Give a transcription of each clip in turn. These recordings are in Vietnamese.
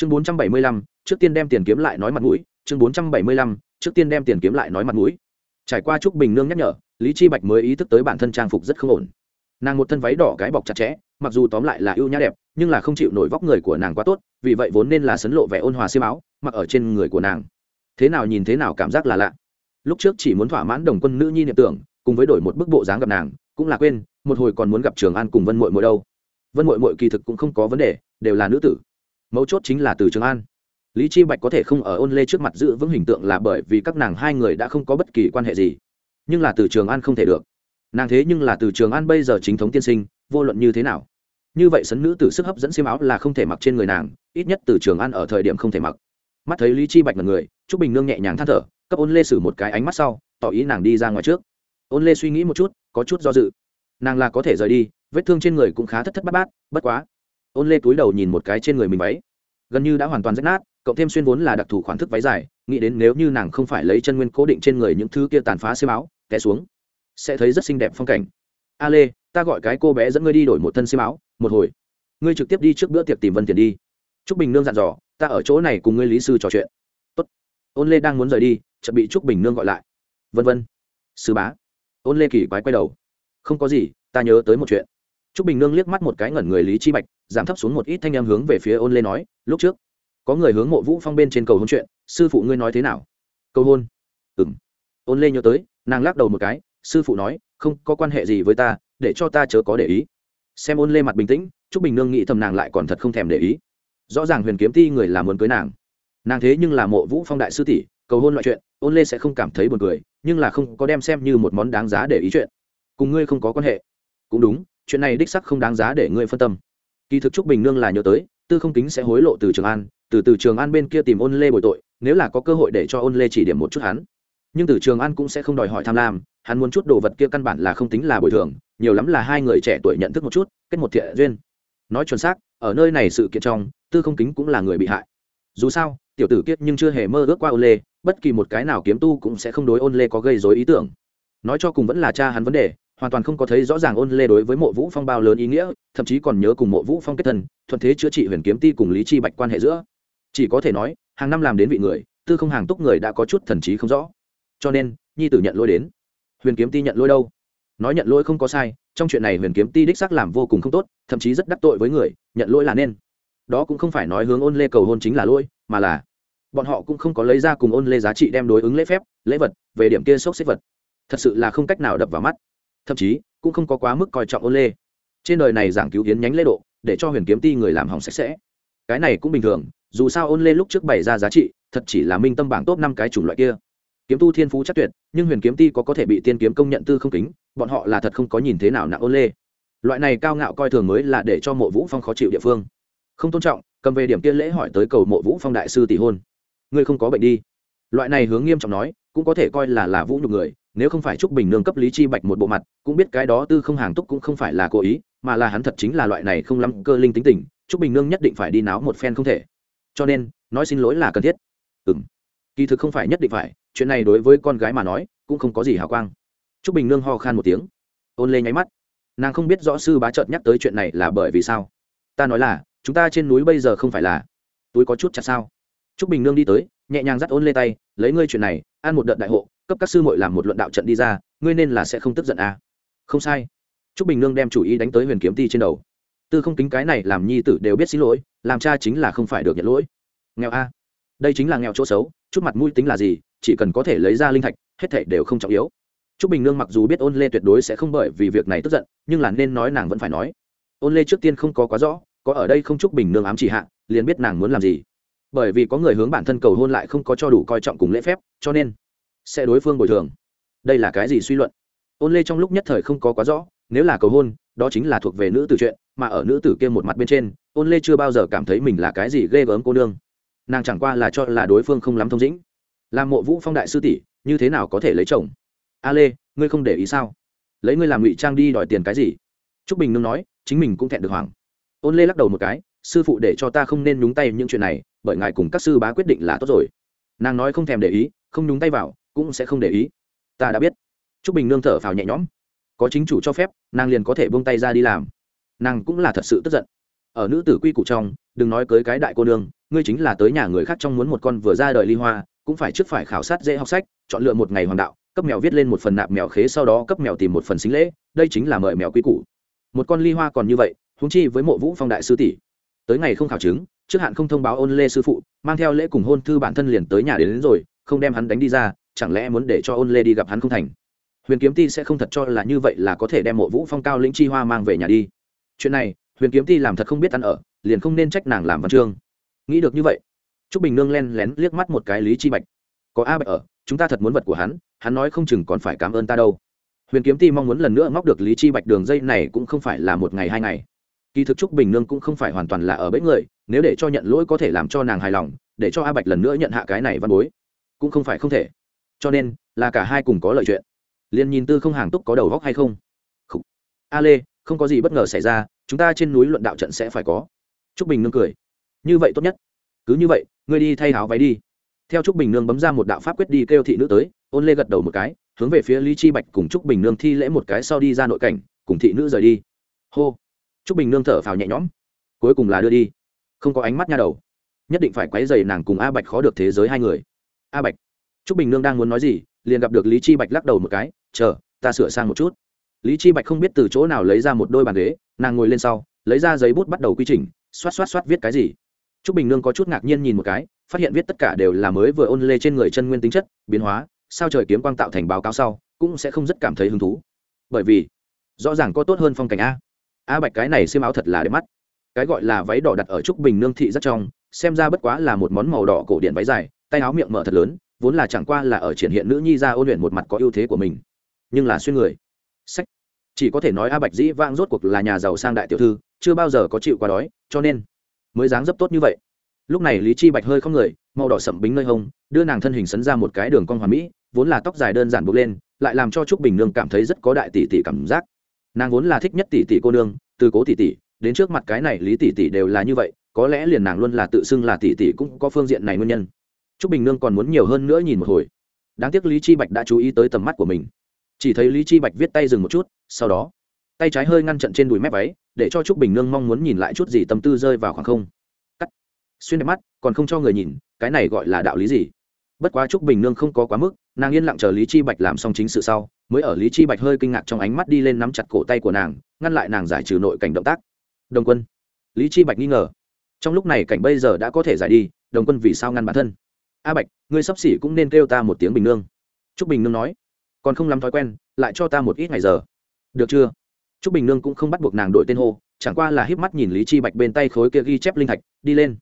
chương bốn trăm bảy mươi lăm, trước tiên đem tiền kiếm lại nói mặt mũi, chương bốn trăm bảy mươi lăm, trước tiên đem tiền kiếm lại nói mặt mũi. Trải qua trúc bình nương nhắc nhở, lý chi bạch mới ý thức tới bản thân trang phục rất không ổn. Nàng một thân váy đỏ cái bọc chặt chẽ, mặc dù tóm lại là ưu nhã đẹp, nhưng là không chịu nổi vóc người của nàng quá tốt, vì vậy vốn nên là sấn lộ vẻ ôn hòa xiêm áo, mặc ở trên người của nàng. Thế nào nhìn thế nào cảm giác là lạ. Lúc trước chỉ muốn thỏa mãn đồng quân nữ nhi niệm tưởng, cùng với đổi một bức bộ dáng gặp nàng, cũng là quên, một hồi còn muốn gặp trường an cùng vân mội mội đâu. Vân mội mội kỳ thực cũng không có vấn đề, đều là nữ tử mấu chốt chính là từ trường an. Lý chi bạch có thể không ở ôn lê trước mặt giữ vững hình tượng là bởi vì các nàng hai người đã không có bất kỳ quan hệ gì. Nhưng là từ trường an không thể được. Nàng thế nhưng là từ trường an bây giờ chính thống tiên sinh, vô luận như thế nào. Như vậy sấn nữ tử sức hấp dẫn xiêm áo là không thể mặc trên người nàng, ít nhất từ trường an ở thời điểm không thể mặc. Mắt thấy lý chi bạch là người, trúc bình nương nhẹ nhàng than thở, cấp ôn lê sử một cái ánh mắt sau, tỏ ý nàng đi ra ngoài trước. Ôn lê suy nghĩ một chút, có chút do dự. Nàng là có thể rời đi, vết thương trên người cũng khá thất thất bát bát, bất quá ôn lê túi đầu nhìn một cái trên người mình váy. Gần như đã hoàn toàn rách nát, cộng thêm xuyên vốn là đặc thù khoản thức váy dài, nghĩ đến nếu như nàng không phải lấy chân nguyên cố định trên người những thứ kia tàn phá xiêm áo, té xuống, sẽ thấy rất xinh đẹp phong cảnh. A lê ta gọi cái cô bé dẫn ngươi đi đổi một thân xiêm áo, một hồi. Ngươi trực tiếp đi trước bữa tiệc tìm vân tiền đi. Trúc bình nương dặn dò, ta ở chỗ này cùng ngươi lý sư trò chuyện. Tốt. ôn lê đang muốn rời đi, chợt bị trúc bình nương gọi lại. Vân vân. Sư bá. Ôn lê kỳ quái quay đầu. Không có gì, ta nhớ tới một chuyện trúc bình nương liếc mắt một cái ngẩn người lý chi bạch, giảm thấp xuống một ít thanh em hướng về phía ôn lê nói, lúc trước, có người hướng mộ vũ phong bên trên cầu hôn chuyện, sư phụ ngươi nói thế nào? Cầu hôn? Ừm. ôn lê nhớ tới, nàng lắc đầu một cái, sư phụ nói, không có quan hệ gì với ta, để cho ta chớ có để ý. Xem ôn lê mặt bình tĩnh, Trúc bình nương nghĩ thầm nàng lại còn thật không thèm để ý. Rõ ràng huyền kiếm ti người làm muốn cưới nàng. Nàng thế nhưng là mộ vũ phong đại sư tỷ, cầu hôn loại chuyện, ôn lê sẽ không cảm thấy buồn cười, nhưng là không có đem xem như một món đáng giá để ý chuyện. Cùng ngươi không có quan hệ. Cũng đúng chuyện này đích sắc không đáng giá để ngươi phân tâm. Kỳ thực trúc bình nương là nhớ tới, tư không kính sẽ hối lộ từ trường an, từ từ trường an bên kia tìm ôn lê bồi tội, nếu là có cơ hội để cho ôn lê chỉ điểm một chút hắn. Nhưng từ trường an cũng sẽ không đòi hỏi tham lam, hắn muốn chút đồ vật kia căn bản là không tính là bồi thường, nhiều lắm là hai người trẻ tuổi nhận thức một chút, kết một thiện duyên. Nói chuẩn xác, ở nơi này sự kiện trong, tư không kính cũng là người bị hại. Dù sao, tiểu tử kiết nhưng chưa hề mơ ước qua ôn lê, bất kỳ một cái nào kiếm tu cũng sẽ không đối ôn lê có gây dối ý tưởng. Nói cho cùng vẫn là cha hắn vấn đề hoàn toàn không có thấy rõ ràng ôn lê đối với mộ vũ phong bao lớn ý nghĩa, thậm chí còn nhớ cùng mộ vũ phong kết thân, thuận thế chữa trị huyền kiếm ti cùng lý chi bạch quan hệ giữa. Chỉ có thể nói, hàng năm làm đến vị người, tư không hàng túc người đã có chút thần trí không rõ. Cho nên, nhi tử nhận lỗi đến. Huyền kiếm ti nhận lỗi đâu? Nói nhận lỗi không có sai, trong chuyện này huyền kiếm ti đích xác làm vô cùng không tốt, thậm chí rất đắc tội với người, nhận lỗi là nên. Đó cũng không phải nói hướng ôn lê cầu hôn chính là lỗi, mà là bọn họ cũng không có lấy ra cùng ôn lê giá trị đem đối ứng lễ phép, lễ vật, về điểm kia sốc xếp vật. Thật sự là không cách nào đập vào mắt thậm chí cũng không có quá mức coi trọng ôn lê. Trên đời này giảng cứu hiến nhánh lễ độ, để cho huyền kiếm ti người làm hỏng sạch sẽ. Cái này cũng bình thường, dù sao ôn lê lúc trước bày ra giá trị, thật chỉ là minh tâm bảng top năm cái chủng loại kia. Kiếm tu thiên phú chắc tuyệt, nhưng huyền kiếm ti có có thể bị tiên kiếm công nhận tư không kính, bọn họ là thật không có nhìn thế nào nặng ôn lê. Loại này cao ngạo coi thường mới là để cho mộ vũ phong khó chịu địa phương. Không tôn trọng, cầm về điểm kia lễ hỏi tới cầu mộ vũ phong đại sư tỷ hôn. Ngươi không có bệnh đi. Loại này hướng nghiêm trọng nói cũng có thể coi là là vũ nhục người, nếu không phải trúc bình nương cấp lý chi bạch một bộ mặt, cũng biết cái đó tư không hàng túc cũng không phải là cố ý, mà là hắn thật chính là loại này không lắm cơ linh tính tình, trúc bình nương nhất định phải đi náo một phen không thể. Cho nên, nói xin lỗi là cần thiết. Ừ kỳ thực không phải nhất định phải, chuyện này đối với con gái mà nói, cũng không có gì hào quang. Trúc bình nương ho khan một tiếng, ôn lê nháy mắt. Nàng không biết rõ sư bá trợt nhắc tới chuyện này là bởi vì sao. Ta nói là, chúng ta trên núi bây giờ không phải là, túi có chút chặt sao. Trúc bình nương đi tới, nhẹ nhàng dắt ôn lê tay, lấy ngươi chuyện này ăn một đợt đại hộ, cấp các sư muội làm một luận đạo trận đi ra, ngươi nên là sẽ không tức giận à. không sai. Trúc bình nương đem chủ ý đánh tới huyền kiếm ti trên đầu. Tư không kính cái này làm nhi tử đều biết xin lỗi, làm cha chính là không phải được nhận lỗi. Nghèo a đây chính là nghèo chỗ xấu, chút mặt mũi tính là gì, chỉ cần có thể lấy ra linh thạch, hết thảy đều không trọng yếu. Trúc bình nương mặc dù biết ôn lê tuyệt đối sẽ không bởi vì việc này tức giận, nhưng là nên nói nàng vẫn phải nói. Ôn lê trước tiên không có quá rõ, có ở đây không trúc bình nương ám chỉ hạ, liền biết nàng muốn làm gì bởi vì có người hướng bản thân cầu hôn lại không có cho đủ coi trọng cùng lễ phép, cho nên sẽ đối phương bồi thường. Đây là cái gì suy luận? Ôn lê trong lúc nhất thời không có quá rõ, nếu là cầu hôn, đó chính là thuộc về nữ tử chuyện, mà ở nữ tử kia một mặt bên trên, ôn lê chưa bao giờ cảm thấy mình là cái gì ghê gớm cô nương. Nàng chẳng qua là cho là đối phương không lắm thông dĩnh. Làm mộ vũ phong đại sư tỷ, như thế nào có thể lấy chồng? A lê, ngươi không để ý sao? Lấy ngươi làm ngụy trang đi đòi tiền cái gì? T r ú c bình nương nói, chính mình cũng thẹn được hoàng ôn lê lắc đầu một cái, sư phụ để cho ta không nên nhúng tay những chuyện này bởi ngài cùng các sư bá quyết định là tốt rồi. Nàng nói không thèm để ý, không nhúng tay vào, cũng sẽ không để ý. Ta đã biết. T r ú c bình nương thở phào nhẹ nhõm. Có chính chủ cho phép, nàng liền có thể bông tay ra đi làm. Nàng cũng là thật sự tức giận. Ở nữ tử quy củ trong, đừng nói cưới cái đại cô nương, ngươi chính là tới nhà người khác trong muốn một con vừa ra đời ly hoa, cũng phải trước phải khảo sát dễ học sách, chọn lựa một ngày hoàng đạo, cấp mèo viết lên một phần nạp mèo khế sau đó cấp mèo tìm một phần xính lễ, đây chính là mời mèo quy củ. Một con ly hoa còn như vậy húng chi với mộ vũ phong đại sư tỷ. Tới ngày không khảo chứng trước hạn không thông báo ôn lê sư phụ mang theo lễ cùng hôn thư bản thân liền tới nhà đến, đến rồi không đem hắn đánh đi ra chẳng lẽ muốn để cho ôn lê đi gặp hắn không thành? Huyền kiếm ti sẽ không thật cho là như vậy là có thể đem mộ vũ phong cao lĩnh chi hoa mang về nhà đi. Chuyện này huyền kiếm ti làm thật không biết ăn ở liền không nên trách nàng làm văn chương. Nghĩ được như vậy t r ú c bình nương len lén liếc mắt một cái lý chi bạch. Có a bạch ở chúng ta thật muốn vật của hắn hắn nói không chừng còn phải cảm ơn ta đâu. Huyền kiếm ti mong muốn lần nữa ngóc được lý chi bạch đường dây này cũng không phải là một ngày hai ngày kỳ thực trúc bình nương cũng không phải hoàn toàn là ở bẫy người nếu để cho nhận lỗi có thể làm cho nàng hài lòng để cho a bạch lần nữa nhận hạ cái này văn bối. Cũng không phải không thể. Cho nên là cả hai cùng có lợi chuyện. Liền nhìn tư không hàng túc có đầu góc hay không, Khủ. a lê không có gì bất ngờ xảy ra chúng ta trên núi luận đạo trận sẽ phải có. Trúc bình nương cười. Như vậy tốt nhất. Cứ như vậy ngươi đi thay áo váy đi. Theo trúc bình nương bấm ra một đạo pháp quyết đi kêu thị nữ tới ôn lê gật đầu một cái hướng về phía lý chi bạch cùng trúc bình nương thi lễ một cái sau đi ra nội cảnh cùng thị nữ rời đi. Hô trúc bình nương thở phào nhẹ nhõm. Cuối cùng là đưa đi. Không có ánh mắt nha đầu. Nhất định phải quấy dày nàng cùng a bạch khó được thế giới hai người. A bạch. Trúc bình nương đang muốn nói gì, liền gặp được lý chi bạch lắc đầu một cái. Chờ, ta sửa sang một chút. Lý chi bạch không biết từ chỗ nào lấy ra một đôi bàn ghế, nàng ngồi lên sau, lấy ra giấy bút bắt đầu quy trình, xoát xoát xoát viết cái gì. Trúc bình nương có chút ngạc nhiên nhìn một cái, phát hiện viết tất cả đều là mới vừa ôn lê trên người chân nguyên tính chất, biến hóa, sao trời kiếm quang tạo thành báo cáo sau, cũng sẽ không rất cảm thấy hứng thú. Bởi vì, rõ ràng có tốt hơn phong cảnh a a bạch cái này xiêm áo thật là đẹp mắt. Cái gọi là váy đỏ đặt ở trúc bình nương thị rất trong, xem ra bất quá là một món màu đỏ cổ điện váy dài, tay áo miệng mở thật lớn, vốn là chẳng qua là ở triển hiện nữ nhi ra ôn luyện một mặt có ưu thế của mình. Nhưng là xuyên người. Sách. Chỉ có thể nói a bạch dĩ vang rốt cuộc là nhà giàu sang đại tiểu thư, chưa bao giờ có chịu qua đói, cho nên mới dáng dấp tốt như vậy. Lúc này lý chi bạch hơi không người, màu đỏ sậm bính nơi hông, đưa nàng thân hình sấn ra một cái đường cong hoàn mỹ, vốn là tóc dài đơn giản buộc lên, lại làm cho trúc bình nương cảm thấy rất có đại tỷ tỷ cảm giác nàng vốn là thích nhất tỷ tỷ cô nương, từ cố tỷ tỷ, đến trước mặt cái này lý tỷ tỷ đều là như vậy, có lẽ liền nàng luôn là tự xưng là tỷ tỷ cũng có phương diện này nguyên nhân. Trúc bình nương còn muốn nhiều hơn nữa nhìn một hồi. Đáng tiếc lý chi bạch đã chú ý tới tầm mắt của mình. Chỉ thấy lý chi bạch viết tay dừng một chút, sau đó, tay trái hơi ngăn chặn trên đùi mép váy, để cho trúc bình nương mong muốn nhìn lại chút gì tâm tư rơi vào khoảng không. Cắt. Xuyên đẹp mắt, còn không cho người nhìn, cái này gọi là đạo lý gì? Bất quá trúc bình nương không có quá mức, nàng yên lặng chờ lý chi bạch làm xong chính sự sau mới ở lý chi bạch hơi kinh ngạc trong ánh mắt đi lên nắm chặt cổ tay của nàng, ngăn lại nàng giải trừ nội cảnh động tác. Đồng quân. Lý chi bạch nghi ngờ. Trong lúc này cảnh bây giờ đã có thể giải đi, đồng quân vì sao ngăn bản thân? A bạch, ngươi sắp xỉ cũng nên kêu ta một tiếng bình nương. Trúc bình nương nói. Còn không lắm thói quen, lại cho ta một ít ngày giờ. Được chưa? Trúc bình nương cũng không bắt buộc nàng đổi tên hô, chẳng qua là híp mắt nhìn lý chi bạch bên tay khối kia ghi chép linh thạch, đi lên.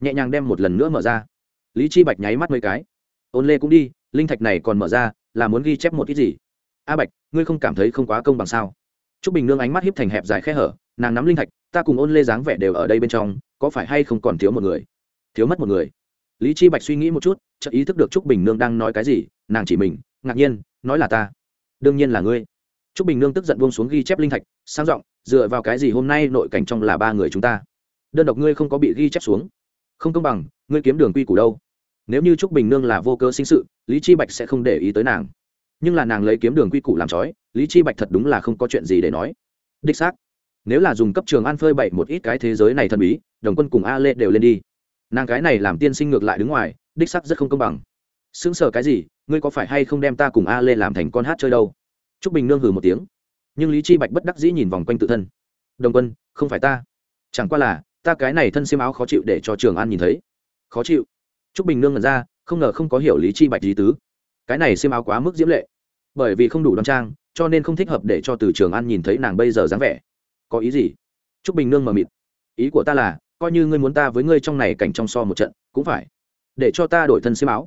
Nhẹ nhàng đem một lần nữa mở ra. Lý chi bạch nháy mắt mấy cái. Ôn lê cũng đi, linh thạch này còn mở ra, là muốn ghi chép một ít gì? A bạch, ngươi không cảm thấy không quá công bằng sao? Trúc bình nương ánh mắt hiếp thành hẹp dài khe hở, nàng nắm linh thạch, ta cùng ôn lê dáng vẻ đều ở đây bên trong, có phải hay không còn thiếu một người? Thiếu mất một người. Lý chi bạch suy nghĩ một chút, chợt ý thức được trúc bình nương đang nói cái gì, nàng chỉ mình, ngạc nhiên, nói là ta. Đương nhiên là ngươi. Trúc bình nương tức giận buông xuống ghi chép linh thạch, sang giọng, dựa vào cái gì hôm nay nội cảnh trong là ba người chúng ta? Đơn độc ngươi không có bị ghi chép xuống. Không công bằng, ngươi kiếm đường quy củ đâu? Nếu như trúc bình nương là vô cơ sinh sự, lý chi bạch sẽ không để ý tới nàng nhưng là nàng lấy kiếm đường quy củ làm trói, lý chi bạch thật đúng là không có chuyện gì để nói. Đích xác, nếu là dùng cấp trường an phơi bậy một ít cái thế giới này thần bí, đồng quân cùng a lê đều lên đi. Nàng cái này làm tiên sinh ngược lại đứng ngoài, đích sắc rất không công bằng. Xứng sở cái gì, ngươi có phải hay không đem ta cùng a lê làm thành con hát chơi đâu? Trúc bình nương hừ một tiếng. Nhưng lý chi bạch bất đắc dĩ nhìn vòng quanh tự thân. Đồng quân, không phải ta. Chẳng qua là, ta cái này thân xiêm áo khó chịu để cho trường an nhìn thấy. Khó chịu. Trúc bình nương ngẩn ra, không ngờ không có hiểu lý chi bạch lý tứ cái này xiêm áo quá mức diễm lệ. Bởi vì không đủ đoan trang, cho nên không thích hợp để cho từ trường an nhìn thấy nàng bây giờ dáng vẻ. Có ý gì? T r ú c bình nương mờ mịt. Ý của ta là, coi như ngươi muốn ta với ngươi trong này cảnh trong so một trận, cũng phải để cho ta đổi thân xiêm áo.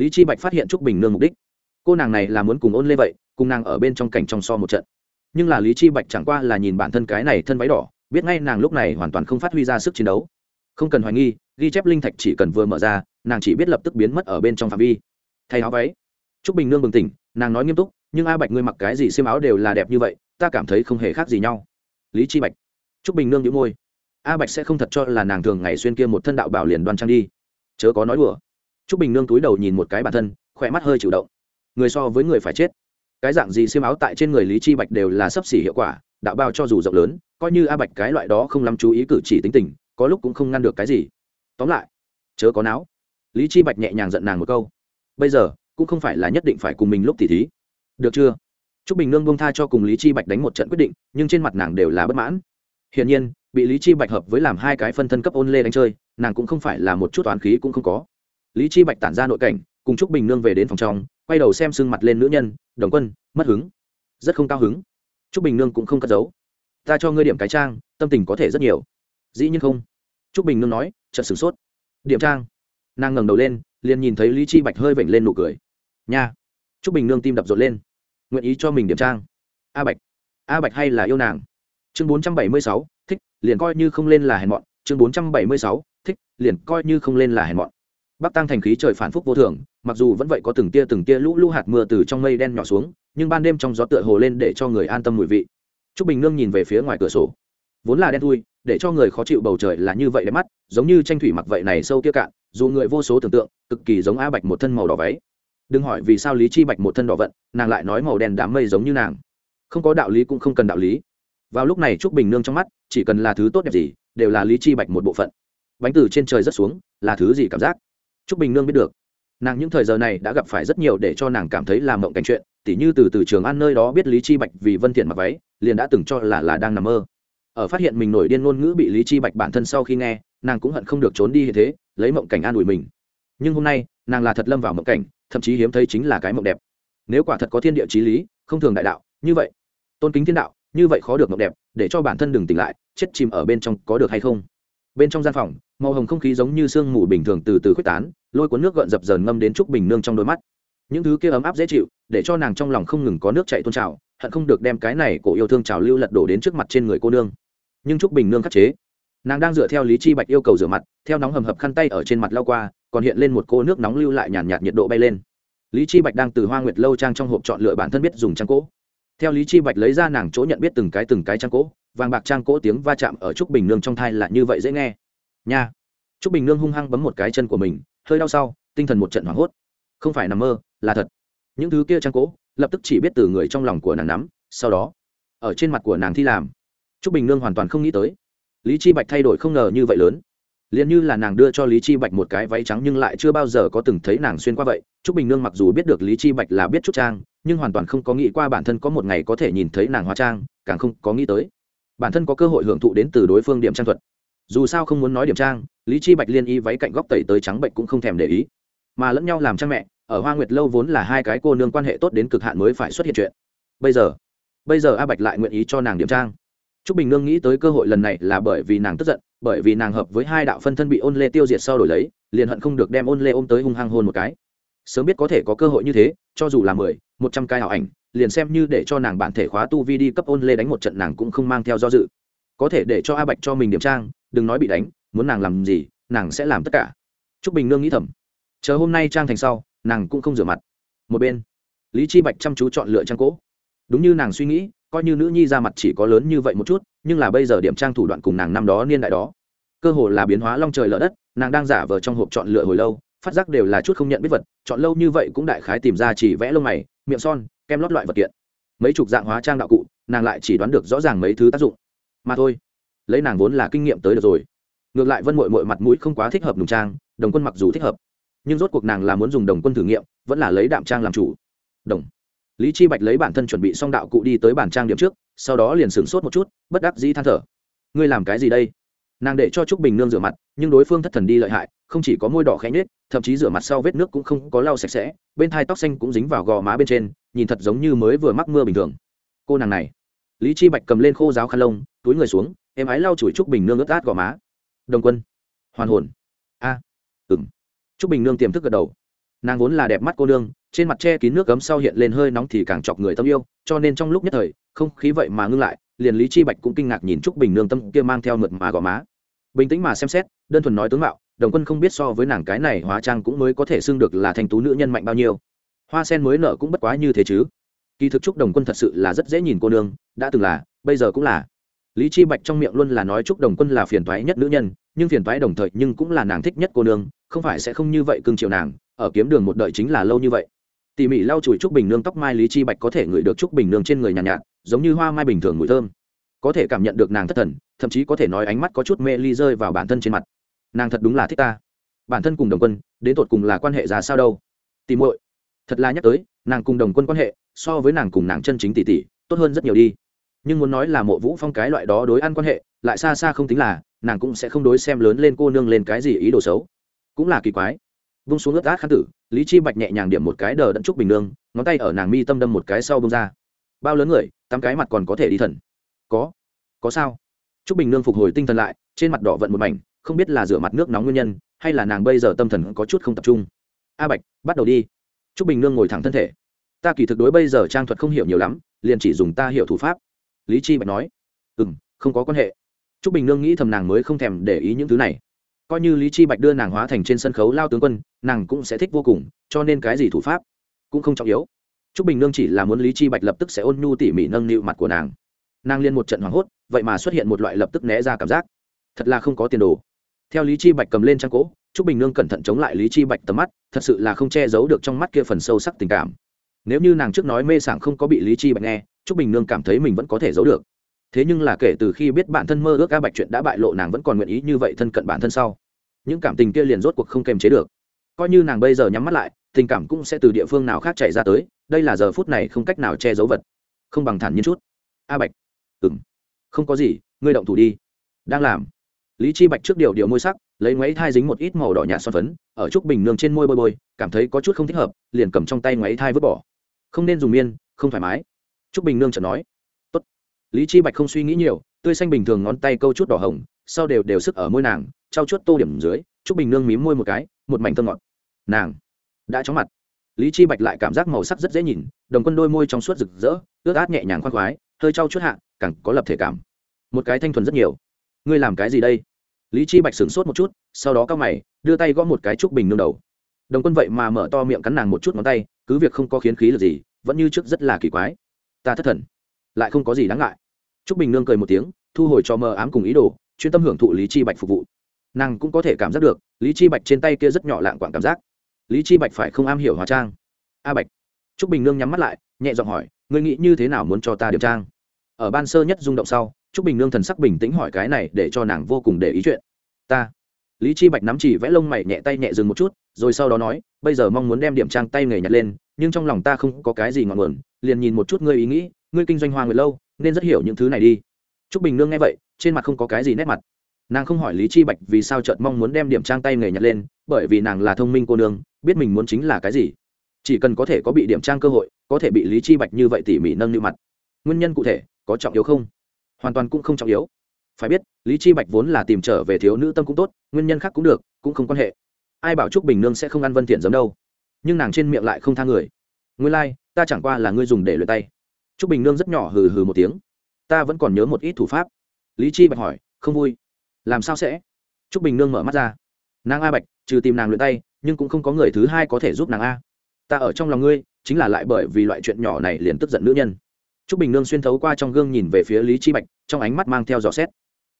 Lý chi bạch phát hiện trúc bình nương mục đích. Cô nàng này là muốn cùng ôn lê vậy, cùng nàng ở bên trong cảnh trong so một trận. Nhưng là lý chi bạch chẳng qua là nhìn bản thân cái này thân váy đỏ, biết ngay nàng lúc này hoàn toàn không phát huy ra sức chiến đấu. Không cần hoài nghi, ghi chép linh thạch chỉ cần vừa mở ra, nàng chỉ biết lập tức biến mất ở bên trong phạm vi. Thay áo váy trúc bình nương bừng tỉnh, nàng nói nghiêm túc, nhưng a bạch ngươi mặc cái gì xiêm áo đều là đẹp như vậy, ta cảm thấy không hề khác gì nhau. Lý chi bạch. Trúc bình nương nhíu môi. A bạch sẽ không thật cho là nàng thường ngày xuyên kia một thân đạo bảo liền đoan trang đi. Chớ có nói đùa. Trúc bình nương túi đầu nhìn một cái bản thân, khỏe mắt hơi chủ động. Người so với người phải chết. Cái dạng gì xiêm áo tại trên người lý chi bạch đều là sấp xỉ hiệu quả, đạo bao cho dù rộng lớn, coi như a bạch cái loại đó không lắm chú ý cử chỉ tính tình, có lúc cũng không ngăn được cái gì. Tóm lại, chớ có não. Lý chi bạch nhẹ nhàng giận nàng một câu. Bây giờ cũng không phải là nhất định phải cùng mình lúc tỉ thí. Được chưa? T r ú c bình nương bông tha cho cùng lý chi bạch đánh một trận quyết định, nhưng trên mặt nàng đều là bất mãn. Hiển nhiên, bị lý chi bạch hợp với làm hai cái phân thân cấp ôn lê đánh chơi, nàng cũng không phải là một chút toán khí cũng không có. Lý chi bạch tản ra nội cảnh, cùng t r ú c bình nương về đến phòng trong, quay đầu xem sưng mặt lên nữ nhân, đồng quân, mất hứng. Rất không cao hứng. T r ú c bình nương cũng không cất giấu. Ta cho ngươi điểm cái trang, tâm tình có thể rất nhiều. Dĩ nhiên không. T r ú c bình nương nói, chợt sửng sốt. Điểm trang. Nàng ngẩng đầu lên, liền nhìn thấy lý chi bạch hơi vểnh lên nụ cười nha. T r ú c bình nương tim đập rộn lên. Nguyện ý cho mình điểm trang. A bạch. A bạch hay là yêu nàng? Chương bốn trăm bảy mươi sáu, thích, liền coi như không lên là hèn mọn. Chương bốn trăm bảy mươi sáu, thích, liền coi như không lên là hèn mọn. Bắc tăng thành khí trời phản phúc vô thường, mặc dù vẫn vậy có từng tia từng tia lũ lũ hạt mưa từ trong mây đen nhỏ xuống, nhưng ban đêm trong gió tựa hồ lên để cho người an tâm mùi vị. T r ú c bình nương nhìn về phía ngoài cửa sổ. Vốn là đen thui, để cho người khó chịu bầu trời là như vậy đẹp mắt, giống như tranh thủy mặc vậy này sâu tia cạn, dù người vô số tưởng tượng, cực kỳ giống a bạch một thân màu đỏ váy đừng hỏi vì sao lý chi bạch một thân đỏ vận, nàng lại nói màu đen đám mây giống như nàng. Không có đạo lý cũng không cần đạo lý. Vào lúc này trúc bình nương trong mắt, chỉ cần là thứ tốt đẹp gì, đều là lý chi bạch một bộ phận. Bánh từ trên trời rất xuống, là thứ gì cảm giác? Trúc bình nương biết được. Nàng những thời giờ này đã gặp phải rất nhiều để cho nàng cảm thấy làm mộng cảnh chuyện, tỉ như từ từ trường ăn nơi đó biết lý chi bạch vì vân thiện mặc váy, liền đã từng cho là là đang nằm mơ. Ở phát hiện mình nổi điên ngôn ngữ bị lý chi bạch bản thân sau khi nghe, nàng cũng hận không được trốn đi như thế, lấy mộng cảnh an ủi mình. Nhưng hôm nay nàng là thật lâm vào mộng cảnh, thậm chí hiếm thấy chính là cái mộng đẹp. Nếu quả thật có thiên địa chí lý, không thường đại đạo, như vậy, tôn kính thiên đạo, như vậy khó được mộng đẹp, để cho bản thân đừng tỉnh lại, chết chìm ở bên trong có được hay không? Bên trong gian phòng, màu hồng không khí giống như sương mù bình thường từ từ khuếch tán, lôi cuốn nước gợn dập dờn ngâm đến trúc bình nương trong đôi mắt. Những thứ kia ấm áp dễ chịu, để cho nàng trong lòng không ngừng có nước chảy tôn trào, hận không được đem cái này cổ yêu thương trào lưu lật đổ đến trước mặt trên người cô nương. Nhưng trúc bình nương khắc chế. Nàng đang dựa theo lý chi bạch yêu cầu rửa mặt, theo nóng hầm hập khăn tay ở trên mặt lao qua còn hiện lên một cô nước nóng lưu lại nhàn nhạt nhiệt độ bay lên. Lý chi bạch đang từ hoa nguyệt lâu trang trong hộp chọn lựa bản thân biết dùng trang cỗ. Theo lý chi bạch lấy ra nàng chỗ nhận biết từng cái từng cái trang cỗ vàng bạc trang cỗ tiếng va chạm ở trúc bình nương trong thai là như vậy dễ nghe. Nha! Trúc bình nương hung hăng bấm một cái chân của mình hơi đau sau tinh thần một trận hoảng hốt. Không phải nằm mơ là thật. Những thứ kia trang cỗ lập tức chỉ biết từ người trong lòng của nàng nắm sau đó ở trên mặt của nàng thi làm. Trúc Bình Nương hoàn toàn không nghĩ tới, Lý Chi Bạch thay đổi không ngờ như vậy lớn. Liên như là nàng đưa cho Lý Chi Bạch một cái váy trắng nhưng lại chưa bao giờ có từng thấy nàng xuyên qua vậy. Trúc Bình Nương mặc dù biết được Lý Chi Bạch là biết chút trang, nhưng hoàn toàn không có nghĩ qua bản thân có một ngày có thể nhìn thấy nàng hóa trang, càng không có nghĩ tới bản thân có cơ hội hưởng thụ đến từ đối phương điểm trang thuật. Dù sao không muốn nói điểm trang, Lý Chi Bạch liên y váy cạnh góc tẩy tới trắng bệnh cũng không thèm để ý, mà lẫn nhau làm cha mẹ, ở Hoa Nguyệt lâu vốn là hai cái cô nương quan hệ tốt đến cực hạn mới phải xuất hiện chuyện. Bây giờ, bây giờ A Bạch lại nguyện ý cho nàng điểm trang Trúc Bình Nương nghĩ tới cơ hội lần này là bởi vì nàng tức giận, bởi vì nàng hợp với hai đạo phân thân bị Ôn Lê tiêu diệt sau đổi lấy, liền hận không được đem Ôn Lê ôm tới hung hăng hôn một cái. Sớm biết có thể có cơ hội như thế, cho dù là mười, một trăm cái ảo ảnh, liền xem như để cho nàng bản thể khóa tu vi đi cấp Ôn Lê đánh một trận nàng cũng không mang theo do dự. Có thể để cho A Bạch cho mình điểm trang, đừng nói bị đánh, muốn nàng làm gì, nàng sẽ làm tất cả. Trúc Bình Nương nghĩ thầm, chờ hôm nay trang thành sau, nàng cũng không rửa mặt. Một bên, Lý Chi Bạch chăm chú chọn lựa trang cỗ Đúng như nàng suy nghĩ, coi như nữ nhi ra mặt chỉ có lớn như vậy một chút, nhưng là bây giờ điểm trang thủ đoạn cùng nàng năm đó niên đại đó, cơ hồ là biến hóa long trời lở đất, nàng đang giả vờ trong hộp chọn lựa hồi lâu, phát giác đều là chút không nhận biết vật, chọn lâu như vậy cũng đại khái tìm ra chỉ vẽ lông mày, miệng son, kem lót loại vật kiện. Mấy chục dạng hóa trang đạo cụ, nàng lại chỉ đoán được rõ ràng mấy thứ tác dụng. Mà thôi, lấy nàng vốn là kinh nghiệm tới được rồi. Ngược lại vân mội mội mặt mũi không quá thích hợp nùng trang, đồng quân mặc dù thích hợp, nhưng rốt cuộc nàng là muốn dùng đồng quân thử nghiệm, vẫn là lấy đạm trang làm chủ. Đồng lý chi bạch lấy bản thân chuẩn bị xong đạo cụ đi tới bản trang điểm trước sau đó liền sửng sốt một chút bất đắc dĩ than thở. Ngươi làm cái gì đây? Nàng để cho trúc bình nương rửa mặt nhưng đối phương thất thần đi lợi hại không chỉ có môi đỏ khẽ nhếch thậm chí rửa mặt sau vết nước cũng không có lau sạch sẽ bên thai tóc xanh cũng dính vào gò má bên trên nhìn thật giống như mới vừa mắc mưa bình thường. Cô nàng này. Lý chi bạch cầm lên khô giáo khăn lông túi người xuống em ái lau chùi trúc bình nương ướt át gò má. Đồng quân. Hoàn hồn. A. À, ừm. Trúc bình nương tiềm thức gật đầu. Nàng vốn là đẹp mắt cô nương trên mặt che kín nước cấm sau hiện lên hơi nóng thì càng chọc người tâm yêu, cho nên trong lúc nhất thời, không khí vậy mà ngưng lại, liền lý chi bạch cũng kinh ngạc nhìn trúc bình nương tâm kia mang theo mượt mà gò má. Bình tĩnh mà xem xét, đơn thuần nói tướng mạo, đồng quân không biết so với nàng cái này hóa trang cũng mới có thể xưng được là thành tú nữ nhân mạnh bao nhiêu. Hoa sen mới nở cũng bất quá như thế chứ. Kỳ thực trúc đồng quân thật sự là rất dễ nhìn cô nương, đã từng là, bây giờ cũng là. Lý chi bạch trong miệng luôn là nói trúc đồng quân là phiền toái nhất nữ nhân, nhưng phiền toái đồng thời nhưng cũng là nàng thích nhất cô nương, không phải sẽ không như vậy cưng chiều nàng, ở kiếm đường một đợi chính là lâu như vậy tỉ mỉ lau chùi trúc bình nương tóc mai lý chi bạch có thể ngửi được trúc bình nương trên người nhàn nhạt, nhạt giống như hoa mai bình thường mùi thơm. Có thể cảm nhận được nàng thất thần thậm chí có thể nói ánh mắt có chút mê ly rơi vào bản thân trên mặt. Nàng thật đúng là thích ta. Bản thân cùng đồng quân đến tột cùng là quan hệ ra sao đâu? Tỉ muội thật là nhắc tới nàng cùng đồng quân quan hệ so với nàng cùng nàng chân chính tỷ tỷ tốt hơn rất nhiều đi. Nhưng muốn nói là mộ vũ phong cái loại đó đối ăn quan hệ lại xa xa không tính là nàng cũng sẽ không đối xem lớn lên cô nương lên cái gì ý đồ xấu. Cũng là kỳ quái vung xuống ướt át khăn tử, lý chi bạch nhẹ nhàng điểm một cái đờ đẫn trúc bình nương, ngón tay ở nàng mi tâm đâm một cái sau bông ra. Bao lớn người, tám cái mặt còn có thể đi thần. Có. Có sao? Trúc bình nương phục hồi tinh thần lại, trên mặt đỏ vận một mảnh, không biết là rửa mặt nước nóng nguyên nhân, hay là nàng bây giờ tâm thần có chút không tập trung. A bạch, bắt đầu đi. Trúc bình nương ngồi thẳng thân thể. Ta kỳ thực đối bây giờ trang thuật không hiểu nhiều lắm, liền chỉ dùng ta hiểu thủ pháp. Lý chi bạch nói. Ừ không có quan hệ. Trúc bình nương nghĩ thầm nàng mới không thèm để ý những thứ này coi như lý chi bạch đưa nàng hóa thành trên sân khấu lao tướng quân, nàng cũng sẽ thích vô cùng, cho nên cái gì thủ pháp cũng không trọng yếu. Trúc bình nương chỉ là muốn lý chi bạch lập tức sẽ ôn nhu tỉ mỉ nâng niu mặt của nàng. Nàng liên một trận hoảng hốt, vậy mà xuất hiện một loại lập tức né ra cảm giác. Thật là không có tiền đồ. Theo lý chi bạch cầm lên trang cỗ Trúc bình nương cẩn thận chống lại lý chi bạch tầm mắt, thật sự là không che giấu được trong mắt kia phần sâu sắc tình cảm. Nếu như nàng trước nói mê sảng không có bị lý chi bạch nghe, Trúc bình nương cảm thấy mình vẫn có thể giấu được thế nhưng là kể từ khi biết bản thân mơ ước a bạch chuyện đã bại lộ, nàng vẫn còn nguyện ý như vậy thân cận bản thân sau. Những cảm tình kia liền rốt cuộc không kềm chế được. Coi như nàng bây giờ nhắm mắt lại, tình cảm cũng sẽ từ địa phương nào khác chạy ra tới, đây là giờ phút này không cách nào che giấu vật. Không bằng thản nhiên chút. A bạch. Ừng không có gì, ngươi động thủ đi. Đang làm. Lý chi bạch trước điều điều môi sắc, lấy ngoáy thai dính một ít màu đỏ nhạt son phấn, ở trúc bình nương trên môi bôi bôi, cảm thấy có chút không thích hợp, liền cầm trong tay ngoáy thai vứt bỏ. Không nên dùng miên, không thoải mái. Trúc bình nương chợt nói lý chi bạch không suy nghĩ nhiều, tươi xanh bình thường ngón tay câu chút đỏ hồng, sau đều đều sức ở môi nàng, trao chuốt tô điểm dưới trúc bình nương mím môi một cái, một mảnh thơm ngọt. Nàng đã chóng mặt. Lý chi bạch lại cảm giác màu sắc rất dễ nhìn, đồng quân đôi môi trong suốt rực rỡ, ướt át nhẹ nhàng khoan khoái, hơi trao chút hạ, càng có lập thể cảm. Một cái thanh thuần rất nhiều. Ngươi làm cái gì đây? Lý chi bạch sửng sốt một chút, sau đó cao mày, đưa tay gõ một cái trúc bình nương đầu. Đồng quân vậy mà mở to miệng cắn nàng một chút ngón tay, cứ việc không có khiến khí lực gì, vẫn như trước rất là kỳ quái. Ta thất thần, lại không có gì đáng ngại. Trúc bình nương cười một tiếng, thu hồi cho mờ ám cùng ý đồ, chuyên tâm hưởng thụ lý chi bạch phục vụ. Nàng cũng có thể cảm giác được, lý chi bạch trên tay kia rất nhỏ lạng quảng cảm giác. Lý chi bạch phải không am hiểu hóa trang? A bạch. Trúc bình nương nhắm mắt lại, nhẹ giọng hỏi, ngươi nghĩ như thế nào muốn cho ta điều trang? Ở ban sơ nhất rung động sau, Trúc bình nương thần sắc bình tĩnh hỏi cái này để cho nàng vô cùng để ý chuyện. Ta. Lý chi bạch nắm chỉ vẽ lông mày nhẹ tay nhẹ dừng một chút, rồi sau đó nói, bây giờ mong muốn đem điểm trang tay nghề nhặt lên, nhưng trong lòng ta không có cái gì ngọn nguồn, liền nhìn một chút ngươi ý nghĩ ngươi kinh doanh hoa người lâu nên rất hiểu những thứ này đi. T r ú c bình nương nghe vậy trên mặt không có cái gì nét mặt. Nàng không hỏi lý chi bạch vì sao chợt mong muốn đem điểm trang tay nghề nhặt lên bởi vì nàng là thông minh cô nương biết mình muốn chính là cái gì. Chỉ cần có thể có bị điểm trang cơ hội có thể bị lý chi bạch như vậy tỉ mỉ nâng niu mặt. Nguyên nhân cụ thể có trọng yếu không? Hoàn toàn cũng không trọng yếu. Phải biết lý chi bạch vốn là tìm trở về thiếu nữ tâm cũng tốt nguyên nhân khác cũng được cũng không quan hệ. Ai bảo trúc bình nương sẽ không ăn vân thiện giống đâu? Nhưng nàng trên miệng lại không tha người. Nguyên lai like, ta chẳng qua là ngươi dùng để luyện tay t r ú c bình nương rất nhỏ hừ hừ một tiếng. Ta vẫn còn nhớ một ít thủ pháp. Lý chi bạch hỏi, không vui. Làm sao sẽ? T r ú c bình nương mở mắt ra. Nàng a bạch, trừ tìm nàng luyện tay, nhưng cũng không có người thứ hai có thể giúp nàng a. Ta ở trong lòng ngươi, chính là lại bởi vì loại chuyện nhỏ này liền tức giận nữ nhân. T r ú c bình nương xuyên thấu qua trong gương nhìn về phía lý chi bạch, trong ánh mắt mang theo dò xét.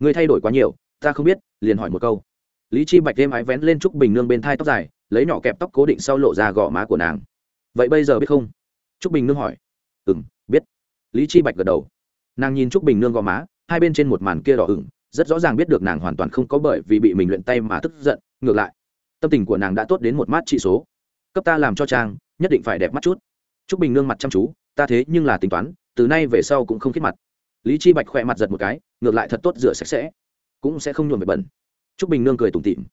Ngươi thay đổi quá nhiều, ta không biết, liền hỏi một câu. Lý chi bạch êm ái vén lên trúc bình nương bên thai tóc dài, lấy nhỏ kẹp tóc cố định sau lộ ra gò má của nàng. Vậy bây giờ biết không? Trúc bình nương hỏi. Ừ m lý chi bạch gật đầu. Nàng nhìn trúc bình nương gò má, hai bên trên một màn kia đỏ ửng, rất rõ ràng biết được nàng hoàn toàn không có bởi vì bị mình luyện tay mà tức giận, ngược lại, tâm tình của nàng đã tốt đến một mát trị số. Cấp ta làm cho trang, nhất định phải đẹp mắt chút. Trúc bình nương mặt chăm chú, ta thế nhưng là tính toán, từ nay về sau cũng không khít mặt. Lý chi bạch khỏe mặt giật một cái, ngược lại thật tốt rửa sạch sẽ, cũng sẽ không nhuộm về bẩn. Trúc bình nương cười tủm tỉm.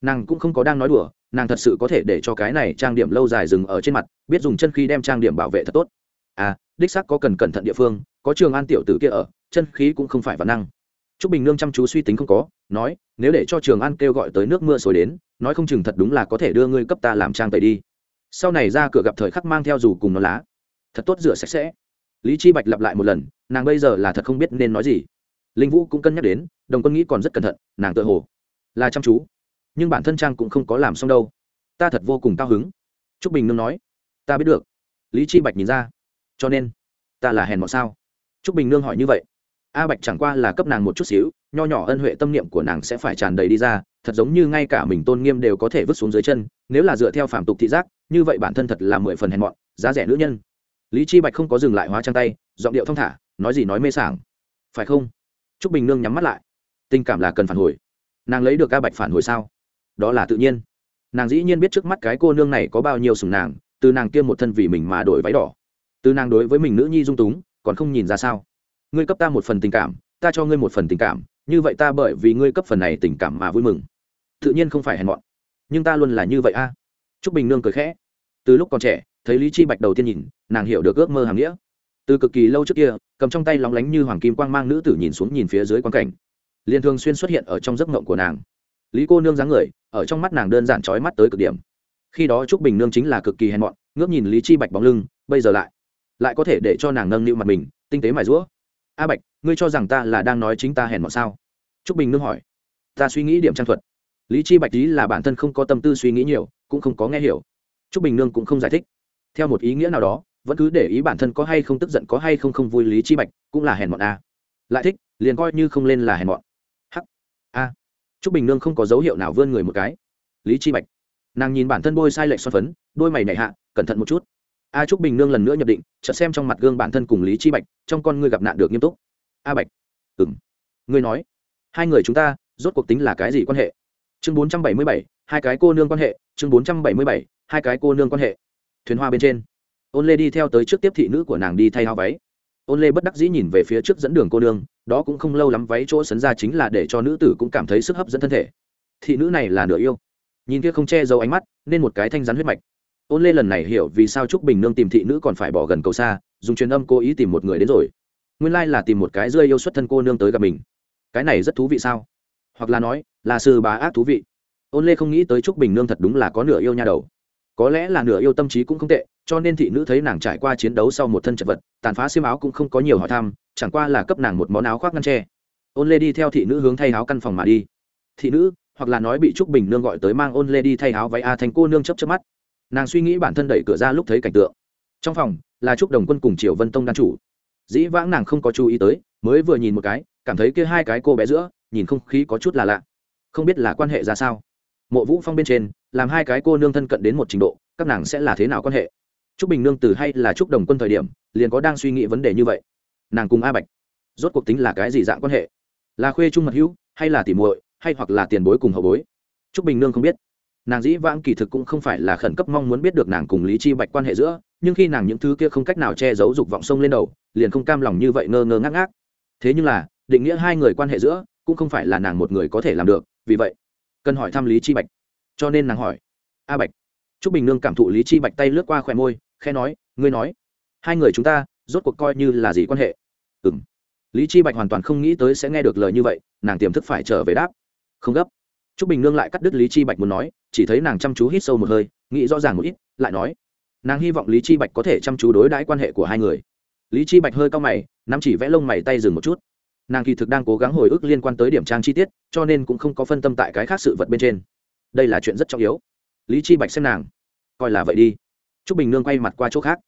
Nàng cũng không có đang nói đùa, nàng thật sự có thể để cho cái này trang điểm lâu dài dừng ở trên mặt, biết dùng chân khi đem trang điểm bảo vệ thật tốt à đích xác có cần cẩn thận địa phương, có trường an tiểu tử kia ở, chân khí cũng không phải văn năng. T r ú c bình nương chăm chú suy tính không có, nói, nếu để cho trường an kêu gọi tới nước mưa sồi đến, nói không chừng thật đúng là có thể đưa ngươi cấp ta làm trang tẩy đi. Sau này ra cửa gặp thời khắc mang theo dù cùng nó lá. Thật tốt, rửa sạch sẽ. Lý chi bạch lặp lại một lần, nàng bây giờ là thật không biết nên nói gì. Linh vũ cũng cân nhắc đến, đồng quân nghĩ còn rất cẩn thận, nàng tự hồ là chăm chú. Nhưng bản thân trang cũng không có làm xong đâu. Ta thật vô cùng cao hứng. T r ú c bình nương nói. Ta biết được. Lý chi bạch nhìn ra cho nên ta là hèn mọn sao? T r ú c bình nương hỏi như vậy. A bạch chẳng qua là cấp nàng một chút xíu, nho nhỏ ân huệ tâm niệm của nàng sẽ phải tràn đầy đi ra, thật giống như ngay cả mình tôn nghiêm đều có thể vứt xuống dưới chân, nếu là dựa theo phạm tục thị giác, như vậy bản thân thật là mười phần hèn mọn, giá rẻ nữ nhân. Lý chi bạch không có dừng lại hóa trang tay, giọng điệu thong thả, nói gì nói mê sảng. Phải không? T r ú c bình nương nhắm mắt lại. Tình cảm là cần phản hồi. Nàng lấy được a bạch phản hồi sao? Đó là tự nhiên. Nàng dĩ nhiên biết trước mắt cái cô nương này có bao nhiêu sùng nàng, từ nàng kia một thân vì mình mà đổi váy đỏ từ nàng đối với mình nữ nhi dung túng, còn không nhìn ra sao. Ngươi cấp ta một phần tình cảm, ta cho ngươi một phần tình cảm, như vậy ta bởi vì ngươi cấp phần này tình cảm mà vui mừng. Tự nhiên không phải hèn mọn. Nhưng ta luôn là như vậy a. À. t r ú c bình nương cười khẽ. Từ lúc còn trẻ, thấy lý chi bạch đầu tiên nhìn, nàng hiểu được ước mơ hàm nghĩa. Từ cực kỳ lâu trước kia, cầm trong tay lóng lánh như hoàng kim quang mang nữ tử nhìn xuống nhìn phía dưới quan cảnh. Liền thường xuyên xuất hiện ở trong giấc mộng của nàng. Lý cô nương dáng người, ở trong mắt nàng đơn giản trói mắt tới cực điểm. Khi đó trúc bình nương chính là cực kỳ hèn mọn, ngước nhìn lý chi bạch bóng lưng, bây giờ lại lại có thể để cho nàng nâng niu mặt mình, tinh tế mài rũa a bạch, ngươi cho rằng ta là đang nói chính ta hèn mọn sao? Trúc bình nương hỏi. Ta suy nghĩ điểm trang thuật. Lý chi bạch ý là bản thân không có tâm tư suy nghĩ nhiều, cũng không có nghe hiểu. Trúc bình nương cũng không giải thích. Theo một ý nghĩa nào đó, vẫn cứ để ý bản thân có hay không tức giận, có hay không không vui lý chi bạch cũng là hèn mọn a. Lại thích, liền coi như không lên là hèn mọn. Hắc. A. Trúc bình nương không có dấu hiệu nào vươn người một cái. Lý chi bạch. Nàng nhìn bản thân bôi sai lệch xoan phấn, đôi mày nảy hạ, cẩn thận một chút a trúc bình nương lần nữa nhập định, chợt xem trong mặt gương bản thân cùng lý chi bạch, trong con ngươi gặp nạn được nghiêm túc. A bạch. Ừm. Ngươi nói. Hai người chúng ta, rốt cuộc tính là cái gì quan hệ? Chương bốn trăm bảy mươi bảy, hai cái cô nương quan hệ, chương bốn trăm bảy mươi bảy, hai cái cô nương quan hệ. Thuyền hoa bên trên. Ôn lê đi theo tới trước tiếp thị nữ của nàng đi thay áo váy. Ôn lê bất đắc dĩ nhìn về phía trước dẫn đường cô nương, đó cũng không lâu lắm váy chỗ sấn ra chính là để cho nữ tử cũng cảm thấy sức hấp dẫn thân thể. Thị nữ này là nửa yêu. Nhìn kia không che giấu ánh mắt, nên một cái thanh rắn huyết mạch ôn lê lần này hiểu vì sao trúc bình nương tìm thị nữ còn phải bỏ gần cầu xa, dùng truyền âm cố ý tìm một người đến rồi. Nguyên lai là tìm một cái rơi yêu xuất thân cô nương tới gặp mình. Cái này rất thú vị sao? Hoặc là nói, là sư bá ác thú vị. Ôn lê không nghĩ tới trúc bình nương thật đúng là có nửa yêu nha đầu. Có lẽ là nửa yêu tâm trí cũng không tệ, cho nên thị nữ thấy nàng trải qua chiến đấu sau một thân chật vật, tàn phá xiêm áo cũng không có nhiều hỏi thăm, chẳng qua là cấp nàng một món áo khoác ngăn tre ôn lê đi theo thị nữ hướng thay áo căn phòng mà đi. Thị nữ, hoặc là nói bị trúc bình nương gọi tới mang ôn lê đi thay áo váy a thành cô nương chấp chấp mắt nàng suy nghĩ bản thân đẩy cửa ra lúc thấy cảnh tượng. Trong phòng, là trúc đồng quân cùng triều vân tông đan chủ. Dĩ vãng nàng không có chú ý tới, mới vừa nhìn một cái, cảm thấy kia hai cái cô bé giữa, nhìn không khí có chút là lạ. Không biết là quan hệ ra sao. Mộ vũ phong bên trên, làm hai cái cô nương thân cận đến một trình độ, các nàng sẽ là thế nào quan hệ? Trúc bình nương từ hay là trúc đồng quân thời điểm, liền có đang suy nghĩ vấn đề như vậy. Nàng cùng a bạch, rốt cuộc tính là cái gì dạng quan hệ? Là khuê trung mật hữu, hay là tỉ muội, hay hoặc là tiền bối cùng hậu bối? Trúc bình nương không biết nàng dĩ vãng kỳ thực cũng không phải là khẩn cấp mong muốn biết được nàng cùng lý chi bạch quan hệ giữa nhưng khi nàng những thứ kia không cách nào che giấu dục vọng sông lên đầu liền không cam lòng như vậy ngơ ngơ ngác ngác thế nhưng là định nghĩa hai người quan hệ giữa cũng không phải là nàng một người có thể làm được vì vậy cần hỏi thăm lý chi bạch cho nên nàng hỏi a bạch Trúc Bình Nương cảm thụ Lý Chi Bạch tay lướt qua khóe môi, khẽ nói, "Ngươi nói, hai người chúng ta rốt cuộc coi như là gì quan hệ?" Ừm. Lý Chi Bạch hoàn toàn không nghĩ tới sẽ nghe được lời như vậy, nàng tiềm thức phải trở về đáp. Không gấp. Trúc Bình Nương lại cắt đứt Lý Chi Bạch muốn nói, chỉ thấy nàng chăm chú hít sâu một hơi, nghĩ rõ ràng một ít, lại nói, nàng hy vọng Lý Chi Bạch có thể chăm chú đối đãi quan hệ của hai người. Lý Chi Bạch hơi cao mày, nắm chỉ vẽ lông mày tay dừng một chút. Nàng kỳ thực đang cố gắng hồi ức liên quan tới điểm trang chi tiết, cho nên cũng không có phân tâm tại cái khác sự vật bên trên. Đây là chuyện rất trọng yếu lý chi bạch xem nàng coi là vậy đi Trúc bình nương quay mặt qua chỗ khác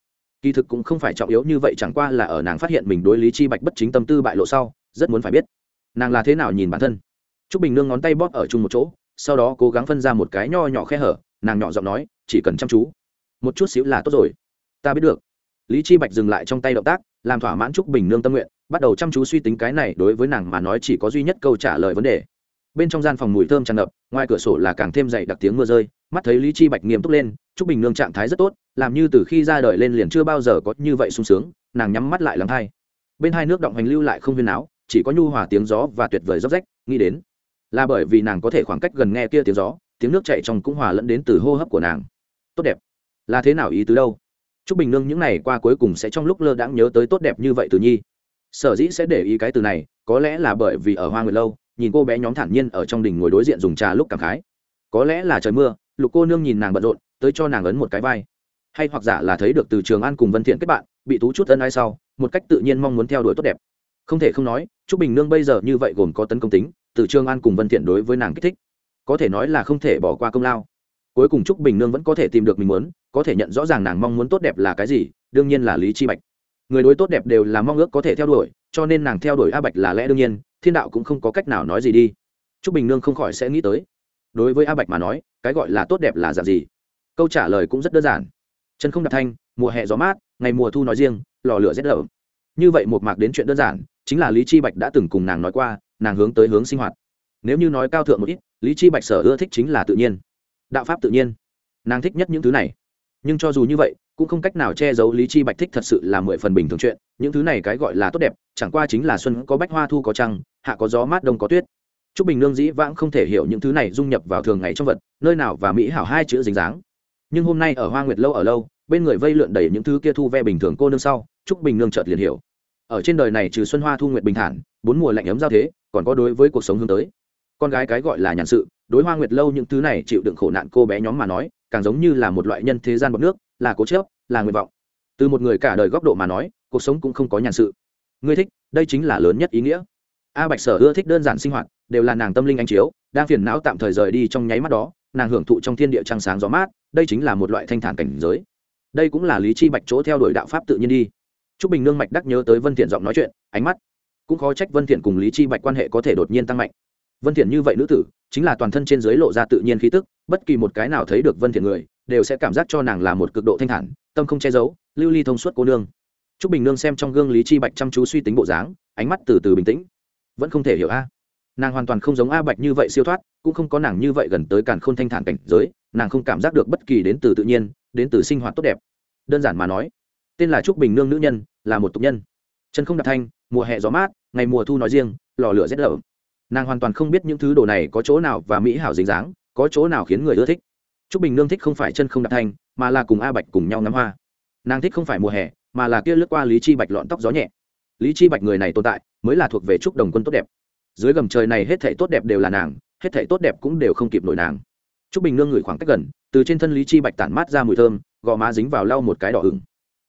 kỳ thực cũng không phải trọng yếu như vậy chẳng qua là ở nàng phát hiện mình đối lý chi bạch bất chính tâm tư bại lộ sau rất muốn phải biết nàng là thế nào nhìn bản thân Trúc bình nương ngón tay bóp ở chung một chỗ, sau đó cố gắng phân ra một cái nho nhỏ khe hở, nàng nhỏ giọng nói, chỉ cần chăm chú. Một chút xíu là tốt rồi. Ta biết được. Lý chi bạch dừng lại trong tay động tác, làm thỏa mãn Trúc bình nương tâm nguyện, bắt đầu chăm chú suy tính cái này đối với nàng mà nói chỉ có duy nhất câu trả lời vấn đề. Bên trong gian phòng mùi thơm tràn ngập, ngoài cửa sổ là càng thêm dày đặc tiếng mưa rơi, mắt thấy lý chi bạch nghiêm túc lên, trúc bình nương trạng thái rất tốt, làm như từ khi ra đời lên liền chưa bao giờ có như vậy sung sướng, nàng nhắm mắt lại lắng thai bên hai nước động hành lưu lại không huyên áo, chỉ có nhu hòa tiếng gió và tuyệt vời róc rách, nghĩ đến là bởi vì nàng có thể khoảng cách gần nghe kia tiếng gió, tiếng nước chảy trong cũng hòa lẫn đến từ hô hấp của nàng. Tốt đẹp. Là thế nào ý tứ đâu? Trúc bình nương những ngày qua cuối cùng sẽ trong lúc lơ đãng nhớ tới tốt đẹp như vậy từ nhi. Sở dĩ sẽ để ý cái từ này, có lẽ là bởi vì ở hoa người lâu, nhìn cô bé nhóm thản nhiên ở trong đình ngồi đối diện dùng trà lúc cảm khái. Có lẽ là trời mưa, lục cô nương nhìn nàng bận rộn, tới cho nàng ấn một cái vai. Hay hoặc giả là thấy được từ trường an cùng vân thiện kết bạn, bị tú chút ân ai sau, một cách tự nhiên mong muốn theo đuổi tốt đẹp. Không thể không nói, trúc bình nương bây giờ như vậy gồm có tấn công tính từ trường an cùng vân thiện đối với nàng kích thích. Có thể nói là không thể bỏ qua công lao. Cuối cùng trúc bình nương vẫn có thể tìm được mình muốn, có thể nhận rõ ràng nàng mong muốn tốt đẹp là cái gì, đương nhiên là lý chi bạch. Người đối tốt đẹp đều là mong ước có thể theo đuổi, cho nên nàng theo đuổi a bạch là lẽ đương nhiên, thiên đạo cũng không có cách nào nói gì đi. Trúc bình nương không khỏi sẽ nghĩ tới. Đối với a bạch mà nói, cái gọi là tốt đẹp là dạng gì? Câu trả lời cũng rất đơn giản. Chân không đặt thanh, mùa hè gió mát, ngày mùa thu nói riêng, lò lửa rét lở. Như vậy một mạc đến chuyện đơn giản, chính là lý chi bạch đã từng cùng nàng nói qua nàng hướng tới hướng sinh hoạt. Nếu như nói cao thượng một ít lý chi bạch sở ưa thích chính là tự nhiên đạo pháp tự nhiên. Nàng thích nhất những thứ này. Nhưng cho dù như vậy cũng không cách nào che giấu lý chi bạch thích thật sự là mười phần bình thường chuyện. Những thứ này cái gọi là tốt đẹp chẳng qua chính là xuân có bách hoa thu có trăng hạ có gió mát đông có tuyết. Trúc Bình Nương dĩ vãng không thể hiểu những thứ này dung nhập vào thường ngày trong vật, nơi nào và mỹ hảo hai chữ dính dáng. Nhưng hôm nay ở Hoa Nguyệt lâu ở lâu, bên người vây lượn đầy những thứ kia thu ve bình thường cô nương sau, Trúc Bình Nương chợt liền hiểu. Ở trên đời này trừ xuân hoa thu nguyệt bình thản, bốn mùa lạnh ấm giao thế, còn có đối với cuộc sống hướng tới. Con gái cái gọi là nhàn sự, đối Hoa Nguyệt lâu những thứ này chịu đựng khổ nạn cô bé nhóm mà nói, càng giống như là một loại nhân thế gian bọt nước, là cố chấp, là nguyện vọng. Từ một người cả đời góc độ mà nói, cuộc sống cũng không có nhàn sự. Ngươi thích, đây chính là lớn nhất ý nghĩa a bạch sở ưa thích đơn giản sinh hoạt đều là nàng tâm linh anh chiếu đang phiền não tạm thời rời đi trong nháy mắt đó nàng hưởng thụ trong thiên địa trăng sáng gió mát đây chính là một loại thanh thản cảnh giới đây cũng là lý chi bạch chỗ theo đuổi đạo pháp tự nhiên đi Trúc Bình Nương mạch đắc nhớ tới Vân Thiện giọng nói chuyện, ánh mắt cũng khó trách Vân Thiện cùng Lý Chi Bạch quan hệ có thể đột nhiên tăng mạnh. Vân Thiện như vậy nữ tử, chính là toàn thân trên dưới lộ ra tự nhiên khí tức, bất kỳ một cái nào thấy được Vân Thiện người, đều sẽ cảm giác cho nàng là một cực độ thanh thản, tâm không che giấu, lưu ly thông suốt cô nương. Trúc Bình Nương xem trong gương Lý Chi Bạch chăm chú suy tính bộ dáng, ánh mắt từ từ bình tĩnh vẫn không thể hiểu a nàng hoàn toàn không giống a bạch như vậy siêu thoát cũng không có nàng như vậy gần tới càn khôn thanh thản cảnh giới nàng không cảm giác được bất kỳ đến từ tự nhiên đến từ sinh hoạt tốt đẹp đơn giản mà nói tên là trúc bình nương nữ nhân là một tục nhân chân không đặt thanh mùa hè gió mát, ngày mùa thu nói riêng, lò lửa rét lở. Nàng hoàn toàn không biết những thứ đồ này có chỗ nào và mỹ hảo dính dáng, có chỗ nào khiến người ưa thích. Trúc bình nương thích không phải chân không đặt thanh, mà là cùng a bạch cùng nhau ngắm hoa. Nàng thích không phải mùa hè, mà là kia lướt qua lý chi bạch lọn tóc gió nhẹ. Lý chi bạch người này tồn tại, mới là thuộc về trúc đồng quân tốt đẹp. Dưới gầm trời này hết thảy tốt đẹp đều là nàng, hết thảy tốt đẹp cũng đều không kịp nổi nàng. Trúc bình nương ngửi khoảng cách gần, từ trên thân lý chi bạch tản mát ra mùi thơm, gò má dính vào lau một cái đỏ hừng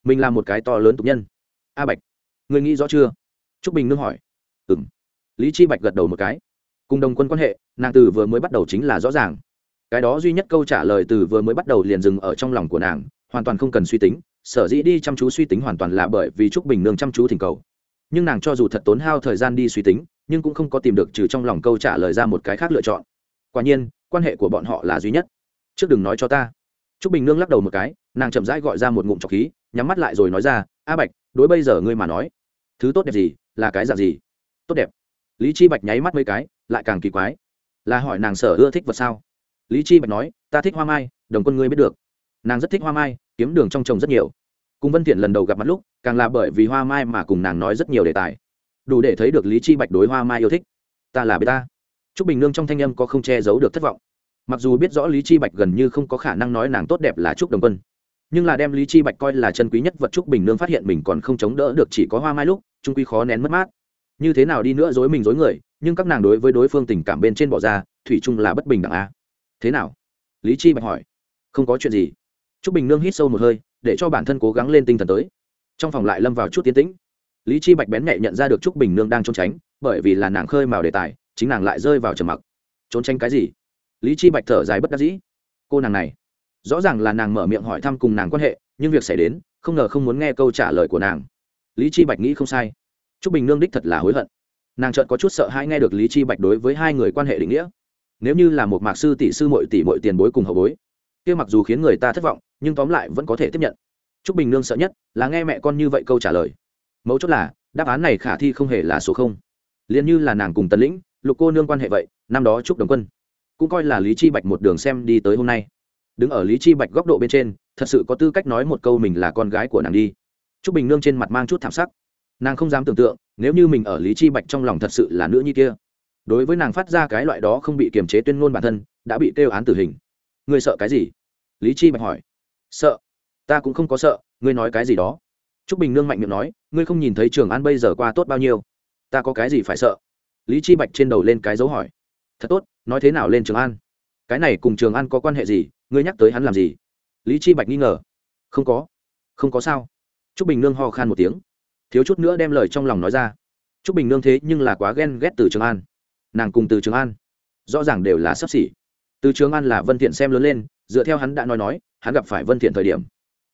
mình là một cái to lớn tục nhân. A bạch, người nghĩ rõ chưa? Trúc bình nương hỏi. Ừm. Lý chi bạch gật đầu một cái. Cùng đồng quân quan hệ, nàng từ vừa mới bắt đầu chính là rõ ràng. Cái đó duy nhất câu trả lời từ vừa mới bắt đầu liền dừng ở trong lòng của nàng, hoàn toàn không cần suy tính, sở dĩ đi chăm chú suy tính hoàn toàn là bởi vì trúc bình nương chăm chú thỉnh cầu. Nhưng nàng cho dù thật tốn hao thời gian đi suy tính, nhưng cũng không có tìm được trừ trong lòng câu trả lời ra một cái khác lựa chọn. Quả nhiên, quan hệ của bọn họ là duy nhất. Trước đừng nói cho ta. Trúc bình nương lắc đầu một cái, nàng chậm rãi gọi ra một ngụm trọc khí, nhắm mắt lại rồi nói ra, a bạch, đối bây giờ ngươi mà nói, thứ tốt đẹp gì là cái dạng gì? Tốt đẹp. Lý chi bạch nháy mắt mấy cái, lại càng kỳ quái. Là hỏi nàng sở ưa thích vật sao? Lý chi bạch nói, ta thích hoa mai, đồng quân ngươi biết được. Nàng rất thích hoa mai, kiếm đường trong trồng rất nhiều. Cùng vân thiện lần đầu gặp mặt lúc, càng là bởi vì hoa mai mà cùng nàng nói rất nhiều đề tài. Đủ để thấy được lý chi bạch đối hoa mai yêu thích. Ta là bê ta. Trúc bình nương trong thanh âm có không che giấu được thất vọng. Mặc dù biết rõ lý chi bạch gần như không có khả năng nói nàng tốt đẹp là trúc đồng quân, nhưng là đem lý chi bạch coi là chân quý nhất vật trúc bình nương phát hiện mình còn không chống đỡ được chỉ có hoa mai lúc trung quy khó nén mất mát. Như thế nào đi nữa dối mình dối người, nhưng các nàng đối với đối phương tình cảm bên trên bỏ ra, thủy chung là bất bình đẳng a. Thế nào? Lý chi bạch hỏi. Không có chuyện gì. Trúc bình nương hít sâu một hơi, để cho bản thân cố gắng lên tinh thần tới. Trong phòng lại lâm vào chút tiến tĩnh. Lý chi bạch bén nhẹ nhận ra được trúc bình nương đang trốn tránh, bởi vì là nàng khơi mào đề tài, chính nàng lại rơi vào trầm mặc. Trốn tránh cái gì? Lý chi bạch thở dài bất đắc dĩ. Cô nàng này, rõ ràng là nàng mở miệng hỏi thăm cùng nàng quan hệ, nhưng việc xảy đến, không ngờ không muốn nghe câu trả lời của nàng lý chi bạch nghĩ không sai trúc bình nương đích thật là hối hận nàng chợt có chút sợ hãi nghe được lý chi bạch đối với hai người quan hệ định nghĩa nếu như là một mạc sư tỷ sư muội tỷ muội tiền bối cùng hậu bối kia mặc dù khiến người ta thất vọng nhưng tóm lại vẫn có thể tiếp nhận Trúc Bình Nương sợ nhất là nghe mẹ con như vậy câu trả lời. Mấu chốt là, đáp án này khả thi không hề là số không. Liên như là nàng cùng Tần Lĩnh, Lục cô nương quan hệ vậy, năm đó Trúc Đồng Quân cũng coi là Lý Chi Bạch một đường xem đi tới hôm nay. Đứng ở Lý Chi Bạch góc độ bên trên, thật sự có tư cách nói một câu mình là con gái của nàng đi. Trúc Bình Nương trên mặt mang chút thảm sắc. Nàng không dám tưởng tượng, nếu như mình ở Lý Chi Bạch trong lòng thật sự là nữ nhi kia. Đối với nàng phát ra cái loại đó không bị kiềm chế tuyên ngôn bản thân, đã bị tiêu án tử hình. Ngươi sợ cái gì? Lý Chi Bạch hỏi. Sợ. Ta cũng không có sợ ngươi nói cái gì đó. T r ú c bình nương mạnh miệng nói ngươi không nhìn thấy trường an bây giờ qua tốt bao nhiêu? Ta có cái gì phải sợ? Lý chi bạch trên đầu lên cái dấu hỏi. Thật tốt nói thế nào lên trường an? Cái này cùng trường an có quan hệ gì? Ngươi nhắc tới hắn làm gì? Lý chi bạch nghi ngờ. Không có. Không có sao. Trúc bình nương ho khan một tiếng. Thiếu chút nữa đem lời trong lòng nói ra. Trúc bình nương thế nhưng là quá ghen ghét từ trường an. Nàng cùng từ trường an, rõ ràng đều là sắp xỉ. Từ trường an là vân thiện xem lớn lên, dựa theo hắn đã nói nói, hắn gặp phải vân thiện thời điểm,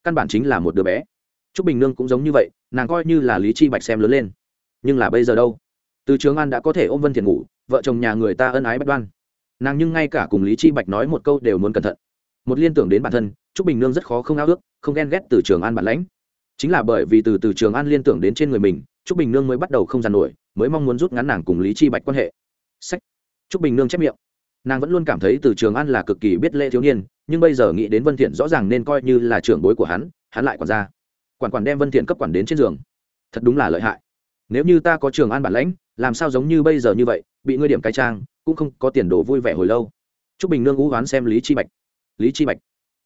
căn bản chính là một đứa bé. Trúc bình nương cũng giống như vậy, nàng coi như là lý chi bạch xem lớn lên. Nhưng là bây giờ đâu? Từ trường an đã có thể ôm vân thiện ngủ, vợ chồng nhà người ta ân ái bất đoan. Nàng nhưng ngay cả cùng lý chi bạch nói một câu đều muốn cẩn thận. Một liên tưởng đến bản thân, Trúc bình nương rất khó không ao ước, không ghen ghét từ trường an bản lãnh chính là bởi vì từ từ trường an liên tưởng đến trên người mình, Trúc bình nương mới bắt đầu không giàn nổi, mới mong muốn rút ngắn nàng cùng lý chi bạch quan hệ. Sách. Trúc bình nương chép miệng. Nàng vẫn luôn cảm thấy từ trường an là cực kỳ biết lễ thiếu niên, nhưng bây giờ nghĩ đến vân thiện rõ ràng nên coi như là trưởng bối của hắn hắn lại quản ra quản quản đem vân thiện cấp quản đến trên giường. Thật đúng là lợi hại. Nếu như ta có trường an bản lãnh, làm sao giống như bây giờ như vậy, bị ngươi điểm cái trang, cũng không có tiền đồ vui vẻ hồi lâu. Trúc bình nương ú oán xem lý chi bạch. Lý chi bạch.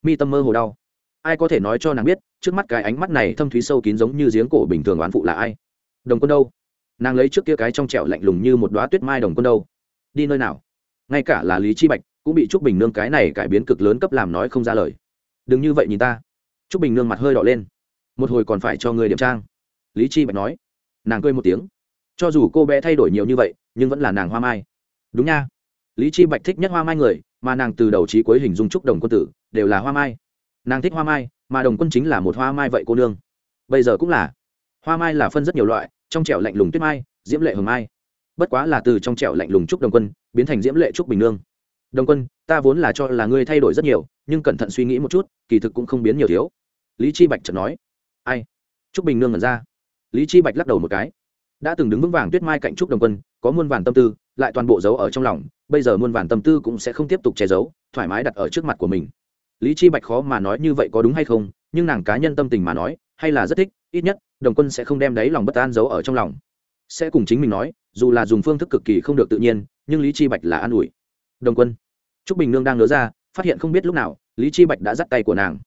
Mi tâm mơ hồ đau ai có thể nói cho nàng biết, trước mắt cái ánh mắt này thâm thúy sâu kín giống như giếng cổ bình thường oán phụ là ai? Đồng quân đâu? Nàng lấy trước kia cái trong trẻo lạnh lùng như một đoá tuyết mai đồng quân đâu? Đi nơi nào? Ngay cả là lý chi bạch cũng bị trúc bình nương cái này cải biến cực lớn cấp làm nói không ra lời. Đừng như vậy nhìn ta. Trúc bình nương mặt hơi đỏ lên. Một hồi còn phải cho người điểm trang. Lý chi bạch nói. Nàng cười một tiếng. Cho dù cô bé thay đổi nhiều như vậy, nhưng vẫn là nàng hoa mai. Đúng nha. Lý chi bạch thích nhất hoa mai người, mà nàng từ đầu trí cuối hình dung trúc đồng quân tử đều là hoa mai nàng thích hoa mai, mà đồng quân chính là một hoa mai vậy cô nương. Bây giờ cũng là. Hoa mai là phân rất nhiều loại, trong trẻo lạnh lùng tuyết mai, diễm lệ hồng mai. Bất quá là từ trong trẻo lạnh lùng trúc đồng quân, biến thành diễm lệ trúc bình nương. Đồng quân, ta vốn là cho là ngươi thay đổi rất nhiều, nhưng cẩn thận suy nghĩ một chút, kỳ thực cũng không biến nhiều thiếu. Lý chi bạch chợt nói. Ai? Trúc bình nương ngẩn ra. Lý chi bạch lắc đầu một cái. Đã từng đứng vững vàng tuyết mai cạnh trúc đồng quân, có muôn vàn tâm tư, lại toàn bộ giấu ở trong lòng, bây giờ muôn vàn tâm tư cũng sẽ không tiếp tục che giấu, thoải mái đặt ở trước mặt của mình lý chi bạch khó mà nói như vậy có đúng hay không, nhưng nàng cá nhân tâm tình mà nói, hay là rất thích, ít nhất, đồng quân sẽ không đem đấy lòng bất an giấu ở trong lòng. Sẽ cùng chính mình nói, dù là dùng phương thức cực kỳ không được tự nhiên, nhưng lý chi bạch là an ủi. Đồng quân. Trúc bình nương đang nỡ ra, phát hiện không biết lúc nào, lý chi bạch đã dắt tay của nàng.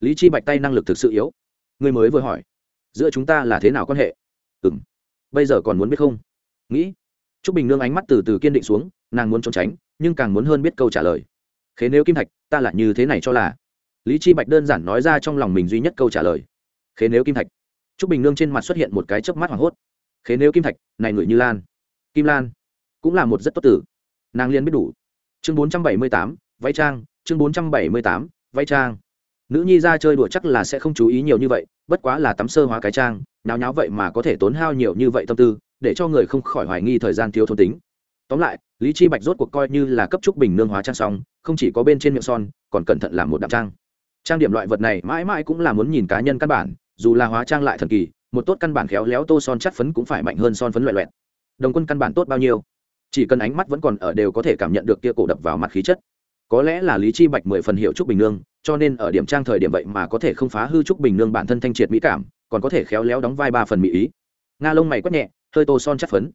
Lý chi bạch tay năng lực thực sự yếu. Người mới vừa hỏi, giữa chúng ta là thế nào quan hệ? Ừm, bây giờ còn muốn biết không? Nghĩ. Trúc bình nương ánh mắt từ từ kiên định xuống, nàng muốn trốn tránh, nhưng càng muốn hơn biết câu trả lời khế nếu kim thạch, ta là như thế này cho là. Lý chi bạch đơn giản nói ra trong lòng mình duy nhất câu trả lời. Khế nếu kim thạch. Trúc bình nương trên mặt xuất hiện một cái chớp mắt hoảng hốt. Khế nếu kim thạch, này người như lan. Kim lan. Cũng là một rất tốt tử. Nàng liên biết đủ. Chương bốn trăm bảy mươi tám, váy trang. Chương bốn trăm bảy mươi tám, váy trang. Nữ nhi ra chơi đùa chắc là sẽ không chú ý nhiều như vậy, bất quá là tắm sơ hóa cái trang, nháo nháo vậy mà có thể tốn hao nhiều như vậy tâm tư, để cho người không khỏi hoài nghi thời gian thiếu thốn tính tóm lại, lý chi bạch rốt cuộc coi như là cấp trúc bình nương hóa trang xong, không chỉ có bên trên miệng son, còn cẩn thận làm một đạm trang. Trang điểm loại vật này mãi mãi cũng là muốn nhìn cá nhân căn bản, dù là hóa trang lại thần kỳ, một tốt căn bản khéo léo tô son chắt phấn cũng phải mạnh hơn son phấn loẹt loẹt. Đồng quân căn bản tốt bao nhiêu? Chỉ cần ánh mắt vẫn còn ở đều có thể cảm nhận được kia cổ đập vào mặt khí chất. Có lẽ là lý chi bạch mười phần hiệu trúc bình nương, cho nên ở điểm trang thời điểm vậy mà có thể không phá hư trúc bình nương bản thân thanh triệt mỹ cảm, còn có thể khéo léo đóng vai ba phần mỹ ý. Nga lông mày quét nhẹ, hơi tô son chất phấn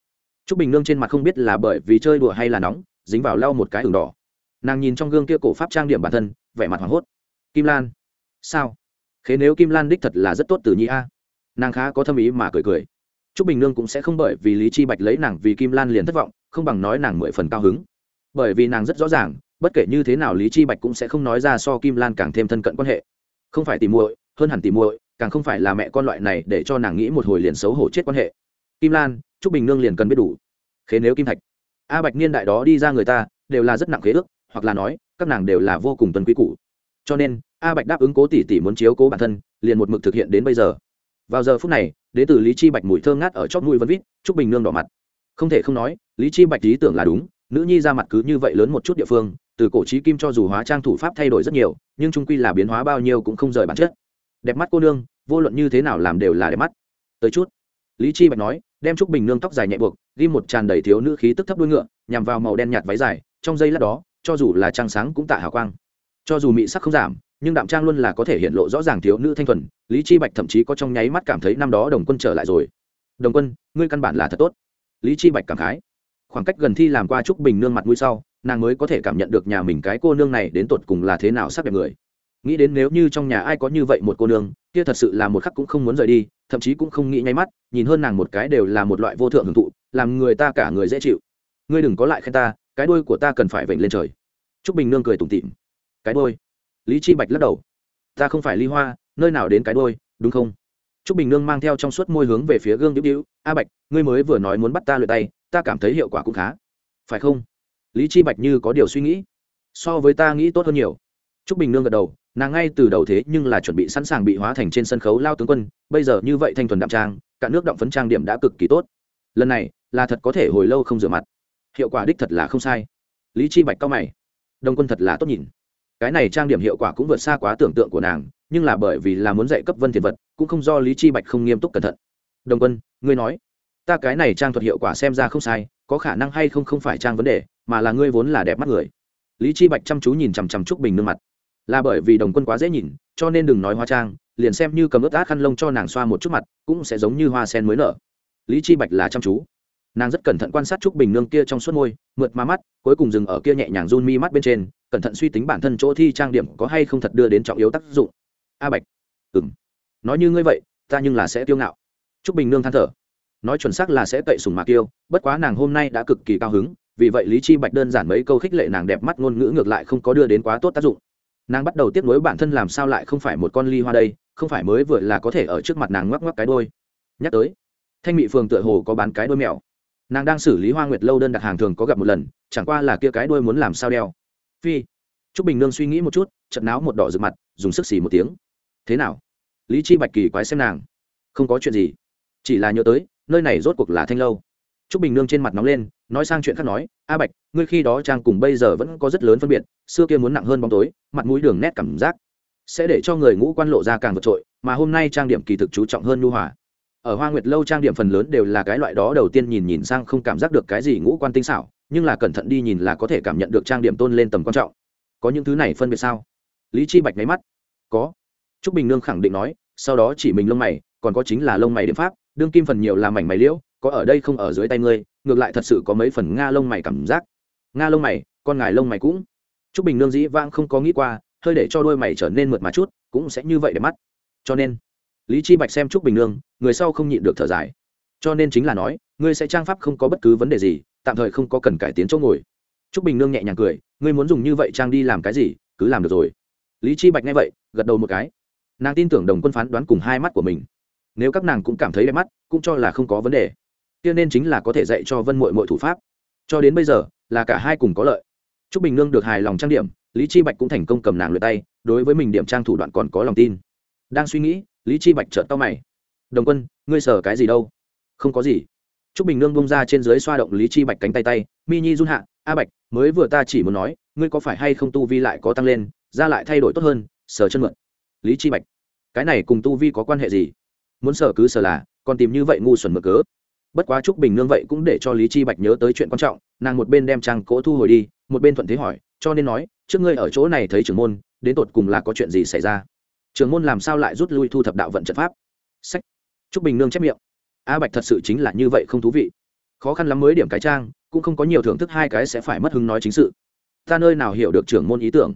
trúc bình nương trên mặt không biết là bởi vì chơi đùa hay là nóng, dính vào lau một cái ửng đỏ. Nàng nhìn trong gương kia cổ pháp trang điểm bản thân, vẻ mặt hoảng hốt. Kim lan. Sao? Khế nếu kim lan đích thật là rất tốt từ nhi a. Nàng khá có thâm ý mà cười cười. Trúc bình nương cũng sẽ không bởi vì lý chi bạch lấy nàng vì kim lan liền thất vọng, không bằng nói nàng mười phần cao hứng. Bởi vì nàng rất rõ ràng, bất kể như thế nào lý chi bạch cũng sẽ không nói ra so kim lan càng thêm thân cận quan hệ. Không phải tìm muội, hơn hẳn tìm muội, càng không phải là mẹ con loại này để cho nàng nghĩ một hồi liền xấu hổ chết quan hệ. Kim lan trúc bình nương liền cần biết đủ. Khế nếu kim thạch. A bạch niên đại đó đi ra người ta, đều là rất nặng khế ước, hoặc là nói, các nàng đều là vô cùng tuân quý cũ. Cho nên, a bạch đáp ứng cố tỷ tỷ muốn chiếu cố bản thân, liền một mực thực hiện đến bây giờ. Vào giờ phút này, đến từ lý chi bạch mùi thơ ngát ở chót mũi vân vít, trúc bình nương đỏ mặt. Không thể không nói, lý chi bạch lý tưởng là đúng, nữ nhi ra mặt cứ như vậy lớn một chút địa phương, từ cổ trí kim cho dù hóa trang thủ pháp thay đổi rất nhiều, nhưng trung quy là biến hóa bao nhiêu cũng không rời bản chất. Đẹp mắt cô nương, vô luận như thế nào làm đều là đẹp mắt. Tới chút. Lý chi bạch nói đem trúc bình nương tóc dài nhẹ buộc, ghi một tràn đầy thiếu nữ khí tức thấp đuôi ngựa, nhằm vào màu đen nhạt váy dài, trong giây lát đó, cho dù là trang sáng cũng tạ hào quang. Cho dù mị sắc không giảm, nhưng đạm trang luôn là có thể hiện lộ rõ ràng thiếu nữ thanh thuần, lý chi bạch thậm chí có trong nháy mắt cảm thấy năm đó đồng quân trở lại rồi. Đồng quân, ngươi căn bản là thật tốt. Lý chi bạch cảm khái. Khoảng cách gần thi làm qua trúc bình nương mặt mũi sau, nàng mới có thể cảm nhận được nhà mình cái cô nương này đến tột cùng là thế nào sắc đẹp người. Nghĩ đến nếu như trong nhà ai có như vậy một cô nương, kia thật sự là một khắc cũng không muốn rời đi thậm chí cũng không nghĩ nháy mắt, nhìn hơn nàng một cái đều là một loại vô thượng hưởng thụ, làm người ta cả người dễ chịu. Ngươi đừng có lại khen ta, cái đuôi của ta cần phải vểnh lên trời. Trúc bình nương cười tủm tỉm. Cái đuôi? Lý chi bạch lắc đầu. Ta không phải ly hoa, nơi nào đến cái đuôi, đúng không? Trúc bình nương mang theo trong suốt môi hướng về phía gương đĩu đĩu a bạch, ngươi mới vừa nói muốn bắt ta lượt tay, ta cảm thấy hiệu quả cũng khá. Phải không? Lý chi bạch như có điều suy nghĩ. So với ta nghĩ tốt hơn nhiều. Trúc bình nương gật đầu nàng ngay từ đầu thế nhưng là chuẩn bị sẵn sàng bị hóa thành trên sân khấu lao tướng quân, bây giờ như vậy thanh thuần đạm trang, cả nước động phấn trang điểm đã cực kỳ tốt. Lần này, là thật có thể hồi lâu không rửa mặt. Hiệu quả đích thật là không sai. Lý chi bạch cao mày. Đồng quân thật là tốt nhìn. Cái này trang điểm hiệu quả cũng vượt xa quá tưởng tượng của nàng, nhưng là bởi vì là muốn dạy cấp vân thiền vật, cũng không do lý chi bạch không nghiêm túc cẩn thận. Đồng quân, ngươi nói, ta cái này trang thuật hiệu quả xem ra không sai, có khả năng hay không không phải trang vấn đề, mà là ngươi vốn là đẹp mắt người. Lý chi bạch chăm chú nhìn chằm chằm trúc bình nương mặt là bởi vì đồng quân quá dễ nhìn, cho nên đừng nói hoa trang, liền xem như cầm ướt át khăn lông cho nàng xoa một chút mặt, cũng sẽ giống như hoa sen mới nở. Lý chi bạch là chăm chú. Nàng rất cẩn thận quan sát trúc bình nương kia trong suốt môi, mượt má mắt, cuối cùng dừng ở kia nhẹ nhàng run mi mắt bên trên, cẩn thận suy tính bản thân chỗ thi trang điểm có hay không thật đưa đến trọng yếu tác dụng. A bạch. Ừm. Nói như ngươi vậy, ta nhưng là sẽ tiêu ngạo. Trúc bình nương than thở. Nói chuẩn xác là sẽ cậy sùng mạc tiêu bất quá nàng hôm nay đã cực kỳ cao hứng, vì vậy lý chi bạch đơn giản mấy câu khích lệ nàng đẹp mắt ngôn ngữ ngược lại không có đưa đến quá tốt tác dụng nàng bắt đầu tiếp nối bản thân làm sao lại không phải một con ly hoa đây, không phải mới vừa là có thể ở trước mặt nàng ngoắc ngoắc cái đôi. Nhắc tới, thanh mỹ phường tựa hồ có bán cái đôi mèo. Nàng đang xử lý hoa nguyệt lâu đơn đặt hàng thường có gặp một lần, chẳng qua là kia cái đôi muốn làm sao đeo. Phi t r ú c bình nương suy nghĩ một chút chật náo một đỏ rực mặt, dùng sức xì một tiếng. Thế nào? Lý chi bạch kỳ quái xem nàng. Không có chuyện gì. Chỉ là nhớ tới, nơi này rốt cuộc là thanh lâu t r ú c bình nương trên mặt nóng lên, nói sang chuyện khác nói, a bạch, ngươi khi đó trang cùng bây giờ vẫn có rất lớn phân biệt, xưa kia muốn nặng hơn bóng tối, mặt mũi đường nét cảm giác sẽ để cho người ngũ quan lộ ra càng vượt trội, mà hôm nay trang điểm kỳ thực chú trọng hơn nhu hòa. Ở hoa nguyệt lâu trang điểm phần lớn đều là cái loại đó đầu tiên nhìn nhìn sang không cảm giác được cái gì ngũ quan tinh xảo, nhưng là cẩn thận đi nhìn là có thể cảm nhận được trang điểm tôn lên tầm quan trọng. Có những thứ này phân biệt sao? Lý chi bạch nháy mắt. Có. Trúc bình nương khẳng định nói, sau đó chỉ mình lông mày, còn có chính là lông mày điểm pháp, đương kim phần nhiều là mảnh mày liễu có ở đây không ở dưới tay ngươi, ngược lại thật sự có mấy phần nga lông mày cảm giác. Nga lông mày, con ngài lông mày cũng. Trúc bình nương dĩ vãng không có nghĩ qua, hơi để cho đôi mày trở nên mượt mà chút, cũng sẽ như vậy để mắt. Cho nên, lý chi bạch xem trúc bình nương, người sau không nhịn được thở dài. Cho nên chính là nói, ngươi sẽ trang pháp không có bất cứ vấn đề gì, tạm thời không có cần cải tiến chỗ ngồi. Trúc bình nương nhẹ nhàng cười, ngươi muốn dùng như vậy trang đi làm cái gì, cứ làm được rồi. Lý chi bạch nghe vậy, gật đầu một cái. Nàng tin tưởng đồng quân phán đoán cùng hai mắt của mình. Nếu các nàng cũng cảm thấy đẹp mắt, cũng cho là không có vấn đề kia nên chính là có thể dạy cho vân mội mội thủ pháp cho đến bây giờ là cả hai cùng có lợi trúc bình nương được hài lòng trang điểm lý chi bạch cũng thành công cầm nàng lượt tay đối với mình điểm trang thủ đoạn còn có lòng tin đang suy nghĩ lý chi bạch trợn to mày đồng quân ngươi sở cái gì đâu không có gì Trúc Bình Nương bông ra trên dưới xoa động Lý Chi Bạch cánh tay tay, Mi Nhi run hạ, "A Bạch, mới vừa ta chỉ muốn nói, ngươi có phải hay không tu vi lại có tăng lên, ra lại thay đổi tốt hơn, sở chân mượn." Lý Chi Bạch, cái này cùng tu vi có quan hệ gì? Muốn sở cứ sở là, còn tìm như vậy ngu xuẩn mực cớ. Bất quá Trúc Bình Nương vậy cũng để cho Lý Chi Bạch nhớ tới chuyện quan trọng, nàng một bên đem trang cỗ thu hồi đi, một bên thuận thế hỏi, cho nên nói, trước ngươi ở chỗ này thấy trưởng môn, đến tột cùng là có chuyện gì xảy ra? Trưởng môn làm sao lại rút lui thu thập đạo vận trận pháp? Sách. Trúc Bình Nương chép miệng. A bạch thật sự chính là như vậy không thú vị. Khó khăn lắm mới điểm cái trang cũng không có nhiều thưởng thức hai cái sẽ phải mất hứng nói chính sự. Ta nơi nào hiểu được trưởng môn ý tưởng?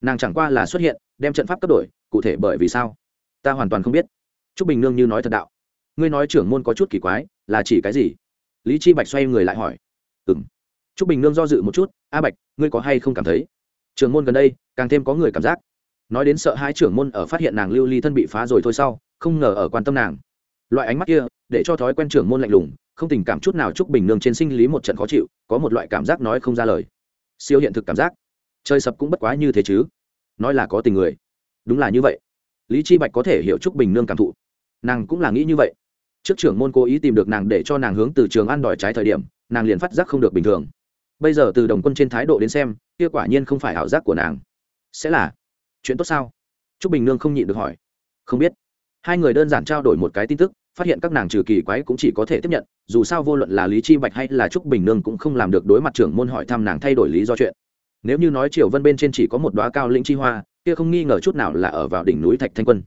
Nàng chẳng qua là xuất hiện đem trận pháp cấp đổi cụ thể bởi vì sao? Ta hoàn toàn không biết. T r ú c bình nương như nói thật đạo. Ngươi nói trưởng môn có chút kỳ quái là chỉ cái gì? Lý chi bạch xoay người lại hỏi. Ừ m t r ú c bình nương do dự một chút, a bạch, ngươi có hay không cảm thấy? Trường môn gần đây, càng thêm có người cảm giác. Nói đến sợ hai trưởng môn ở phát hiện nàng lưu ly thân bị phá rồi thôi sau, không ngờ ở quan tâm nàng. Loại ánh mắt kia, để cho thói quen trưởng môn lạnh lùng, không tình cảm chút nào chúc bình nương trên sinh lý một trận khó chịu, có một loại cảm giác nói không ra lời. Siêu hiện thực cảm giác. Chơi sập cũng bất quá như thế chứ. Nói là có tình người. Đúng là như vậy. Lý chi bạch có thể hiểu chúc bình nương cảm thụ. Nàng cũng là nghĩ như vậy trước trưởng môn cố ý tìm được nàng để cho nàng hướng từ trường ăn đòi trái thời điểm, nàng liền phát giác không được bình thường. Bây giờ từ đồng quân trên thái độ đến xem, kia quả nhiên không phải ảo giác của nàng. Sẽ là. Chuyện tốt sao? Trúc bình nương không nhịn được hỏi. Không biết. Hai người đơn giản trao đổi một cái tin tức, phát hiện các nàng trừ kỳ quái cũng chỉ có thể tiếp nhận, dù sao vô luận là lý chi bạch hay là trúc bình nương cũng không làm được đối mặt trưởng môn hỏi thăm nàng thay đổi lý do chuyện. Nếu như nói triều vân bên trên chỉ có một đoá cao lĩnh chi hoa, kia không nghi ngờ chút nào là ở vào đỉnh núi thạch thanh quân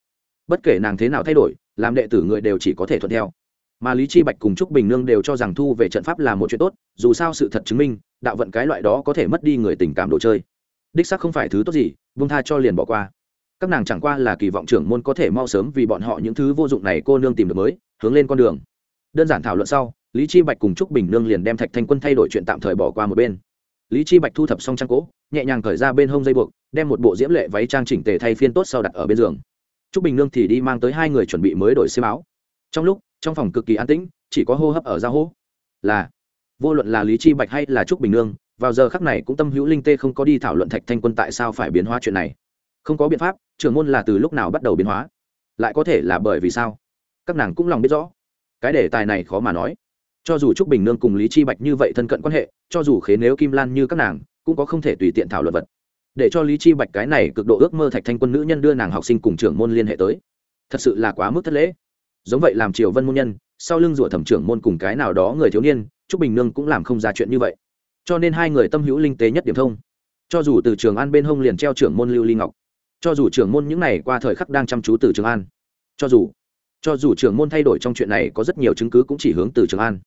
bất kể nàng thế nào thay đổi, làm đệ tử người đều chỉ có thể thuận theo. Mà lý chi bạch cùng trúc bình nương đều cho rằng thu về trận pháp là một chuyện tốt, dù sao sự thật chứng minh, đạo vận cái loại đó có thể mất đi người tình cảm đồ chơi. Đích xác không phải thứ tốt gì vung tha cho liền bỏ qua. Các nàng chẳng qua là kỳ vọng trưởng môn có thể mau sớm vì bọn họ những thứ vô dụng này cô nương tìm được mới, hướng lên con đường. Đơn giản thảo luận sau, lý chi bạch cùng trúc bình nương liền đem thạch thanh quân thay đổi chuyện tạm thời bỏ qua một bên. Lý chi bạch thu thập xong trang cỗ, nhẹ nhàng cởi ra bên hông dây buộc, đem một bộ diễm lệ váy trang chỉnh tề thay phiên tốt sau đặt ở bên giường trúc bình nương thì đi mang tới hai người chuẩn bị mới đổi xiêm áo. Trong lúc, trong phòng cực kỳ an tĩnh, chỉ có hô hấp ở giao hô. Là, vô luận là lý chi bạch hay là trúc bình nương, vào giờ khắc này cũng tâm hữu linh tê không có đi thảo luận thạch thanh quân tại sao phải biến hóa chuyện này. Không có biện pháp, trưởng môn là từ lúc nào bắt đầu biến hóa? Lại có thể là bởi vì sao? Các nàng cũng lòng biết rõ. Cái đề tài này khó mà nói. Cho dù trúc bình nương cùng lý chi bạch như vậy thân cận quan hệ, cho dù khế nếu kim lan như các nàng, cũng có không thể tùy tiện thảo luận vật để cho lý chi bạch cái này cực độ ước mơ thạch thanh quân nữ nhân đưa nàng học sinh cùng trưởng môn liên hệ tới. Thật sự là quá mức thất lễ. Giống vậy làm triều vân môn nhân, sau lưng rủa thẩm trưởng môn cùng cái nào đó người thiếu niên, trúc bình nương cũng làm không ra chuyện như vậy. Cho nên hai người tâm hữu linh tế nhất điểm thông. Cho dù từ trường an bên hông liền treo trưởng môn lưu ly ngọc, cho dù trưởng môn những này qua thời khắc đang chăm chú từ trường an, cho dù cho dù trưởng môn thay đổi trong chuyện này có rất nhiều chứng cứ cũng chỉ hướng từ trường an.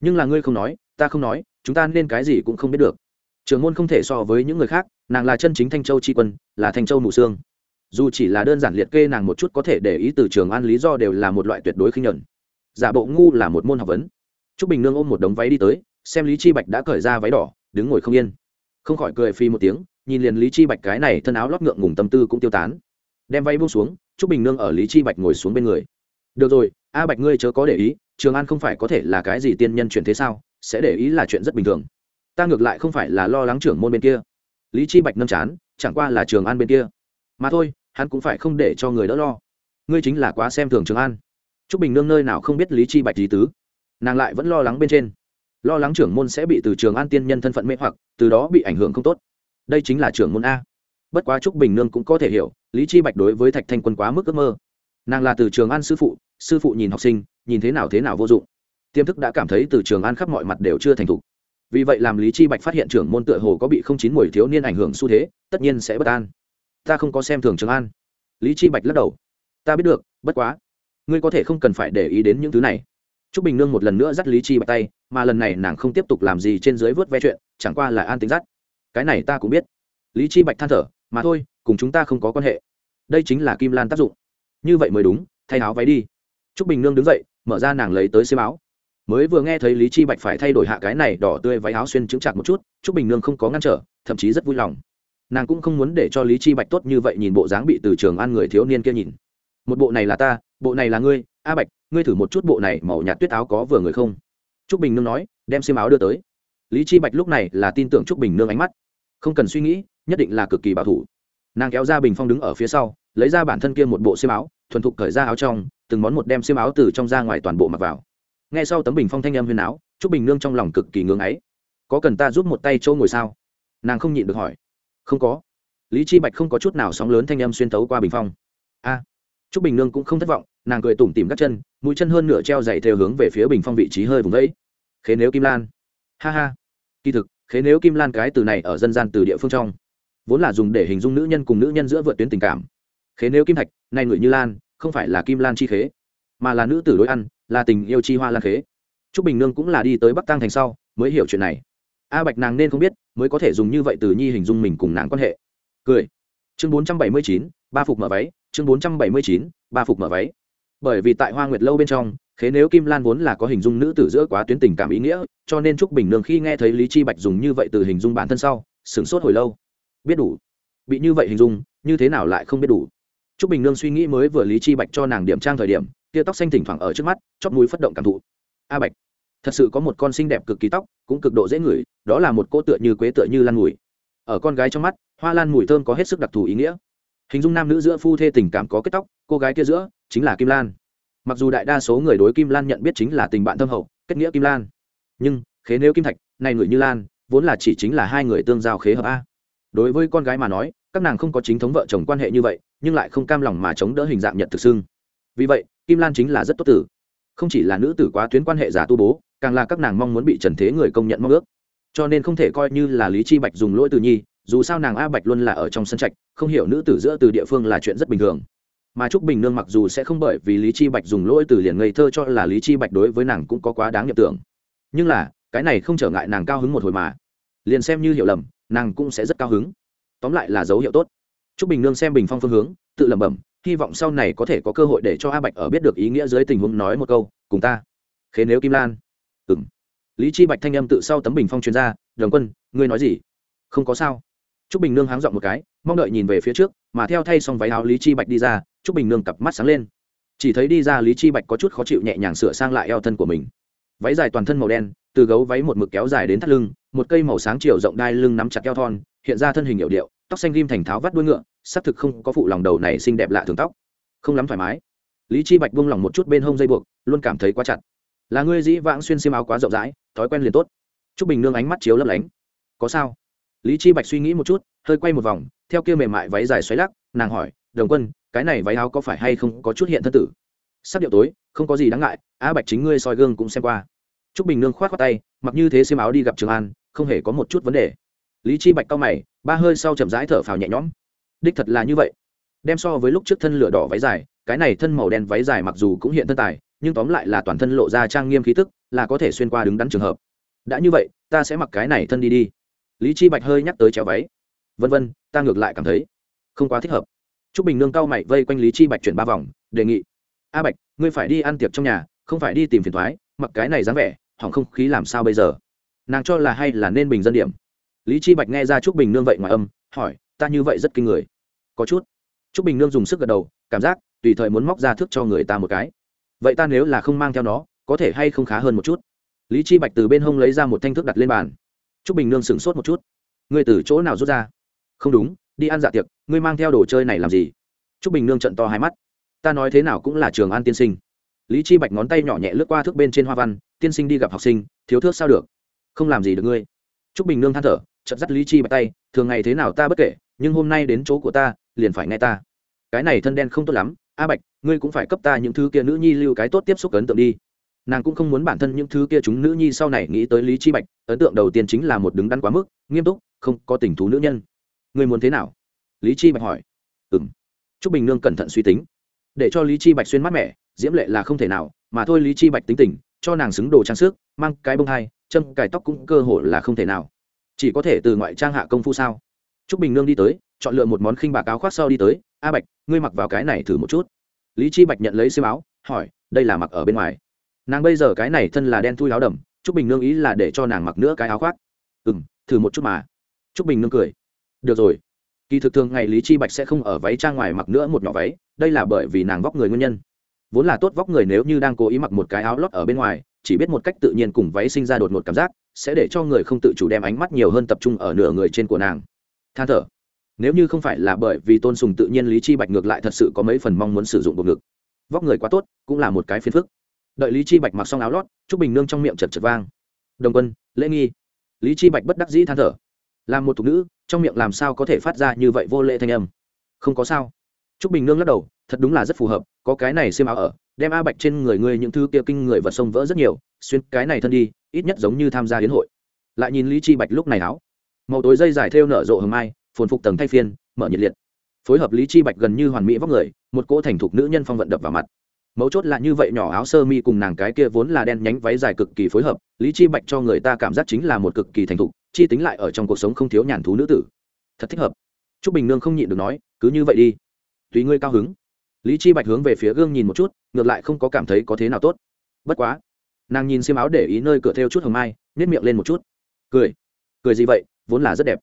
Nhưng là ngươi không nói, ta không nói, chúng ta nên cái gì cũng không biết được. Trưởng môn không thể so với những người khác nàng là chân chính thanh châu tri quân, là thanh châu mù sương dù chỉ là đơn giản liệt kê nàng một chút có thể để ý từ trường an lý do đều là một loại tuyệt đối khinh nhuận. Giả bộ ngu là một môn học vấn. T r ú c bình nương ôm một đống váy đi tới, xem lý chi bạch đã cởi ra váy đỏ, đứng ngồi không yên. Không khỏi cười phi một tiếng, nhìn liền lý chi bạch cái này thân áo lót ngượng ngùng tâm tư cũng tiêu tán. Đem váy buông xuống t r ú c bình nương ở lý chi bạch ngồi xuống bên người. Được rồi, a bạch ngươi chớ có để ý, trường an không phải có thể là cái gì tiên nhân chuyển thế sao, sẽ để ý là chuyện rất bình thường. Ta ngược lại không phải là lo lắng trưởng môn bên kia lý chi bạch nâm chán, chẳng qua là trường an bên kia. Mà thôi, hắn cũng phải không để cho người đỡ lo. Ngươi chính là quá xem thường trường an. Trúc bình nương nơi nào không biết lý chi bạch lý tứ. Nàng lại vẫn lo lắng bên trên. Lo lắng trưởng môn sẽ bị từ trường an tiên nhân thân phận mê hoặc, từ đó bị ảnh hưởng không tốt. Đây chính là trưởng môn a. Bất quá trúc bình nương cũng có thể hiểu, lý chi bạch đối với thạch thanh quân quá mức ước mơ. Nàng là từ trường an sư phụ sư phụ nhìn học sinh, nhìn thế nào thế nào vô dụng. Tiêm thức đã cảm thấy từ trường an khắp mọi mặt đều chưa thành thục vì vậy làm lý chi bạch phát hiện trưởng môn tựa hồ có bị không chín mùi thiếu niên ảnh hưởng xu thế, tất nhiên sẽ bất an. Ta không có xem thường trường an. Lý chi bạch lắc đầu. Ta biết được, bất quá. Ngươi có thể không cần phải để ý đến những thứ này. Trúc bình nương một lần nữa dắt lý chi bạch tay, mà lần này nàng không tiếp tục làm gì trên dưới vớt ve chuyện, chẳng qua là an tính dắt. Cái này ta cũng biết. Lý chi bạch than thở, mà thôi, cùng chúng ta không có quan hệ. Đây chính là kim lan tác dụng. Như vậy mới đúng, thay áo váy đi. Trúc bình nương đứng dậy, mở ra nàng lấy tới xiêm áo mới vừa nghe thấy lý chi bạch phải thay đổi hạ cái này đỏ tươi váy áo xuyên chứng chặt một chút, Trúc bình nương không có ngăn trở, thậm chí rất vui lòng. Nàng cũng không muốn để cho lý chi bạch tốt như vậy nhìn bộ dáng bị từ trường ăn người thiếu niên kia nhìn. Một bộ này là ta, bộ này là ngươi, a bạch, ngươi thử một chút bộ này màu nhạt tuyết áo có vừa người không? Trúc bình nương nói, đem xiêm áo đưa tới. Lý chi bạch lúc này là tin tưởng trúc bình nương ánh mắt. Không cần suy nghĩ, nhất định là cực kỳ bảo thủ. Nàng kéo ra bình phong đứng ở phía sau, lấy ra bản thân kia một bộ xiêm áo, thuần thục cởi ra áo trong, từng món một đem xiêm áo từ trong ra ngoài toàn bộ mặc vào nghe sau tấm bình phong thanh âm huyền áo, trúc bình nương trong lòng cực kỳ ngưỡng ấy. Có cần ta giúp một tay châu ngồi sao? Nàng không nhịn được hỏi. Không có. Lý chi bạch không có chút nào sóng lớn thanh âm xuyên tấu qua bình phong. A. Trúc bình nương cũng không thất vọng, nàng cười tủm tìm các chân, mũi chân hơn nửa treo dày theo hướng về phía bình phong vị trí hơi vùng vẫy. Khế nếu kim lan. Ha ha. Kỳ thực, khế nếu kim lan cái từ này ở dân gian từ địa phương trong, vốn là dùng để hình dung nữ nhân cùng nữ nhân giữa vượt tuyến tình cảm. Khế nếu kim thạch, nay ngửi như lan, không phải là kim lan chi khế, mà là nữ tử đối ăn là tình yêu chi hoa lan khế. Trúc bình nương cũng là đi tới bắc tăng thành sau, mới hiểu chuyện này. A bạch nàng nên không biết, mới có thể dùng như vậy từ nhi hình dung mình cùng nàng quan hệ. Cười. Chương bốn trăm bảy mươi chín, ba phục mở váy, chương bốn trăm bảy mươi chín, ba phục mở váy. Bởi vì tại hoa nguyệt lâu bên trong, khế nếu kim lan vốn là có hình dung nữ tử giữa quá tuyến tình cảm ý nghĩa, cho nên trúc bình nương khi nghe thấy lý chi bạch dùng như vậy từ hình dung bản thân sau, sửng sốt hồi lâu. Biết đủ. Bị như vậy hình dung, như thế nào lại không biết đủ? Trúc bình nương suy nghĩ mới vừa lý chi bạch cho nàng điểm trang thời điểm tia tóc xanh thỉnh thoảng ở trước mắt chót mũi phất động cảm thụ. A bạch, thật sự có một con xinh đẹp cực kỳ tóc, cũng cực độ dễ ngửi, đó là một cô tựa như quế tựa như lan mùi. Ở con gái trong mắt, hoa lan mùi thơm có hết sức đặc thù ý nghĩa. Hình dung nam nữ giữa phu thê tình cảm có kết tóc, cô gái kia giữa chính là kim lan. Mặc dù đại đa số người đối kim lan nhận biết chính là tình bạn thâm hậu, kết nghĩa kim lan. Nhưng, khế nếu kim thạch, này người như lan, vốn là chỉ chính là hai người tương giao khế hợp a. Đối với con gái mà nói, các nàng không có chính thống vợ chồng quan hệ như vậy, nhưng lại không cam lòng mà chống đỡ hình dạng nhận thực xưng. Vì vậy kim lan chính là rất tốt tử. Không chỉ là nữ tử quá tuyến quan hệ giả tu bố, càng là các nàng mong muốn bị trần thế người công nhận mong ước. Cho nên không thể coi như là lý chi bạch dùng lỗi từ nhi, dù sao nàng a bạch luôn là ở trong sân trạch, không hiểu nữ tử giữa từ địa phương là chuyện rất bình thường. Mà trúc bình nương mặc dù sẽ không bởi vì lý chi bạch dùng lỗi từ liền ngây thơ cho là lý chi bạch đối với nàng cũng có quá đáng nhập tưởng. Nhưng là, cái này không trở ngại nàng cao hứng một hồi mà. Liền xem như hiểu lầm, nàng cũng sẽ rất cao hứng. Tóm lại là dấu hiệu tốt. Trúc bình nương xem bình phong phương hướng, tự lẩm bẩm hy vọng sau này có thể có cơ hội để cho a bạch ở biết được ý nghĩa dưới tình huống nói một câu, cùng ta. Khế nếu kim lan. Ừ m lý chi bạch thanh âm tự sau tấm bình phong chuyên gia đồng quân, ngươi nói gì? Không có sao. T r ú c bình nương háng dọn một cái, mong đợi nhìn về phía trước, mà theo thay xong váy áo lý chi bạch đi ra t r ú c bình nương cặp mắt sáng lên. Chỉ thấy đi ra lý chi bạch có chút khó chịu nhẹ nhàng sửa sang lại eo thân của mình. Váy dài toàn thân màu đen, từ gấu váy một mực kéo dài đến thắt lưng, một cây màu sáng chiều rộng đai lưng nắm chặt eo thon, hiện ra thân hình hiệu điệu, tóc xanh ghim thành tháo vắt đuôi ngựa xác thực không có phụ lòng đầu này xinh đẹp lạ thường tóc. Không lắm thoải mái. Lý chi bạch buông lỏng một chút bên hông dây buộc, luôn cảm thấy quá chặt. Là ngươi dĩ vãng xuyên xiêm áo quá rộng rãi, thói quen liền tốt. T r ú c bình nương ánh mắt chiếu lấp lánh. Có sao? Lý chi bạch suy nghĩ một chút, hơi quay một vòng, theo kia mềm mại váy dài xoáy lắc, nàng hỏi, đồng quân, cái này váy áo có phải hay không có chút hiện thân tử? Sắc điệu tối, không có gì đáng ngại, á bạch chính ngươi soi gương cũng xem qua. T r ú c bình nương k h o á t tay, mặc như thế xiêm áo đi gặp trường an, không hề có một chút vấn đề. Lý chi bạch cao mày, ba hơi sau chậm rãi thở phào nhẹ nhõm đích thật là như vậy đem so với lúc trước thân lửa đỏ váy dài cái này thân màu đen váy dài mặc dù cũng hiện thân tài nhưng tóm lại là toàn thân lộ ra trang nghiêm khí tức là có thể xuyên qua đứng đắn trường hợp đã như vậy ta sẽ mặc cái này thân đi đi lý chi bạch hơi nhắc tới chéo váy vân vân ta ngược lại cảm thấy không quá thích hợp Trúc Bình Nương cao mày vây quanh Lý Chi Bạch chuyển ba vòng, đề nghị: "A Bạch, ngươi phải đi ăn tiệc trong nhà, không phải đi tìm phiền toái, mặc cái này dáng vẻ, hỏng không khí làm sao bây giờ?" Nàng cho là hay là nên bình dân điểm. Lý Chi Bạch nghe ra Trúc Bình Nương vậy ngoài âm, hỏi: "Ta như vậy rất kinh người." Có chút. Trúc Bình Nương dùng sức gật đầu, cảm giác tùy thời muốn móc ra thước cho người ta một cái. Vậy ta nếu là không mang theo nó, có thể hay không khá hơn một chút? Lý Chi Bạch từ bên hông lấy ra một thanh thước đặt lên bàn. Trúc Bình Nương sửng sốt một chút. Ngươi từ chỗ nào rút ra? Không đúng, đi ăn dạ tiệc ngươi mang theo đồ chơi này làm gì t r ú c bình nương trận to hai mắt ta nói thế nào cũng là trường an tiên sinh lý chi bạch ngón tay nhỏ nhẹ lướt qua thước bên trên hoa văn tiên sinh đi gặp học sinh thiếu thước sao được không làm gì được ngươi t r ú c bình nương than thở chật dắt lý chi bạch tay thường ngày thế nào ta bất kể nhưng hôm nay đến chỗ của ta, liền phải nghe ta. Cái này thân đen không tốt lắm, a bạch, ngươi cũng phải cấp ta những thứ kia nữ nhi lưu cái tốt tiếp xúc ấn tượng đi. Nàng cũng không muốn bản thân những thứ kia chúng nữ nhi sau này nghĩ tới lý chi bạch, ấn tượng đầu tiên chính là một đứng đắn quá mức, nghiêm túc, không có tình thú nữ nhân. Ngươi muốn thế nào? Lý chi bạch hỏi. Ừm. Trúc bình nương cẩn thận suy tính. Để cho lý chi bạch xuyên mát mẻ diễm lệ là không thể nào, mà thôi lý chi bạch tính tình, cho nàng xứng đồ trang sức, mang cái bông hai chân cài tóc cũng cơ hội là không thể nào. Chỉ có thể từ ngoại trang hạ công phu sao? T r ú c bình nương đi tới, chọn lựa một món khinh bạc áo khoác sau đi tới, a bạch, ngươi mặc vào cái này thử một chút. Lý chi bạch nhận lấy xiêm áo, hỏi, đây là mặc ở bên ngoài. Nàng bây giờ cái này thân là đen thui áo đầm t r ú c bình nương ý là để cho nàng mặc nữa cái áo khoác. Ừ m thử một chút mà. T r ú c bình nương cười, được rồi. Kỳ thực thường ngày lý chi bạch sẽ không ở váy trang ngoài mặc nữa một nhỏ váy, đây là bởi vì nàng vóc người nguyên nhân. Vốn là tốt vóc người nếu như đang cố ý mặc một cái áo lót ở bên ngoài, chỉ biết một cách tự nhiên cùng váy sinh ra đột ngột cảm giác, sẽ để cho người không tự chủ đem ánh mắt nhiều hơn tập trung ở nửa người trên của nàng than thở. Nếu như không phải là bởi vì tôn sùng tự nhiên lý chi bạch ngược lại thật sự có mấy phần mong muốn sử dụng bộ ngực. Vóc người quá tốt, cũng là một cái phiền phức. Đợi lý chi bạch mặc xong áo lót, trúc bình nương trong miệng chật chật vang. Đồng quân, lễ nghi. Lý chi bạch bất đắc dĩ than thở. Làm một thục nữ, trong miệng làm sao có thể phát ra như vậy vô lệ thanh âm? Không có sao. Trúc bình nương lắc đầu, thật đúng là rất phù hợp, có cái này xiêm áo ở, đem a bạch trên người ngươi những thứ kia kinh người vật sông vỡ rất nhiều, xuyên cái này thân đi, ít nhất giống như tham gia hiến hội. Lại nhìn lý chi bạch lúc này áo màu tối dây dài thêu nở rộ hầm mai, phồn phục tầng thay phiên, mở nhiệt liệt. Phối hợp lý chi bạch gần như hoàn mỹ vóc người, một cỗ thành thục nữ nhân phong vận đập vào mặt. Mấu chốt là như vậy nhỏ áo sơ mi cùng nàng cái kia vốn là đen nhánh váy dài cực kỳ phối hợp, lý chi bạch cho người ta cảm giác chính là một cực kỳ thành thục, chi tính lại ở trong cuộc sống không thiếu nhàn thú nữ tử. Thật thích hợp. T r ú c bình nương không nhịn được nói, cứ như vậy đi. Tùy ngươi cao hứng. Lý chi bạch hướng về phía gương nhìn một chút, ngược lại không có cảm thấy có thế nào tốt. Bất quá, nàng nhìn xiêm áo để ý nơi cửa theo chút hồng mai nếp miệng lên một chút. Cười. Cười gì vậy? Vốn là rất đẹp.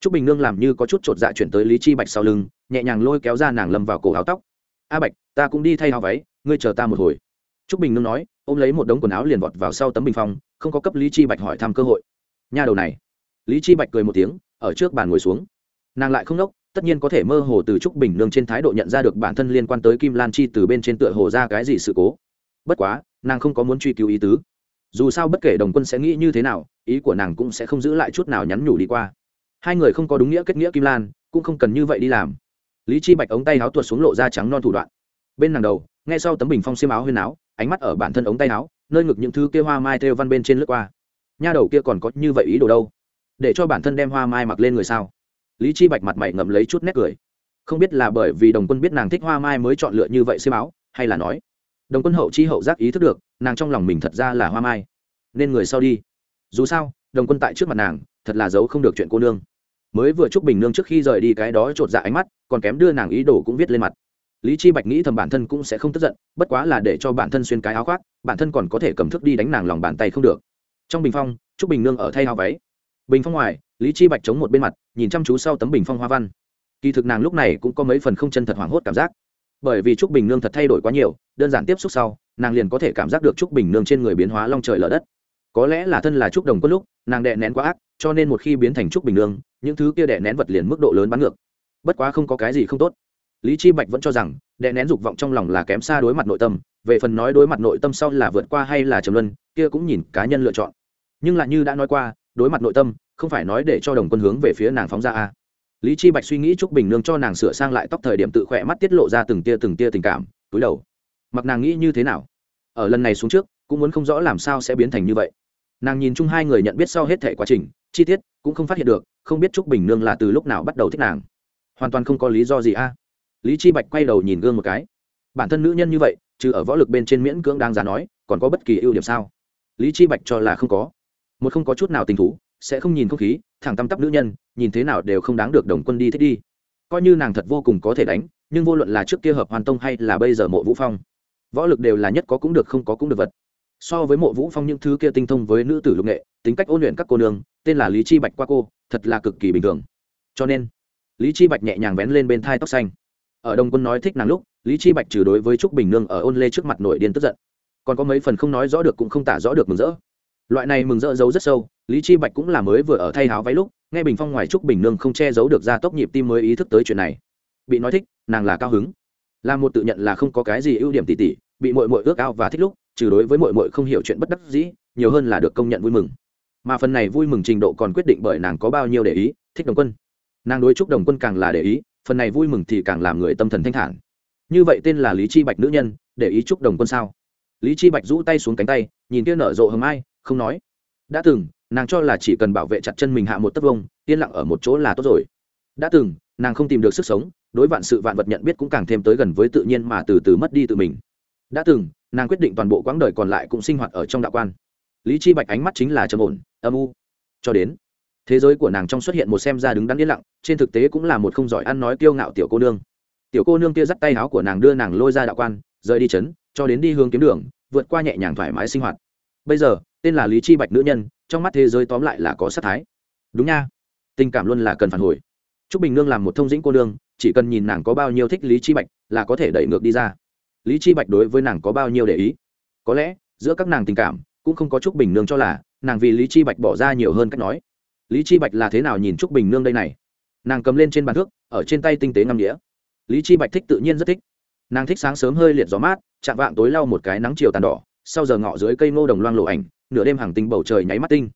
T r ú c bình nương làm như có chút chột dạ chuyển tới lý chi bạch sau lưng, nhẹ nhàng lôi kéo ra nàng lầm vào cổ áo tóc. A bạch, ta cũng đi thay áo váy, ngươi chờ ta một hồi. T r ú c bình nương nói, ôm lấy một đống quần áo liền vọt vào sau tấm bình phong, không có cấp lý chi bạch hỏi thăm cơ hội. Nhà đầu này. Lý chi bạch cười một tiếng, ở trước bàn ngồi xuống. Nàng lại không nốc, tất nhiên có thể mơ hồ từ trúc bình nương trên thái độ nhận ra được bản thân liên quan tới kim lan chi từ bên trên tựa hồ ra cái gì sự cố. Bất quá, nàng không có muốn truy cứu ý tứ dù sao bất kể đồng quân sẽ nghĩ như thế nào, ý của nàng cũng sẽ không giữ lại chút nào nhắn nhủ đi qua. Hai người không có đúng nghĩa kết nghĩa kim lan, cũng không cần như vậy đi làm. Lý chi bạch ống tay áo tuột xuống lộ ra trắng non thủ đoạn. Bên nàng đầu ngay sau tấm bình phong xiêm áo huyên áo, ánh mắt ở bản thân ống tay áo, nơi ngực những thứ kia hoa mai theo văn bên trên lướt qua. Nha đầu kia còn có như vậy ý đồ đâu? Để cho bản thân đem hoa mai mặc lên người sao? Lý chi bạch mặt mày ngậm lấy chút nét cười. Không biết là bởi vì đồng quân biết nàng thích hoa mai mới chọn lựa như vậy xiêm áo, hay là nói đồng quân hậu chi hậu giác ý thức được, nàng trong lòng mình thật ra là hoa mai. Nên người sau đi. Dù sao, đồng quân tại trước mặt nàng, thật là giấu không được chuyện cô nương. Mới vừa chúc bình nương trước khi rời đi cái đó chột dạ ánh mắt, còn kém đưa nàng ý đồ cũng viết lên mặt. Lý chi bạch nghĩ thầm bản thân cũng sẽ không tức giận, bất quá là để cho bản thân xuyên cái áo khoác, bản thân còn có thể cầm thước đi đánh nàng lòng bàn tay không được. Trong bình phong, chúc bình nương ở thay áo váy. Bình phong ngoài, lý chi bạch chống một bên mặt, nhìn chăm chú sau tấm bình phong hoa văn. Kỳ thực nàng lúc này cũng có mấy phần không chân thật hoảng hốt cảm giác bởi vì trúc bình nương thật thay đổi quá nhiều, đơn giản tiếp xúc sau, nàng liền có thể cảm giác được trúc bình nương trên người biến hóa long trời lở đất. Có lẽ là thân là trúc đồng quân lúc, nàng đệ nén quá ác, cho nên một khi biến thành trúc bình nương, những thứ kia đệ nén vật liền mức độ lớn bắn ngược. Bất quá không có cái gì không tốt. Lý chi bạch vẫn cho rằng đệ nén dục vọng trong lòng là kém xa đối mặt nội tâm, về phần nói đối mặt nội tâm sau là vượt qua hay là trầm luân, kia cũng nhìn cá nhân lựa chọn. Nhưng lại như đã nói qua, đối mặt nội tâm, không phải nói để cho đồng quân hướng về phía nàng phóng ra a lý chi bạch suy nghĩ trúc bình nương cho nàng sửa sang lại tóc thời điểm tự khỏe mắt tiết lộ ra từng tia từng tia tình cảm, túi đầu. Mặc nàng nghĩ như thế nào? Ở lần này xuống trước, cũng muốn không rõ làm sao sẽ biến thành như vậy. Nàng nhìn chung hai người nhận biết sau hết thể quá trình, chi tiết cũng không phát hiện được, không biết trúc bình nương là từ lúc nào bắt đầu thích nàng. Hoàn toàn không có lý do gì a. Lý chi bạch quay đầu nhìn gương một cái. Bản thân nữ nhân như vậy, trừ ở võ lực bên trên miễn cưỡng đang giá nói, còn có bất kỳ ưu điểm sao? Lý chi bạch cho là không có. Một không có chút nào tình thú sẽ không nhìn không khí, thẳng tăm tắp nữ nhân, nhìn thế nào đều không đáng được đồng quân đi thích đi. Coi như nàng thật vô cùng có thể đánh, nhưng vô luận là trước kia hợp hoàn tông hay là bây giờ mộ vũ phong, võ lực đều là nhất có cũng được không có cũng được vật. So với mộ vũ phong những thứ kia tinh thông với nữ tử lục nghệ, tính cách ôn luyện các cô nương, tên là lý chi bạch qua cô, thật là cực kỳ bình thường. Cho nên, lý chi bạch nhẹ nhàng vén lên bên thai tóc xanh. Ở đông quân nói thích nàng lúc, lý chi bạch trừ đối với trúc bình nương ở ôn lê trước mặt nổi điên tức giận. Còn có mấy phần không nói rõ được cũng không tả rõ được mừng rỡ loại này mừng rỡ giấu rất sâu, lý chi bạch cũng là mới vừa ở thay háo váy lúc, nghe bình phong ngoài trúc bình nương không che giấu được ra tốc nhịp tim mới ý thức tới chuyện này. Bị nói thích, nàng là cao hứng. Là một tự nhận là không có cái gì ưu điểm tỉ tỉ, bị mội mội ước ao và thích lúc, trừ đối với mội mội không hiểu chuyện bất đắc dĩ, nhiều hơn là được công nhận vui mừng. Mà phần này vui mừng trình độ còn quyết định bởi nàng có bao nhiêu để ý, thích đồng quân. Nàng đối trúc đồng quân càng là để ý, phần này vui mừng thì càng làm người tâm thần thanh thản. Như vậy tên là lý chi bạch nữ nhân, để ý trúc đồng quân sao? Lý chi bạch rũ tay xuống cánh tay, nhìn kia nở rộ hầm ai không nói. Đã từng, nàng cho là chỉ cần bảo vệ chặt chân mình hạ một tấc vông, yên lặng ở một chỗ là tốt rồi. Đã từng, nàng không tìm được sức sống, đối vạn sự vạn vật nhận biết cũng càng thêm tới gần với tự nhiên mà từ từ mất đi tự mình. Đã từng, nàng quyết định toàn bộ quãng đời còn lại cũng sinh hoạt ở trong đạo quan. Lý chi bạch ánh mắt chính là trầm ổn, âm u. Cho đến, thế giới của nàng trong xuất hiện một xem ra đứng đắn yên lặng, trên thực tế cũng là một không giỏi ăn nói kiêu ngạo tiểu cô nương. Tiểu cô nương kia dắt tay áo của nàng đưa nàng lôi ra đạo quan, rời đi chấn cho đến đi hướng kiếm đường, vượt qua nhẹ nhàng thoải mái sinh hoạt. Bây giờ tên là lý chi bạch nữ nhân trong mắt thế giới tóm lại là có sát thái đúng nha tình cảm luôn là cần phản hồi Trúc Bình Nương làm một thông dĩnh cô nương, chỉ cần nhìn nàng có bao nhiêu thích Lý Chi Bạch, là có thể đẩy ngược đi ra. Lý Chi Bạch đối với nàng có bao nhiêu để ý? Có lẽ, giữa các nàng tình cảm, cũng không có Trúc Bình Nương cho là, nàng vì Lý Chi Bạch bỏ ra nhiều hơn cách nói. Lý Chi Bạch là thế nào nhìn Trúc Bình Nương đây này? Nàng cầm lên trên bàn thước, ở trên tay tinh tế ngâm đĩa. Lý Chi Bạch thích tự nhiên rất thích. Nàng thích sáng sớm hơi liệt gió mát, chạm vạng tối lau một cái nắng chiều tàn đỏ, sau giờ ngọ dưới cây ngô đồng loang lộ ảnh, nửa đêm hàng tinh bầu trời nháy mắt tinh.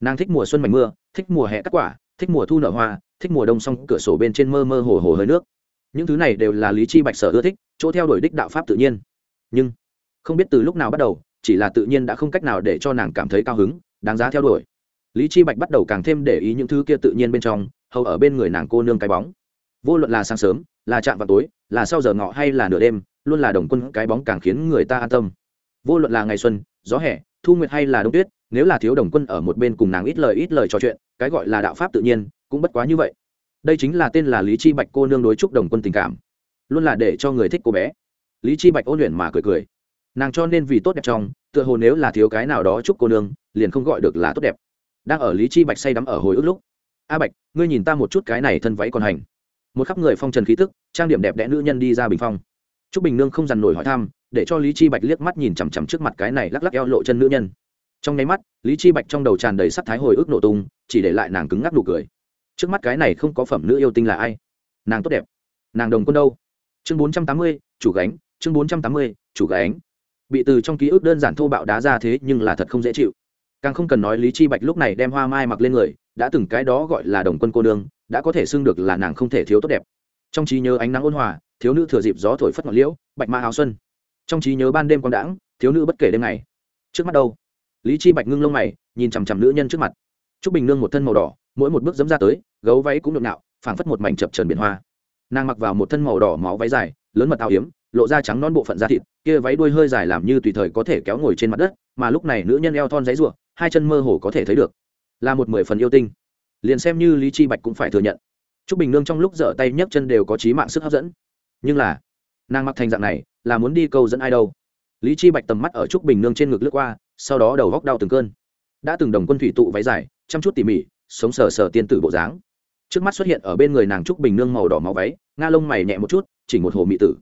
Nàng thích mùa xuân mảnh mưa, thích mùa hè cắt quả, thích mùa thu nở hoa, thích mùa đông song cửa sổ bên trên mơ mơ hồ hồ hơi nước. Những thứ này đều là lý chi bạch sở ưa thích chỗ theo đuổi đích đạo pháp tự nhiên. Nhưng không biết từ lúc nào bắt đầu chỉ là tự nhiên đã không cách nào để cho nàng cảm thấy cao hứng đáng giá theo đuổi. Lý chi bạch bắt đầu càng thêm để ý những thứ kia tự nhiên bên trong hầu ở bên người nàng cô nương cái bóng. Vô luận là sáng sớm là chạm vào tối là sau giờ ngọ hay là nửa đêm luôn là đồng quân cái bóng càng khiến người ta an tâm. Vô luận là ngày xuân gió hè thu nguyệt hay là đông tuyết, nếu là thiếu đồng quân ở một bên cùng nàng ít lời ít lời trò chuyện, cái gọi là đạo pháp tự nhiên, cũng bất quá như vậy. Đây chính là tên là lý chi bạch cô nương đối trúc đồng quân tình cảm. Luôn là để cho người thích cô bé. Lý chi bạch ôn luyện mà cười cười. Nàng cho nên vì tốt đẹp trong, tựa hồ nếu là thiếu cái nào đó chúc cô nương, liền không gọi được là tốt đẹp. Đang ở lý chi bạch say đắm ở hồi ức lúc, a bạch, ngươi nhìn ta một chút cái này thân váy còn hành. Một khắp người phong trần khí tức, trang điểm đẹp đẽ nữ nhân đi ra bình phong trúc bình nương không dằn nổi hỏi thăm, để cho lý chi bạch liếc mắt nhìn chằm chằm trước mặt cái này lắc lắc eo lộ chân nữ nhân. Trong nháy mắt, lý chi bạch trong đầu tràn đầy sắc thái hồi ức nổ tung, chỉ để lại nàng cứng ngắc nụ cười. Trước mắt cái này không có phẩm nữ yêu tinh là ai? Nàng tốt đẹp. Nàng đồng quân đâu? Chương bốn trăm tám mươi, chủ gánh. Chương bốn trăm tám mươi, chủ gánh. Bị từ trong ký ức đơn giản thô bạo đá ra thế nhưng là thật không dễ chịu. Càng không cần nói lý chi bạch lúc này đem hoa mai mặc lên người, đã từng cái đó gọi là đồng quân cô nương, đã có thể xưng được là nàng không thể thiếu tốt đẹp. Trong trí nhớ ánh nắng ôn hòa thiếu nữ thừa dịp gió thổi phất ngọn liễu bạch ma áo xuân. Trong trí nhớ ban đêm quang đãng thiếu nữ bất kể đêm ngày. Trước mắt đâu? Lý chi bạch ngưng lông mày nhìn chằm chằm nữ nhân trước mặt. Trúc bình nương một thân màu đỏ mỗi một bước dẫm ra tới gấu váy cũng nhộn nạo phảng phất một mảnh chập trần biển hoa. Nàng mặc vào một thân màu đỏ máu váy dài lớn mật áo yếm, lộ ra trắng non bộ phận da thịt kia váy đuôi hơi dài làm như tùy thời có thể kéo ngồi trên mặt đất mà lúc này nữ nhân eo thon giấy ruộng hai chân mơ hồ có thể thấy được. Là một mười phần yêu tinh. Liền xem như lý chi bạch cũng phải thừa nhận. Trúc bình nương trong lúc dở tay nhấc chân đều có trí mạng sức hấp dẫn nhưng là, nàng mặc thành dạng này, là muốn đi câu dẫn ai đâu? Lý chi bạch tầm mắt ở trúc bình nương trên ngực lướt qua, sau đó đầu góc đau từng cơn. Đã từng đồng quân thủy tụ váy dài, chăm chút tỉ mỉ, sống sờ sờ tiên tử bộ dáng. Trước mắt xuất hiện ở bên người nàng trúc bình nương màu đỏ máu váy, nga lông mày nhẹ một chút, chỉ một hồ mỹ tử.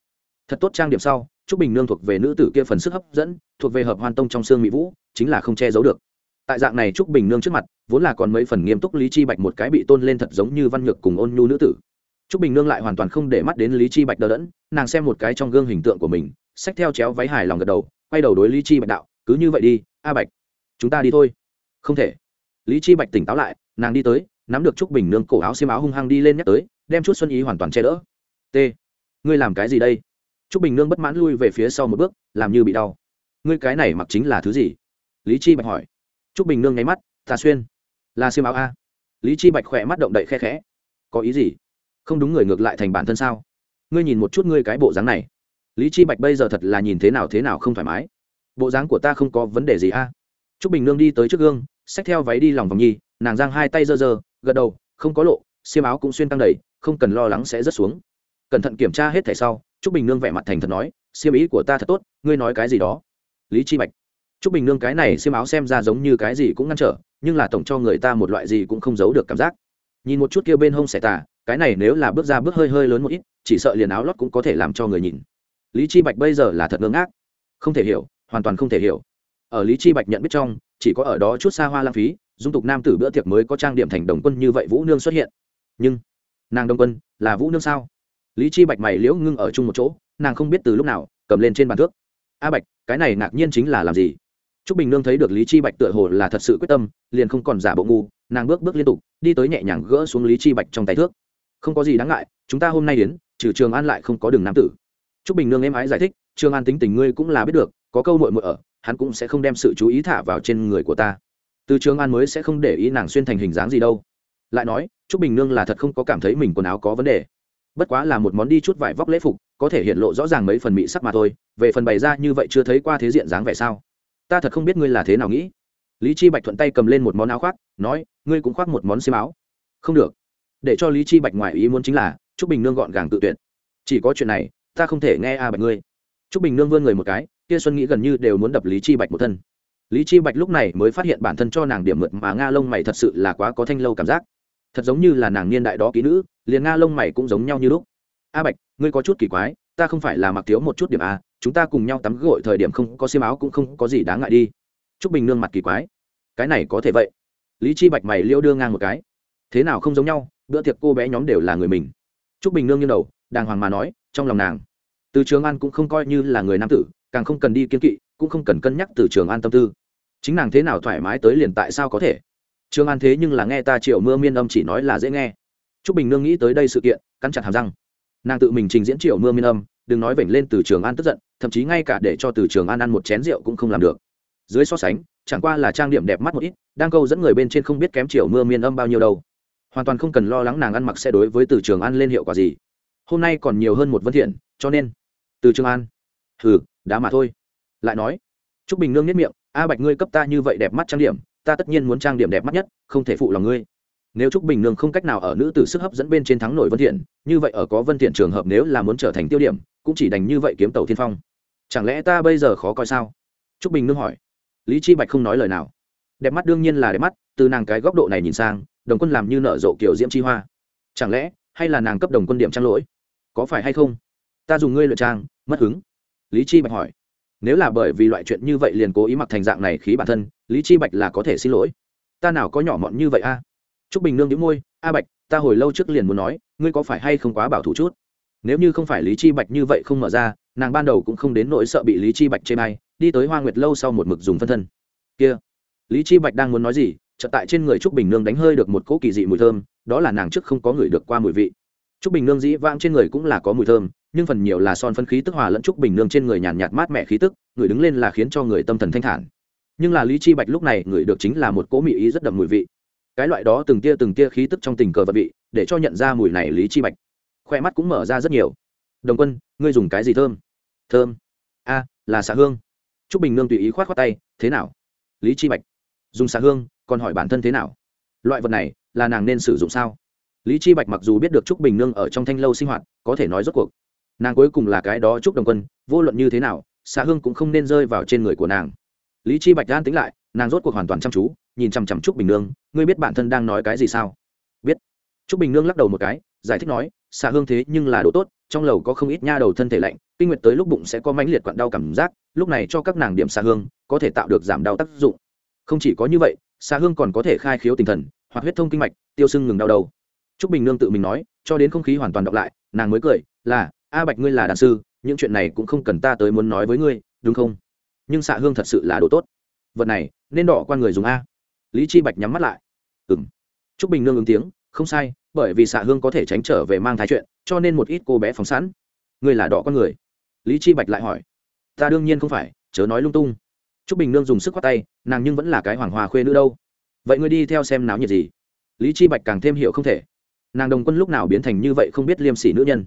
Thật tốt trang điểm sau, trúc bình nương thuộc về nữ tử kia phần sức hấp dẫn, thuộc về hợp hoan tông trong xương mỹ vũ, chính là không che giấu được. Tại dạng này trúc bình nương trước mặt, vốn là còn mấy phần nghiêm túc lý chi bạch một cái bị tôn lên thật giống như văn nhược cùng ôn nhu nữ tử trúc bình nương lại hoàn toàn không để mắt đến lý chi bạch đờ đẫn, nàng xem một cái trong gương hình tượng của mình, xách theo chéo váy hài lòng gật đầu, quay đầu đối lý chi bạch đạo, cứ như vậy đi, a bạch, chúng ta đi thôi. Không thể. Lý chi bạch tỉnh táo lại, nàng đi tới, nắm được trúc bình nương cổ áo xiêm áo hung hăng đi lên nhắc tới, đem chút xuân ý hoàn toàn che đỡ. T, ngươi làm cái gì đây? Trúc bình nương bất mãn lui về phía sau một bước, làm như bị đau. Ngươi cái này mặc chính là thứ gì? Lý chi bạch hỏi. Trúc bình nương nháy mắt, ta xuyên, là xiêm áo a. Lý chi bạch khỏe mắt động đậy khe khẽ. Có ý gì? Không đúng người ngược lại thành bản thân sao? Ngươi nhìn một chút ngươi cái bộ dáng này. Lý chi bạch bây giờ thật là nhìn thế nào thế nào không thoải mái. Bộ dáng của ta không có vấn đề gì a. À? trúc bình nương đi tới trước gương, xách theo váy đi lòng vòng nhi, nàng giang hai tay giơ giơ, gật đầu, không có lộ, xiêm áo cũng xuyên tăng đầy, không cần lo lắng sẽ rớt xuống. Cẩn thận kiểm tra hết thẻ sau, trúc bình nương vẻ mặt thành thật nói, xiêm ý của ta thật tốt, ngươi nói cái gì đó? Lý chi bạch. Trúc bình nương cái này xiêm áo xem ra giống như cái gì cũng ngăn trở, nhưng là tổng cho người ta một loại gì cũng không giấu được cảm giác. Nhìn một chút kia bên hông xẻ tà cái này nếu là bước ra bước hơi hơi lớn một ít chỉ sợ liền áo lót cũng có thể làm cho người nhìn. Lý chi bạch bây giờ là thật ngơ ngác. Không thể hiểu hoàn toàn không thể hiểu. Ở lý chi bạch nhận biết trong chỉ có ở đó chút xa hoa lãng phí dung tục nam tử bữa tiệc mới có trang điểm thành đồng quân như vậy vũ nương xuất hiện. Nhưng nàng đồng quân là vũ nương sao? Lý chi bạch mày liễu ngưng ở chung một chỗ nàng không biết từ lúc nào cầm lên trên bàn thước. A bạch cái này ngạc nhiên chính là làm gì? Trúc Bình Nương thấy được Lý Chi Bạch tựa hồ là thật sự quyết tâm, liền không còn giả bộ ngu, nàng bước bước liên tục, đi tới nhẹ nhàng gỡ xuống Lý Chi Bạch trong tay thước. Không có gì đáng ngại, chúng ta hôm nay đến, trừ Trường An lại không có đường nam tử. Trúc Bình Nương êm ái giải thích, Trường An tính tình ngươi cũng là biết được, có câu muội muội ở, hắn cũng sẽ không đem sự chú ý thả vào trên người của ta. Từ Trường An mới sẽ không để ý nàng xuyên thành hình dáng gì đâu. Lại nói, Trúc Bình Nương là thật không có cảm thấy mình quần áo có vấn đề. Bất quá là một món đi chút vải vóc lễ phục, có thể hiện lộ rõ ràng mấy phần mỹ sắc mà thôi, về phần bày ra như vậy chưa thấy qua thế diện dáng vẻ sao? ta thật không biết ngươi là thế nào nghĩ lý chi bạch thuận tay cầm lên một món áo khoác nói ngươi cũng khoác một món xiêm áo không được để cho lý chi bạch ngoài ý muốn chính là trúc bình nương gọn gàng tự tuyệt chỉ có chuyện này ta không thể nghe a bạch ngươi trúc bình nương vươn người một cái kia xuân nghĩ gần như đều muốn đập lý chi bạch một thân lý chi bạch lúc này mới phát hiện bản thân cho nàng điểm mượt mà nga lông mày thật sự là quá có thanh lâu cảm giác thật giống như là nàng niên đại đó kỹ nữ liền nga lông mày cũng giống nhau như lúc a bạch ngươi có chút kỳ quái ta không phải là mặc thiếu một chút điểm a chúng ta cùng nhau tắm gội thời điểm không có xiêm áo cũng không có gì đáng ngại đi Trúc bình nương mặt kỳ quái cái này có thể vậy lý chi bạch mày liêu đưa ngang một cái thế nào không giống nhau bữa tiệc cô bé nhóm đều là người mình. T r ú c bình nương như đầu, đàng hoàng mà nói, trong lòng nàng, từ trường an cũng không coi như là người nam tử, càng không cần đi kiên kỵ, cũng không cần cân nhắc từ trường an tâm tư. Chính nàng thế nào thoải mái tới liền tại sao có thể? Trường an thế nhưng là nghe ta triệu mưa miên âm chỉ nói là dễ nghe. T r ú c bình nương nghĩ tới đây sự kiện, cắn chặt hàm răng. Nàng tự mình trình diễn triệu mưa miên âm, đừng nói vểnh lên từ trường an tức giận, thậm chí ngay cả để cho từ trường an ăn một chén rượu cũng không làm được. Dưới so sánh, chẳng qua là trang điểm đẹp mắt một ít, đang câu dẫn người bên trên không biết kém triệu mưa miên âm bao nhiêu đâu hoàn toàn không cần lo lắng nàng ăn mặc sẽ đối với từ trường an lên hiệu quả gì. Hôm nay còn nhiều hơn một vân thiện, cho nên. Từ trường an. Hừ, đá mà thôi. Lại nói. Trúc bình nương nhất miệng, a bạch ngươi cấp ta như vậy đẹp mắt trang điểm, ta tất nhiên muốn trang điểm đẹp mắt nhất, không thể phụ lòng ngươi. Nếu trúc bình nương không cách nào ở nữ tử sức hấp dẫn bên trên thắng nổi vân thiện, như vậy ở có vân thiện trường hợp nếu là muốn trở thành tiêu điểm, cũng chỉ đành như vậy kiếm tàu thiên phong. Chẳng lẽ ta bây giờ khó coi sao? Trúc bình nương hỏi. Lý chi bạch không nói lời nào. Đẹp mắt đương nhiên là đẹp mắt, từ nàng cái góc độ này nhìn sang đồng quân làm như nở rộ kiểu diễm chi hoa. Chẳng lẽ, hay là nàng cấp đồng quân điểm trang lỗi? Có phải hay không? Ta dùng ngươi luyện trang, mất hứng. Lý chi bạch hỏi. Nếu là bởi vì loại chuyện như vậy liền cố ý mặc thành dạng này khí bản thân, lý chi bạch là có thể xin lỗi. Ta nào có nhỏ mọn như vậy a? Trúc bình nương nhíu môi, a bạch, ta hồi lâu trước liền muốn nói, ngươi có phải hay không quá bảo thủ chút? Nếu như không phải lý chi bạch như vậy không mở ra, nàng ban đầu cũng không đến nỗi sợ bị lý chi bạch chê may đi tới hoa nguyệt lâu sau một mực dùng phân thân. Kia. Lý chi bạch đang muốn nói gì chợt tại trên người trúc bình nương đánh hơi được một cỗ kỳ dị mùi thơm, đó là nàng trước không có người được qua mùi vị. Trúc bình nương dĩ vãng trên người cũng là có mùi thơm, nhưng phần nhiều là son phân khí tức hòa lẫn trúc bình nương trên người nhàn nhạt mát mẻ khí tức, người đứng lên là khiến cho người tâm thần thanh thản. Nhưng là lý chi bạch lúc này người được chính là một cỗ mị ý rất đậm mùi vị. Cái loại đó từng tia từng tia khí tức trong tình cờ vật vị, để cho nhận ra mùi này lý chi bạch. Khoe mắt cũng mở ra rất nhiều. Đồng quân, ngươi dùng cái gì thơm? Thơm? A, là xạ hương. Trúc bình nương tùy ý khoát khoát tay, thế nào? Lý chi bạch. Dùng xạ hương còn hỏi bản thân thế nào? Loại vật này, là nàng nên sử dụng sao? Lý chi bạch mặc dù biết được trúc bình nương ở trong thanh lâu sinh hoạt, có thể nói rốt cuộc, nàng cuối cùng là cái đó trúc đồng quân, vô luận như thế nào xã hương cũng không nên rơi vào trên người của nàng. Lý chi bạch gan tính lại, nàng rốt cuộc hoàn toàn chăm chú, nhìn chằm chằm trúc bình nương, ngươi biết bản thân đang nói cái gì sao? Biết. Trúc bình nương lắc đầu một cái, giải thích nói xã hương thế nhưng là đồ tốt, trong lầu có không ít nha đầu thân thể lạnh, kinh nguyệt tới lúc bụng sẽ có mãnh liệt quặn đau cảm giác, lúc này cho các nàng điểm xã hương, có thể tạo được giảm đau tác dụng. Không chỉ có như vậy xạ hương còn có thể khai khiếu tinh thần, hoặc huyết thông kinh mạch, tiêu sưng ngừng đau đầu. T r ú c bình nương tự mình nói, cho đến không khí hoàn toàn đọc lại, nàng mới cười, là, a bạch ngươi là đàn sư, những chuyện này cũng không cần ta tới muốn nói với ngươi, đúng không? Nhưng xạ hương thật sự là đồ tốt. Vật này, nên đỏ qua người dùng a. Lý chi bạch nhắm mắt lại. Ừ m t r ú c bình nương ứng tiếng, không sai, bởi vì xạ hương có thể tránh trở về mang thái chuyện, cho nên một ít cô bé phóng sẵn. Ngươi là đỏ con người. Lý chi bạch lại hỏi. Ta đương nhiên không phải, chớ nói lung tung t r ú c bình nương dùng sức khoát tay, nàng nhưng vẫn là cái hoàng hòa khuê nữa đâu. Vậy ngươi đi theo xem náo nhiệt gì? Lý chi bạch càng thêm hiểu không thể. Nàng đồng quân lúc nào biến thành như vậy không biết liêm sỉ nữ nhân.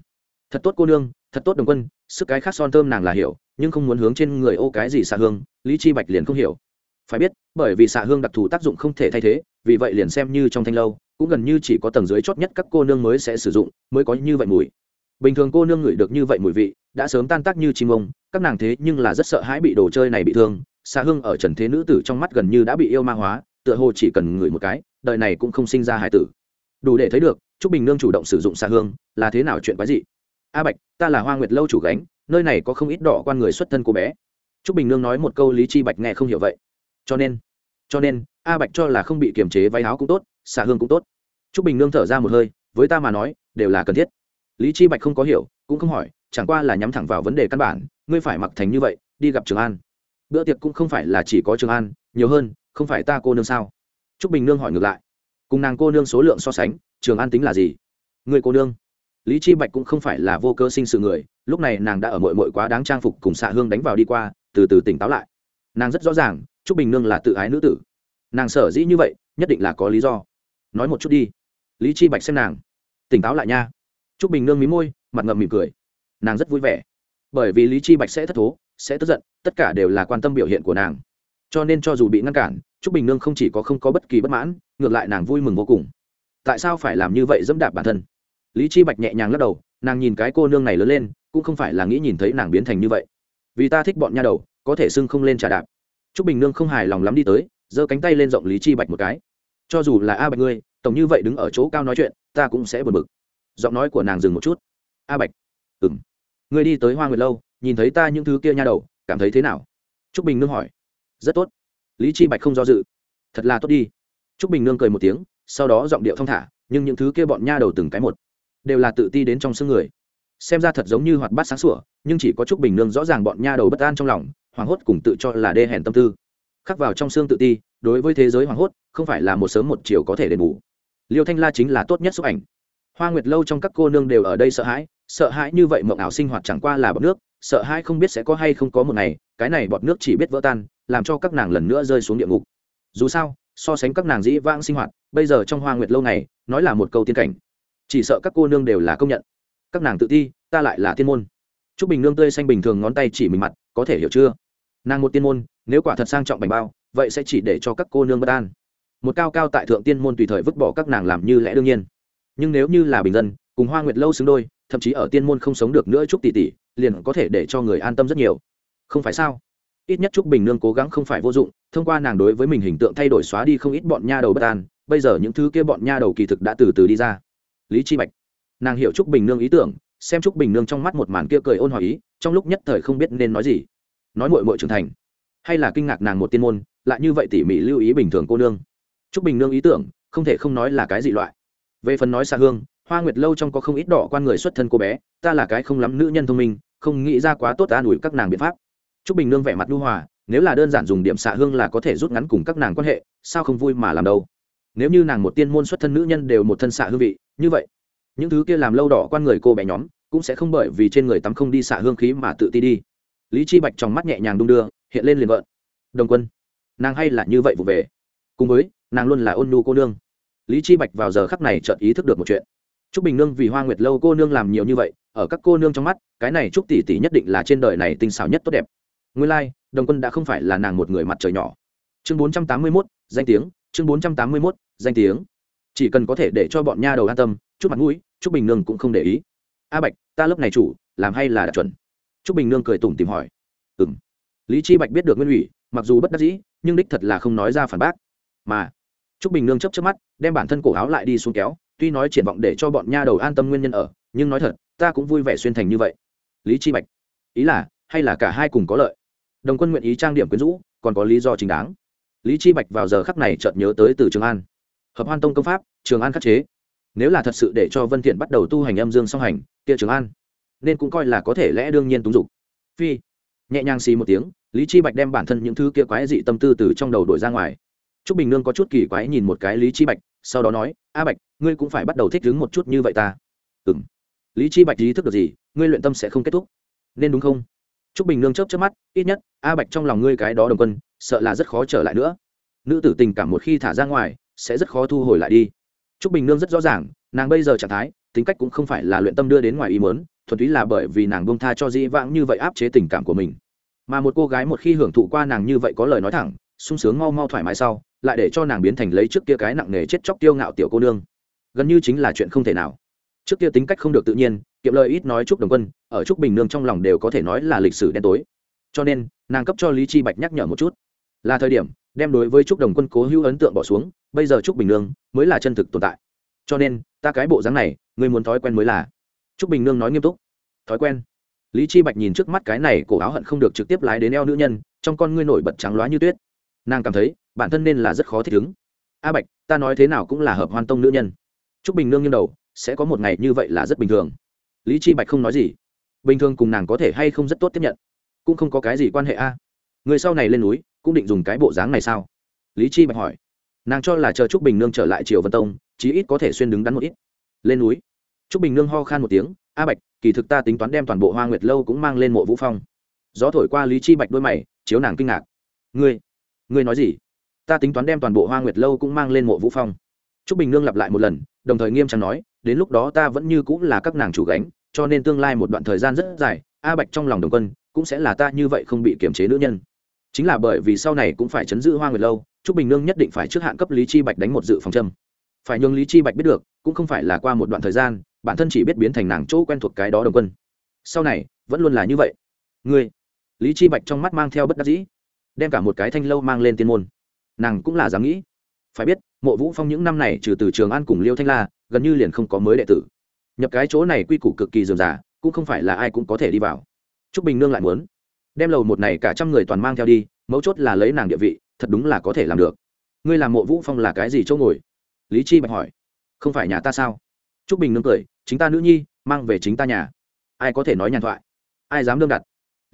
Thật tốt cô nương, thật tốt đồng quân, sức cái khác son thơm nàng là hiểu, nhưng không muốn hướng trên người ô cái gì xạ hương, lý chi bạch liền không hiểu. Phải biết, bởi vì xạ hương đặc thù tác dụng không thể thay thế, vì vậy liền xem như trong thanh lâu, cũng gần như chỉ có tầng dưới chót nhất các cô nương mới sẽ sử dụng, mới có như vậy mùi. Bình thường cô nương ngửi được như vậy mùi vị, đã sớm tan tác như chim ông, các nàng thế nhưng là rất sợ hãi bị đồ chơi này bị thương xạ hương ở trần thế nữ tử trong mắt gần như đã bị yêu ma hóa, tựa hồ chỉ cần ngửi một cái, đời này cũng không sinh ra hải tử. Đủ để thấy được, trúc bình nương chủ động sử dụng xạ hương là thế nào chuyện quái dị. A bạch, ta là hoa nguyệt lâu chủ gánh, nơi này có không ít đỏ quan người xuất thân cô bé. Trúc bình nương nói một câu lý chi bạch nghe không hiểu vậy. Cho nên cho nên, a bạch cho là không bị kiềm chế váy áo cũng tốt, xạ hương cũng tốt. Trúc bình nương thở ra một hơi, với ta mà nói, đều là cần thiết. Lý chi bạch không có hiểu, cũng không hỏi, chẳng qua là nhắm thẳng vào vấn đề căn bản, ngươi phải mặc thành như vậy, đi gặp trường an bữa tiệc cũng không phải là chỉ có trường an, nhiều hơn, không phải ta cô nương sao? Trúc bình nương hỏi ngược lại. Cùng nàng cô nương số lượng so sánh, trường an tính là gì? Người cô nương? Lý chi bạch cũng không phải là vô cơ sinh sự người, lúc này nàng đã ở mội mội quá đáng trang phục cùng xạ hương đánh vào đi qua, từ từ tỉnh táo lại. Nàng rất rõ ràng, trúc bình nương là tự ái nữ tử. Nàng sở dĩ như vậy, nhất định là có lý do. Nói một chút đi. Lý chi bạch xem nàng. Tỉnh táo lại nha. Trúc bình nương mí môi, mặt ngậm mỉm cười. Nàng rất vui vẻ. Bởi vì lý chi bạch sẽ thất thố, sẽ tức giận tất cả đều là quan tâm biểu hiện của nàng. Cho nên cho dù bị ngăn cản, trúc bình nương không chỉ có không có bất kỳ bất mãn, ngược lại nàng vui mừng vô cùng. Tại sao phải làm như vậy dẫm đạp bản thân? Lý chi bạch nhẹ nhàng lắc đầu, nàng nhìn cái cô nương này lớn lên, cũng không phải là nghĩ nhìn thấy nàng biến thành như vậy. Vì ta thích bọn nha đầu, có thể xưng không lên trà đạp. Trúc bình nương không hài lòng lắm đi tới, giơ cánh tay lên rộng lý chi bạch một cái. Cho dù là a bạch ngươi, tổng như vậy đứng ở chỗ cao nói chuyện, ta cũng sẽ buồn bực. Giọng nói của nàng dừng một chút. A bạch, ừm, ngươi đi tới hoa nguyệt lâu, nhìn thấy ta những thứ kia nha đầu cảm thấy thế nào? Trúc bình nương hỏi. Rất tốt. Lý chi bạch không do dự. Thật là tốt đi. Trúc bình nương cười một tiếng, sau đó giọng điệu thong thả, nhưng những thứ kia bọn nha đầu từng cái một, đều là tự ti đến trong xương người. Xem ra thật giống như hoạt bát sáng sủa, nhưng chỉ có trúc bình nương rõ ràng bọn nha đầu bất an trong lòng, hoảng hốt cùng tự cho là đê hèn tâm tư. Khắc vào trong xương tự ti, đối với thế giới hoảng hốt, không phải là một sớm một chiều có thể đền bù. Liêu thanh la chính là tốt nhất xúc ảnh. Hoa nguyệt lâu trong các cô nương đều ở đây sợ hãi sợ hãi như vậy mộng ảo sinh hoạt chẳng qua là bọt nước, sợ hãi không biết sẽ có hay không có một ngày, cái này bọt nước chỉ biết vỡ tan, làm cho các nàng lần nữa rơi xuống địa ngục. Dù sao, so sánh các nàng dĩ vãng sinh hoạt, bây giờ trong hoa nguyệt lâu này, nói là một câu tiên cảnh. Chỉ sợ các cô nương đều là công nhận. Các nàng tự ti, ta lại là tiên môn. T r ú c bình nương tươi xanh bình thường ngón tay chỉ mình mặt, có thể hiểu chưa? Nàng một tiên môn, nếu quả thật sang trọng bành bao, vậy sẽ chỉ để cho các cô nương bất an. Một cao cao tại thượng tiên môn tùy thời vứt bỏ các nàng làm như lẽ đương nhiên. Nhưng nếu như là bình dân, cùng hoa nguyệt lâu xứng đôi thậm chí ở tiên môn không sống được nữa chúc tỷ tỷ, liền có thể để cho người an tâm rất nhiều. Không phải sao? Ít nhất trúc bình nương cố gắng không phải vô dụng, thông qua nàng đối với mình hình tượng thay đổi xóa đi không ít bọn nha đầu bất an, bây giờ những thứ kia bọn nha đầu kỳ thực đã từ từ đi ra. Lý chi bạch, nàng hiểu trúc bình nương ý tưởng, xem trúc bình nương trong mắt một màn kia cười ôn hòa ý, trong lúc nhất thời không biết nên nói gì. Nói muội muội trưởng thành, hay là kinh ngạc nàng một tiên môn, lại như vậy tỉ mỉ lưu ý bình thường cô nương. Trúc bình nương ý tưởng, không thể không nói là cái gì loại. Về phần nói xa hương hoa nguyệt lâu trong có không ít đỏ quan người xuất thân cô bé ta là cái không lắm nữ nhân thông minh không nghĩ ra quá tốt an ủi các nàng biện pháp Trúc Bình Nương vẻ mặt lưu hòa, nếu là đơn giản dùng điểm xạ hương là có thể rút ngắn cùng các nàng quan hệ, sao không vui mà làm đâu? Nếu như nàng một tiên môn xuất thân nữ nhân đều một thân xạ hương vị, như vậy, những thứ kia làm lâu đỏ quan người cô bé nhóm, cũng sẽ không bởi vì trên người tắm không đi xạ hương khí mà tự ti đi. Lý Chi Bạch trong mắt nhẹ nhàng đung đưa, hiện lên liền vợn. Đồng Quân, nàng hay là như vậy vụ về. Cùng với, nàng luôn là ôn nhu cô nương. Lý Chi Bạch vào giờ khắc này chợt ý thức được một chuyện. Trúc Bình Nương vì Hoa Nguyệt lâu cô nương làm nhiều như vậy, ở các cô nương trong mắt, cái này Trúc tỷ tỷ nhất định là trên đời này tinh xảo nhất tốt đẹp. Nguyên lai、like, đồng quân đã không phải là nàng một người mặt trời nhỏ. Chương bốn trăm tám mươi mốt danh tiếng chương bốn trăm tám mươi mốt danh tiếng. Chỉ cần có thể để cho bọn nha đầu an tâm chút mặt mũi chút bình nương cũng không để ý. A bạch ta lớp này chủ làm hay là đạt chuẩn? Chút bình nương cười tủm tìm hỏi. Ừ m lý chi bạch biết được nguyên ủy mặc dù bất đắc dĩ nhưng đích thật là không nói ra phản bác. Mà t bình nương chấp chấp mắt đem bản thân cổ áo lại đi xuống kéo tuy nói triển vọng để cho bọn nha đầu an tâm nguyên nhân ở, nhưng nói thật, ta cũng vui vẻ xuyên thành như vậy. Lý chi bạch, ý là, hay là cả hai cùng có lợi? Đồng quân nguyện ý trang điểm quyến rũ, còn có lý do chính đáng. Lý chi bạch vào giờ khắc này chợt nhớ tới từ trường an. Hợp hoan tông công pháp, trường an khắc chế. Nếu là thật sự để cho vân thiện bắt đầu tu hành âm dương song hành, kia trường an, nên cũng coi là có thể lẽ đương nhiên túng dục. Phi, nhẹ nhàng xì một tiếng, lý chi bạch đem bản thân những thứ kia quái dị tâm tư từ trong đầu đổi ra ngoài. Trúc bình nương có chút kỳ quái nhìn một cái lý chi bạch sau đó nói a bạch ngươi cũng phải bắt đầu thích đứng một chút như vậy ta. Ừm. Lý chi bạch ý thức được gì ngươi luyện tâm sẽ không kết thúc. Nên đúng không? Trúc Bình Nương chớp chớp mắt, ít nhất, A Bạch trong lòng ngươi cái đó đồng quân, sợ là rất khó trở lại nữa. Nữ tử tình cảm một khi thả ra ngoài, sẽ rất khó thu hồi lại đi. trúc bình nương rất rõ ràng nàng bây giờ trạng thái tính cách cũng không phải là luyện tâm đưa đến ngoài ý mớn thuần túy là bởi vì nàng bông tha cho dĩ vãng như vậy áp chế tình cảm của mình. Mà một cô gái một khi hưởng thụ qua nàng như vậy có lời nói thẳng sung sướng mau mau thoải mái sau lại để cho nàng biến thành lấy trước kia cái nặng nề chết chóc tiêu ngạo tiểu cô nương. Gần như chính là chuyện không thể nào. Trước kia tính cách không được tự nhiên, kiệm lời ít nói chúc đồng quân, ở chúc bình nương trong lòng đều có thể nói là lịch sử đen tối. Cho nên, nàng cấp cho lý chi bạch nhắc nhở một chút. Là thời điểm, đem đối với chúc đồng quân cố hữu ấn tượng bỏ xuống, bây giờ chúc bình nương mới là chân thực tồn tại. Cho nên, ta cái bộ dáng này người muốn thói quen mới là. Chúc bình nương nói nghiêm túc. Thói quen. Lý chi bạch nhìn trước mắt cái này cổ áo hận không được trực tiếp lái đến eo nữ nhân, trong con ngươi nổi bật trắng loá như tuyết. Nàng cảm thấy bản thân nên là rất khó thích ứng. A bạch, ta nói thế nào cũng là hợp hoan tông nữ nhân. Chúc bình nương nghiêng đầu, sẽ có một ngày như vậy là rất bình thường. Lý chi bạch không nói gì. Bình thường cùng nàng có thể hay không rất tốt tiếp nhận. Cũng không có cái gì quan hệ a. Người sau này lên núi, cũng định dùng cái bộ dáng này sao? Lý chi bạch hỏi. Nàng cho là chờ trúc bình nương trở lại triều vân tông, chí ít có thể xuyên đứng đắn một ít. Lên núi. Trúc bình nương ho khan một tiếng, a bạch, kỳ thực ta tính toán đem toàn bộ hoa nguyệt lâu cũng mang lên mộ vũ phong. Gió thổi qua lý chi bạch đôi mày, chiếu nàng kinh ngạc. Ngươi ngươi nói gì? Ta tính toán đem toàn bộ hoa nguyệt lâu cũng mang lên mộ vũ phong. Trúc bình nương lặp lại một lần, đồng thời nghiêm trang nói, đến lúc đó ta vẫn như cũng là các nàng chủ gánh, cho nên tương lai một đoạn thời gian rất dài, a bạch trong lòng đồng quân, cũng sẽ là ta như vậy không bị kiềm chế nữ nhân. Chính là bởi vì sau này cũng phải chấn giữ hoa nguyệt lâu, trúc bình nương nhất định phải trước hạn cấp lý chi bạch đánh một dự phòng châm. Phải nhường lý chi bạch biết được, cũng không phải là qua một đoạn thời gian, bản thân chỉ biết biến thành nàng chỗ quen thuộc cái đó đồng quân. Sau này, vẫn luôn là như vậy. Ngươi, lý chi bạch trong mắt mang theo bất đắc dĩ, đem cả một cái thanh lâu mang lên tiên môn nàng cũng là dám nghĩ. Phải biết, mộ vũ phong những năm này trừ từ trường an cùng liêu thanh la, gần như liền không có mới đệ tử. Nhập cái chỗ này quy củ cực kỳ dườm giả cũng không phải là ai cũng có thể đi vào. T r ú c bình nương lại muốn. Đem lầu một này cả trăm người toàn mang theo đi, mấu chốt là lấy nàng địa vị, thật đúng là có thể làm được. Ngươi làm mộ vũ phong là cái gì chỗ ngồi? Lý chi bạch hỏi. Không phải nhà ta sao? T r ú c bình nương cười, chính ta nữ nhi, mang về chính ta nhà. Ai có thể nói nhàn thoại? Ai dám đương đặt?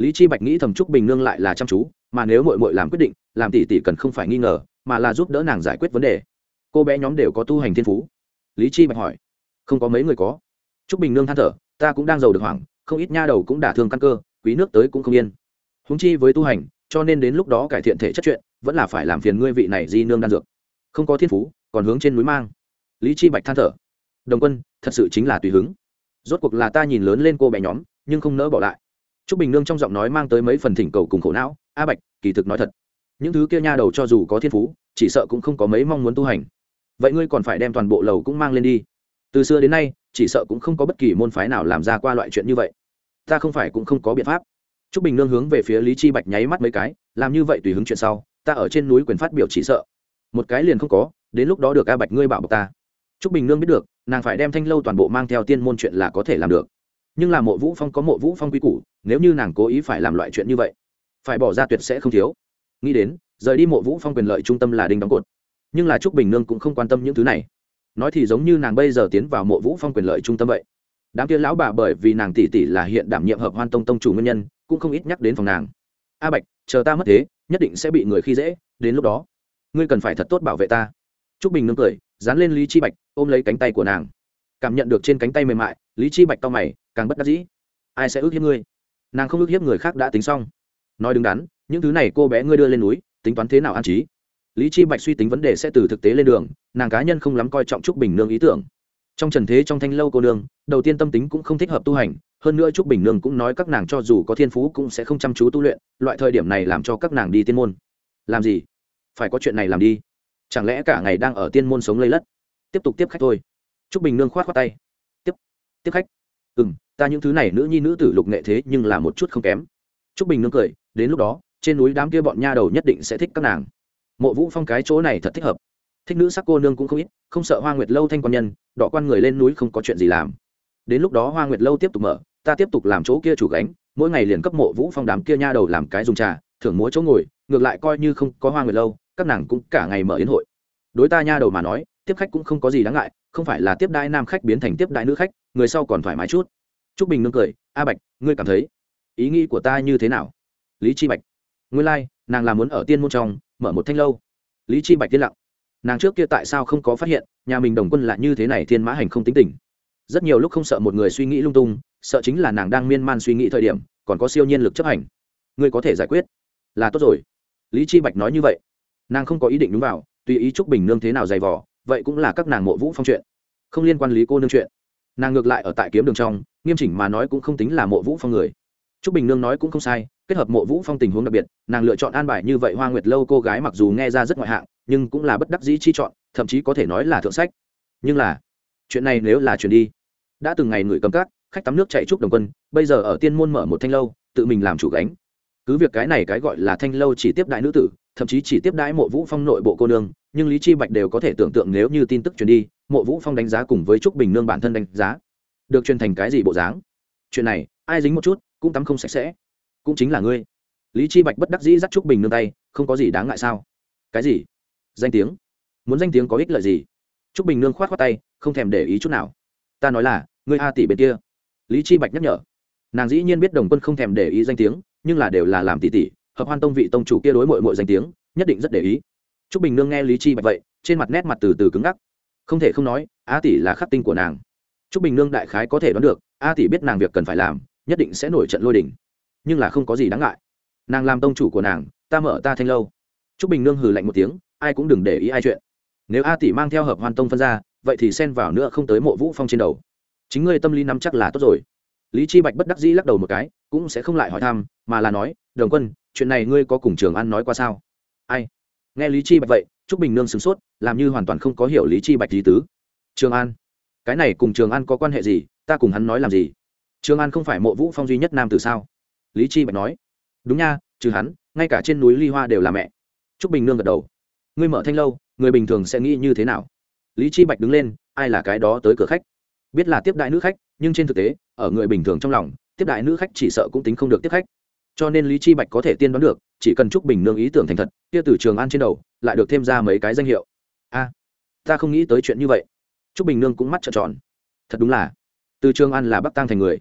Lý chi bạch nghĩ thầm t r ú c bình nương lại là chăm chú mà nếu mội mội làm quyết định, làm tỷ tỷ cần không phải nghi ngờ, mà là giúp đỡ nàng giải quyết vấn đề. Cô bé nhóm đều có tu hành thiên phú. Lý chi bạch hỏi. Không có mấy người có. T r ú c bình nương than thở, ta cũng đang giàu được hoảng, không ít nha đầu cũng đả thương căn cơ, quý nước tới cũng không yên. Húng chi với tu hành, cho nên đến lúc đó cải thiện thể chất chuyện, vẫn là phải làm phiền ngươi vị này di nương đan dược. Không có thiên phú, còn hướng trên núi mang. Lý chi bạch than thở. Đồng quân, thật sự chính là tùy hứng. Rốt cuộc là ta nhìn lớn lên cô bé nhóm, nhưng không nỡ bỏ lại. Trúc bình nương trong giọng nói mang tới mấy phần thỉnh cầu cùng khổ não, a bạch, kỳ thực nói thật, những thứ kia nha đầu cho dù có thiên phú, chỉ sợ cũng không có mấy mong muốn tu hành. Vậy ngươi còn phải đem toàn bộ lầu cũng mang lên đi. Từ xưa đến nay, chỉ sợ cũng không có bất kỳ môn phái nào làm ra qua loại chuyện như vậy. Ta không phải cũng không có biện pháp. Trúc bình nương hướng về phía lý chi bạch nháy mắt mấy cái, làm như vậy tùy hứng chuyện sau, ta ở trên núi quyền phát biểu chỉ sợ. Một cái liền không có, đến lúc đó được a bạch ngươi bảo bọc ta. Trúc bình nương biết được, nàng phải đem thanh lâu toàn bộ mang theo tiên môn chuyện là có thể làm được nhưng là mộ vũ phong có mộ vũ phong quy củ, nếu như nàng cố ý phải làm loại chuyện như vậy, phải bỏ ra tuyệt sẽ không thiếu. Nghĩ đến, rời đi mộ vũ phong quyền lợi trung tâm là đinh đóng cột. Nhưng là trúc bình nương cũng không quan tâm những thứ này. Nói thì giống như nàng bây giờ tiến vào mộ vũ phong quyền lợi trung tâm vậy. Đám kia lão bà bởi vì nàng tỷ tỷ là hiện đảm nhiệm hợp hoan tông tông chủ nguyên nhân, cũng không ít nhắc đến phòng nàng. A bạch, chờ ta mất thế, nhất định sẽ bị người khi dễ, đến lúc đó, ngươi cần phải thật tốt bảo vệ ta. Trúc bình nương cười, dán lên lý chi bạch, ôm lấy cánh tay của nàng cảm nhận được trên cánh tay mềm mại, lý chi bạch to mày, càng bất đắc dĩ. Ai sẽ ước hiếp ngươi? Nàng không ước hiếp người khác đã tính xong. Nói đứng đắn, những thứ này cô bé ngươi đưa lên núi, tính toán thế nào an trí? Lý chi bạch suy tính vấn đề sẽ từ thực tế lên đường, nàng cá nhân không lắm coi trọng trúc bình nương ý tưởng. Trong trần thế trong thanh lâu cô nương, đầu tiên tâm tính cũng không thích hợp tu hành, hơn nữa trúc bình nương cũng nói các nàng cho dù có thiên phú cũng sẽ không chăm chú tu luyện, loại thời điểm này làm cho các nàng đi tiên môn. Làm gì? Phải có chuyện này làm đi. Chẳng lẽ cả ngày đang ở tiên môn sống lây lất? Tiếp tục tiếp khách thôi trúc bình nương khoát khoát tay. Tiếp tiếp khách. Ừ m ta những thứ này nữ nhi nữ tử lục nghệ thế nhưng là một chút không kém. Trúc bình nương cười, đến lúc đó, trên núi đám kia bọn nha đầu nhất định sẽ thích các nàng. Mộ vũ phong cái chỗ này thật thích hợp. Thích nữ sắc cô nương cũng không ít, không sợ hoa nguyệt lâu thanh quan nhân, đỏ quan người lên núi không có chuyện gì làm. Đến lúc đó hoa nguyệt lâu tiếp tục mở, ta tiếp tục làm chỗ kia chủ gánh, mỗi ngày liền cấp mộ vũ phong đám kia nha đầu làm cái dùng trà, thưởng múa chỗ ngồi, ngược lại coi như không có hoa nguyệt lâu, các nàng cũng cả ngày mở yến hội. Đối ta nha đầu mà nói, tiếp khách cũng không có gì đáng ngại không phải là tiếp đại nam khách biến thành tiếp đại nữ khách người sau còn thoải mái chút. T r ú c bình nương cười a bạch ngươi cảm thấy ý nghĩ của ta như thế nào? Lý chi bạch ngươi lai、like, nàng làm muốn ở tiên môn trong mở một thanh lâu. Lý chi bạch tiên lặng nàng trước kia tại sao không có phát hiện nhà mình đồng quân là như thế này thiên mã hành không tính tình? Rất nhiều lúc không sợ một người suy nghĩ lung tung sợ chính là nàng đang miên man suy nghĩ thời điểm còn có siêu nhiên lực chấp hành. Ngươi có thể giải quyết. Là tốt rồi. Lý chi bạch nói như vậy. Nàng không có ý định đúng vào tùy ý trúc bình nương thế nào dày vò vậy cũng là các nàng mộ vũ phong chuyện, không liên quan lý cô nương chuyện. Nàng ngược lại ở tại kiếm đường trong, nghiêm chỉnh mà nói cũng không tính là mộ vũ phong người. T r ú c bình nương nói cũng không sai, kết hợp mộ vũ phong tình huống đặc biệt, nàng lựa chọn an bài như vậy hoa nguyệt lâu cô gái mặc dù nghe ra rất ngoại hạng, nhưng cũng là bất đắc dĩ chi chọn, thậm chí có thể nói là thượng sách. Nhưng là, chuyện này nếu là chuyện đi, đã từng ngày người cầm cát, khách tắm nước chạy trúc đồng quân, bây giờ ở tiên môn mở một thanh lâu, tự mình làm chủ gánh. Cứ việc cái này cái gọi là thanh lâu chỉ tiếp đại nữ tử thậm chí chỉ tiếp đãi mộ vũ phong nội bộ cô nương, nhưng lý chi bạch đều có thể tưởng tượng nếu như tin tức truyền đi, mộ vũ phong đánh giá cùng với trúc bình nương bản thân đánh giá, được truyền thành cái gì bộ dáng. Chuyện này, ai dính một chút, cũng tắm không sạch sẽ. Cũng chính là ngươi. Lý chi bạch bất đắc dĩ dắt trúc bình nương tay, không có gì đáng ngại sao? Cái gì? Danh tiếng? Muốn danh tiếng có ích lợi gì? Trúc bình nương khoát khoát tay, không thèm để ý chút nào. Ta nói là, ngươi a tỷ bên kia. Lý chi bạch nhắc nhở. Nàng dĩ nhiên biết đồng quân không thèm để ý danh tiếng, nhưng là đều là làm tỷ tỷ hợp hoan tông vị tông chủ kia đối mội mội danh tiếng, nhất định rất để ý. T r ú c bình nương nghe lý chi bạch vậy, trên mặt nét mặt từ từ cứng ngắc. Không thể không nói, a tỷ là khắc tinh của nàng. T r ú c bình nương đại khái có thể đoán được, a tỷ biết nàng việc cần phải làm, nhất định sẽ nổi trận lôi đình. Nhưng là không có gì đáng ngại. Nàng làm tông chủ của nàng, ta mở ta thanh lâu. T r ú c bình nương hừ lạnh một tiếng, ai cũng đừng để ý ai chuyện. Nếu a tỷ mang theo hợp hoan tông phân ra, vậy thì xen vào nữa không tới mộ vũ phong trên đầu. Chính ngươi tâm lý nắm chắc là tốt rồi lý chi bạch bất đắc dĩ lắc đầu một cái, cũng sẽ không lại hỏi thăm, mà là nói, đồng quân, chuyện này ngươi có cùng trường an nói qua sao? Ai? Nghe lý chi bạch vậy, trúc bình nương sửng sốt, làm như hoàn toàn không có hiểu lý chi bạch lý tứ. Trường an? Cái này cùng trường an có quan hệ gì? Ta cùng hắn nói làm gì? Trường an không phải mộ vũ phong duy nhất nam từ sao? Lý chi bạch nói. Đúng nha, trừ hắn, ngay cả trên núi ly hoa đều là mẹ. Trúc bình nương gật đầu. Ngươi mở thanh lâu, người bình thường sẽ nghĩ như thế nào? Lý chi bạch đứng lên, ai là cái đó tới cửa khách? Biết là tiếp đại nữ khách, nhưng trên thực tế, ở người bình thường trong lòng, tiếp đại nữ khách chỉ sợ cũng tính không được tiếp khách. Cho nên lý chi bạch có thể tiên đoán được, chỉ cần trúc bình nương ý tưởng thành thật, kia từ trường an trên đầu, lại được thêm ra mấy cái danh hiệu. A, ta không nghĩ tới chuyện như vậy. Trúc bình nương cũng mắt trợn tròn. Thật đúng là, từ trường an là bắc tăng thành người.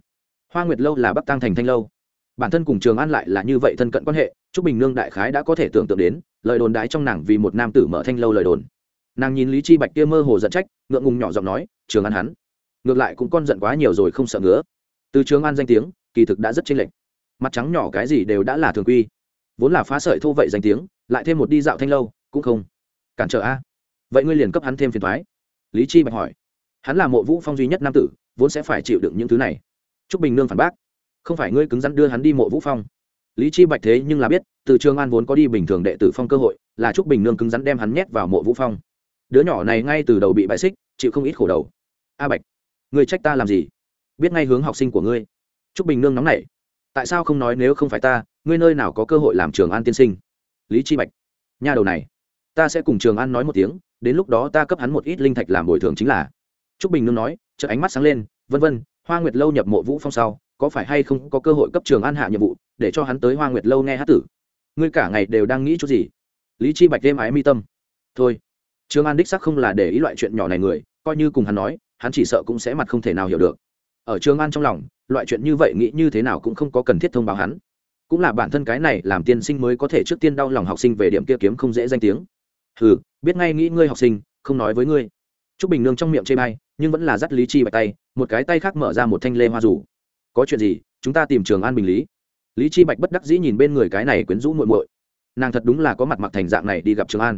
Hoa nguyệt lâu là bắc tăng thành thanh lâu. Bản thân cùng trường an lại là như vậy thân cận quan hệ, trúc bình nương đại khái đã có thể tưởng tượng đến, lời đồn đái trong nàng vì một nam tử mở thanh lâu lời đồn. Nàng nhìn lý chi bạch kia mơ hồ giận trách, ngượng ngùng nhỏ giọng nói, trường an hắn ngược lại cũng con giận quá nhiều rồi không sợ ngứa. Từ trường an danh tiếng, kỳ thực đã rất chênh lệch. Mặt trắng nhỏ cái gì đều đã là thường quy. Vốn là phá sợi thô vậy danh tiếng, lại thêm một đi dạo thanh lâu, cũng không cản trở a. Vậy ngươi liền cấp hắn thêm phiền thoái. Lý chi bạch hỏi. Hắn là mộ vũ phong duy nhất nam tử, vốn sẽ phải chịu đựng những thứ này. Trúc bình nương phản bác. Không phải ngươi cứng rắn đưa hắn đi mộ vũ phong. Lý chi bạch thế nhưng là biết, từ trường an vốn có đi bình thường đệ tử phong cơ hội, là trúc bình nương cứng rắn đem hắn nhét vào mộ vũ phong. Đứa nhỏ này ngay từ đầu bị bại xích, chịu không ít khổ đầu. A bạch ngươi trách ta làm gì? Biết ngay hướng học sinh của ngươi. Trúc bình nương nóng nảy. Tại sao không nói nếu không phải ta, ngươi nơi nào có cơ hội làm trường an tiên sinh? Lý chi bạch. Nhà đầu này. Ta sẽ cùng trường an nói một tiếng, đến lúc đó ta cấp hắn một ít linh thạch làm bồi thường chính là. Trúc bình nương nói chợ ánh mắt sáng lên, vân vân, hoa nguyệt lâu nhập mộ vũ phong sau, có phải hay không có cơ hội cấp trường an hạ nhiệm vụ, để cho hắn tới hoa nguyệt lâu nghe hát tử? Ngươi cả ngày đều đang nghĩ chút gì? Lý chi bạch đêm ái mi tâm. Thôi. Trường an đích sắc không là để ý loại chuyện nhỏ này người, coi như cùng hắn nói hắn chỉ sợ cũng sẽ mặt không thể nào hiểu được. Ở trường an trong lòng, loại chuyện như vậy nghĩ như thế nào cũng không có cần thiết thông báo hắn. Cũng là bản thân cái này làm tiên sinh mới có thể trước tiên đau lòng học sinh về điểm kia kiếm không dễ danh tiếng. Ừ biết ngay nghĩ ngươi học sinh, không nói với ngươi. T r ú c bình nương trong miệng chê bay nhưng vẫn là dắt lý chi bạch tay, một cái tay khác mở ra một thanh lê hoa rủ. Có chuyện gì, chúng ta tìm trường an bình lý. Lý chi bạch bất đắc dĩ nhìn bên người cái này quyến rũ muội muội. Nàng thật đúng là có mặt mặc thành dạng này đi gặp trường an.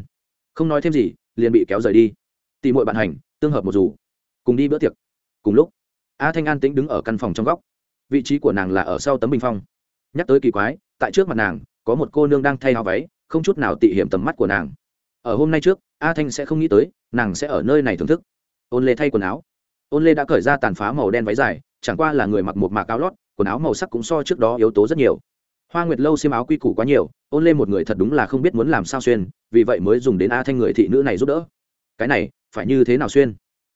Không nói thêm gì, liền bị kéo rời đi. Tìm muội bạn hành, tương hợp một rủ cùng đi bữa tiệc. Cùng lúc, a thanh an tĩnh đứng ở căn phòng trong góc. Vị trí của nàng là ở sau tấm bình phong. Nhắc tới kỳ quái, tại trước mặt nàng, có một cô nương đang thay áo váy, không chút nào tị hiểm tầm mắt của nàng. Ở hôm nay trước, a thanh sẽ không nghĩ tới, nàng sẽ ở nơi này thưởng thức. Ôn lê thay quần áo. Ôn lê đã cởi ra tàn phá màu đen váy dài, chẳng qua là người mặc một mạc áo lót, quần áo màu sắc cũng so trước đó yếu tố rất nhiều. Hoa nguyệt lâu xiêm áo quy củ quá nhiều, ôn lê một người thật đúng là không biết muốn làm sao xuyên, vì vậy mới dùng đến a thanh người thị nữ này giúp đỡ. Cái này, phải như thế nào xuyên?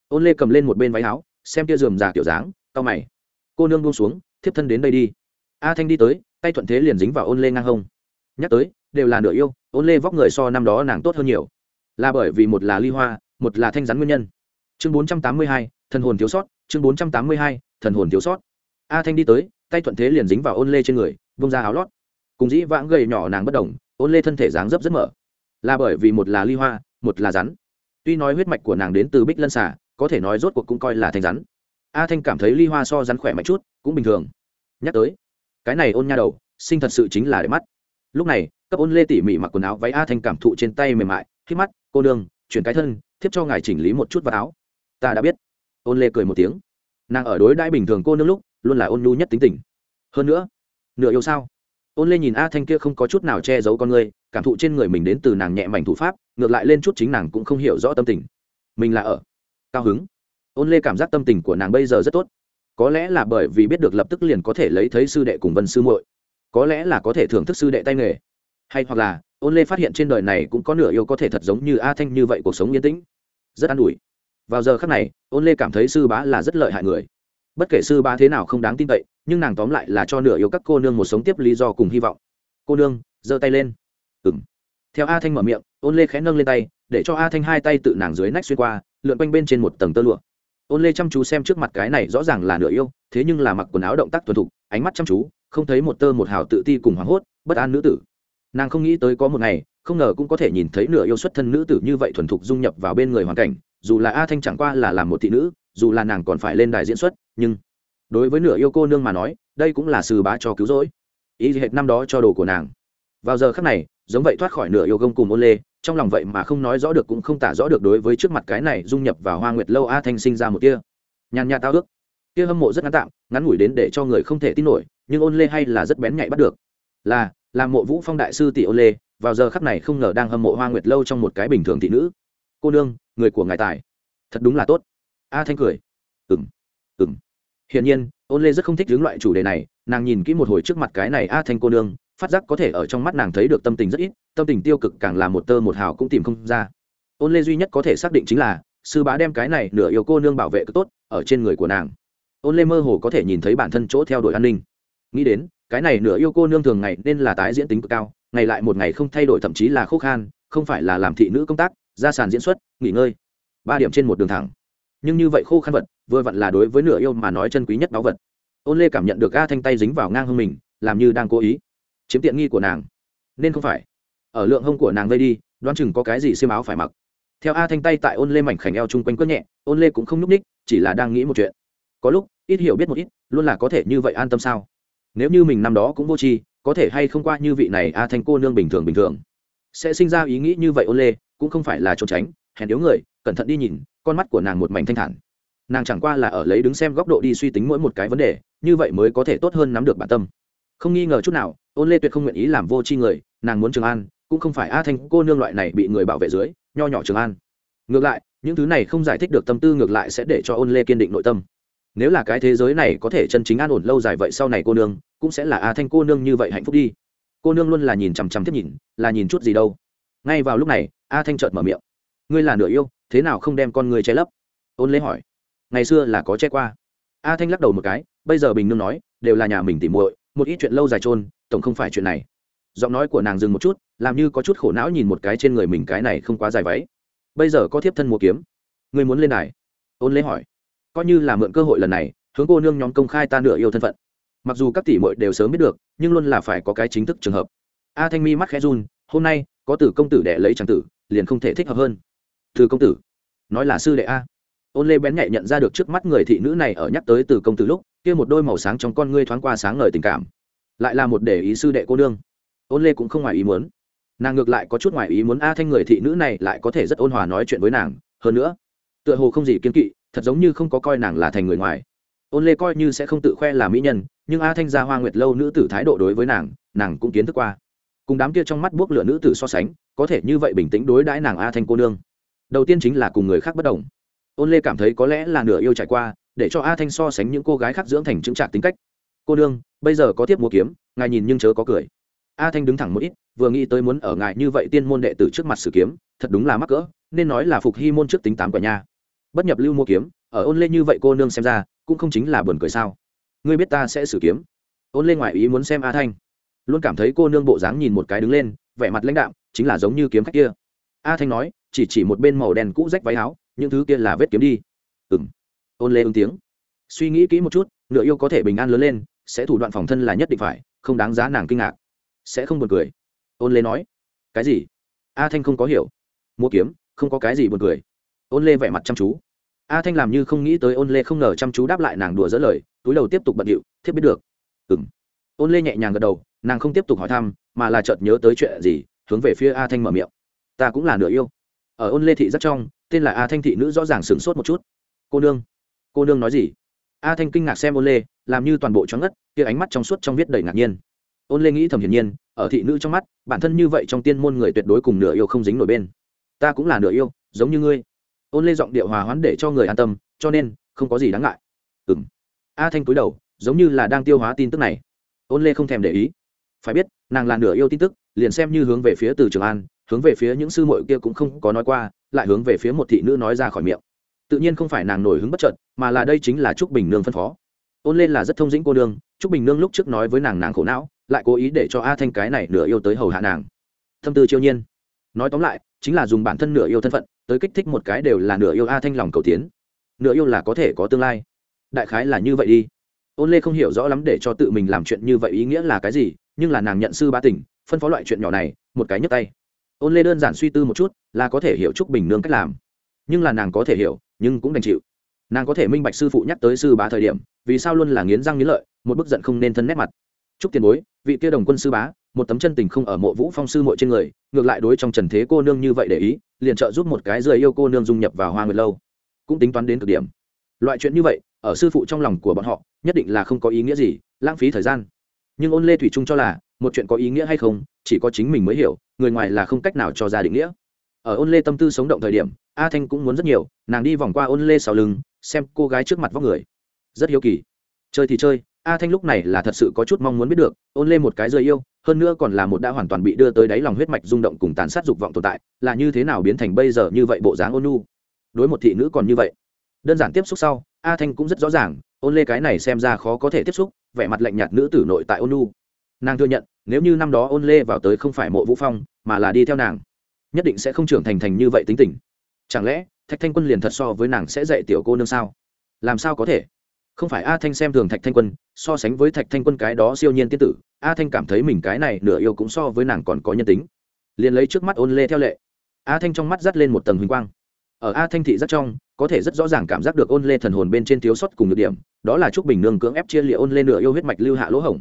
Ôn lê cầm lên một bên váy áo, xem tia dườm già kiểu dáng tao mày. Cô nương buông xuống, thiếp thân đến đây đi. A thanh đi tới, tay thuận thế liền dính vào ôn lê ngang hông. Nhắc tới, đều là nửa yêu, ôn lê vóc người so năm đó nàng tốt hơn nhiều. Là bởi vì một là ly hoa, một là thanh rắn nguyên nhân. Chương bốn trăm tám mươi hai, thần hồn thiếu sót, chương bốn trăm tám mươi hai, thần hồn thiếu sót. A thanh đi tới, tay thuận thế liền dính vào ôn lê trên người, vung ra áo lót. Cùng dĩ vãng gầy nhỏ nàng bất đồng, ôn lê thân thể dáng dấp rất mở. Là bởi vì một là ly hoa, một là rắn. Tuy nói huyết mạch của nàng đến từ bích lân xả có thể nói rốt cuộc cũng coi là thanh rắn. A thanh cảm thấy ly hoa so rắn khỏe mạnh chút, cũng bình thường. Nhắc tới, cái này ôn nha đầu, sinh thật sự chính là để mắt. Lúc này, cấp ôn lê tỉ mỉ mặc quần áo váy a thanh cảm thụ trên tay mềm mại khi mắt, cô đương chuyển cái thân, thiếp cho ngài chỉnh lý một chút vào áo. Ta đã biết. Ôn lê cười một tiếng. Nàng ở đối đãi bình thường cô nương lúc, luôn là ôn nhu nhất tính tình. Hơn nữa, nửa yêu sao? Ôn lê nhìn a thanh kia không có chút nào che giấu con người, cảm thụ trên người mình đến từ nàng nhẹ mảnh thủ pháp, ngược lại lên chút chính nàng cũng không hiểu rõ tâm tình. Mình là ở cao hứng. Ôn lê cảm giác tâm tình của nàng bây giờ rất tốt. Có lẽ là bởi vì biết được lập tức liền có thể lấy thấy sư đệ cùng vân sư muội. Có lẽ là có thể thưởng thức sư đệ tay nghề. Hay hoặc là, ôn lê phát hiện trên đời này cũng có nửa yêu có thể thật giống như a thanh như vậy, cuộc sống yên tĩnh, rất an ủi. Vào giờ khắc này, ôn lê cảm thấy sư bá là rất lợi hại người. Bất kể sư bá thế nào không đáng tin cậy, nhưng nàng tóm lại là cho nửa yêu các cô nương một sống tiếp lý do cùng hy vọng. Cô nương, giơ tay lên. Ừng theo a thanh mở miệng, ôn lê khẽ nâng lên tay để cho a thanh hai tay tự nàng dưới nách xuyên qua, lượn quanh bên trên một tầng tơ lụa. Ôn lê chăm chú xem trước mặt cái này rõ ràng là nửa yêu, thế nhưng là mặc quần áo động tác thuần thục, ánh mắt chăm chú, không thấy một tơ một hào tự ti cùng hoảng hốt, bất an nữ tử. Nàng không nghĩ tới có một ngày, không ngờ cũng có thể nhìn thấy nửa yêu xuất thân nữ tử như vậy thuần thục dung nhập vào bên người hoàn cảnh, dù là a thanh chẳng qua là làm một thị nữ, dù là nàng còn phải lên đài diễn xuất, nhưng đối với nửa yêu cô nương mà nói, đây cũng là sư bá cho cứu rỗi. Ý hệt năm đó cho đồ của nàng. Vào giờ khắc này, giống vậy thoát khỏi nửa yêu gông cùng ôn lê trong lòng vậy mà không nói rõ được cũng không tả rõ được đối với trước mặt cái này dung nhập vào hoa nguyệt lâu a thanh sinh ra một tia. Nhàn nhạt tao ước. Tia hâm mộ rất ngắn tạm, ngắn ngủi đến để cho người không thể tin nổi, nhưng ôn lê hay là rất bén nhạy bắt được. Là là mộ vũ phong đại sư tỷ ôn lê, vào giờ khắc này không ngờ đang hâm mộ hoa nguyệt lâu trong một cái bình thường thị nữ. Cô nương, người của ngài tài. Thật đúng là tốt. A thanh cười. Ừng ừng hiển nhiên, ôn lê rất không thích hướng loại chủ đề này, nàng nhìn kỹ một hồi trước mặt cái này a thanh cô nương phát giác có thể ở trong mắt nàng thấy được tâm tình rất ít, tâm tình tiêu cực càng là một tơ một hào cũng tìm không ra. Ôn lê duy nhất có thể xác định chính là, sư bá đem cái này nửa yêu cô nương bảo vệ cực tốt, ở trên người của nàng. Ôn lê mơ hồ có thể nhìn thấy bản thân chỗ theo đuổi an ninh. Nghĩ đến, cái này nửa yêu cô nương thường ngày nên là tái diễn tính cực cao, ngày lại một ngày không thay đổi thậm chí là khô khan, không phải là làm thị nữ công tác ra sàn diễn xuất, nghỉ ngơi. Ba điểm trên một đường thẳng. Nhưng như vậy khô khan vật, vừa vặn là đối với nửa yêu mà nói chân quý nhất báu vật. Ôn lê cảm nhận được ga thanh tay dính vào ngang hông mình, làm như đang cố ý chiếm tiện nghi của nàng. Nên không phải. Ở lượng hông của nàng vây đi, đoán chừng có cái gì xiêm áo phải mặc. Theo a thanh tay tại ôn lê mảnh khảnh eo chung quanh quất nhẹ, ôn lê cũng không nhúc ních chỉ là đang nghĩ một chuyện. Có lúc, ít hiểu biết một ít, luôn là có thể như vậy an tâm sao? Nếu như mình năm đó cũng vô tri, có thể hay không qua như vị này a thanh cô nương bình thường bình thường? Sẽ sinh ra ý nghĩ như vậy ôn lê, cũng không phải là trốn tránh, hèn yếu người, cẩn thận đi nhìn, con mắt của nàng một mảnh thanh thản. Nàng chẳng qua là ở lấy đứng xem góc độ đi suy tính mỗi một cái vấn đề, như vậy mới có thể tốt hơn nắm được bản tâm không nghi ngờ chút nào, ôn lê tuyệt không nguyện ý làm vô tri người, nàng muốn trường an, cũng không phải a thanh cô nương loại này bị người bảo vệ dưới, nho nhỏ trường an. Ngược lại, những thứ này không giải thích được tâm tư ngược lại sẽ để cho ôn lê kiên định nội tâm. Nếu là cái thế giới này có thể chân chính an ổn lâu dài vậy sau này cô nương, cũng sẽ là a thanh cô nương như vậy hạnh phúc đi. Cô nương luôn là nhìn chằm chằm tiếp nhìn, là nhìn chút gì đâu. Ngay vào lúc này, a thanh chợt mở miệng. Ngươi là nửa yêu, thế nào không đem con người che lấp? Ôn lê hỏi. Ngày xưa là có che qua. A thanh lắc đầu một cái, bây giờ bình nương nói, đều là nhà mình tỉ muội một ít chuyện lâu dài trôn tổng không phải chuyện này. Giọng nói của nàng dừng một chút, làm như có chút khổ não nhìn một cái trên người mình cái này không quá dài váy. Bây giờ có thiếp thân mua kiếm. Người muốn lên đài. Ôn lễ hỏi. Coi như là mượn cơ hội lần này, hướng cô nương nhóm công khai ta nửa yêu thân phận. Mặc dù các tỷ muội đều sớm biết được, nhưng luôn là phải có cái chính thức trường hợp. A thanh mi mắt khẽ run, hôm nay, có tử công tử đệ lấy tràng tử, liền không thể thích hợp hơn. Từ công tử. Nói là sư đệ a. Ôn lê bén nhạy nhận ra được trước mắt người thị nữ này ở nhắc tới từ công tử lúc kia một đôi màu sáng trong con ngươi thoáng qua sáng ngời tình cảm, lại là một để ý sư đệ cô nương. Ôn lê cũng không ngoài ý muốn. Nàng ngược lại có chút ngoài ý muốn a thanh người thị nữ này lại có thể rất ôn hòa nói chuyện với nàng. Hơn nữa, tựa hồ không gì kiên kỵ, thật giống như không có coi nàng là thành người ngoài. Ôn lê coi như sẽ không tự khoe là mỹ nhân, nhưng a thanh gia hoa nguyệt lâu nữ tử thái độ đối với nàng nàng cũng kiến thức qua. Cùng đám kia trong mắt buốc lửa nữ tử so sánh, có thể như vậy bình tĩnh đối đãi nàng a thanh cô nương. Đầu tiên chính là cùng người khác bất đồng. Ôn lê cảm thấy có lẽ là nửa yêu trải qua để cho a thanh so sánh những cô gái khác dưỡng thành chứng trạc tính cách. Cô nương, bây giờ có tiếp mua kiếm, ngài nhìn nhưng chớ có cười. A thanh đứng thẳng một ít, vừa nghĩ tới muốn ở ngài như vậy tiên môn đệ tử trước mặt sử kiếm, thật đúng là mắc cỡ, nên nói là phục hy môn trước tính tám quả nha. Bất nhập lưu mua kiếm, ở ôn lê như vậy cô nương xem ra, cũng không chính là buồn cười sao? Ngươi biết ta sẽ sử kiếm. Ôn lê ngoại ý muốn xem a thanh. Luôn cảm thấy cô nương bộ dáng nhìn một cái đứng lên, vẻ mặt lãnh đạm, chính là giống như kiếm khách kia. A thanh nói, chỉ chỉ một bên màu đen cũ rách váy áo, những thứ kia là vết kiếm đi. Ừ m ôn lê ứng tiếng. Suy nghĩ kỹ một chút, nửa yêu có thể bình an lớn lên, sẽ thủ đoạn phòng thân là nhất định phải, không đáng giá nàng kinh ngạc. Sẽ không buồn cười. Ôn lê nói. Cái gì? A thanh không có hiểu. Mua kiếm, không có cái gì buồn cười. Ôn lê vẻ mặt chăm chú. A thanh làm như không nghĩ tới ôn lê không ngờ chăm chú đáp lại nàng đùa dỡ lời, túi đầu tiếp tục bận điệu thiết biết được. Ừng ôn lê nhẹ nhàng gật đầu, nàng không tiếp tục hỏi thăm, mà là chợt nhớ tới chuyện gì, hướng về phía a thanh mở miệng. Ta cũng là nửa yêu. Ở ôn lê thị rất trong, tên là a thanh thị nữ rõ ràng sửng sốt một chút. Cô nương cô nương nói gì? A thanh kinh ngạc xem ôn lê, làm như toàn bộ choáng ngất, kia ánh mắt trong suốt trong viết đầy ngạc nhiên. Ôn lê nghĩ thầm hiển nhiên, ở thị nữ trong mắt, bản thân như vậy trong tiên môn người tuyệt đối cùng nửa yêu không dính nổi bên. Ta cũng là nửa yêu, giống như ngươi. Ôn lê giọng điệu hòa hoãn để cho người an tâm, cho nên, không có gì đáng ngại. Ừng a thanh cúi đầu, giống như là đang tiêu hóa tin tức này. Ôn lê không thèm để ý. Phải biết, nàng là nửa yêu tin tức, liền xem như hướng về phía từ trường an, hướng về phía những sư muội kia cũng không có nói qua, lại hướng về phía một thị nữ nói ra khỏi miệng tự nhiên không phải nàng nổi hứng bất chợt, mà là đây chính là trúc bình nương phân phó. Ôn lên là rất thông dĩnh cô nương, trúc bình nương lúc trước nói với nàng nàng khổ não, lại cố ý để cho a thanh cái này nửa yêu tới hầu hạ nàng. Thâm tư chiêu nhiên. Nói tóm lại, chính là dùng bản thân nửa yêu thân phận, tới kích thích một cái đều là nửa yêu a thanh lòng cầu tiến. Nửa yêu là có thể có tương lai. Đại khái là như vậy đi. Ôn lê không hiểu rõ lắm để cho tự mình làm chuyện như vậy ý nghĩa là cái gì, nhưng là nàng nhận sư ba tỉnh, phân phó loại chuyện nhỏ này, một cái nhấp tay. Ôn lê đơn giản suy tư một chút, là có thể hiểu trúc bình nương cách làm nhưng là nàng có thể hiểu, nhưng cũng đành chịu. Nàng có thể minh bạch sư phụ nhắc tới sư bá thời điểm, vì sao luôn là nghiến răng nghiến lợi, một bức giận không nên thân nét mặt. Chúc tiền bối, vị kia đồng quân sư bá, một tấm chân tình không ở mộ vũ phong sư mội trên người, ngược lại đối trong trần thế cô nương như vậy để ý, liền trợ giúp một cái rời yêu cô nương dung nhập vào hoa nguyệt lâu. Cũng tính toán đến cực điểm. Loại chuyện như vậy, ở sư phụ trong lòng của bọn họ, nhất định là không có ý nghĩa gì, lãng phí thời gian. Nhưng ôn lê thủy trung cho là, một chuyện có ý nghĩa hay không, chỉ có chính mình mới hiểu, người ngoài là không cách nào cho ra định nghĩa. Ở ôn lê tâm tư sống động thời điểm a thanh cũng muốn rất nhiều, nàng đi vòng qua ôn lê sau lưng, xem cô gái trước mặt vóc người. Rất hiếu kỳ. Chơi thì chơi, a thanh lúc này là thật sự có chút mong muốn biết được, ôn lê một cái rơi yêu, hơn nữa còn là một đã hoàn toàn bị đưa tới đáy lòng huyết mạch rung động cùng tàn sát dục vọng tồn tại, là như thế nào biến thành bây giờ như vậy bộ dáng ôn nu đối một thị nữ còn như vậy. Đơn giản tiếp xúc sau, a thanh cũng rất rõ ràng, ôn lê cái này xem ra khó có thể tiếp xúc, vẻ mặt lạnh nhạt nữ tử nội tại ôn nu nàng thừa nhận, nếu như năm đó ôn lê vào tới không phải mộ vũ phong, mà là đi theo nàng, nhất định sẽ không trưởng thành thành như vậy tính tình chẳng lẽ, thạch thanh quân liền thật so với nàng sẽ dạy tiểu cô nương sao? Làm sao có thể? Không phải a thanh xem thường thạch thanh quân, so sánh với thạch thanh quân cái đó siêu nhiên tiên tử, a thanh cảm thấy mình cái này nửa yêu cũng so với nàng còn có nhân tính. Liền lấy trước mắt ôn lê theo lệ. A thanh trong mắt dắt lên một tầng huỳnh quang. Ở a thanh thị rất trong, có thể rất rõ ràng cảm giác được ôn lê thần hồn bên trên thiếu sót cùng nhược điểm, đó là chúc bình nương cưỡng ép chia lịa ôn lê nửa yêu huyết mạch lưu hạ lỗ hổng.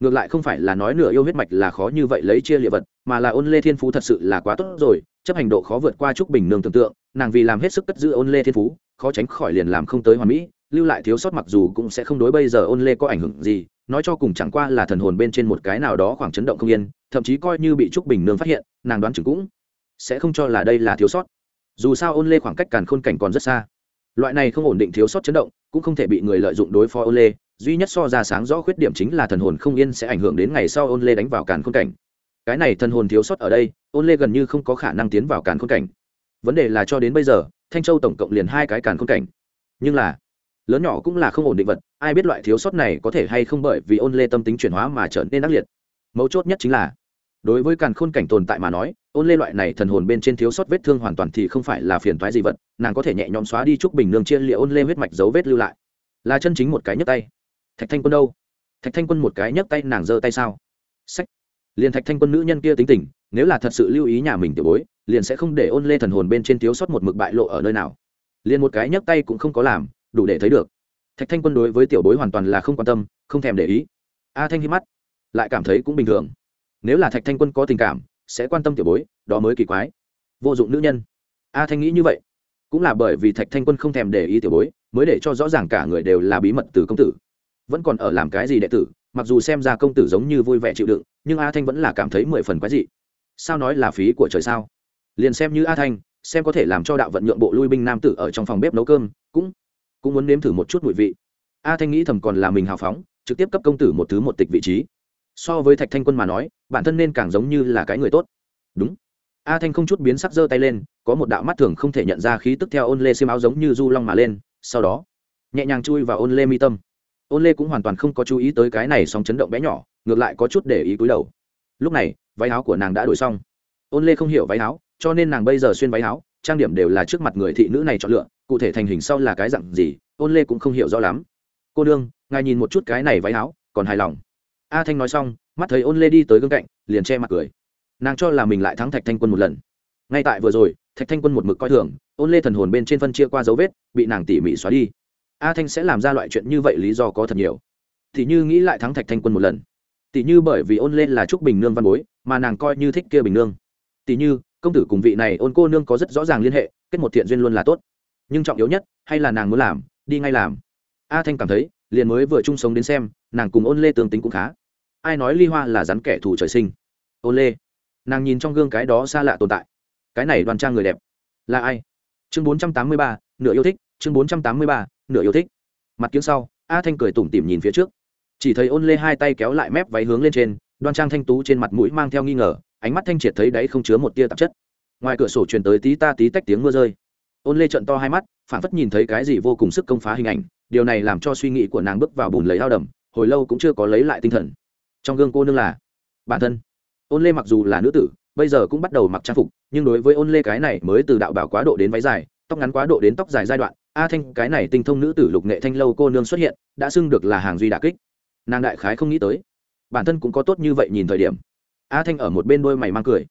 Ngược lại không phải là nói nửa yêu huyết mạch là khó như vậy lấy chia lịa vật mà là ôn lê thiên phú thật sự là quá tốt rồi, chấp hành độ khó vượt qua trúc bình nương tưởng tượng, nàng vì làm hết sức cất giữ ôn lê thiên phú, khó tránh khỏi liền làm không tới hoàn mỹ, lưu lại thiếu sót mặc dù cũng sẽ không đối bây giờ ôn lê có ảnh hưởng gì, nói cho cùng chẳng qua là thần hồn bên trên một cái nào đó khoảng chấn động không yên, thậm chí coi như bị trúc bình nương phát hiện, nàng đoán chừng cũng sẽ không cho là đây là thiếu sót. Dù sao ôn lê khoảng cách càn khôn cảnh còn rất xa. Loại này không ổn định thiếu sót chấn động, cũng không thể bị người lợi dụng đối phó ôn lê, duy nhất so ra sáng rõ khuyết điểm chính là thần hồn không yên sẽ ảnh hưởng đến ngày sau ôn lê đánh vào càn khôn cảnh cái này thần hồn thiếu sót ở đây ôn lê gần như không có khả năng tiến vào càn khôn cảnh. Vấn đề là cho đến bây giờ, thanh châu tổng cộng liền hai cái càn khôn cảnh. Nhưng là, lớn nhỏ cũng là không ổn định vật, ai biết loại thiếu sót này có thể hay không bởi vì ôn lê tâm tính chuyển hóa mà trở nên ác liệt. Mấu chốt nhất chính là, đối với càn khôn cảnh tồn tại mà nói, ôn lê loại này thần hồn bên trên thiếu sót vết thương hoàn toàn thì không phải là phiền thoái gì vật, nàng có thể nhẹ nhõm xóa đi chúc bình nương chia liệu ôn lê huyết mạch dấu vết lưu lại. Là chân chính một cái nhấc tay. Thạch thanh quân đâu? Thạch thanh quân một cái nhấc tay, nàng giơ tay sao? Sách liền thạch thanh quân nữ nhân kia tính tình, nếu là thật sự lưu ý nhà mình tiểu bối, liền sẽ không để ôn lê thần hồn bên trên thiếu sót một mực bại lộ ở nơi nào. Liền một cái nhấc tay cũng không có làm, đủ để thấy được. Thạch thanh quân đối với tiểu bối hoàn toàn là không quan tâm, không thèm để ý. A thanh hi mắt, lại cảm thấy cũng bình thường. Nếu là thạch thanh quân có tình cảm, sẽ quan tâm tiểu bối, đó mới kỳ quái. Vô dụng nữ nhân. A thanh nghĩ như vậy. Cũng là bởi vì thạch thanh quân không thèm để ý tiểu bối, mới để cho rõ ràng cả người đều là bí mật từ công tử. Vẫn còn ở làm cái gì đệ tử mặc dù xem ra công tử giống như vui vẻ chịu đựng, nhưng a thanh vẫn là cảm thấy mười phần quái dị. Sao nói là phí của trời sao? Liền xem như a thanh, xem có thể làm cho đạo vận nhượng bộ lui binh nam tử ở trong phòng bếp nấu cơm, cũng cũng muốn nếm thử một chút mùi vị. A thanh nghĩ thầm còn là mình hào phóng, trực tiếp cấp công tử một thứ một tịch vị trí. So với thạch thanh quân mà nói, bản thân nên càng giống như là cái người tốt. Đúng. A thanh không chút biến sắc giơ tay lên, có một đạo mắt thường không thể nhận ra khí tức theo ôn lê xiêm áo giống như du long mà lên, sau đó, nhẹ nhàng chui vào ôn lê mi tâm ôn lê cũng hoàn toàn không có chú ý tới cái này song chấn động bé nhỏ, ngược lại có chút để ý cúi đầu. Lúc này, váy áo của nàng đã đổi xong. Ôn lê không hiểu váy áo, cho nên nàng bây giờ xuyên váy áo, trang điểm đều là trước mặt người thị nữ này chọn lựa, cụ thể thành hình sau là cái dặn gì, ôn lê cũng không hiểu rõ lắm. Cô đương ngài nhìn một chút cái này váy áo, còn hài lòng. A thanh nói xong, mắt thấy ôn lê đi tới gương cạnh, liền che mặt cười. Nàng cho là mình lại thắng thạch thanh quân một lần. Ngay tại vừa rồi, thạch thanh quân một mực coi thường, ôn lê thần hồn bên trên phân chia qua dấu vết, bị nàng tỉ mỉ xóa đi a thanh sẽ làm ra loại chuyện như vậy lý do có thật nhiều. Thì như nghĩ lại thắng thạch thanh quân một lần. Tỷ như bởi vì ôn lên là trúc bình nương văn bối, mà nàng coi như thích kia bình nương. Tỷ như, công tử cùng vị này ôn cô nương có rất rõ ràng liên hệ, kết một thiện duyên luôn là tốt. Nhưng trọng yếu nhất, hay là nàng muốn làm, đi ngay làm. A thanh cảm thấy, liền mới vừa chung sống đến xem, nàng cùng ôn lê tương tính cũng khá. Ai nói ly hoa là rắn kẻ thù trời sinh. Ôn lê, nàng nhìn trong gương cái đó xa lạ tồn tại. Cái này đoàn trang người đẹp. Là ai? Chương bốn trăm tám mươi ba, nửa yêu thích, chương bốn trăm tám mươi ba nửa yêu thích. Mặt kiếm sau, a thanh cười tủm tỉm nhìn phía trước. Chỉ thấy ôn lê hai tay kéo lại mép váy hướng lên trên, đoan trang thanh tú trên mặt mũi mang theo nghi ngờ, ánh mắt thanh triệt thấy đáy không chứa một tia tạp chất. Ngoài cửa sổ truyền tới tí ta tí tách tiếng mưa rơi. Ôn lê trận to hai mắt phản phất nhìn thấy cái gì vô cùng sức công phá hình ảnh, điều này làm cho suy nghĩ của nàng bước vào bùn lấy lao đầm, hồi lâu cũng chưa có lấy lại tinh thần. Trong gương cô nương là bản thân. Ôn lê mặc dù là nữ tử, bây giờ cũng bắt đầu mặc trang phục, nhưng đối với ôn lê cái này mới từ đạo bảo quá độ đến váy dài, tóc ngắn quá độ đến tóc dài giai đoạn a thanh, cái này tinh thông nữ tử lục nghệ thanh lâu cô nương xuất hiện, đã xưng được là hàng duy đà kích. Nàng đại khái không nghĩ tới, bản thân cũng có tốt như vậy nhìn thời điểm. A thanh ở một bên đôi mày mang cười.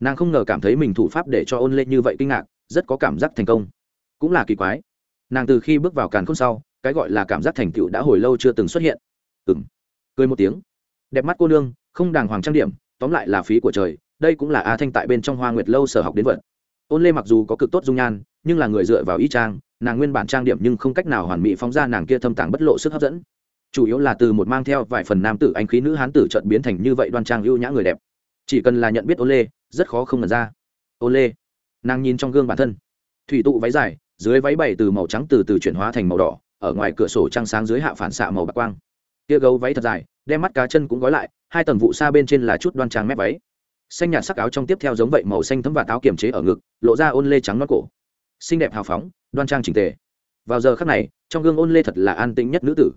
Nàng không ngờ cảm thấy mình thủ pháp để cho ôn lê như vậy kinh ngạc, rất có cảm giác thành công. Cũng là kỳ quái. Nàng từ khi bước vào càn khôn sau, cái gọi là cảm giác thành tựu đã hồi lâu chưa từng xuất hiện. Ừng cười một tiếng. Đẹp mắt cô nương, không đàng hoàng trang điểm, tóm lại là phí của trời, đây cũng là a thanh tại bên trong hoa nguyệt lâu sở học đến vận ôn lê mặc dù có cực tốt dung nhan, nhưng là người dựa vào y trang nàng nguyên bản trang điểm nhưng không cách nào hoàn mỹ phóng ra nàng kia thâm tàng bất lộ sức hấp dẫn. Chủ yếu là từ một mang theo vài phần nam tử anh khí nữ hán tử trợn biến thành như vậy đoan trang ưu nhã người đẹp. Chỉ cần là nhận biết Ô lê rất khó không nhận ra. Ô lê nàng nhìn trong gương bản thân. Thủy tụ váy dài, dưới váy bày từ màu trắng từ từ chuyển hóa thành màu đỏ, ở ngoài cửa sổ trăng sáng dưới hạ phản xạ màu bạc quang. Kia gấu váy thật dài, đem mắt cá chân cũng gói lại, hai tầng vụ xa bên trên là chút đoan trang mép váy. Xanh nhạt sắc áo trong tiếp theo giống vậy màu xanh thấm và táo kiềm chế ở ngực, lộ ra ôn lê trắng nót cổ xinh đẹp hào phóng, đoan trang trình tề. Vào giờ khắc này, trong gương ôn lê thật là an tĩnh nhất nữ tử.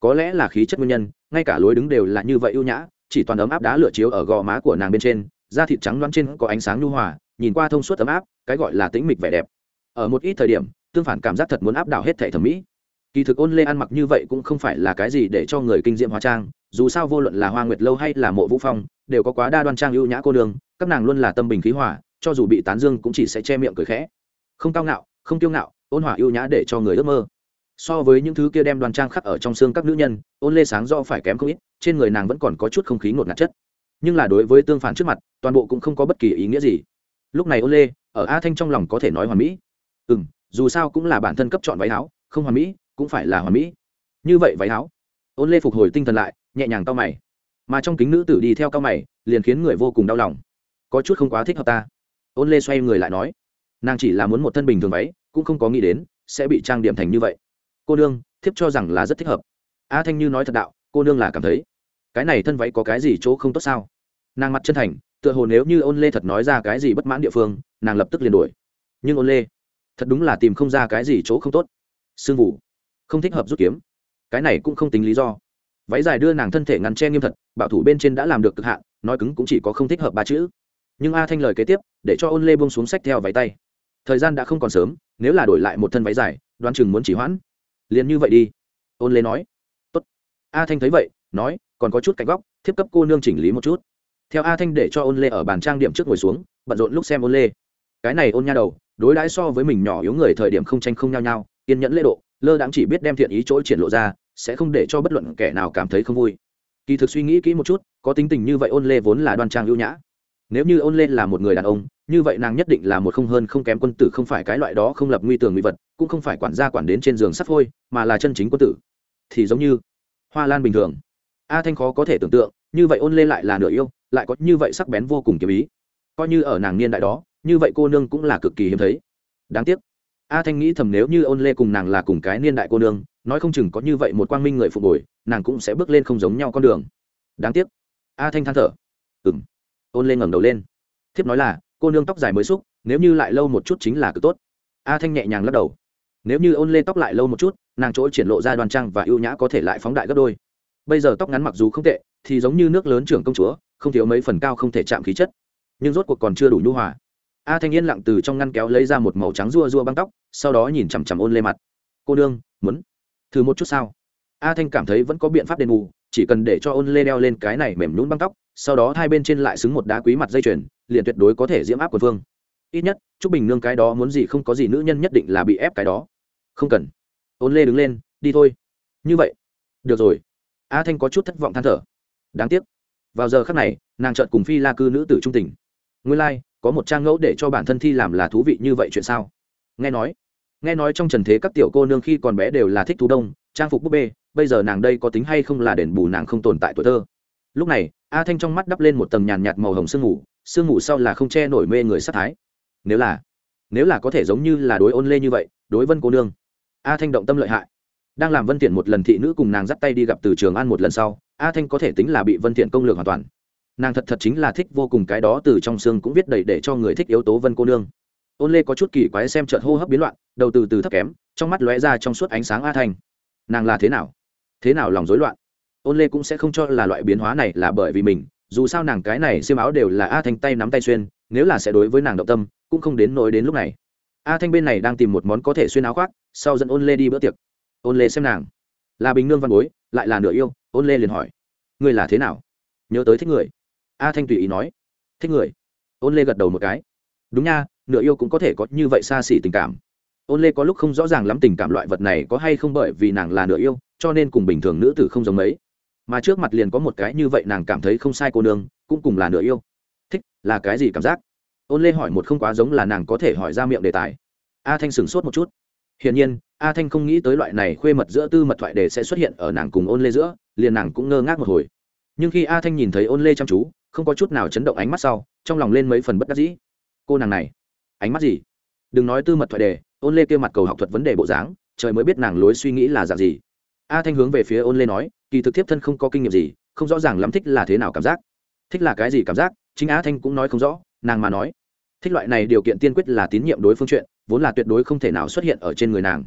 Có lẽ là khí chất nguyên nhân, ngay cả lối đứng đều là như vậy ưu nhã, chỉ toàn ấm áp đá lửa chiếu ở gò má của nàng bên trên, da thịt trắng loáng trên có ánh sáng nhu hòa, nhìn qua thông suốt ấm áp, cái gọi là tĩnh mịch vẻ đẹp. Ở một ít thời điểm, tương phản cảm giác thật muốn áp đảo hết thể thẩm mỹ. Kỳ thực ôn lê ăn mặc như vậy cũng không phải là cái gì để cho người kinh diệm hóa trang, dù sao vô luận là hoa nguyệt lâu hay là mộ vũ phong, đều có quá đa đoan trang ưu nhã cô đường các nàng luôn là tâm bình khí hòa, cho dù bị tán dương cũng chỉ sẽ che miệng cười khẽ không cao ngạo, không kiêu ngạo, ôn hòa ưu nhã để cho người ước mơ. So với những thứ kia đem đoan trang khắc ở trong xương các nữ nhân, ôn lê sáng do phải kém không ít, trên người nàng vẫn còn có chút không khí ngột ngạt chất. Nhưng là đối với tương phản trước mặt, toàn bộ cũng không có bất kỳ ý nghĩa gì. Lúc này ôn lê, ở a thanh trong lòng có thể nói hoàn mỹ. Ừ m dù sao cũng là bản thân cấp chọn váy áo, không hoàn mỹ, cũng phải là hoàn mỹ. Như vậy váy áo. Ôn lê phục hồi tinh thần lại, nhẹ nhàng cao mày. Mà trong kính nữ tử đi theo cao mày, liền khiến người vô cùng đau lòng. Có chút không quá thích hợp ta. Ôn lê xoay người lại nói nàng chỉ là muốn một thân bình thường váy, cũng không có nghĩ đến sẽ bị trang điểm thành như vậy. Cô nương, thiếp cho rằng là rất thích hợp. A thanh như nói thật đạo, cô nương là cảm thấy, cái này thân váy có cái gì chỗ không tốt sao? Nàng mặt chân thành, tựa hồ nếu như ôn lê thật nói ra cái gì bất mãn địa phương, nàng lập tức liền đuổi. Nhưng ôn lê, thật đúng là tìm không ra cái gì chỗ không tốt. Sương vụ không thích hợp rút kiếm. Cái này cũng không tính lý do. Váy dài đưa nàng thân thể ngăn che nghiêm thật, bảo thủ bên trên đã làm được cực hạn, nói cứng cũng chỉ có không thích hợp ba chữ. Nhưng a thanh lời kế tiếp, để cho ôn lê buông xuống sách theo váy tay thời gian đã không còn sớm, nếu là đổi lại một thân váy dài, đoán chừng muốn chỉ hoãn. Liền như vậy đi. Ôn lê nói. Tốt. a thanh thấy vậy, nói, còn có chút cạnh góc, thiếp cấp cô nương chỉnh lý một chút. Theo a thanh để cho ôn lê ở bàn trang điểm trước ngồi xuống, bận rộn lúc xem ôn lê. Cái này ôn nha đầu, đối đãi so với mình nhỏ yếu người thời điểm không tranh không nhao nhau, kiên nhẫn lễ độ, lơ đãng chỉ biết đem thiện ý chỗ triển lộ ra, sẽ không để cho bất luận kẻ nào cảm thấy không vui. Kỳ thực suy nghĩ kỹ một chút, có tính tình như vậy ôn lê vốn là đoan trang ưu nhã nếu như ôn lên là một người đàn ông, như vậy nàng nhất định là một không hơn không kém quân tử, không phải cái loại đó không lập nguy tường nguy vật, cũng không phải quản gia quản đến trên giường sắp thôi mà là chân chính quân tử. Thì giống như hoa lan bình thường. A thanh khó có thể tưởng tượng, như vậy ôn lê lại là nửa yêu, lại có như vậy sắc bén vô cùng kiếm ý. Coi như ở nàng niên đại đó, như vậy cô nương cũng là cực kỳ hiếm thấy. Đáng tiếc, a thanh nghĩ thầm nếu như ôn lê cùng nàng là cùng cái niên đại cô nương, nói không chừng có như vậy một quang minh người phục hồi, nàng cũng sẽ bước lên không giống nhau con đường. Đáng tiếc, a thanh than thở. Ừ m ôn lên ngẩng đầu lên. Thiếp nói là, cô nương tóc dài mới xúc, nếu như lại lâu một chút chính là cực tốt. A thanh nhẹ nhàng lắc đầu. Nếu như ôn lên tóc lại lâu một chút, nàng chỗ triển lộ ra đoàn trang và ưu nhã có thể lại phóng đại gấp đôi. Bây giờ tóc ngắn mặc dù không tệ, thì giống như nước lớn trưởng công chúa, không thiếu mấy phần cao không thể chạm khí chất. Nhưng rốt cuộc còn chưa đủ nhu hòa. A thanh yên lặng từ trong ngăn kéo lấy ra một màu trắng rua rua băng tóc, sau đó nhìn chằm chằm ôn lê mặt. Cô đương muốn thử một chút sao? A thanh cảm thấy vẫn có biện pháp đền bù chỉ cần để cho ôn lê đeo lên cái này mềm nhún băng tóc, sau đó hai bên trên lại xứng một đá quý mặt dây chuyền, liền tuyệt đối có thể diễm áp quần phương ít nhất chúc bình nương cái đó muốn gì không có gì nữ nhân nhất định là bị ép cái đó. Không cần. Ôn lê đứng lên, đi thôi. Như vậy. Được rồi. A thanh có chút thất vọng than thở. Đáng tiếc. Vào giờ khắc này, nàng chợt cùng phi la cư nữ tử trung tình. Nguyên lai, có một trang ngẫu để cho bản thân thi làm là thú vị như vậy chuyện sao? Nghe nói. Nghe nói trong trần thế các tiểu cô nương khi còn bé đều là thích thú đông, trang phục búp bê bây giờ nàng đây có tính hay không là đền bù nàng không tồn tại tuổi thơ. Lúc này, a thanh trong mắt đắp lên một tầng nhàn nhạt màu hồng sương ngủ sương ngủ sau là không che nổi mê người sát thái. Nếu là nếu là có thể giống như là đối ôn lê như vậy, đối vân cô nương, a thanh động tâm lợi hại. Đang làm vân thiện một lần thị nữ cùng nàng dắt tay đi gặp từ trường an một lần sau, a thanh có thể tính là bị vân thiện công lược hoàn toàn. Nàng thật thật chính là thích vô cùng cái đó từ trong xương cũng viết đầy để cho người thích yếu tố vân cô nương. Ôn lê có chút kỳ quái xem trợn hô hấp biến loạn, đầu từ từ thấp kém, trong mắt lóe ra trong suốt ánh sáng a thanh. Nàng là thế nào? Thế nào lòng rối loạn? Ôn lê cũng sẽ không cho là loại biến hóa này là bởi vì mình, dù sao nàng cái này xiêm áo đều là a thanh tay nắm tay xuyên, nếu là sẽ đối với nàng động tâm, cũng không đến nỗi đến lúc này. A thanh bên này đang tìm một món có thể xuyên áo khoác, sau dẫn ôn lê đi bữa tiệc. Ôn lê xem nàng. Là bình nương văn bối, lại là nửa yêu, ôn lê liền hỏi. Ngươi là thế nào? Nhớ tới thích người. A thanh tùy ý nói. Thích người. Ôn lê gật đầu một cái. Đúng nha, nửa yêu cũng có thể có như vậy xa xỉ tình cảm ôn lê có lúc không rõ ràng lắm tình cảm loại vật này có hay không bởi vì nàng là nửa yêu, cho nên cùng bình thường nữ tử không giống mấy. Mà trước mặt liền có một cái như vậy nàng cảm thấy không sai cô nương, cũng cùng là nửa yêu. Thích, là cái gì cảm giác? Ôn lê hỏi một không quá giống là nàng có thể hỏi ra miệng đề tài. A thanh sửng sốt một chút. Hiển nhiên, a thanh không nghĩ tới loại này khuê mật giữa tư mật thoại đề sẽ xuất hiện ở nàng cùng ôn lê giữa, liền nàng cũng ngơ ngác một hồi. Nhưng khi a thanh nhìn thấy ôn lê chăm chú, không có chút nào chấn động ánh mắt sau, trong lòng lên mấy phần bất đắc dĩ. Cô nàng này, ánh mắt gì? Đừng nói tư mật thoại đề ôn lê kia mặt cầu học thuật vấn đề bộ dáng, trời mới biết nàng lối suy nghĩ là dạng gì. A thanh hướng về phía ôn lê nói, kỳ thực tiếp thân không có kinh nghiệm gì, không rõ ràng lắm thích là thế nào cảm giác. Thích là cái gì cảm giác, chính a thanh cũng nói không rõ, nàng mà nói. Thích loại này điều kiện tiên quyết là tín nhiệm đối phương chuyện, vốn là tuyệt đối không thể nào xuất hiện ở trên người nàng.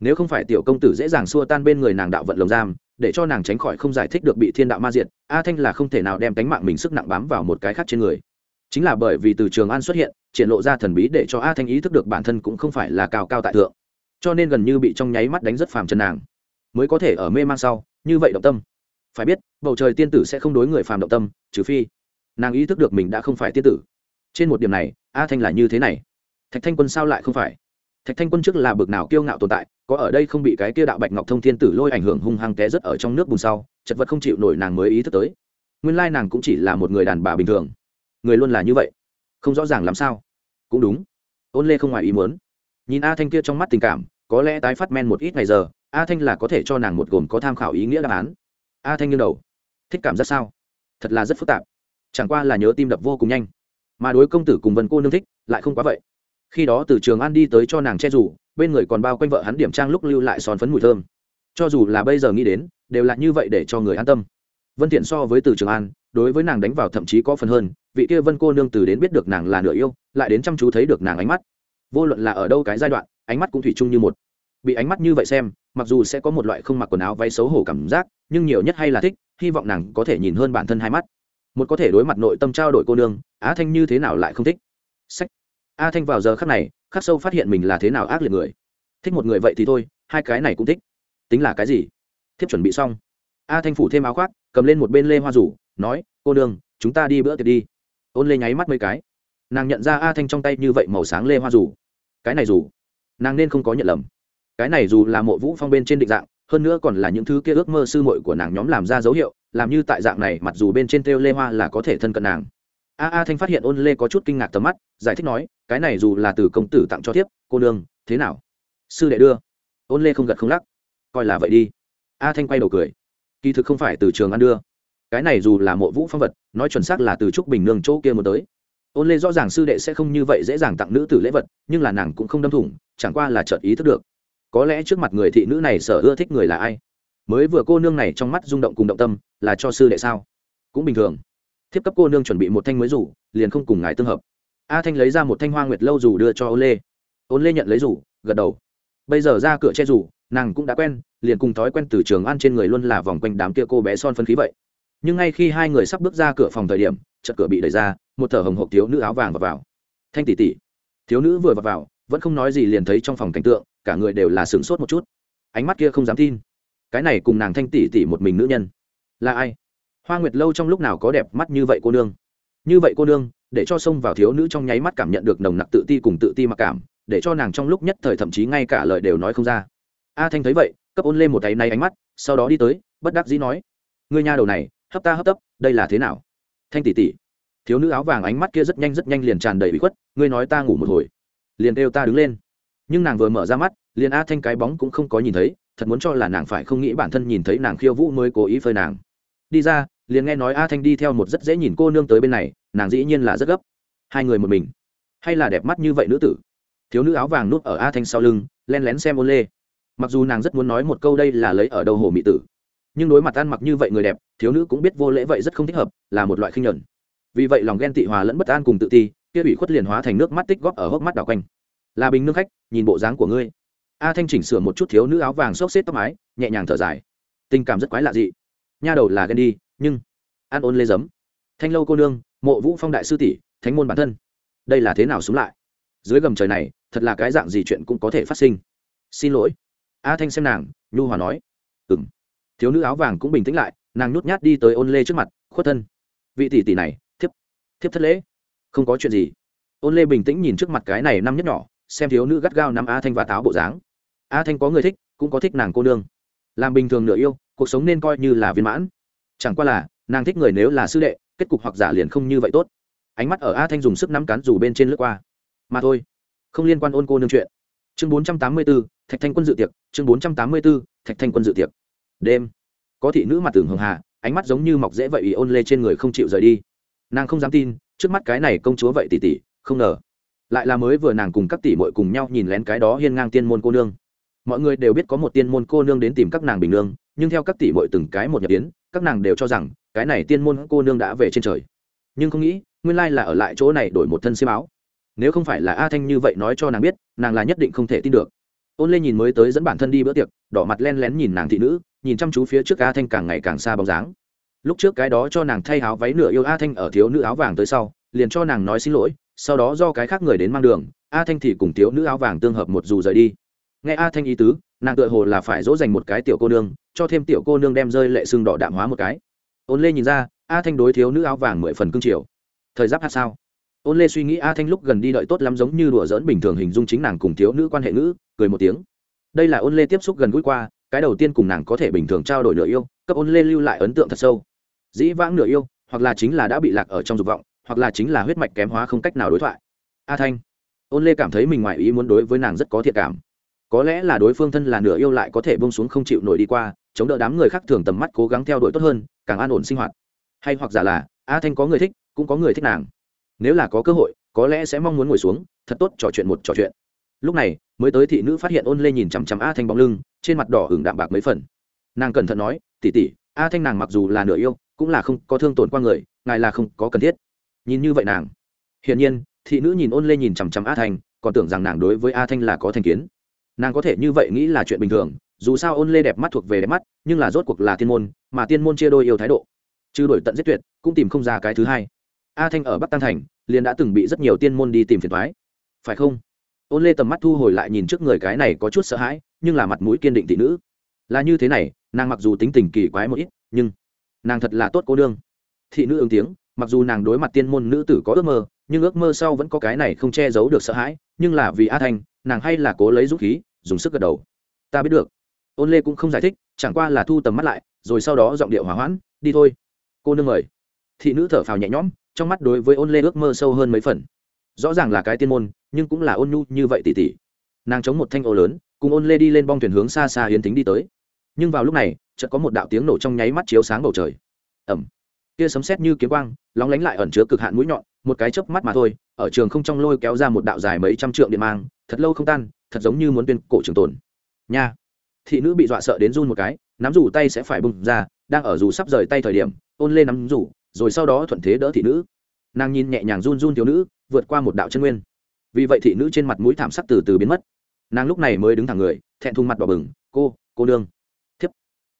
Nếu không phải tiểu công tử dễ dàng xua tan bên người nàng đạo vận lồng giam, để cho nàng tránh khỏi không giải thích được bị thiên đạo ma diệt, a thanh là không thể nào đem cánh mạng mình sức nặng bám vào một cái khác trên người chính là bởi vì từ trường an xuất hiện, triển lộ ra thần bí để cho a thanh ý thức được bản thân cũng không phải là cao cao tại thượng. Cho nên gần như bị trong nháy mắt đánh rất phàm trần nàng. Mới có thể ở mê man sau, như vậy động tâm. Phải biết, bầu trời tiên tử sẽ không đối người phàm động tâm, trừ phi nàng ý thức được mình đã không phải tiên tử. Trên một điểm này, a thanh là như thế này. Thạch thanh quân sao lại không phải? Thạch thanh quân trước là bực nào kiêu ngạo tồn tại, có ở đây không bị cái kia đạo bạch ngọc thông thiên tử lôi ảnh hưởng hung hăng té rất ở trong nước bùn sau, chật vật không chịu nổi nàng mới ý thức tới. Nguyên lai nàng cũng chỉ là một người đàn bà bình thường người luôn là như vậy. Không rõ ràng làm sao? Cũng đúng. Ôn lê không ngoài ý muốn. Nhìn a thanh kia trong mắt tình cảm, có lẽ tái phát men một ít ngày giờ, a thanh là có thể cho nàng một gồm có tham khảo ý nghĩa đáp án. A thanh nghiêng đầu. Thích cảm giác sao? Thật là rất phức tạp. Chẳng qua là nhớ tim đập vô cùng nhanh. Mà đối công tử cùng vân cô nương thích, lại không quá vậy. Khi đó từ trường an đi tới cho nàng che rủ, bên người còn bao quanh vợ hắn điểm trang lúc lưu lại son phấn mùi thơm. Cho dù là bây giờ nghĩ đến, đều là như vậy để cho người an tâm. Vân thiện so với từ trường an đối với nàng đánh vào thậm chí có phần hơn, vị kia vân cô nương từ đến biết được nàng là nửa yêu, lại đến chăm chú thấy được nàng ánh mắt. Vô luận là ở đâu cái giai đoạn, ánh mắt cũng thủy chung như một. Bị ánh mắt như vậy xem, mặc dù sẽ có một loại không mặc quần áo váy xấu hổ cảm giác, nhưng nhiều nhất hay là thích, hy vọng nàng có thể nhìn hơn bản thân hai mắt. Một có thể đối mặt nội tâm trao đổi cô nương, á thanh như thế nào lại không thích? Sách. A thanh vào giờ khắc này, khắc sâu phát hiện mình là thế nào ác liệt người. Thích một người vậy thì thôi, hai cái này cũng thích. Tính là cái gì? Thiếp chuẩn bị xong. A thanh phủ thêm áo khoác, cầm lên một bên lê hoa rủ nói cô Đường, chúng ta đi bữa tiệc đi. Ôn lê nháy mắt mấy cái. Nàng nhận ra a thanh trong tay như vậy màu sáng lê hoa rủ cái này rủ nàng nên không có nhận lầm. Cái này dù là mộ vũ phong bên trên định dạng hơn nữa còn là những thứ kia ước mơ sư muội của nàng nhóm làm ra dấu hiệu làm như tại dạng này mặc dù bên trên têu lê hoa là có thể thân cận nàng. A a thanh phát hiện ôn lê có chút kinh ngạc tầm mắt giải thích nói cái này dù là từ công tử tặng cho thiếp cô nương thế nào? Sư đệ đưa. Ôn lê không gật không lắc. Coi là vậy đi. A thanh quay đầu cười. Kỳ thực không phải từ trường ăn đưa cái này dù là mộ vũ phong vật, nói chuẩn xác là từ trúc bình nương chỗ kia một tới. Ôn lê rõ ràng sư đệ sẽ không như vậy dễ dàng tặng nữ tử lễ vật, nhưng là nàng cũng không đâm thủng, chẳng qua là chợt ý thức được. Có lẽ trước mặt người thị nữ này sở ưa thích người là ai? Mới vừa cô nương này trong mắt rung động cùng động tâm, là cho sư đệ sao? Cũng bình thường. Thiếp cấp cô nương chuẩn bị một thanh mới rủ, liền không cùng ngài tương hợp. A thanh lấy ra một thanh hoa nguyệt lâu rủ đưa cho ôn lê. Ôn lê nhận lấy rủ, gật đầu. Bây giờ ra cửa che rủ, nàng cũng đã quen, liền cùng thói quen từ trường ăn trên người luôn là vòng quanh đám kia cô bé son phân khí vậy nhưng ngay khi hai người sắp bước ra cửa phòng thời điểm chợt cửa bị đẩy ra một thở hồng hộp thiếu nữ áo vàng vào, vào. thanh tỷ tỷ. Thiếu nữ vừa vào, vào vẫn không nói gì liền thấy trong phòng cảnh tượng cả người đều là sửng sốt một chút. Ánh mắt kia không dám tin. Cái này cùng nàng thanh tỷ tỷ một mình nữ nhân là ai? Hoa nguyệt lâu trong lúc nào có đẹp mắt như vậy cô nương? Như vậy cô nương để cho xông vào thiếu nữ trong nháy mắt cảm nhận được nồng nặc tự ti cùng tự ti mặc cảm để cho nàng trong lúc nhất thời thậm chí ngay cả lời đều nói không ra. A thanh thấy vậy cấp ôn lên một tay nay ánh mắt sau đó đi tới bất đắc dĩ nói ngươi nha đầu này hấp ta hấp tấp, đây là thế nào? Thanh tỷ tỷ, thiếu nữ áo vàng ánh mắt kia rất nhanh rất nhanh liền tràn đầy bị khuất, ngươi nói ta ngủ một hồi. Liền kêu ta đứng lên. Nhưng nàng vừa mở ra mắt, liền a thanh cái bóng cũng không có nhìn thấy, thật muốn cho là nàng phải không nghĩ bản thân nhìn thấy nàng khiêu vũ mới cố ý phơi nàng. Đi ra, liền nghe nói a thanh đi theo một rất dễ nhìn cô nương tới bên này, nàng dĩ nhiên là rất gấp. Hai người một mình. Hay là đẹp mắt như vậy nữ tử? Thiếu nữ áo vàng núp ở a thanh sau lưng, len lén xem ôn lê. Mặc dù nàng rất muốn nói một câu đây là lấy ở đầu hồ mỹ tử nhưng đối mặt ăn mặc như vậy người đẹp, thiếu nữ cũng biết vô lễ vậy rất không thích hợp, là một loại khinh nhuận. Vì vậy lòng ghen tị hòa lẫn bất an cùng tự ti, kia bị khuất liền hóa thành nước mắt tích góp ở hốc mắt đảo quanh. Là bình nước khách, nhìn bộ dáng của ngươi. A thanh chỉnh sửa một chút thiếu nữ áo vàng xốc xếp tóc mái, nhẹ nhàng thở dài. Tình cảm rất quái lạ dị. Nha đầu là ghen đi, nhưng an ôn lê giấm. Thanh lâu cô nương, mộ vũ phong đại sư tỷ, thánh môn bản thân. Đây là thế nào xuống lại? Dưới gầm trời này, thật là cái dạng gì chuyện cũng có thể phát sinh. Xin lỗi. A thanh xem nàng, nhu hòa nói. Ừ thiếu nữ áo vàng cũng bình tĩnh lại, nàng nhút nhát đi tới ôn lê trước mặt, khuất thân, vị tỷ tỷ này, thiếp thiếp thất lễ, không có chuyện gì. Ôn lê bình tĩnh nhìn trước mặt cái này năm nhất nhỏ, xem thiếu nữ gắt gao nắm a thanh và táo bộ dáng. A thanh có người thích, cũng có thích nàng cô nương. Làm bình thường nửa yêu, cuộc sống nên coi như là viên mãn. Chẳng qua là, nàng thích người nếu là sư đệ, kết cục hoặc giả liền không như vậy tốt. Ánh mắt ở a thanh dùng sức nắm cán dù bên trên lướt qua. Mà thôi, không liên quan ôn cô nương chuyện. Chương bốn trăm tám mươi b thạch thanh quân dự tiệc, chương bốn trăm tám mươi b thạch thanh quân dự tiệc đêm. Có thị nữ mặt tường hường hà, ánh mắt giống như mọc dễ vậy ý ôn lê trên người không chịu rời đi. Nàng không dám tin, trước mắt cái này công chúa vậy tỷ tỷ không ngờ. Lại là mới vừa nàng cùng các tỷ mội cùng nhau nhìn lén cái đó hiên ngang tiên môn cô nương. Mọi người đều biết có một tiên môn cô nương đến tìm các nàng bình nương, nhưng theo các tỷ mội từng cái một nhập tiến các nàng đều cho rằng, cái này tiên môn cô nương đã về trên trời. Nhưng không nghĩ, nguyên lai là ở lại chỗ này đổi một thân xiêm áo. Nếu không phải là a thanh như vậy nói cho nàng biết, nàng là nhất định không thể tin được. Ôn lê nhìn mới tới dẫn bản thân đi bữa tiệc, đỏ mặt len lén nhìn nàng thị nữ nhìn chăm chú phía trước a thanh càng ngày càng xa bóng dáng. Lúc trước cái đó cho nàng thay áo váy nửa yêu a thanh ở thiếu nữ áo vàng tới sau, liền cho nàng nói xin lỗi, sau đó do cái khác người đến mang đường, a thanh thì cùng thiếu nữ áo vàng tương hợp một dù rời đi. Nghe a thanh ý tứ, nàng tựa hồ là phải dỗ dành một cái tiểu cô nương, cho thêm tiểu cô nương đem rơi lệ xương đỏ đạm hóa một cái. Ôn lê nhìn ra, a thanh đối thiếu nữ áo vàng mười phần cương triều thời giáp hát sao? Ôn lê suy nghĩ a thanh lúc gần đi đợi tốt lắm giống như đùa dỡn bình thường hình dung chính nàng cùng thiếu nữ quan hệ ngữ, cười một tiếng. Đây là ôn lê tiếp xúc gần gũi qua cái đầu tiên cùng nàng có thể bình thường trao đổi nửa yêu, cấp ôn lê lưu lại ấn tượng thật sâu. Dĩ vãng nửa yêu, hoặc là chính là đã bị lạc ở trong dục vọng, hoặc là chính là huyết mạch kém hóa không cách nào đối thoại. A thanh, ôn lê cảm thấy mình ngoài ý muốn đối với nàng rất có thiện cảm. Có lẽ là đối phương thân là nửa yêu lại có thể bông xuống không chịu nổi đi qua, chống đỡ đám người khác thường tầm mắt cố gắng theo đuổi tốt hơn, càng an ổn sinh hoạt. Hay hoặc giả là, a thanh có người thích, cũng có người thích nàng. Nếu là có cơ hội, có lẽ sẽ mong muốn ngồi xuống, thật tốt trò chuyện một trò chuyện. Lúc này mới tới thị nữ phát hiện ôn lê nhìn chằm chằm a thanh bóng lưng, trên mặt đỏ hưởng đạm bạc mấy phần. Nàng cẩn thận nói tỉ tỉ a thanh nàng mặc dù là nửa yêu, cũng là không có thương tổn qua người, ngài là không có cần thiết. Nhìn như vậy nàng, hiển nhiên, thị nữ nhìn ôn lê nhìn chằm chằm a thanh, còn tưởng rằng nàng đối với a thanh là có thành kiến. Nàng có thể như vậy nghĩ là chuyện bình thường, dù sao ôn lê đẹp mắt thuộc về đẹp mắt, nhưng là rốt cuộc là tiên môn, mà tiên môn chia đôi yêu thái độ. Chứ đổi tận giết tuyệt, cũng tìm không ra cái thứ hai. A thanh ở bắc tăng thành, liền đã từng bị rất nhiều tiên môn đi tìm phiền thoái phải không? Ôn lê tầm mắt thu hồi lại nhìn trước người cái này có chút sợ hãi, nhưng là mặt mũi kiên định thị nữ. Là như thế này, nàng mặc dù tính tình kỳ quái một ít, nhưng nàng thật là tốt cô đương thị nữ ứng tiếng, mặc dù nàng đối mặt tiên môn nữ tử có ước mơ, nhưng ước mơ sau vẫn có cái này không che giấu được sợ hãi, nhưng là vì a thanh, nàng hay là cố lấy dũng khí, dùng sức gật đầu. Ta biết được. Ôn lê cũng không giải thích, chẳng qua là thu tầm mắt lại, rồi sau đó giọng điệu hỏa hoãn, đi thôi. Cô nương mời thị nữ thở phào nhẹ nhõm, trong mắt đối với ôn lê ước mơ sâu hơn mấy phần rõ ràng là cái tiên môn, nhưng cũng là ôn nhu như vậy tỉ tỉ. Nàng chống một thanh ô lớn, cùng ôn lê đi lên bong thuyền hướng xa xa hiến tính đi tới. Nhưng vào lúc này, chợt có một đạo tiếng nổ trong nháy mắt chiếu sáng bầu trời. Ẩm. Kia sấm sét như kiếm quang, lóng lánh lại ẩn chứa cực hạn mũi nhọn, một cái chớp mắt mà thôi, ở trường không trong lôi kéo ra một đạo dài mấy trăm trượng điện mang, thật lâu không tan, thật giống như muốn tuyên cổ trường tồn. Nha. Thị nữ bị dọa sợ đến run một cái, nắm rủ tay sẽ phải bung ra, đang ở dù sắp rời tay thời điểm, ôn lên nắm rủ, rồi sau đó thuận thế đỡ thị nữ. Nàng nhìn nhẹ nhàng run run thiếu nữ vượt qua một đạo chân nguyên. Vì vậy thị nữ trên mặt mũi thảm sắc từ từ biến mất. Nàng lúc này mới đứng thẳng người, thẹn thùng mặt đỏ bừng, cô cô nương. Thiếp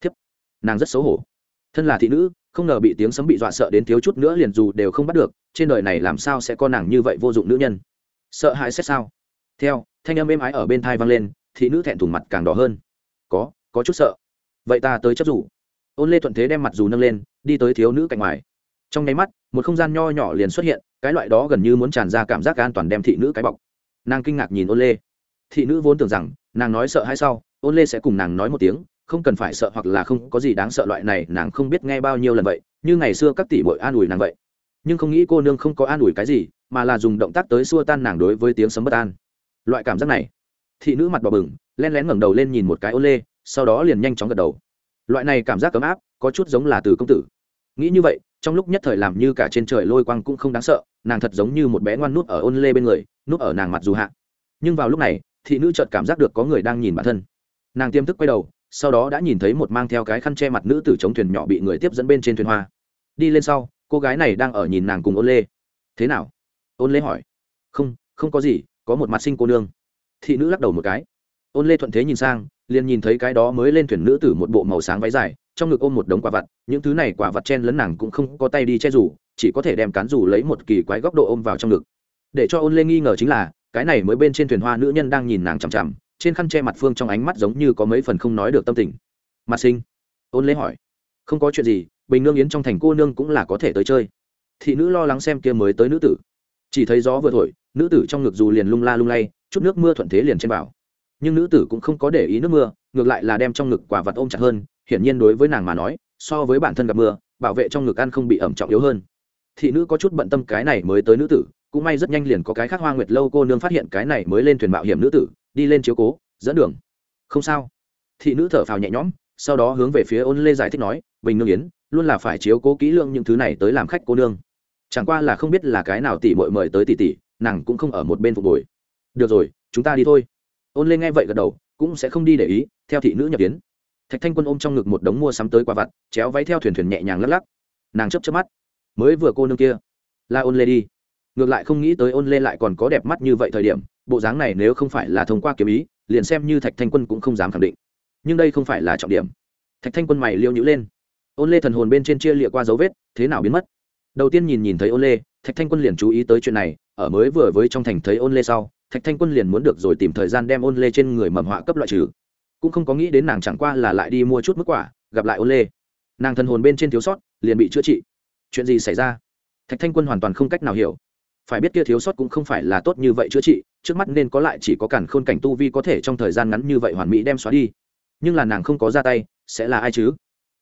thiếp. Nàng rất xấu hổ. Thân là thị nữ, không ngờ bị tiếng sấm bị dọa sợ đến thiếu chút nữa liền dù đều không bắt được, trên đời này làm sao sẽ có nàng như vậy vô dụng nữ nhân? Sợ hãi xét sao? Theo, thanh âm êm ái ở bên thai vang lên, thị nữ thẹn thùng mặt càng đỏ hơn. Có có chút sợ. Vậy ta tới chấp rủ ôn lê thuận thế đem mặt dù nâng lên, đi tới thiếu nữ cạnh ngoài. Trong nháy mắt, một không gian nho nhỏ liền xuất hiện cái loại đó gần như muốn tràn ra cảm giác an toàn đem thị nữ cái bọc. Nàng kinh ngạc nhìn ôn lê. Thị nữ vốn tưởng rằng, nàng nói sợ hay sau, ôn lê sẽ cùng nàng nói một tiếng, không cần phải sợ hoặc là không có gì đáng sợ loại này, nàng không biết nghe bao nhiêu lần vậy, như ngày xưa các tỷ bội an ủi nàng vậy. Nhưng không nghĩ cô nương không có an ủi cái gì, mà là dùng động tác tới xua tan nàng đối với tiếng sấm bất an. Loại cảm giác này, thị nữ mặt đỏ bừng, len lén ngẩng đầu lên nhìn một cái ôn lê, sau đó liền nhanh chóng gật đầu. Loại này cảm giác ấm áp, có chút giống là từ công tử. Nghĩ như vậy trong lúc nhất thời làm như cả trên trời lôi quang cũng không đáng sợ, nàng thật giống như một bé ngoan nút ở ôn lê bên người, nút ở nàng mặt dù hạ. Nhưng vào lúc này, thị nữ chợt cảm giác được có người đang nhìn bản thân. Nàng tiêm thức quay đầu, sau đó đã nhìn thấy một mang theo cái khăn che mặt nữ tử chống thuyền nhỏ bị người tiếp dẫn bên trên thuyền hoa. Đi lên sau, cô gái này đang ở nhìn nàng cùng ôn lê. Thế nào? Ôn lê hỏi. Không không có gì, có một mặt sinh cô nương. Thị nữ lắc đầu một cái. Ôn lê thuận thế nhìn sang, liền nhìn thấy cái đó mới lên thuyền nữ tử một bộ màu sáng váy dài trong ngực ôm một đống quả vặt, những thứ này quả vặt chen lấn nàng cũng không có tay đi che rủ chỉ có thể đem cán rủ lấy một kỳ quái góc độ ôm vào trong ngực. Để cho ôn lê nghi ngờ chính là, cái này mới bên trên thuyền hoa nữ nhân đang nhìn nàng chằm chằm, trên khăn che mặt phương trong ánh mắt giống như có mấy phần không nói được tâm tình. Mặt sinh. Ôn lê hỏi. Không có chuyện gì, bình nương yến trong thành cô nương cũng là có thể tới chơi. Thị nữ lo lắng xem kia mới tới nữ tử. Chỉ thấy gió vừa thổi, nữ tử trong ngực dù liền lung la lung lay, chút nước mưa thuận thế liền trên bảo nhưng nữ tử cũng không có để ý nước mưa, ngược lại là đem trong ngực quả vật ôm chặt hơn hiển nhiên đối với nàng mà nói, so với bản thân gặp mưa, bảo vệ trong ngực ăn không bị ẩm trọng yếu hơn. Thị nữ có chút bận tâm cái này mới tới nữ tử, cũng may rất nhanh liền có cái khác hoa nguyệt lâu cô nương phát hiện cái này mới lên thuyền mạo hiểm nữ tử, đi lên chiếu cố, dẫn đường. Không sao. Thị nữ thở phào nhẹ nhõm, sau đó hướng về phía ôn lê giải thích nói, bình nương yến, luôn là phải chiếu cố kỹ lưỡng những thứ này tới làm khách cô nương. Chẳng qua là không biết là cái nào tỷ bội mời tới tỷ tỷ, nàng cũng không ở một bên phục hồi. Được rồi, chúng ta đi thôi. Ôn lê nghe vậy gật đầu, cũng sẽ không đi để ý, theo thị nữ nhập yến thạch thanh quân ôm trong ngực một đống mua sắm tới quả vặt, chéo váy theo thuyền thuyền nhẹ nhàng lắc lắc. Nàng chấp chấp mắt. Mới vừa cô nương kia. La ôn lê đi. Ngược lại không nghĩ tới ôn lê lại còn có đẹp mắt như vậy thời điểm, bộ dáng này nếu không phải là thông qua kiếm ý, liền xem như thạch thanh quân cũng không dám khẳng định. Nhưng đây không phải là trọng điểm. Thạch thanh quân mày liêu nhữ lên. Ôn lê thần hồn bên trên chia lịa qua dấu vết, thế nào biến mất? Đầu tiên nhìn nhìn thấy ôn lê, thạch thanh quân liền chú ý tới chuyện này, ở mới vừa với trong thành thấy ôn lê sau, thạch thanh quân liền muốn được rồi tìm thời gian đem ôn lê trên người mầm họa cấp loại trừ cũng không có nghĩ đến nàng chẳng qua là lại đi mua chút mức quả, gặp lại ôn lê. Nàng thần hồn bên trên thiếu sót, liền bị chữa trị. Chuyện gì xảy ra? Thạch thanh quân hoàn toàn không cách nào hiểu. Phải biết kia thiếu sót cũng không phải là tốt như vậy chữa trị, trước mắt nên có lại chỉ có cản khôn cảnh tu vi có thể trong thời gian ngắn như vậy hoàn mỹ đem xóa đi. Nhưng là nàng không có ra tay, sẽ là ai chứ?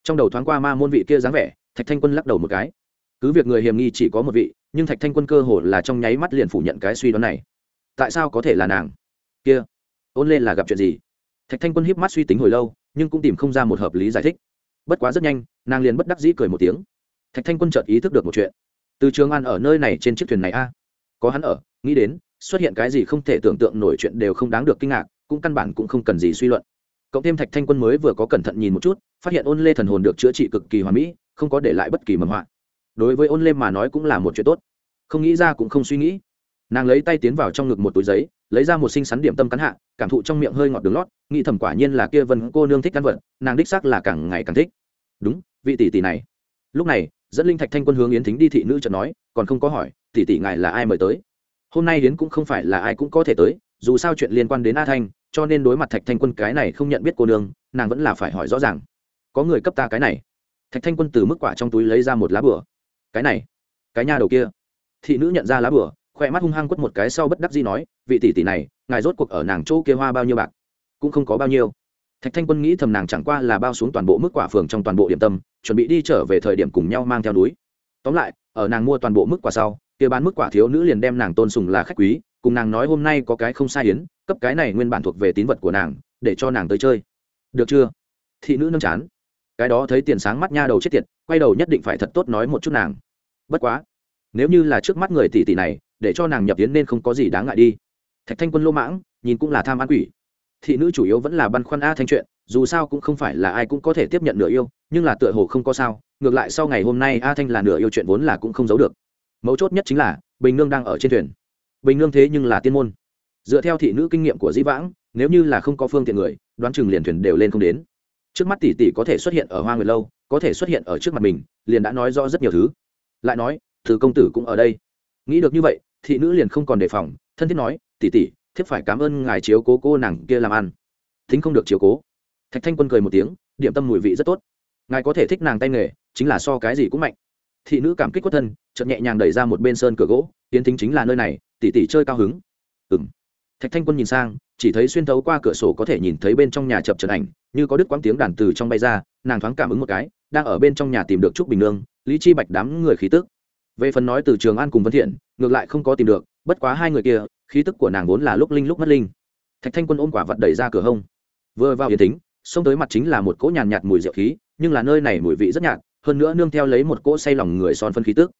Trong đầu thoáng qua ma môn vị kia dáng vẻ, thạch thanh quân lắc đầu một cái. Cứ việc người hiểm nghi chỉ có một vị, nhưng thạch thanh quân cơ hồ là trong nháy mắt liền phủ nhận cái suy đoán này. Tại sao có thể là nàng? Kia, ôn lên là gặp chuyện gì? Thạch thanh quân híp mắt suy tính hồi lâu, nhưng cũng tìm không ra một hợp lý giải thích. Bất quá rất nhanh, nàng liền bất đắc dĩ cười một tiếng. Thạch thanh quân chợt ý thức được một chuyện. Từ trường an ở nơi này trên chiếc thuyền này a. Có hắn ở, nghĩ đến, xuất hiện cái gì không thể tưởng tượng nổi chuyện đều không đáng được kinh ngạc, cũng căn bản cũng không cần gì suy luận. Cộng thêm thạch thanh quân mới vừa có cẩn thận nhìn một chút, phát hiện ôn lê thần hồn được chữa trị cực kỳ hoàn mỹ, không có để lại bất kỳ mầm họa. Đối với ôn lê mà nói cũng là một chuyện tốt. Không nghĩ ra cũng không suy nghĩ. Nàng lấy tay tiến vào trong ngực một túi giấy, lấy ra một sinh sắn điểm tâm cắn hạ cảm thụ trong miệng hơi ngọt đường lót, nghĩ thầm quả nhiên là kia vân cô nương thích ăn vật, nàng đích xác là càng ngày càng thích. Đúng, vị tỷ tỷ này. Lúc này, dẫn linh thạch thanh quân hướng yến thính đi thị nữ chợt nói, còn không có hỏi, tỷ tỷ ngài là ai mời tới? Hôm nay yến cũng không phải là ai cũng có thể tới, dù sao chuyện liên quan đến a thanh, cho nên đối mặt thạch thanh quân cái này không nhận biết cô nương, nàng vẫn là phải hỏi rõ ràng. Có người cấp ta cái này. Thạch thanh quân từ mức quả trong túi lấy ra một lá bửa cái này, cái nhà đầu kia. Thị nữ nhận ra lá bửa khoe mắt hung hăng quất một cái sau bất đắc dĩ nói, vị tỷ tỷ này, ngài rốt cuộc ở nàng chỗ kia hoa bao nhiêu bạc? Cũng không có bao nhiêu. Thạch thanh quân nghĩ thầm nàng chẳng qua là bao xuống toàn bộ mức quả phường trong toàn bộ điểm tâm, chuẩn bị đi trở về thời điểm cùng nhau mang theo núi. Tóm lại, ở nàng mua toàn bộ mức quả sau, kia bán mức quả thiếu nữ liền đem nàng tôn sùng là khách quý, cùng nàng nói hôm nay có cái không sai yến, cấp cái này nguyên bản thuộc về tín vật của nàng, để cho nàng tới chơi. Được chưa? Thị nữ nâng chán. Cái đó thấy tiền sáng mắt nha đầu chết tiệt, quay đầu nhất định phải thật tốt nói một chút nàng. Bất quá, nếu như là trước mắt người tỷ tỷ này để cho nàng nhập tiến nên không có gì đáng ngại đi. Thạch thanh quân lô mãng, nhìn cũng là tham ăn quỷ. Thị nữ chủ yếu vẫn là băn khoăn a thanh chuyện, dù sao cũng không phải là ai cũng có thể tiếp nhận nửa yêu, nhưng là tựa hồ không có sao, ngược lại sau ngày hôm nay a thanh là nửa yêu chuyện vốn là cũng không giấu được. Mấu chốt nhất chính là, bình nương đang ở trên thuyền. Bình nương thế nhưng là tiên môn. Dựa theo thị nữ kinh nghiệm của dĩ vãng, nếu như là không có phương tiện người, đoán chừng liền thuyền đều lên không đến. Trước mắt tỷ tỷ có thể xuất hiện ở hoa nguyệt lâu, có thể xuất hiện ở trước mặt mình, liền đã nói rõ rất nhiều thứ. Lại nói thứ công tử cũng ở đây. Nghĩ được như vậy thị nữ liền không còn đề phòng, thân thiết nói, tỷ tỷ, thiếp phải cảm ơn ngài chiếu cố cô nàng kia làm ăn. Thính không được chiếu cố. Thạch thanh quân cười một tiếng, điểm tâm mùi vị rất tốt. Ngài có thể thích nàng tay nghề, chính là so cái gì cũng mạnh. Thị nữ cảm kích quất thân, chợt nhẹ nhàng đẩy ra một bên sơn cửa gỗ tiến thính chính là nơi này, tỷ tỷ chơi cao hứng. Ừng thạch thanh quân nhìn sang, chỉ thấy xuyên thấu qua cửa sổ có thể nhìn thấy bên trong nhà chập trần ảnh, như có đứt quãng tiếng đàn từ trong bay ra, nàng thoáng cảm ứng một cái, đang ở bên trong nhà tìm được trúc bình nương, lý chi bạch đám người khí tức về phần nói từ trường an cùng vân thiện ngược lại không có tìm được bất quá hai người kia khí tức của nàng vốn là lúc linh lúc mất linh. Thạch thanh quân ôm quả vật đẩy ra cửa hông. Vừa vào yên tính xông tới mặt chính là một cỗ nhàn nhạt, mùi rượu khí nhưng là nơi này mùi vị rất nhạt hơn nữa nương theo lấy một cỗ say lòng người son phân khí tức.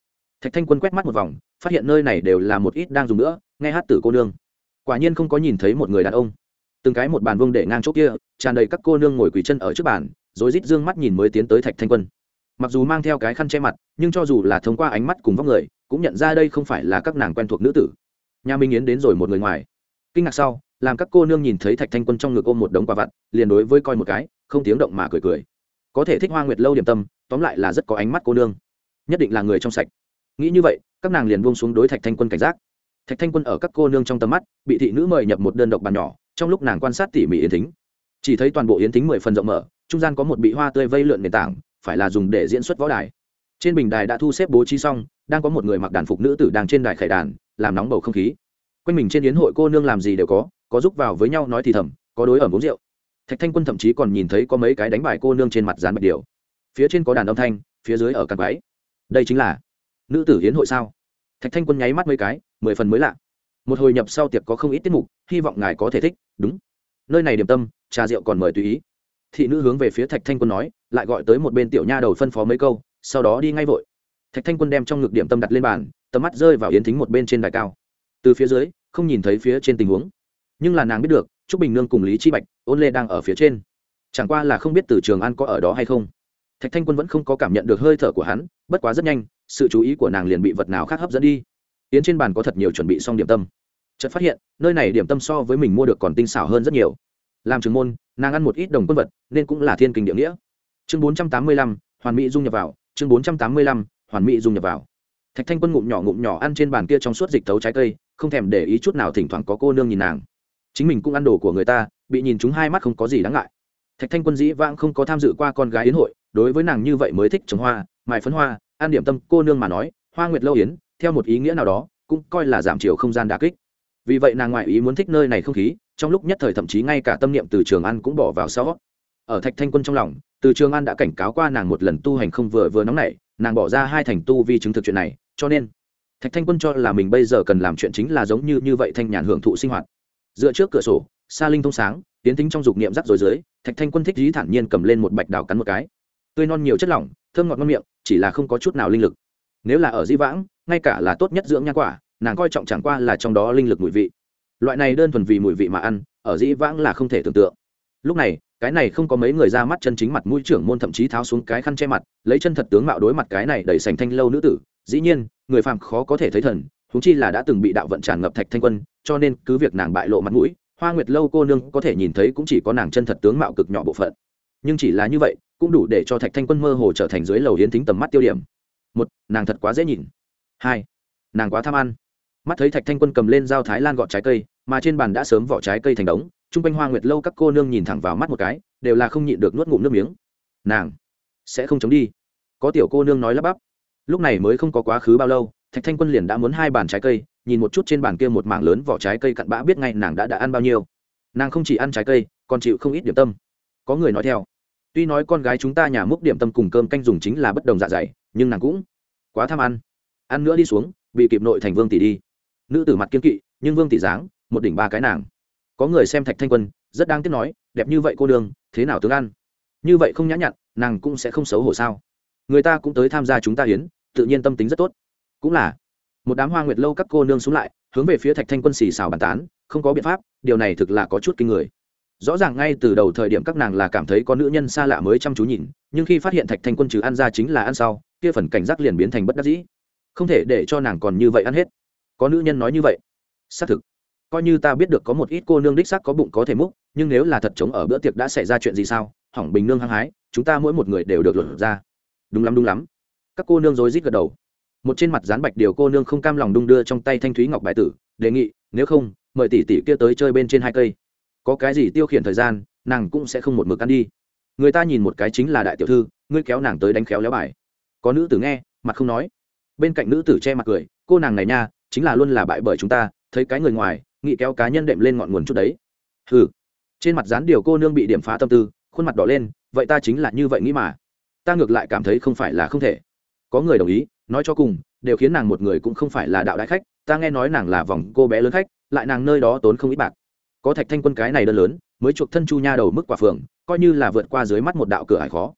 Thạch thanh quân quét mắt một vòng phát hiện nơi này đều là một ít đang dùng nữa nghe hát tử cô nương. Quả nhiên không có nhìn thấy một người đàn ông. Từng cái một bàn vương để ngang chỗ kia tràn đầy các cô nương ngồi quỳ chân ở trước bàn rồi rít dương mắt nhìn mới tiến tới thạch thanh quân mặc dù mang theo cái khăn che mặt, nhưng cho dù là thông qua ánh mắt cùng vóc người, cũng nhận ra đây không phải là các nàng quen thuộc nữ tử. Nhà minh yến đến rồi một người ngoài. Kinh ngạc sau, làm các cô nương nhìn thấy thạch thanh quân trong ngực ôm một đống quả vặt, liền đối với coi một cái, không tiếng động mà cười cười. Có thể thích hoa nguyệt lâu điểm tâm, tóm lại là rất có ánh mắt cô nương. Nhất định là người trong sạch. Nghĩ như vậy, các nàng liền buông xuống đối thạch thanh quân cảnh giác. Thạch thanh quân ở các cô nương trong tầm mắt, bị thị nữ mời nhập một đơn độc bàn nhỏ, trong lúc nàng quan sát tỉ mỉ yến thính. Chỉ thấy toàn bộ yến thính mười phần rộng mở, trung gian có một bị hoa tươi vây lượn nền tảng phải là dùng để diễn xuất võ đài. Trên bình đài đã thu xếp bố trí xong, đang có một người mặc đàn phục nữ tử đang trên đài khải đàn, làm nóng bầu không khí. Quanh mình trên yến hội cô nương làm gì đều có có giúp vào với nhau nói thì thầm, có đối ở uống rượu. Thạch thanh quân thậm chí còn nhìn thấy có mấy cái đánh bài cô nương trên mặt dán bạch điều phía trên có đàn âm thanh, phía dưới ở căn váy. Đây chính là nữ tử hiến hội sao? Thạch thanh quân nháy mắt mấy cái, mười phần mới lạ. Một hồi nhập sau tiệc có không ít tiết mục, hy vọng ngài có thể thích, đúng. Nơi này điểm tâm, trà rượu còn mời tùy ý thị nữ hướng về phía thạch thanh quân nói, lại gọi tới một bên tiểu nha đầu phân phó mấy câu, sau đó đi ngay vội. Thạch thanh quân đem trong ngực điểm tâm đặt lên bàn, tầm mắt rơi vào yến thính một bên trên đài cao. Từ phía dưới, không nhìn thấy phía trên tình huống. Nhưng là nàng biết được, trúc bình nương cùng lý chi bạch, ôn lê đang ở phía trên. Chẳng qua là không biết từ trường an có ở đó hay không. Thạch thanh quân vẫn không có cảm nhận được hơi thở của hắn, bất quá rất nhanh, sự chú ý của nàng liền bị vật nào khác hấp dẫn đi. Yến trên bàn có thật nhiều chuẩn bị xong điểm tâm. Chợt phát hiện, nơi này điểm tâm so với mình mua được còn tinh xảo hơn rất nhiều. Làm trường môn nàng ăn một ít đồng quân vật, nên cũng là thiên kinh địa nghĩa. Chương bốn trăm tám mươi lăm, hoàn mỹ dung nhập vào. Chương bốn trăm tám mươi lăm, hoàn mỹ dung nhập vào. Thạch thanh quân ngụm nhỏ ngụm nhỏ ăn trên bàn kia trong suốt dịch tấu trái cây, không thèm để ý chút nào thỉnh thoảng có cô nương nhìn nàng. Chính mình cũng ăn đồ của người ta, bị nhìn chúng hai mắt không có gì đáng ngại. Thạch thanh quân dĩ vãng không có tham dự qua con gái yến hội, đối với nàng như vậy mới thích trồng hoa, mài phấn hoa, ăn điểm tâm cô nương mà nói, hoa nguyệt lâu yến, theo một ý nghĩa nào đó, cũng coi là giảm chiều không gian đà kích. Vì vậy nàng ngoại ý muốn thích nơi này không khí trong lúc nhất thời thậm chí ngay cả tâm niệm từ trường an cũng bỏ vào sau. Ở thạch thanh quân trong lòng, từ trường an đã cảnh cáo qua nàng một lần tu hành không vừa vừa nóng nảy, nàng bỏ ra hai thành tu vi chứng thực chuyện này, cho nên, thạch thanh quân cho là mình bây giờ cần làm chuyện chính là giống như như vậy thanh nhàn hưởng thụ sinh hoạt. Dựa trước cửa sổ xa linh thông sáng, tiến tính trong dục niệm rắc rồi dưới, thạch thanh quân thích dí thản nhiên cầm lên một bạch đào cắn một cái. Tươi non nhiều chất lỏng, thơm ngọt ngon miệng, chỉ là không có chút nào linh lực. Nếu là ở di vãng, ngay cả là tốt nhất dưỡng nha quả, nàng coi trọng chẳng qua là trong đó linh lực mùi vị loại này đơn thuần vì mùi vị mà ăn, ở dĩ vãng là không thể tưởng tượng. Lúc này, cái này không có mấy người ra mắt chân chính mặt mũi trưởng môn thậm chí tháo xuống cái khăn che mặt, lấy chân thật tướng mạo đối mặt cái này đẩy sành thanh lâu nữ tử. Dĩ nhiên, người phàm khó có thể thấy thần húng chi là đã từng bị đạo vận tràn ngập thạch thanh quân, cho nên cứ việc nàng bại lộ mặt mũi, hoa nguyệt lâu cô nương có thể nhìn thấy cũng chỉ có nàng chân thật tướng mạo cực nhỏ bộ phận. Nhưng chỉ là như vậy, cũng đủ để cho thạch thanh quân mơ hồ trở thành dưới lầu hiến thính tầm mắt tiêu điểm. Một, nàng thật quá dễ nhìn. Hai, nàng quá tham ăn mắt thấy thạch thanh quân cầm lên dao thái lan gọt trái cây, mà trên bàn đã sớm vỏ trái cây thành đống chung quanh hoa nguyệt lâu các cô nương nhìn thẳng vào mắt một cái, đều là không nhịn được nuốt ngụm nước miếng. Nàng sẽ không chống đi. Có tiểu cô nương nói lắp bắp. Lúc này mới không có quá khứ bao lâu, thạch thanh quân liền đã muốn hai bàn trái cây, nhìn một chút trên bàn kia một mảng lớn vỏ trái cây cặn bã biết ngay nàng đã đã ăn bao nhiêu. Nàng không chỉ ăn trái cây, còn chịu không ít điểm tâm. Có người nói theo. Tuy nói con gái chúng ta nhà múc điểm tâm cùng cơm canh dùng chính là bất đồng dạ dày, nhưng nàng cũng quá tham ăn. Ăn nữa đi xuống bị kịp nội thành vương tỷ đi nữ tử mặt kiên kỵ, nhưng vương tỷ dáng một đỉnh ba cái nàng. Có người xem thạch thanh quân, rất đang tiếc nói, đẹp như vậy cô đường thế nào tướng ăn? Như vậy không nhã nhặn, nàng cũng sẽ không xấu hổ sao? Người ta cũng tới tham gia chúng ta hiến, tự nhiên tâm tính rất tốt. Cũng là. Một đám hoa nguyệt lâu các cô nương xuống lại, hướng về phía thạch thanh quân xì xào bàn tán, không có biện pháp, điều này thực là có chút kinh người. Rõ ràng ngay từ đầu thời điểm các nàng là cảm thấy có nữ nhân xa lạ mới chăm chú nhìn, nhưng khi phát hiện thạch thanh quân trừ ăn ra chính là ăn sau, kia phần cảnh giác liền biến thành bất đắc dĩ. Không thể để cho nàng còn như vậy ăn hết có nữ nhân nói như vậy. Xác thực. Coi như ta biết được có một ít cô nương đích sắc có bụng có thể múc, nhưng nếu là thật chống ở bữa tiệc đã xảy ra chuyện gì sao? Hỏng bình nương hăng hái, chúng ta mỗi một người đều được lột ra. Đúng lắm đúng lắm. Các cô nương rối rít gật đầu. Một trên mặt dán bạch điều cô nương không cam lòng đung đưa trong tay thanh thúy ngọc bài tử, đề nghị, nếu không, mời tỷ tỷ kia tới chơi bên trên hai cây. Có cái gì tiêu khiển thời gian, nàng cũng sẽ không một mực ăn đi. Người ta nhìn một cái chính là đại tiểu thư, ngươi kéo nàng tới đánh khéo léo bài. Có nữ tử nghe, mặt không nói. Bên cạnh nữ tử che mặt cười, cô nàng này nha chính là luôn là bại bởi chúng ta, thấy cái người ngoài nghị kéo cá nhân đệm lên ngọn nguồn chút đấy. Hừ. Trên mặt dán điều cô nương bị điểm phá tâm tư, khuôn mặt đỏ lên, vậy ta chính là như vậy nghĩ mà. Ta ngược lại cảm thấy không phải là không thể. Có người đồng ý, nói cho cùng, đều khiến nàng một người cũng không phải là đạo đại khách, ta nghe nói nàng là vòng cô bé lớn khách, lại nàng nơi đó tốn không ít bạc. Có thạch thanh quân cái này đơn lớn, mới chuộc thân chu nha đầu mức quả phường coi như là vượt qua dưới mắt một đạo cửa hải khó.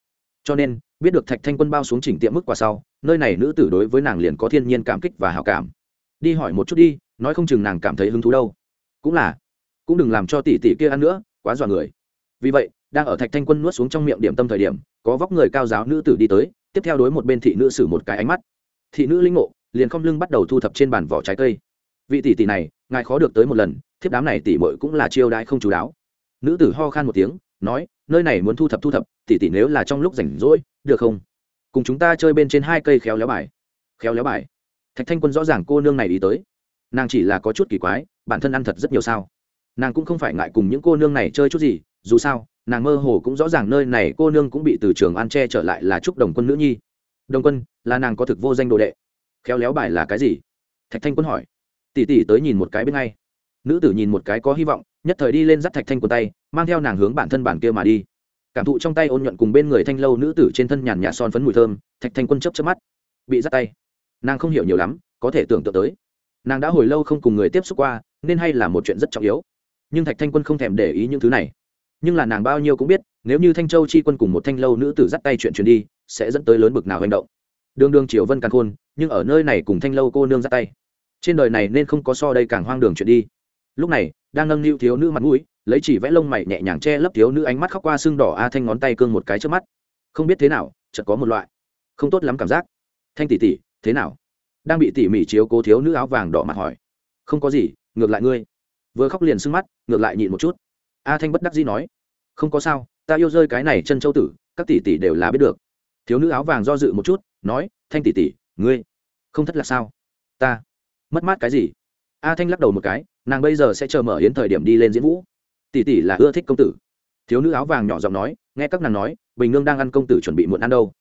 Cho nên, biết được thạch thanh quân bao xuống chỉnh tiệm mức quả sau, nơi này nữ tử đối với nàng liền có thiên nhiên cảm kích và hào cảm đi hỏi một chút đi, nói không chừng nàng cảm thấy hứng thú đâu. Cũng là, cũng đừng làm cho tỷ tỷ kia ăn nữa, quá dọa người. Vì vậy, đang ở thạch thanh quân nuốt xuống trong miệng điểm tâm thời điểm, có vóc người cao giáo nữ tử đi tới, tiếp theo đối một bên thị nữ xử một cái ánh mắt. Thị nữ linh ngộ, liền không lưng bắt đầu thu thập trên bàn vỏ trái cây. Vị tỷ tỷ này, ngài khó được tới một lần, thiếp đám này tỷ mội cũng là chiêu đãi không chú đáo. Nữ tử ho khan một tiếng, nói, nơi này muốn thu thập thu thập, tỷ tỷ nếu là trong lúc rảnh rỗi, được không? Cùng chúng ta chơi bên trên hai cây khéo léo bài. Khéo léo bài thạch thanh quân rõ ràng cô nương này ý tới. Nàng chỉ là có chút kỳ quái, bản thân ăn thật rất nhiều sao? Nàng cũng không phải ngại cùng những cô nương này chơi chút gì, dù sao, nàng mơ hồ cũng rõ ràng nơi này cô nương cũng bị từ trường ăn che trở lại là chúc đồng quân nữ nhi. Đồng quân, là nàng có thực vô danh đồ đệ. Khéo léo bài là cái gì? Thạch thanh quân hỏi. Tỷ tỷ tới nhìn một cái bên ngay. Nữ tử nhìn một cái có hy vọng, nhất thời đi lên dắt thạch thanh quân tay, mang theo nàng hướng bản thân bản kia mà đi. Cảm thụ trong tay ôn nhuận cùng bên người thanh lâu nữ tử trên thân nhàn nhạt son phấn mùi thơm, thạch thanh quân chấp chấp mắt, bị dắt tay nàng không hiểu nhiều lắm, có thể tưởng tượng tới. Nàng đã hồi lâu không cùng người tiếp xúc qua, nên hay là một chuyện rất trọng yếu. Nhưng thạch thanh quân không thèm để ý những thứ này. Nhưng là nàng bao nhiêu cũng biết, nếu như thanh châu chi quân cùng một thanh lâu nữ tử dắt tay chuyện truyền đi, sẽ dẫn tới lớn bực nào hành động. Đường đường triều vân càng khôn, nhưng ở nơi này cùng thanh lâu cô nương dắt tay. Trên đời này nên không có so đây càng hoang đường chuyện đi. Lúc này, đang nâng niu thiếu nữ mặt mũi, lấy chỉ vẽ lông mày nhẹ nhàng che lấp thiếu nữ ánh mắt khóc qua xương đỏ a thanh ngón tay cương một cái trước mắt. Không biết thế nào, chợt có một loại không tốt lắm cảm giác. Thanh tỷ tỷ thế nào? Đang bị tỉ mỉ chiếu cố thiếu nữ áo vàng đỏ mặt hỏi. Không có gì, ngược lại ngươi. Vừa khóc liền sưng mắt, ngược lại nhịn một chút. A thanh bất đắc dĩ nói. Không có sao, ta yêu rơi cái này chân châu tử, các tỷ tỷ đều là biết được. Thiếu nữ áo vàng do dự một chút, nói, thanh tỷ tỷ, ngươi, không thất là sao? Ta, mất mát cái gì? A thanh lắc đầu một cái, nàng bây giờ sẽ chờ mở yến thời điểm đi lên diễn vũ. Tỷ tỷ là ưa thích công tử. Thiếu nữ áo vàng nhỏ giọng nói, nghe các nàng nói, bình nương đang ăn công tử chuẩn bị muộn ăn đâu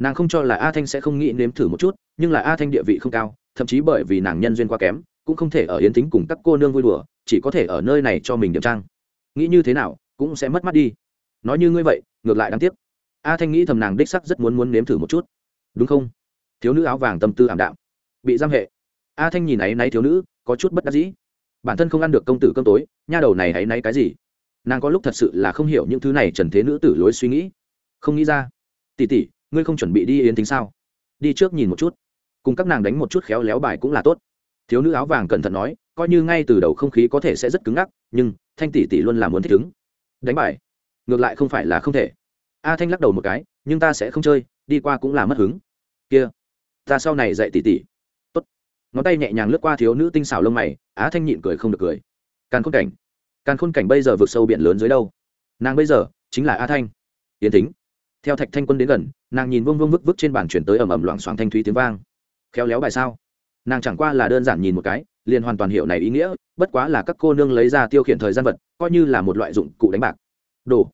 nàng không cho là a thanh sẽ không nghĩ nếm thử một chút, nhưng là a thanh địa vị không cao, thậm chí bởi vì nàng nhân duyên quá kém, cũng không thể ở yến tính cùng các cô nương vui đùa, chỉ có thể ở nơi này cho mình điểm trang. Nghĩ như thế nào, cũng sẽ mất mắt đi. Nói như ngươi vậy, ngược lại đáng tiếc. A thanh nghĩ thầm nàng đích sắc rất muốn muốn nếm thử một chút. Đúng không? Thiếu nữ áo vàng tâm tư ảm đạm. Bị giam hệ. A thanh nhìn áy náy thiếu nữ, có chút bất đắc dĩ. Bản thân không ăn được công tử cơm tối, nha đầu này áy náy cái gì? Nàng có lúc thật sự là không hiểu những thứ này trần thế nữ tử lối suy nghĩ. Không nghĩ ra. Tỉ tỉ ngươi không chuẩn bị đi yến thính sao? Đi trước nhìn một chút. Cùng các nàng đánh một chút khéo léo bài cũng là tốt. Thiếu nữ áo vàng cẩn thận nói, coi như ngay từ đầu không khí có thể sẽ rất cứng ngắc, nhưng thanh tỷ tỷ luôn là muốn thích ứng. Đánh bài, ngược lại không phải là không thể. A thanh lắc đầu một cái, nhưng ta sẽ không chơi, đi qua cũng là mất hứng. Kia, ta sau này dạy tỷ tỷ. Tốt. Ngón tay nhẹ nhàng lướt qua thiếu nữ tinh xảo lông mày, á thanh nhịn cười không được cười. Càn khôn cảnh. Càn khôn cảnh bây giờ vượt sâu biển lớn dưới đâu? Nàng bây giờ chính là a thanh. Yến thính. Theo thạch thanh quân đến gần nàng nhìn vông vông vức vức trên bàn chuyển tới ầm ầm loảng xoảng thanh thúy tiếng vang. Khéo léo bài sao? Nàng chẳng qua là đơn giản nhìn một cái, liền hoàn toàn hiểu này ý nghĩa, bất quá là các cô nương lấy ra tiêu khiển thời gian vật, coi như là một loại dụng cụ đánh bạc. Đồ.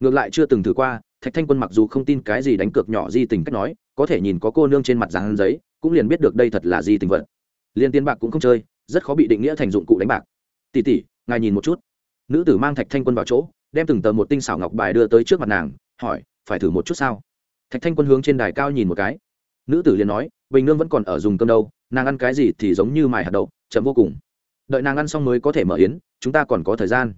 Ngược lại chưa từng thử qua, thạch thanh quân mặc dù không tin cái gì đánh cược nhỏ di tình cách nói, có thể nhìn có cô nương trên mặt dáng giấy, cũng liền biết được đây thật là di tình vật. Liền tiền bạc cũng không chơi, rất khó bị định nghĩa thành dụng cụ đánh bạc. Tỉ tỉ ngài nhìn một chút. Nữ tử mang thạch thanh quân vào chỗ, đem từng tờ một tinh xảo ngọc bài đưa tới trước mặt nàng, hỏi, phải thử một chút sao? Thạch thanh quân hướng trên đài cao nhìn một cái. Nữ tử liền nói, bình nương vẫn còn ở dùng cơm đâu, nàng ăn cái gì thì giống như mài hạt đậu, chậm vô cùng. Đợi nàng ăn xong mới có thể mở yến, chúng ta còn có thời gian.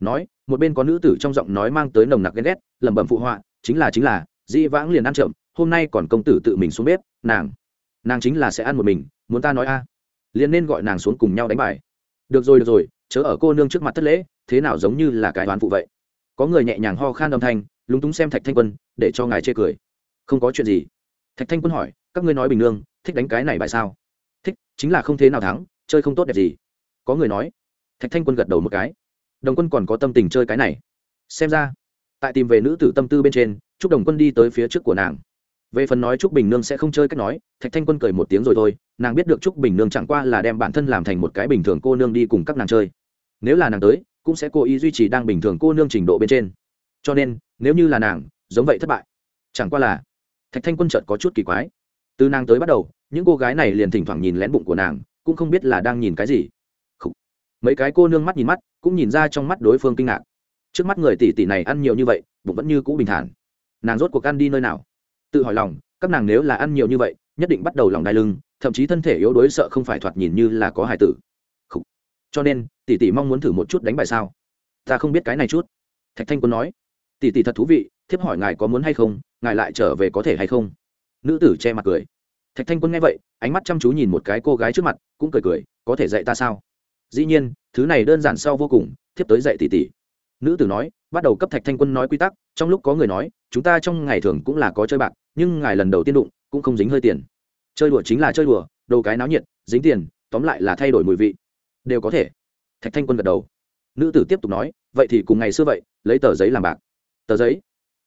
Nói, một bên có nữ tử trong giọng nói mang tới nồng nặc ghen ghét, lẩm bẩm phụ họa, chính là chính là, di vãng liền ăn chậm, hôm nay còn công tử tự mình xuống bếp, nàng nàng chính là sẽ ăn một mình, muốn ta nói a? Liền nên gọi nàng xuống cùng nhau đánh bài. Được rồi được rồi, chớ ở cô nương trước mặt thất lễ, thế nào giống như là cái đoán phụ vậy? Có người nhẹ nhàng ho khan âm thanh, lúng túng xem thạch thanh quân, để cho ngài chê cười không có chuyện gì. Thạch thanh quân hỏi, các ngươi nói bình nương, thích đánh cái này bài sao? Thích, chính là không thế nào thắng, chơi không tốt đẹp gì. Có người nói. Thạch thanh quân gật đầu một cái. Đồng quân còn có tâm tình chơi cái này. Xem ra, tại tìm về nữ tử tâm tư bên trên chúc đồng quân đi tới phía trước của nàng. Về phần nói trúc bình nương sẽ không chơi cách nói, thạch thanh quân cười một tiếng rồi thôi, nàng biết được trúc bình nương chẳng qua là đem bản thân làm thành một cái bình thường cô nương đi cùng các nàng chơi. Nếu là nàng tới, cũng sẽ cố ý duy trì đang bình thường cô nương trình độ bên trên. Cho nên, nếu như là nàng, giống vậy thất bại. Chẳng qua là thạch thanh quân chợt có chút kỳ quái. Từ nàng tới bắt đầu, những cô gái này liền thỉnh thoảng nhìn lén bụng của nàng, cũng không biết là đang nhìn cái gì. Mấy cái cô nương mắt nhìn mắt, cũng nhìn ra trong mắt đối phương kinh ngạc. Trước mắt người tỷ tỷ này ăn nhiều như vậy, bụng vẫn như cũ bình thản. Nàng rốt cuộc ăn đi nơi nào? Tự hỏi lòng, các nàng nếu là ăn nhiều như vậy, nhất định bắt đầu lòng đai lưng, thậm chí thân thể yếu đuối sợ không phải thoạt nhìn như là có hài tử. Khủ. cho nên, tỷ tỷ mong muốn thử một chút đánh bài sao? Ta không biết cái này chút. Thạch thanh quân nói. Tỷ tỷ thật thú vị, thiếp hỏi ngài có muốn hay không? Ngài lại trở về có thể hay không? Nữ tử che mặt cười. Thạch thanh quân nghe vậy, ánh mắt chăm chú nhìn một cái cô gái trước mặt, cũng cười cười, có thể dạy ta sao? Dĩ nhiên, thứ này đơn giản sau vô cùng, thiếp tới dạy tỷ tỷ. Nữ tử nói, bắt đầu cấp thạch thanh quân nói quy tắc, trong lúc có người nói, chúng ta trong ngày thường cũng là có chơi bạc, nhưng ngài lần đầu tiên đụng, cũng không dính hơi tiền. Chơi đùa chính là chơi đùa, đồ cái náo nhiệt, dính tiền, tóm lại là thay đổi mùi vị. Đều có thể. Thạch thanh quân gật đầu. Nữ tử tiếp tục nói, vậy thì cùng ngày xưa vậy, lấy tờ giấy làm bạc. Tờ giấy.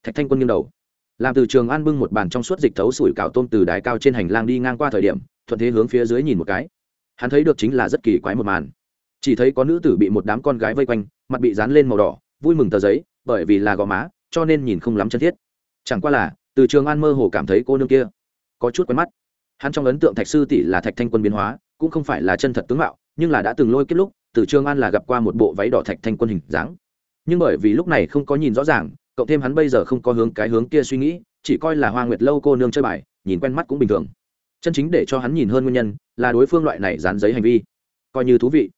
Thạch thanh quân nghiêng đầu làm từ trường an bưng một bàn trong suốt dịch thấu sủi cảo tôm từ đài cao trên hành lang đi ngang qua thời điểm, thuận thế hướng phía dưới nhìn một cái. Hắn thấy được chính là rất kỳ quái một màn. Chỉ thấy có nữ tử bị một đám con gái vây quanh, mặt bị dán lên màu đỏ, vui mừng tờ giấy, bởi vì là gò má, cho nên nhìn không lắm chân thiết. Chẳng qua là, từ trường an mơ hồ cảm thấy cô nương kia có chút quen mắt. Hắn trong ấn tượng thạch sư tỷ là thạch thanh quân biến hóa, cũng không phải là chân thật tướng mạo, nhưng là đã từng lôi kết lúc, từ trường an là gặp qua một bộ váy đỏ thạch thanh quân hình dáng. Nhưng bởi vì lúc này không có nhìn rõ ràng cộng thêm hắn bây giờ không có hướng cái hướng kia suy nghĩ, chỉ coi là hoa nguyệt lâu cô nương chơi bài, nhìn quen mắt cũng bình thường. Chân chính để cho hắn nhìn hơn nguyên nhân là đối phương loại này dán giấy hành vi. Coi như thú vị.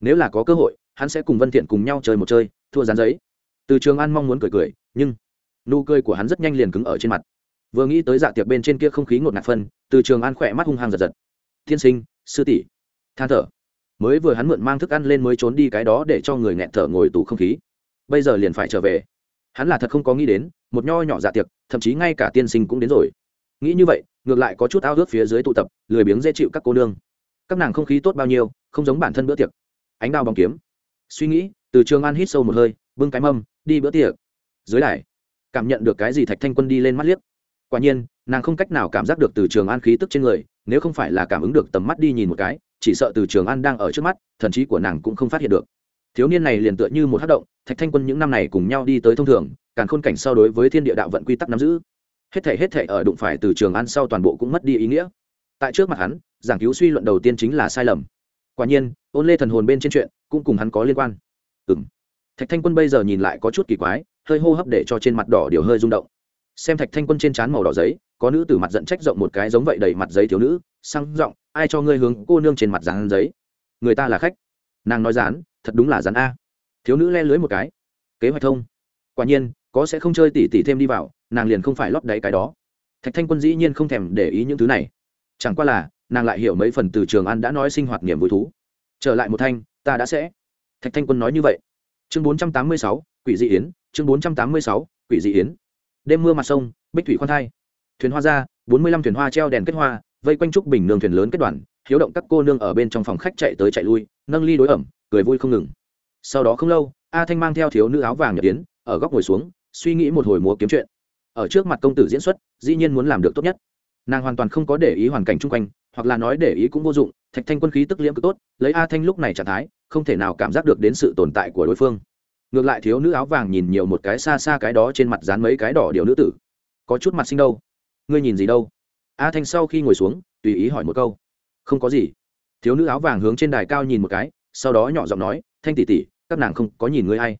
Nếu là có cơ hội, hắn sẽ cùng vân thiện cùng nhau chơi một chơi, thua dán giấy. Từ trường an mong muốn cười cười, nhưng nụ cười của hắn rất nhanh liền cứng ở trên mặt. Vừa nghĩ tới dạ tiệc bên trên kia không khí ngột ngạt phân, từ trường an khỏe mắt hung hăng giật giật. Thiên sinh, sư tỷ. Than thở. Mới vừa hắn mượn mang thức ăn lên mới trốn đi cái đó để cho người nghẹn thở ngồi tủ không khí. Bây giờ liền phải trở về hắn là thật không có nghĩ đến, một nho nhỏ dạ tiệc, thậm chí ngay cả tiên sinh cũng đến rồi. Nghĩ như vậy, ngược lại có chút ao ước phía dưới tụ tập, lười biếng dễ chịu các cô nương. Các nàng không khí tốt bao nhiêu, không giống bản thân bữa tiệc. Ánh đao bóng kiếm. Suy nghĩ, từ trường an hít sâu một hơi, bưng cái mâm, đi bữa tiệc. Dưới đài, cảm nhận được cái gì thạch thanh quân đi lên mắt liếc. Quả nhiên, nàng không cách nào cảm giác được từ trường an khí tức trên người, nếu không phải là cảm ứng được tầm mắt đi nhìn một cái, chỉ sợ từ trường an đang ở trước mắt, thần trí của nàng cũng không phát hiện được thiếu niên này liền tựa như một hát động, thạch thanh quân những năm này cùng nhau đi tới thông thường, càn khôn cảnh so đối với thiên địa đạo vận quy tắc nắm giữ. Hết thể hết thể ở đụng phải từ trường an sau toàn bộ cũng mất đi ý nghĩa. Tại trước mặt hắn, giảng cứu suy luận đầu tiên chính là sai lầm. Quả nhiên, ôn lê thần hồn bên trên chuyện cũng cùng hắn có liên quan. Ừ m thạch thanh quân bây giờ nhìn lại có chút kỳ quái, hơi hô hấp để cho trên mặt đỏ điều hơi rung động. Xem thạch thanh quân trên trán màu đỏ giấy, có nữ tử mặt giận trách rộng một cái giống vậy đầy mặt giấy thiếu nữ, sang giọng, ai cho ngươi hướng cô nương trên mặt dán giấy? Người ta là khách nàng nói dán, thật đúng là dán a. Thiếu nữ le lưới một cái. Kế hoạch thông. Quả nhiên, có sẽ không chơi tỉ tỉ thêm đi vào, nàng liền không phải lót đáy cái đó. Thạch thanh quân dĩ nhiên không thèm để ý những thứ này. Chẳng qua là, nàng lại hiểu mấy phần từ trường an đã nói sinh hoạt niềm vui thú. Trở lại một thanh, ta đã sẽ. Thạch thanh quân nói như vậy. Chương bốn trăm tám mươi sáu, quỷ dị yến. Chương bốn trăm tám mươi sáu, quỷ dị yến. Đêm mưa mặt sông, bích thủy khoan thai. Thuyền hoa ra, bốn mươi lăm thuyền hoa treo đèn kết hoa, vây quanh trúc bình nương thuyền lớn kết đoàn hiếu động các cô nương ở bên trong phòng khách chạy tới chạy lui, nâng ly đối ẩm, cười vui không ngừng. Sau đó không lâu, a thanh mang theo thiếu nữ áo vàng nhập tiến ở góc ngồi xuống, suy nghĩ một hồi múa kiếm chuyện. Ở trước mặt công tử diễn xuất, dĩ nhiên muốn làm được tốt nhất. Nàng hoàn toàn không có để ý hoàn cảnh chung quanh, hoặc là nói để ý cũng vô dụng, thạch thanh quân khí tức liễm cực tốt, lấy a thanh lúc này trạng thái, không thể nào cảm giác được đến sự tồn tại của đối phương. Ngược lại thiếu nữ áo vàng nhìn nhiều một cái xa xa cái đó trên mặt dán mấy cái đỏ điều nữ tử. Có chút mặt sinh đâu. Ngươi nhìn gì đâu? A thanh sau khi ngồi xuống, tùy ý hỏi một câu không có gì. Thiếu nữ áo vàng hướng trên đài cao nhìn một cái, sau đó nhỏ giọng nói, thanh tỷ tỷ, các nàng không có nhìn ngươi hay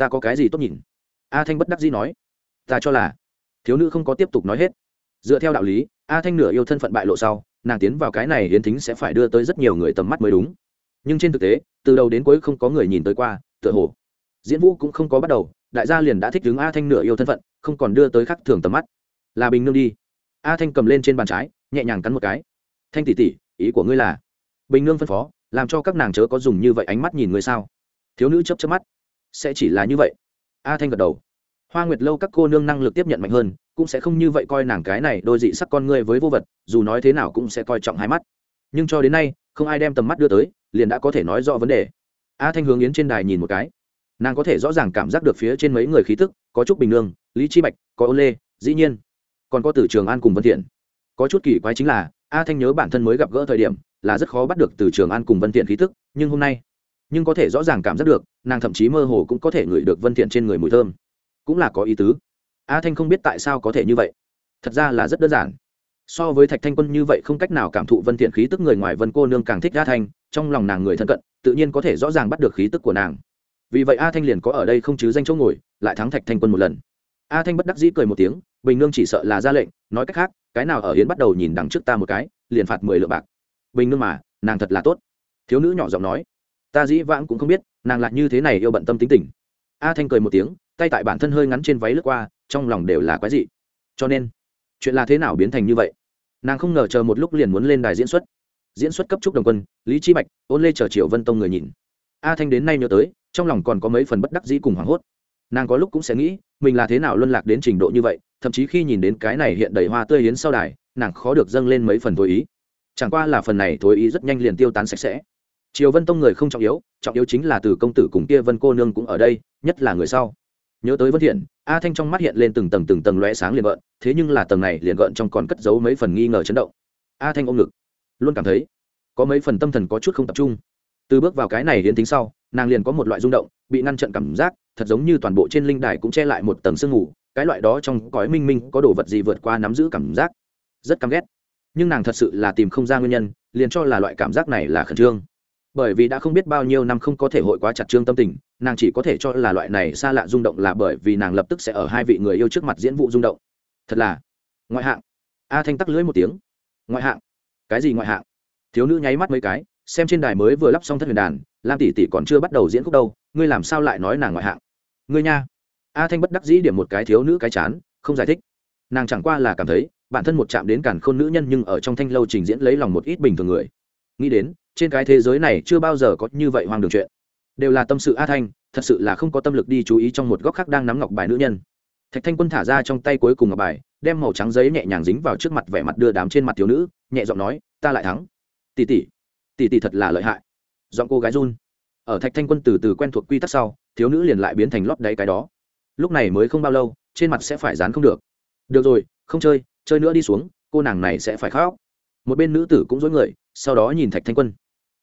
ta có cái gì tốt nhìn? A thanh bất đắc dĩ nói, ta cho là. Thiếu nữ không có tiếp tục nói hết. Dựa theo đạo lý, a thanh nửa yêu thân phận bại lộ sau, nàng tiến vào cái này hiến thính sẽ phải đưa tới rất nhiều người tầm mắt mới đúng. Nhưng trên thực tế, từ đầu đến cuối không có người nhìn tới qua, tựa hồ. Diễn vũ cũng không có bắt đầu, đại gia liền đã thích đứng a thanh nửa yêu thân phận, không còn đưa tới khắc thường tầm mắt. Là bình nương đi. A thanh cầm lên trên bàn trái, nhẹ nhàng cắn một cái thanh tỷ tỷ, ý của ngươi là, bình nương phân phó, làm cho các nàng chớ có dùng như vậy ánh mắt nhìn ngươi sao? Thiếu nữ chấp chấp mắt. Sẽ chỉ là như vậy. A thanh gật đầu. Hoa nguyệt lâu các cô nương năng lực tiếp nhận mạnh hơn, cũng sẽ không như vậy coi nàng cái này đôi dị sắc con ngươi với vô vật, dù nói thế nào cũng sẽ coi trọng hai mắt. Nhưng cho đến nay, không ai đem tầm mắt đưa tới, liền đã có thể nói rõ vấn đề. A thanh hướng yến trên đài nhìn một cái. Nàng có thể rõ ràng cảm giác được phía trên mấy người khí tức, có trúc bình nương, lý chi bạch, có ô lê, dĩ nhiên. Còn có Tử trường an cùng vân thiện. Có chút kỳ quái chính là a thanh nhớ bản thân mới gặp gỡ thời điểm, là rất khó bắt được từ trường an cùng vân thiện khí tức, nhưng hôm nay, nhưng có thể rõ ràng cảm giác được, nàng thậm chí mơ hồ cũng có thể ngửi được vân thiện trên người mùi thơm. Cũng là có ý tứ. A thanh không biết tại sao có thể như vậy. Thật ra là rất đơn giản. So với thạch thanh quân như vậy không cách nào cảm thụ vân thiện khí tức người ngoài vân cô nương càng thích a thanh, trong lòng nàng người thân cận, tự nhiên có thể rõ ràng bắt được khí tức của nàng. Vì vậy a thanh liền có ở đây không chứ danh chỗ ngồi, lại thắng thạch thanh quân một lần. A thanh bất đắc dĩ cười một tiếng, bình nương chỉ sợ là ra lệnh nói cách khác, cái nào ở hiến bắt đầu nhìn đằng trước ta một cái, liền phạt mười lượng bạc. Bình nương mà, nàng thật là tốt. Thiếu nữ nhỏ giọng nói. Ta dĩ vãng cũng không biết, nàng lại như thế này yêu bận tâm tính tình. A thanh cười một tiếng, tay tại bản thân hơi ngắn trên váy lướt qua, trong lòng đều là quái dị. Cho nên, chuyện là thế nào biến thành như vậy? Nàng không ngờ chờ một lúc liền muốn lên đài diễn xuất. Diễn xuất cấp trúc đồng quân, lý chi bạch, ôn lê chờ triệu vân tông người nhìn. A thanh đến nay nhớ tới, trong lòng còn có mấy phần bất đắc dĩ cùng hoảng hốt nàng có lúc cũng sẽ nghĩ, mình là thế nào luân lạc đến trình độ như vậy, thậm chí khi nhìn đến cái này hiện đầy hoa tươi hiến sau đài, nàng khó được dâng lên mấy phần thối ý. Chẳng qua là phần này thối ý rất nhanh liền tiêu tán sạch sẽ. Triều vân tông người không trọng yếu trọng yếu chính là từ công tử cùng kia vân cô nương cũng ở đây, nhất là người sau. Nhớ tới vân thiện, a thanh trong mắt hiện lên từng tầng từng tầng lóe sáng liền gợn, thế nhưng là tầng này liền gợn trong còn cất giấu mấy phần nghi ngờ chấn động. A thanh ôm ngực, luôn cảm thấy có mấy phần tâm thần có chút không tập trung. Từ bước vào cái này đến tính sau, nàng liền có một loại rung động, bị ngăn chặn cảm giác thật giống như toàn bộ trên linh đài cũng che lại một tầng sương ngủ cái loại đó trong cõi minh minh có đồ vật gì vượt qua nắm giữ cảm giác. Rất căm ghét. Nhưng nàng thật sự là tìm không ra nguyên nhân, liền cho là loại cảm giác này là khẩn trương. Bởi vì đã không biết bao nhiêu năm không có thể hội quá chặt trương tâm tình, nàng chỉ có thể cho là loại này xa lạ rung động là bởi vì nàng lập tức sẽ ở hai vị người yêu trước mặt diễn vụ rung động. Thật là, ngoại hạng. A thanh tắc lưỡi một tiếng. Ngoại hạng. Cái gì ngoại hạng? Thiếu nữ nháy mắt mấy cái, xem trên đài mới vừa lắp xong thất huyền đàn, lam tỷ tỷ còn chưa bắt đầu diễn khúc đâu, ngươi làm sao lại nói nàng ngoại hạng? Ngươi nha. A thanh bất đắc dĩ điểm một cái thiếu nữ cái chán, không giải thích. Nàng chẳng qua là cảm thấy, bản thân một chạm đến cản khôn nữ nhân nhưng ở trong thanh lâu trình diễn lấy lòng một ít bình thường người. Nghĩ đến, trên cái thế giới này chưa bao giờ có như vậy hoang đường chuyện. Đều là tâm sự a thanh, thật sự là không có tâm lực đi chú ý trong một góc khác đang nắm ngọc bài nữ nhân. Thạch thanh quân thả ra trong tay cuối cùng ngọc bài, đem màu trắng giấy nhẹ nhàng dính vào trước mặt vẻ mặt đưa đám trên mặt thiếu nữ, nhẹ giọng nói, ta lại thắng. Tỷ tỷ tỷ tỷ thật là lợi hại. Giọng cô gái run. Ở thạch thanh quân từ từ quen thuộc quy tắc sau thiếu nữ liền lại biến thành lót đáy cái đó. Lúc này mới không bao lâu, trên mặt sẽ phải dán không được. Được rồi, không chơi chơi nữa đi xuống, cô nàng này sẽ phải khóc. Một bên nữ tử cũng dối người, sau đó nhìn thạch thanh quân.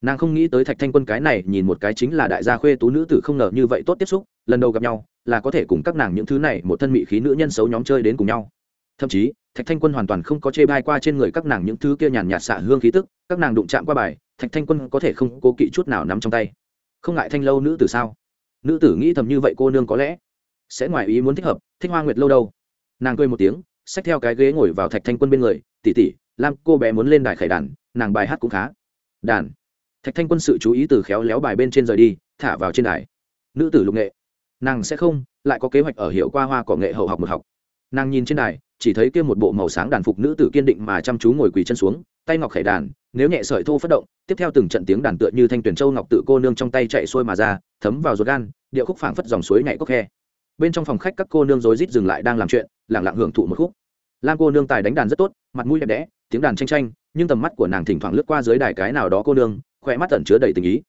Nàng không nghĩ tới thạch thanh quân cái này nhìn một cái chính là đại gia khuê tú nữ tử không ngờ như vậy tốt tiếp xúc, lần đầu gặp nhau, là có thể cùng các nàng những thứ này một thân mị khí nữ nhân xấu nhóm chơi đến cùng nhau. Thậm chí, thạch thanh quân hoàn toàn không có chê bai qua trên người các nàng những thứ kia nhàn nhạt xạ hương khí tức, các nàng đụng chạm qua bài, thạch thanh quân có thể không cố kỵ chút nào nắm trong tay. Không ngại thanh lâu nữ tử sao? Nữ tử nghĩ thầm như vậy cô nương có lẽ sẽ ngoài ý muốn thích hợp, thích hoa nguyệt lâu đâu. Nàng cười một tiếng, xách theo cái ghế ngồi vào thạch thanh quân bên người tỉ tỉ lam cô bé muốn lên đài khải đàn, nàng bài hát cũng khá. Đàn? Thạch thanh quân sự chú ý từ khéo léo bài bên trên rời đi, thả vào trên đài. Nữ tử lục nghệ. Nàng sẽ không, lại có kế hoạch ở hiệu qua hoa cỏ nghệ hậu học một học. Nàng nhìn trên đài, chỉ thấy kia một bộ màu sáng đàn phục nữ tử kiên định mà chăm chú ngồi quỳ chân xuống, tay ngọc khải đàn nếu nhẹ sợi thô phất động, tiếp theo từng trận tiếng đàn tựa như thanh tuyển châu ngọc tự cô nương trong tay chạy xuôi mà ra, thấm vào ruột gan điệu khúc phảng phất dòng suối nhảy cốc khe. Bên trong phòng khách các cô nương rối rít dừng lại đang làm chuyện lẳng lặng hưởng thụ một khúc. Lam cô nương tài đánh đàn rất tốt, mặt mũi đẹp đẽ, tiếng đàn tranh tranh nhưng tầm mắt của nàng thỉnh thoảng lướt qua dưới đài cái nào đó cô nương, khỏe mắt ẩn chứa đầy tình ý.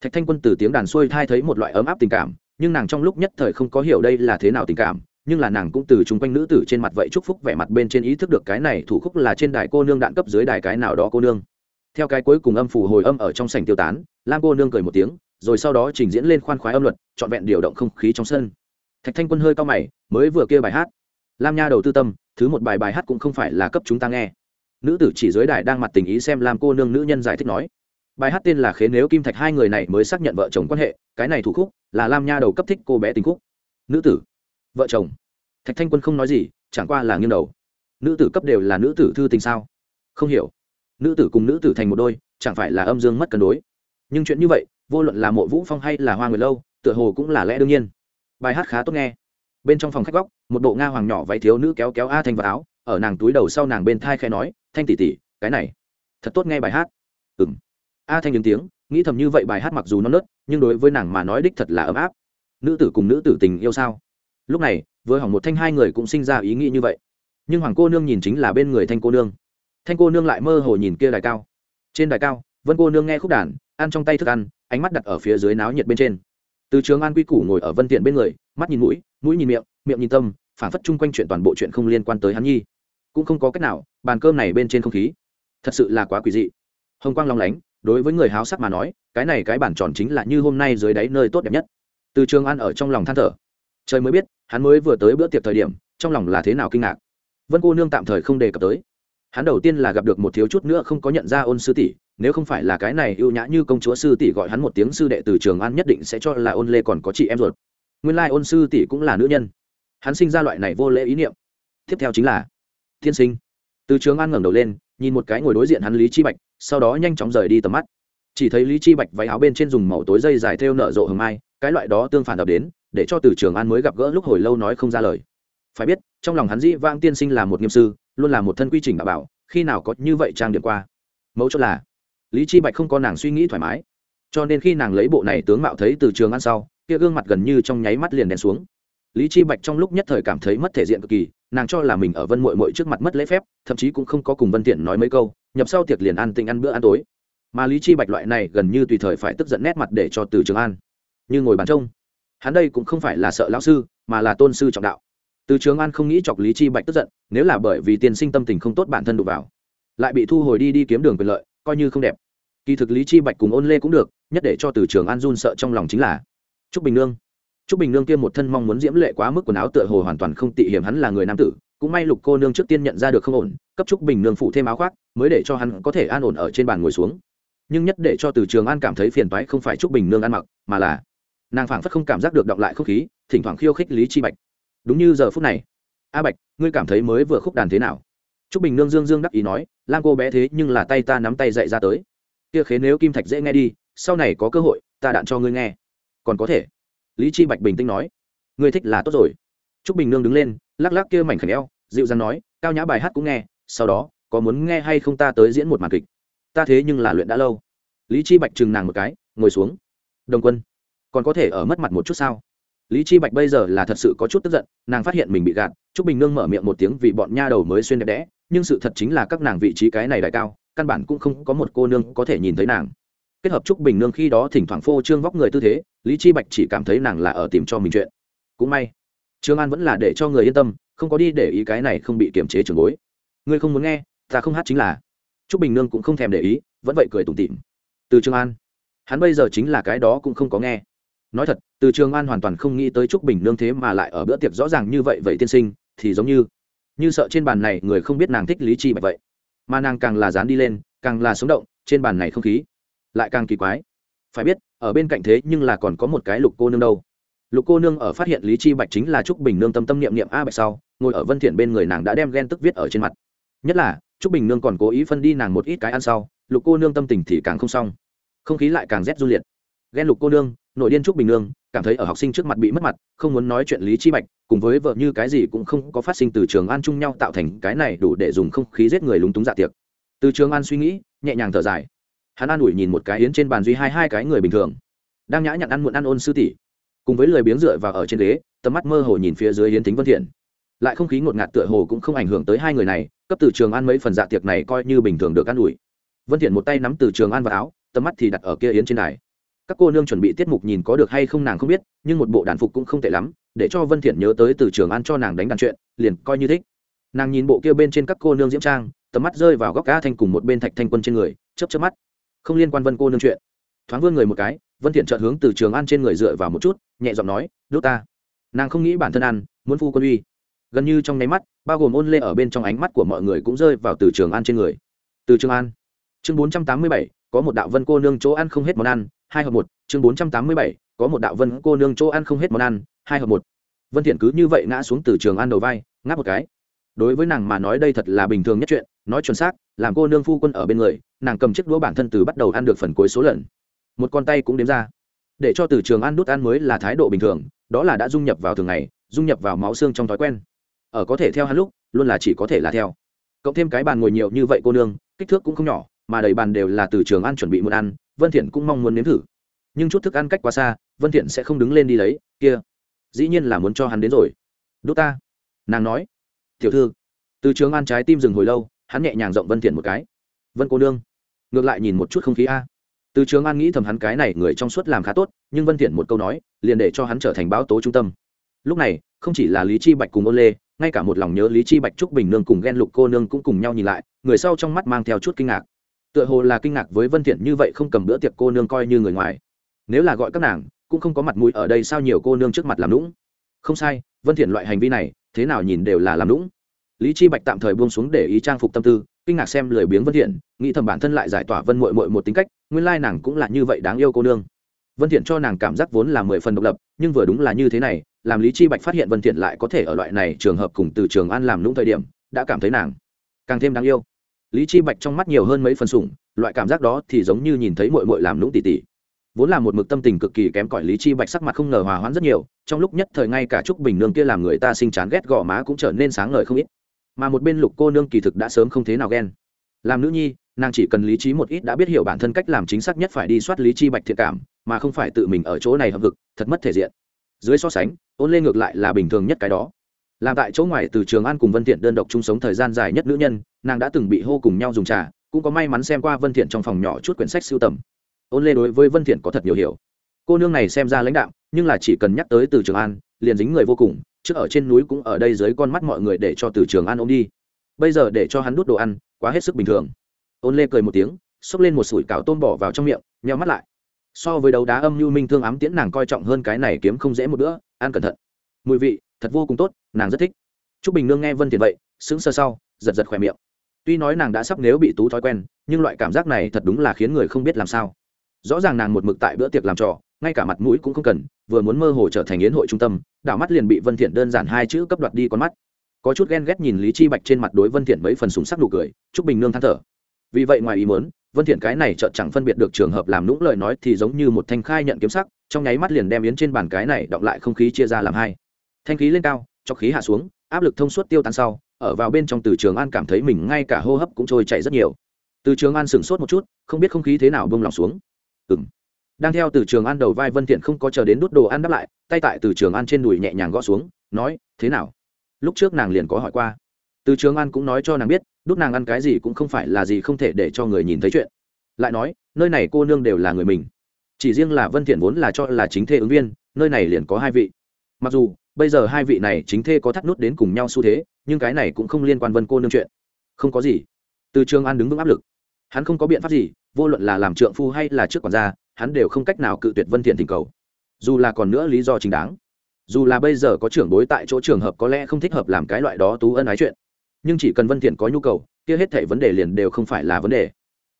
Thạch thanh quân từ tiếng đàn xuôi thai thấy một loại ấm áp tình cảm, nhưng nàng trong lúc nhất thời không có hiểu đây là thế nào tình cảm, nhưng là nàng cũng từ chung quanh nữ tử trên mặt vậy chúc phúc vẻ mặt bên trên ý thức được cái này thủ khúc là trên đài cô nương đạn cấp dưới đài cái nào đó cô nương theo cái cuối cùng âm phủ hồi âm ở trong sảnh tiêu tán, lam cô nương cười một tiếng, rồi sau đó trình diễn lên khoan khoái âm luật, trọn vẹn điều động không khí trong sân. Thạch thanh quân hơi cao mày, mới vừa kia bài hát. Lam nha đầu tư tâm, thứ một bài bài hát cũng không phải là cấp chúng ta nghe. Nữ tử chỉ dưới đài đang mặt tình ý xem lam cô nương nữ nhân giải thích nói. Bài hát tên là khế nếu kim thạch hai người này mới xác nhận vợ chồng quan hệ, cái này thủ khúc là lam nha đầu cấp thích cô bé tình khúc. Nữ tử, vợ chồng. Thạch thanh quân không nói gì, chẳng qua là nghiêng đầu. Nữ tử cấp đều là nữ tử thư tình sao? Không hiểu nữ tử cùng nữ tử thành một đôi, chẳng phải là âm dương mất cân đối. Nhưng chuyện như vậy, vô luận là mộ vũ phong hay là hoa người lâu, tựa hồ cũng là lẽ đương nhiên. Bài hát khá tốt nghe. Bên trong phòng khách góc, một bộ nga hoàng nhỏ váy thiếu nữ kéo kéo a thanh vào áo, ở nàng túi đầu sau nàng bên thai khe nói, thanh tỷ tỷ, cái này, thật tốt nghe bài hát. Ừng a thanh đứng tiếng, nghĩ thầm như vậy bài hát mặc dù nó nớt, nhưng đối với nàng mà nói đích thật là ấm áp. Nữ tử cùng nữ tử tình yêu sao? Lúc này, vừa hỏng một thanh hai người cũng sinh ra ý nghĩ như vậy. Nhưng hoàng cô nương nhìn chính là bên người thanh cô nương thanh cô nương lại mơ hồ nhìn kia đài cao. Trên đài cao, vân cô nương nghe khúc đàn, ăn trong tay thức ăn, ánh mắt đặt ở phía dưới náo nhiệt bên trên. Từ trường an quy củ ngồi ở vân tiện bên người, mắt nhìn mũi mũi nhìn miệng miệng nhìn tâm, phản phất chung quanh chuyện toàn bộ chuyện không liên quan tới hắn nhi. Cũng không có cách nào, bàn cơm này bên trên không khí. Thật sự là quá quỷ dị. Hồng quang long lánh, đối với người háo sắc mà nói, cái này cái bản tròn chính là như hôm nay dưới đáy nơi tốt đẹp nhất. Từ trường an ở trong lòng than thở. Trời mới biết, hắn mới vừa tới bữa tiệc thời điểm, trong lòng là thế nào kinh ngạc. Vân cô nương tạm thời không đề cập tới hắn đầu tiên là gặp được một thiếu chút nữa không có nhận ra ôn sư tỷ, nếu không phải là cái này ưu nhã như công chúa sư tỷ gọi hắn một tiếng sư đệ từ trường an nhất định sẽ cho là ôn lê còn có chị em ruột. Nguyên lai ôn sư tỷ cũng là nữ nhân. Hắn sinh ra loại này vô lễ ý niệm. Tiếp theo chính là, thiên sinh. Từ trường an ngẩng đầu lên, nhìn một cái ngồi đối diện hắn lý chi bạch, sau đó nhanh chóng rời đi tầm mắt. Chỉ thấy lý chi bạch váy áo bên trên dùng màu tối dây dài thêu nở rộ hừng mai, cái loại đó tương phản đập đến, để cho từ trường an mới gặp gỡ lúc hồi lâu nói không ra lời. Phải biết, trong lòng hắn dĩ vang tiên sinh là một nghiêm sư luôn là một thân quy trình đảm bảo, khi nào có như vậy trang điểm qua. Mẫu chốt là, lý chi bạch không có nàng suy nghĩ thoải mái. Cho nên khi nàng lấy bộ này tướng mạo thấy từ trường ăn sau, kia gương mặt gần như trong nháy mắt liền đèn xuống. Lý chi bạch trong lúc nhất thời cảm thấy mất thể diện cực kỳ, nàng cho là mình ở vân muội muội trước mặt mất lễ phép, thậm chí cũng không có cùng vân tiện nói mấy câu, nhập sau tiệc liền ăn tình ăn bữa ăn tối. Mà lý chi bạch loại này gần như tùy thời phải tức giận nét mặt để cho từ trường an như ngồi bàn trông. Hắn đây cũng không phải là sợ lão sư, mà là tôn sư trọng đạo từ trường an không nghĩ chọc lý chi bạch tức giận, nếu là bởi vì tiên sinh tâm tình không tốt bản thân đụng vào, lại bị thu hồi đi đi kiếm đường quyền lợi, coi như không đẹp. Kỳ thực lý chi bạch cùng ôn lê cũng được, nhất để cho từ trường an run sợ trong lòng chính là trúc bình nương. Trúc bình nương kia một thân mong muốn diễm lệ quá mức quần áo tựa hồ hoàn toàn không tị hiểm hắn là người nam tử, cũng may lục cô nương trước tiên nhận ra được không ổn, cấp trúc bình nương phụ thêm áo khoác, mới để cho hắn có thể an ổn ở trên bàn ngồi xuống. Nhưng nhất để cho từ trường an cảm thấy phiền toái không phải trúc bình nương ăn mặc, mà là nàng phảng phất không cảm giác được động lại không khí, thỉnh thoảng khiêu khích lý chi bạch đúng như giờ phút này. A bạch, ngươi cảm thấy mới vừa khúc đàn thế nào? Trúc bình nương dương dương đắc ý nói lan cô bé thế nhưng là tay ta nắm tay dạy ra tới. Kia khế nếu kim thạch dễ nghe đi, sau này có cơ hội, ta đạn cho ngươi nghe. Còn có thể. Lý chi bạch bình tĩnh nói, ngươi thích là tốt rồi. Trúc bình nương đứng lên, lắc lắc kia mảnh khảnh eo, dịu dàng nói, cao nhã bài hát cũng nghe, sau đó, có muốn nghe hay không ta tới diễn một màn kịch. Ta thế nhưng là luyện đã lâu. Lý chi bạch chừng nàng một cái, ngồi xuống. Đồng quân, còn có thể ở mất mặt một chút sao? Lý chi bạch bây giờ là thật sự có chút tức giận, nàng phát hiện mình bị gạt, trúc bình nương mở miệng một tiếng vì bọn nha đầu mới xuyên đẹp đẽ, nhưng sự thật chính là các nàng vị trí cái này đại cao, căn bản cũng không có một cô nương có thể nhìn thấy nàng. Kết hợp trúc bình nương khi đó thỉnh thoảng phô trương vóc người tư thế, lý chi bạch chỉ cảm thấy nàng là ở tìm cho mình chuyện. Cũng may, trương an vẫn là để cho người yên tâm, không có đi để ý cái này không bị kiềm chế trường bối. Ngươi không muốn nghe, ta không hát chính là. Trúc bình nương cũng không thèm để ý, vẫn vậy cười tủm tỉm. Từ trương an, hắn bây giờ chính là cái đó cũng không có nghe nói thật, từ trường an hoàn toàn không nghĩ tới trúc bình nương thế mà lại ở bữa tiệc rõ ràng như vậy vậy tiên sinh, thì giống như như sợ trên bàn này người không biết nàng thích lý chi bạch vậy. Mà nàng càng là dán đi lên, càng là sống động, trên bàn này không khí lại càng kỳ quái. Phải biết, ở bên cạnh thế nhưng là còn có một cái lục cô nương đâu. Lục cô nương ở phát hiện lý chi bạch chính là trúc bình nương tâm tâm niệm niệm a bạch sau, ngồi ở vân thiện bên người nàng đã đem ghen tức viết ở trên mặt. Nhất là, trúc bình nương còn cố ý phân đi nàng một ít cái ăn sau, lục cô nương tâm tình thì càng không xong. Không khí lại càng rét du liệt. Ghen lục cô nương nội điên trúc bình nương, cảm thấy ở học sinh trước mặt bị mất mặt, không muốn nói chuyện lý chi bạch, cùng với vợ như cái gì cũng không có phát sinh từ trường an chung nhau tạo thành cái này đủ để dùng không khí giết người lúng túng dạ tiệc. Từ trường an suy nghĩ, nhẹ nhàng thở dài. Hắn an ủi nhìn một cái yến trên bàn duy hai hai cái người bình thường. Đang nhã nhặn ăn muộn ăn ôn sư tỷ. Cùng với lười biếng dựa vào ở trên ghế, tầm mắt mơ hồ nhìn phía dưới yến tính vân thiện. Lại không khí ngột ngạt tựa hồ cũng không ảnh hưởng tới hai người này, cấp từ trường an mấy phần dạ tiệc này coi như bình thường được an ủi. Vân thiện một tay nắm từ trường an vào áo, tầm mắt thì đặt ở kia yến trên đài các cô nương chuẩn bị tiết mục nhìn có được hay không nàng không biết nhưng một bộ đàn phục cũng không tệ lắm để cho vân thiện nhớ tới từ trường an cho nàng đánh đàn chuyện liền coi như thích. Nàng nhìn bộ kia bên trên các cô nương diễm trang tầm mắt rơi vào góc cá thanh cùng một bên thạch thanh quân trên người chớp chớp mắt. Không liên quan vân cô nương chuyện. Thoáng vươn người một cái vân thiện chợt hướng từ trường an trên người dựa vào một chút nhẹ giọng nói đốt ta. Nàng không nghĩ bản thân ăn muốn phu quân uy. Gần như trong nháy mắt bao gồm ôn lê ở bên trong ánh mắt của mọi người cũng rơi vào từ trường an trên người. Từ trường an chương 487, có một đạo vân cô nương chỗ ăn không hết món ăn hai hợp một chương 487, có một đạo vân cô nương chỗ ăn không hết món ăn hai hợp một. Vân thiện cứ như vậy ngã xuống từ trường ăn đầu vai ngáp một cái. Đối với nàng mà nói đây thật là bình thường nhất chuyện nói chuẩn xác làm cô nương phu quân ở bên người nàng cầm chiếc đũa bản thân từ bắt đầu ăn được phần cuối số lần. Một con tay cũng đếm ra. Để cho từ trường ăn đút ăn mới là thái độ bình thường đó là đã dung nhập vào thường ngày dung nhập vào máu xương trong thói quen. Ở có thể theo hắn lúc luôn là chỉ có thể là theo. Cộng thêm cái bàn ngồi nhiều như vậy cô nương kích thước cũng không nhỏ mà đầy bàn đều là từ trường ăn chuẩn bị muốn ăn, vân thiện cũng mong muốn nếm thử. Nhưng chút thức ăn cách quá xa, vân thiện sẽ không đứng lên đi lấy, kia, dĩ nhiên là muốn cho hắn đến rồi. Đốt ta, nàng nói. Tiểu thư, từ trường an trái tim dừng hồi lâu, hắn nhẹ nhàng rộng vân thiện một cái. Vân cô nương, ngược lại nhìn một chút không khí a. Từ trường an nghĩ thầm hắn cái này người trong suốt làm khá tốt, nhưng vân thiện một câu nói, liền để cho hắn trở thành báo tố trung tâm. Lúc này, không chỉ là lý chi bạch cùng ôn lê, ngay cả một lòng nhớ lý chi bạch trúc bình nương cùng ghen lục cô nương cũng cùng nhau nhìn lại, người sau trong mắt mang theo chút kinh ngạc tựa hồ là kinh ngạc với vân thiện như vậy không cầm bữa tiệc cô nương coi như người ngoài. Nếu là gọi các nàng, cũng không có mặt mũi ở đây sao nhiều cô nương trước mặt làm lũng không sai, vân thiện loại hành vi này, thế nào nhìn đều là làm lũng lý chi bạch tạm thời buông xuống để ý trang phục tâm tư, kinh ngạc xem lười biếng vân thiện, nghĩ thầm bản thân lại giải tỏa vân muội muội một tính cách, nguyên lai nàng cũng là như vậy đáng yêu cô nương. Vân thiện cho nàng cảm giác vốn là mười phần độc lập, nhưng vừa đúng là như thế này, làm lý chi bạch phát hiện vân thiện lại có thể ở loại này trường hợp cùng từ trường an làm lũng thời điểm, đã cảm thấy nàng càng thêm đáng yêu lý chi bạch trong mắt nhiều hơn mấy phần sủng, loại cảm giác đó thì giống như nhìn thấy mội mội làm lũng tỉ tỉ. Vốn là một mực tâm tình cực kỳ kém cỏi, lý chi bạch sắc mặt không ngờ hòa hoãn rất nhiều, trong lúc nhất thời ngay cả trúc bình nương kia làm người ta sinh chán ghét gò má cũng trở nên sáng ngời không ít. Mà một bên lục cô nương kỳ thực đã sớm không thế nào ghen. Làm nữ nhi, nàng chỉ cần lý trí một ít đã biết hiểu bản thân cách làm chính xác nhất phải đi soát lý chi bạch thiện cảm, mà không phải tự mình ở chỗ này hợp vực, thật mất thể diện. Dưới so sánh, ôn lên ngược lại là bình thường nhất cái đó làm tại chỗ ngoài từ trường an cùng vân thiện đơn độc chung sống thời gian dài nhất nữ nhân, nàng đã từng bị hô cùng nhau dùng trà, cũng có may mắn xem qua vân thiện trong phòng nhỏ chút quyển sách sưu tầm. Ôn lê đối với vân thiện có thật nhiều hiểu. Cô nương này xem ra lãnh đạo nhưng là chỉ cần nhắc tới từ trường an, liền dính người vô cùng trước ở trên núi cũng ở đây dưới con mắt mọi người để cho từ trường an ôm đi. Bây giờ để cho hắn đút đồ ăn, quá hết sức bình thường. Ôn lê cười một tiếng, xốc lên một sủi cảo tôm bỏ vào trong miệng, nheo mắt lại. So với đấu đá âm nhu minh thương ám tiễn nàng coi trọng hơn cái này kiếm không dễ một bữa, ăn cẩn thận. Mùi vị thật vô cùng tốt, nàng rất thích. T r ú c bình nương nghe vân thiện vậy, sững sơ sau, giật giật khỏe miệng. Tuy nói nàng đã sắp nếu bị tú thói quen, nhưng loại cảm giác này thật đúng là khiến người không biết làm sao. Rõ ràng nàng một mực tại bữa tiệc làm trò, ngay cả mặt mũi cũng không cần, vừa muốn mơ hồ trở thành yến hội trung tâm, đảo mắt liền bị vân thiện đơn giản hai chữ cấp đoạt đi con mắt. Có chút ghen ghét nhìn lý chi bạch trên mặt đối vân thiện mấy phần súng sắc nụ cười, Trúc bình nương than thở. Vì vậy ngoài ý muốn, vân thiện cái này chợt chẳng phân biệt được trường hợp làm nũng lời nói thì giống như một thanh khai nhận kiếm sắc, trong nháy mắt liền đem yến trên bàn cái này đọng lại không khí chia ra làm hai thanh khí lên cao, cho khí hạ xuống, áp lực thông suốt tiêu tan sau, ở vào bên trong từ trường an cảm thấy mình ngay cả hô hấp cũng trôi chảy rất nhiều. Từ trường an sửng sốt một chút, không biết không khí thế nào bông lòng xuống. Ừm. Đang theo từ trường an đầu vai vân thiện không có chờ đến đút đồ ăn đáp lại, tay tại từ trường an trên đùi nhẹ nhàng gõ xuống, nói, thế nào? Lúc trước nàng liền có hỏi qua. Từ trường an cũng nói cho nàng biết, đút nàng ăn cái gì cũng không phải là gì không thể để cho người nhìn thấy chuyện. Lại nói, nơi này cô nương đều là người mình. Chỉ riêng là vân thiện vốn là cho là chính thể ứng viên, nơi này liền có hai vị. Mặc dù bây giờ hai vị này chính thê có thắt nút đến cùng nhau xu thế, nhưng cái này cũng không liên quan vân cô nương chuyện. Không có gì. Từ trường an đứng vững áp lực. Hắn không có biện pháp gì, vô luận là làm trượng phu hay là trước quản gia, hắn đều không cách nào cự tuyệt vân thiện tình cầu. Dù là còn nữa lý do chính đáng. Dù là bây giờ có trưởng bối tại chỗ trường hợp có lẽ không thích hợp làm cái loại đó tú ân ái chuyện. Nhưng chỉ cần vân thiện có nhu cầu, kia hết thảy vấn đề liền đều không phải là vấn đề.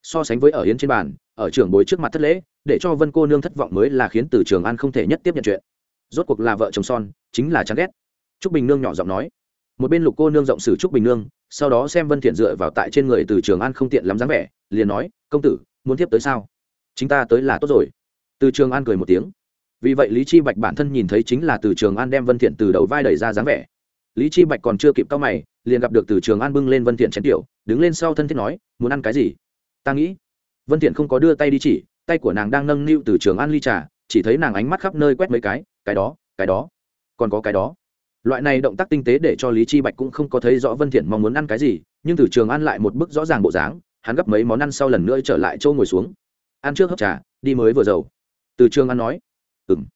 So sánh với ở yến trên bàn, ở trưởng bối trước mặt thất lễ, để cho vân cô nương thất vọng mới là khiến từ trường an không thể nhất tiếp nhận chuyện rốt cuộc là vợ chồng son, chính là chán ghét. Trúc bình nương nhỏ giọng nói. Một bên lục cô nương rộng sử trúc bình nương, sau đó xem vân thiện dựa vào tại trên người từ trường an không tiện lắm dáng vẻ, liền nói, công tử, muốn tiếp tới sao? Chính ta tới là tốt rồi. Từ trường an cười một tiếng. Vì vậy lý chi bạch bản thân nhìn thấy chính là từ trường an đem vân thiện từ đầu vai đẩy ra dáng vẻ. Lý chi bạch còn chưa kịp cao mày, liền gặp được từ trường an bưng lên vân thiện chén tiểu, đứng lên sau thân thiết nói, muốn ăn cái gì? Ta nghĩ. Vân thiện không có đưa tay đi chỉ, tay của nàng đang nâng niu từ trường an ly trà, chỉ thấy nàng ánh mắt khắp nơi quét mấy cái cái đó cái đó, còn có cái đó. Loại này động tác tinh tế để cho lý chi bạch cũng không có thấy rõ vân thiện mong muốn ăn cái gì, nhưng từ trường an lại một bức rõ ràng bộ dáng, hắn gấp mấy món ăn sau lần nữa trở lại chỗ ngồi xuống. Ăn trước hấp trà, đi mới vừa dầu. Từ trường an nói, ừm.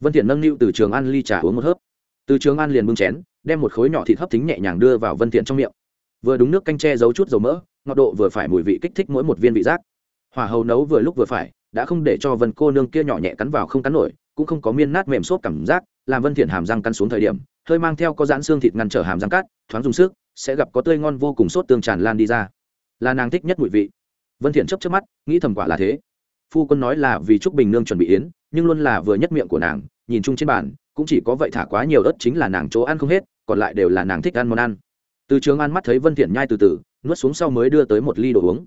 Vân thiện nâng niu từ trường an ly trà uống một hớp. Từ trường an liền bưng chén, đem một khối nhỏ thịt hấp thính nhẹ nhàng đưa vào vân thiện trong miệng. Vừa đúng nước canh tre giấu chút dầu mỡ, ngọt độ vừa phải mùi vị kích thích mỗi một viên vị giác. Hỏa hầu nấu vừa lúc vừa phải, đã không để cho vân cô nương kia nhỏ nhẹ cắn vào không cắn nổi cũng không có miên nát mềm xốp cảm giác, làm vân thiện hàm răng cắn xuống thời điểm, hơi mang theo có giãn xương thịt ngăn trở hàm răng cát, thoáng dùng sức, sẽ gặp có tươi ngon vô cùng sốt tương tràn lan đi ra. Là nàng thích nhất mùi vị. Vân thiện chớp chớp mắt, nghĩ thầm quả là thế. Phu quân nói là vì trúc bình nương chuẩn bị yến, nhưng luôn là vừa nhất miệng của nàng, nhìn chung trên bàn, cũng chỉ có vậy thả quá nhiều ớt chính là nàng chỗ ăn không hết, còn lại đều là nàng thích ăn món ăn. Từ trường ăn mắt thấy vân thiện nhai từ từ, nuốt xuống sau mới đưa tới một ly đồ uống.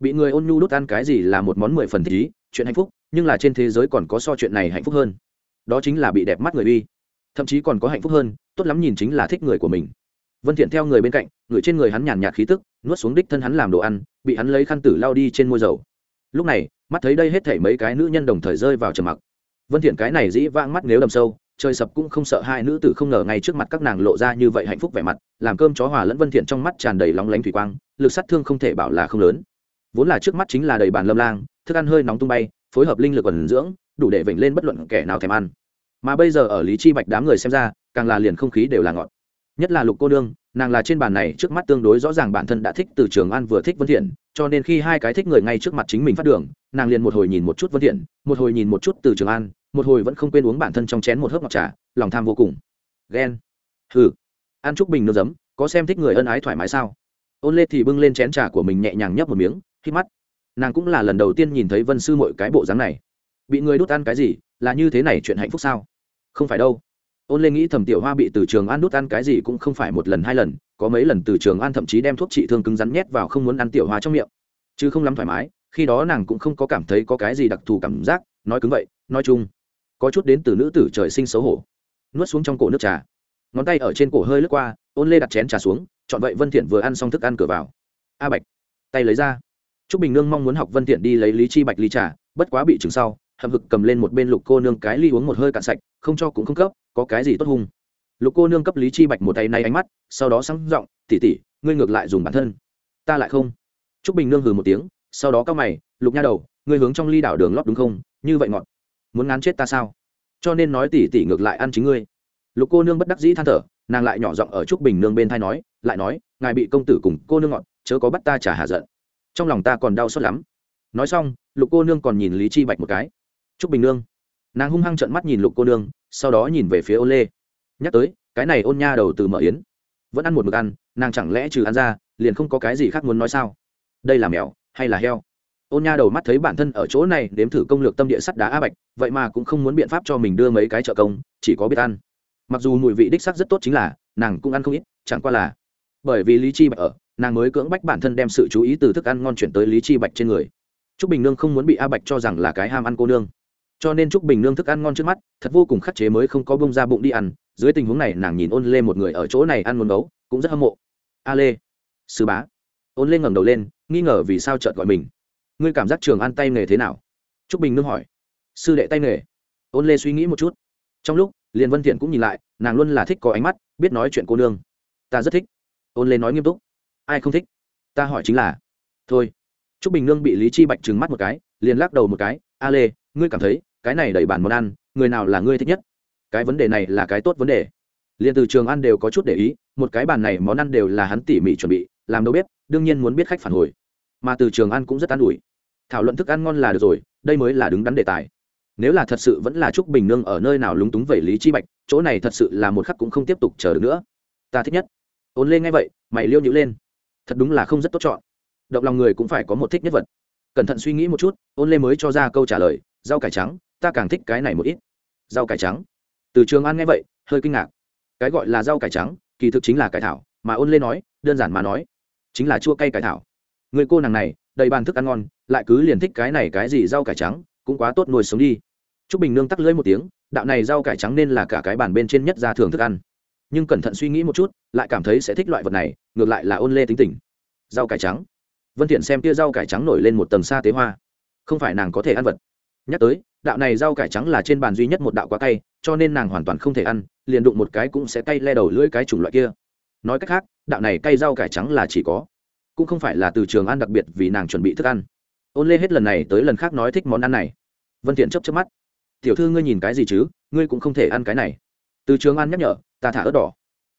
Bị người ôn nhu đút ăn cái gì là một món mười phần thích chuyện hạnh phúc nhưng là trên thế giới còn có so chuyện này hạnh phúc hơn. Đó chính là bị đẹp mắt người uy. Thậm chí còn có hạnh phúc hơn, tốt lắm nhìn chính là thích người của mình. Vân thiện theo người bên cạnh, người trên người hắn nhàn nhạt khí tức, nuốt xuống đích thân hắn làm đồ ăn, bị hắn lấy khăn tử lao đi trên môi dầu. Lúc này, mắt thấy đây hết thảy mấy cái nữ nhân đồng thời rơi vào trầm mặc. Vân thiện cái này dĩ vãng mắt nếu đầm sâu, trời sập cũng không sợ hai nữ tử không ngờ ngay trước mặt các nàng lộ ra như vậy hạnh phúc vẻ mặt, làm cơm chó hòa lẫn vân thiện trong mắt tràn đầy lóng lánh thủy quang, lực sát thương không thể bảo là không lớn. Vốn là trước mắt chính là đầy bàn lâm lang, thức ăn hơi nóng tung bay phối hợp linh lực ẩn dưỡng, đủ để vểnh lên bất luận kẻ nào thèm ăn. Mà bây giờ ở lý chi bạch đám người xem ra, càng là liền không khí đều là ngọt. Nhất là lục cô nương, nàng là trên bàn này trước mắt tương đối rõ ràng bản thân đã thích từ trường an vừa thích vân thiện, cho nên khi hai cái thích người ngay trước mặt chính mình phát đường, nàng liền một hồi nhìn một chút vân thiện, một hồi nhìn một chút từ trường an một hồi vẫn không quên uống bản thân trong chén một hớp ngọt trà, lòng tham vô cùng. Ghen. Hừ. Ăn chúc bình nước giấm, có xem thích người ân ái thoải mái sao? Ôn lê thì bưng lên chén trà của mình nhẹ nhàng nhấp một miếng khi mắt nàng cũng là lần đầu tiên nhìn thấy vân sư mội cái bộ dáng này. Bị người đút ăn cái gì, là như thế này chuyện hạnh phúc sao? Không phải đâu. Ôn lê nghĩ thầm tiểu hoa bị từ trường ăn đút ăn cái gì cũng không phải một lần hai lần, có mấy lần từ trường an thậm chí đem thuốc trị thương cứng rắn nhét vào không muốn ăn tiểu hoa trong miệng. Chứ không lắm thoải mái, khi đó nàng cũng không có cảm thấy có cái gì đặc thù cảm giác, nói cứng vậy, nói chung, có chút đến từ nữ tử trời sinh xấu hổ. Nuốt xuống trong cổ nước trà. Ngón tay ở trên cổ hơi lướt qua, ôn lê đặt chén trà xuống, chọn vậy vân thiện vừa ăn xong thức ăn cửa vào. A bạch, tay lấy ra trúc bình nương mong muốn học vân tiện đi lấy lý chi bạch ly trà bất quá bị chừng sau hậm hực cầm lên một bên lục cô nương cái ly uống một hơi cạn sạch không cho cũng không cấp có cái gì tốt hung. Lục cô nương cấp lý chi bạch một tay nay ánh mắt sau đó sáng giọng tỷ tỷ, ngươi ngược lại dùng bản thân. Ta lại không. Trúc bình nương hừ một tiếng sau đó cao mày lục nha đầu ngươi hướng trong ly đảo đường lót đúng không? Như vậy ngọt. Muốn ngán chết ta sao? Cho nên nói tỷ tỷ ngược lại ăn chính ngươi. Lục cô nương bất đắc dĩ than thở nàng lại nhỏ giọng ở trúc bình nương bên tai nói lại nói ngài bị công tử cùng cô nương ngọt chớ có bắt ta trả hạ giận trong lòng ta còn đau xót lắm. Nói xong, lục cô nương còn nhìn lý chi bạch một cái. Trúc bình nương. Nàng hung hăng trợn mắt nhìn lục cô nương, sau đó nhìn về phía ôn lê. Nhắc tới, cái này ôn nha đầu từ mở yến. Vẫn ăn một mực ăn, nàng chẳng lẽ trừ ăn ra, liền không có cái gì khác muốn nói sao? Đây là mèo hay là heo? Ôn nha đầu mắt thấy bản thân ở chỗ này đếm thử công lược tâm địa sắt đá a bạch, vậy mà cũng không muốn biện pháp cho mình đưa mấy cái trợ công, chỉ có biết ăn. Mặc dù mùi vị đích sắc rất tốt chính là, nàng cũng ăn không ít, chẳng qua là bởi vì lý chi bạch ở nàng mới cưỡng bách bản thân đem sự chú ý từ thức ăn ngon chuyển tới lý chi bạch trên người. Trúc bình nương không muốn bị a bạch cho rằng là cái ham ăn cô nương. Cho nên trúc bình nương thức ăn ngon trước mắt, thật vô cùng khắc chế mới không có bông ra bụng đi ăn. Dưới tình huống này, nàng nhìn ôn lê một người ở chỗ này ăn nôn gấu, cũng rất hâm mộ. A lê, sư bá. Ôn lê ngẩng đầu lên, nghi ngờ vì sao chợt gọi mình. Ngươi cảm giác trường ăn tay nghề thế nào? Trúc bình nương hỏi. Sư đệ tay nghề. Ôn lê suy nghĩ một chút. Trong lúc liền vân thiện cũng nhìn lại, nàng luôn là thích có ánh mắt, biết nói chuyện cô nương. Ta rất thích. Ôn lê nói nghiêm túc ai không thích? Ta hỏi chính là, thôi. Trúc bình nương bị lý chi bạch trừng mắt một cái, liền lắc đầu một cái a lê ngươi cảm thấy, cái này đầy bản món ăn, người nào là ngươi thích nhất? Cái vấn đề này là cái tốt vấn đề. Liền từ trường ăn đều có chút để ý, một cái bàn này món ăn đều là hắn tỉ mỉ chuẩn bị, làm đâu biết, đương nhiên muốn biết khách phản hồi. Mà từ trường ăn cũng rất an ủi. Thảo luận thức ăn ngon là được rồi, đây mới là đứng đắn đề tài. Nếu là thật sự vẫn là trúc bình nương ở nơi nào lúng túng về lý chi bạch, chỗ này thật sự là một khắc cũng không tiếp tục chờ được nữa. Ta thích nhất. Ôn lên ngay vậy, mày liêu nhữ lên thật đúng là không rất tốt chọn. Động lòng người cũng phải có một thích nhất vật. Cẩn thận suy nghĩ một chút, ôn lê mới cho ra câu trả lời, rau cải trắng, ta càng thích cái này một ít. Rau cải trắng. Từ trường an nghe vậy, hơi kinh ngạc. Cái gọi là rau cải trắng, kỳ thực chính là cải thảo, mà ôn lê nói, đơn giản mà nói, chính là chua cay cải thảo. Người cô nàng này, đầy bàn thức ăn ngon, lại cứ liền thích cái này cái gì rau cải trắng, cũng quá tốt nuôi sống đi. T r ú c bình nương tắc lưỡi một tiếng, đạo này rau cải trắng nên là cả cái bàn bên trên nhất ra thường thức ăn nhưng cẩn thận suy nghĩ một chút, lại cảm thấy sẽ thích loại vật này, ngược lại là ôn lê tính tình. Rau cải trắng. Vân thiện xem tia rau cải trắng nổi lên một tầng xa tế hoa. Không phải nàng có thể ăn vật. Nhắc tới, đạo này rau cải trắng là trên bàn duy nhất một đạo quá cay, cho nên nàng hoàn toàn không thể ăn, liền đụng một cái cũng sẽ cay le đầu lưỡi cái chủng loại kia. Nói cách khác, đạo này cay rau cải trắng là chỉ có, cũng không phải là từ trường ăn đặc biệt vì nàng chuẩn bị thức ăn. Ôn lê hết lần này tới lần khác nói thích món ăn này. Vân thiện chớp chớp mắt. Tiểu thư ngươi nhìn cái gì chứ? Ngươi cũng không thể ăn cái này. Từ trường ăn nhắc nhở ta thả ớt đỏ.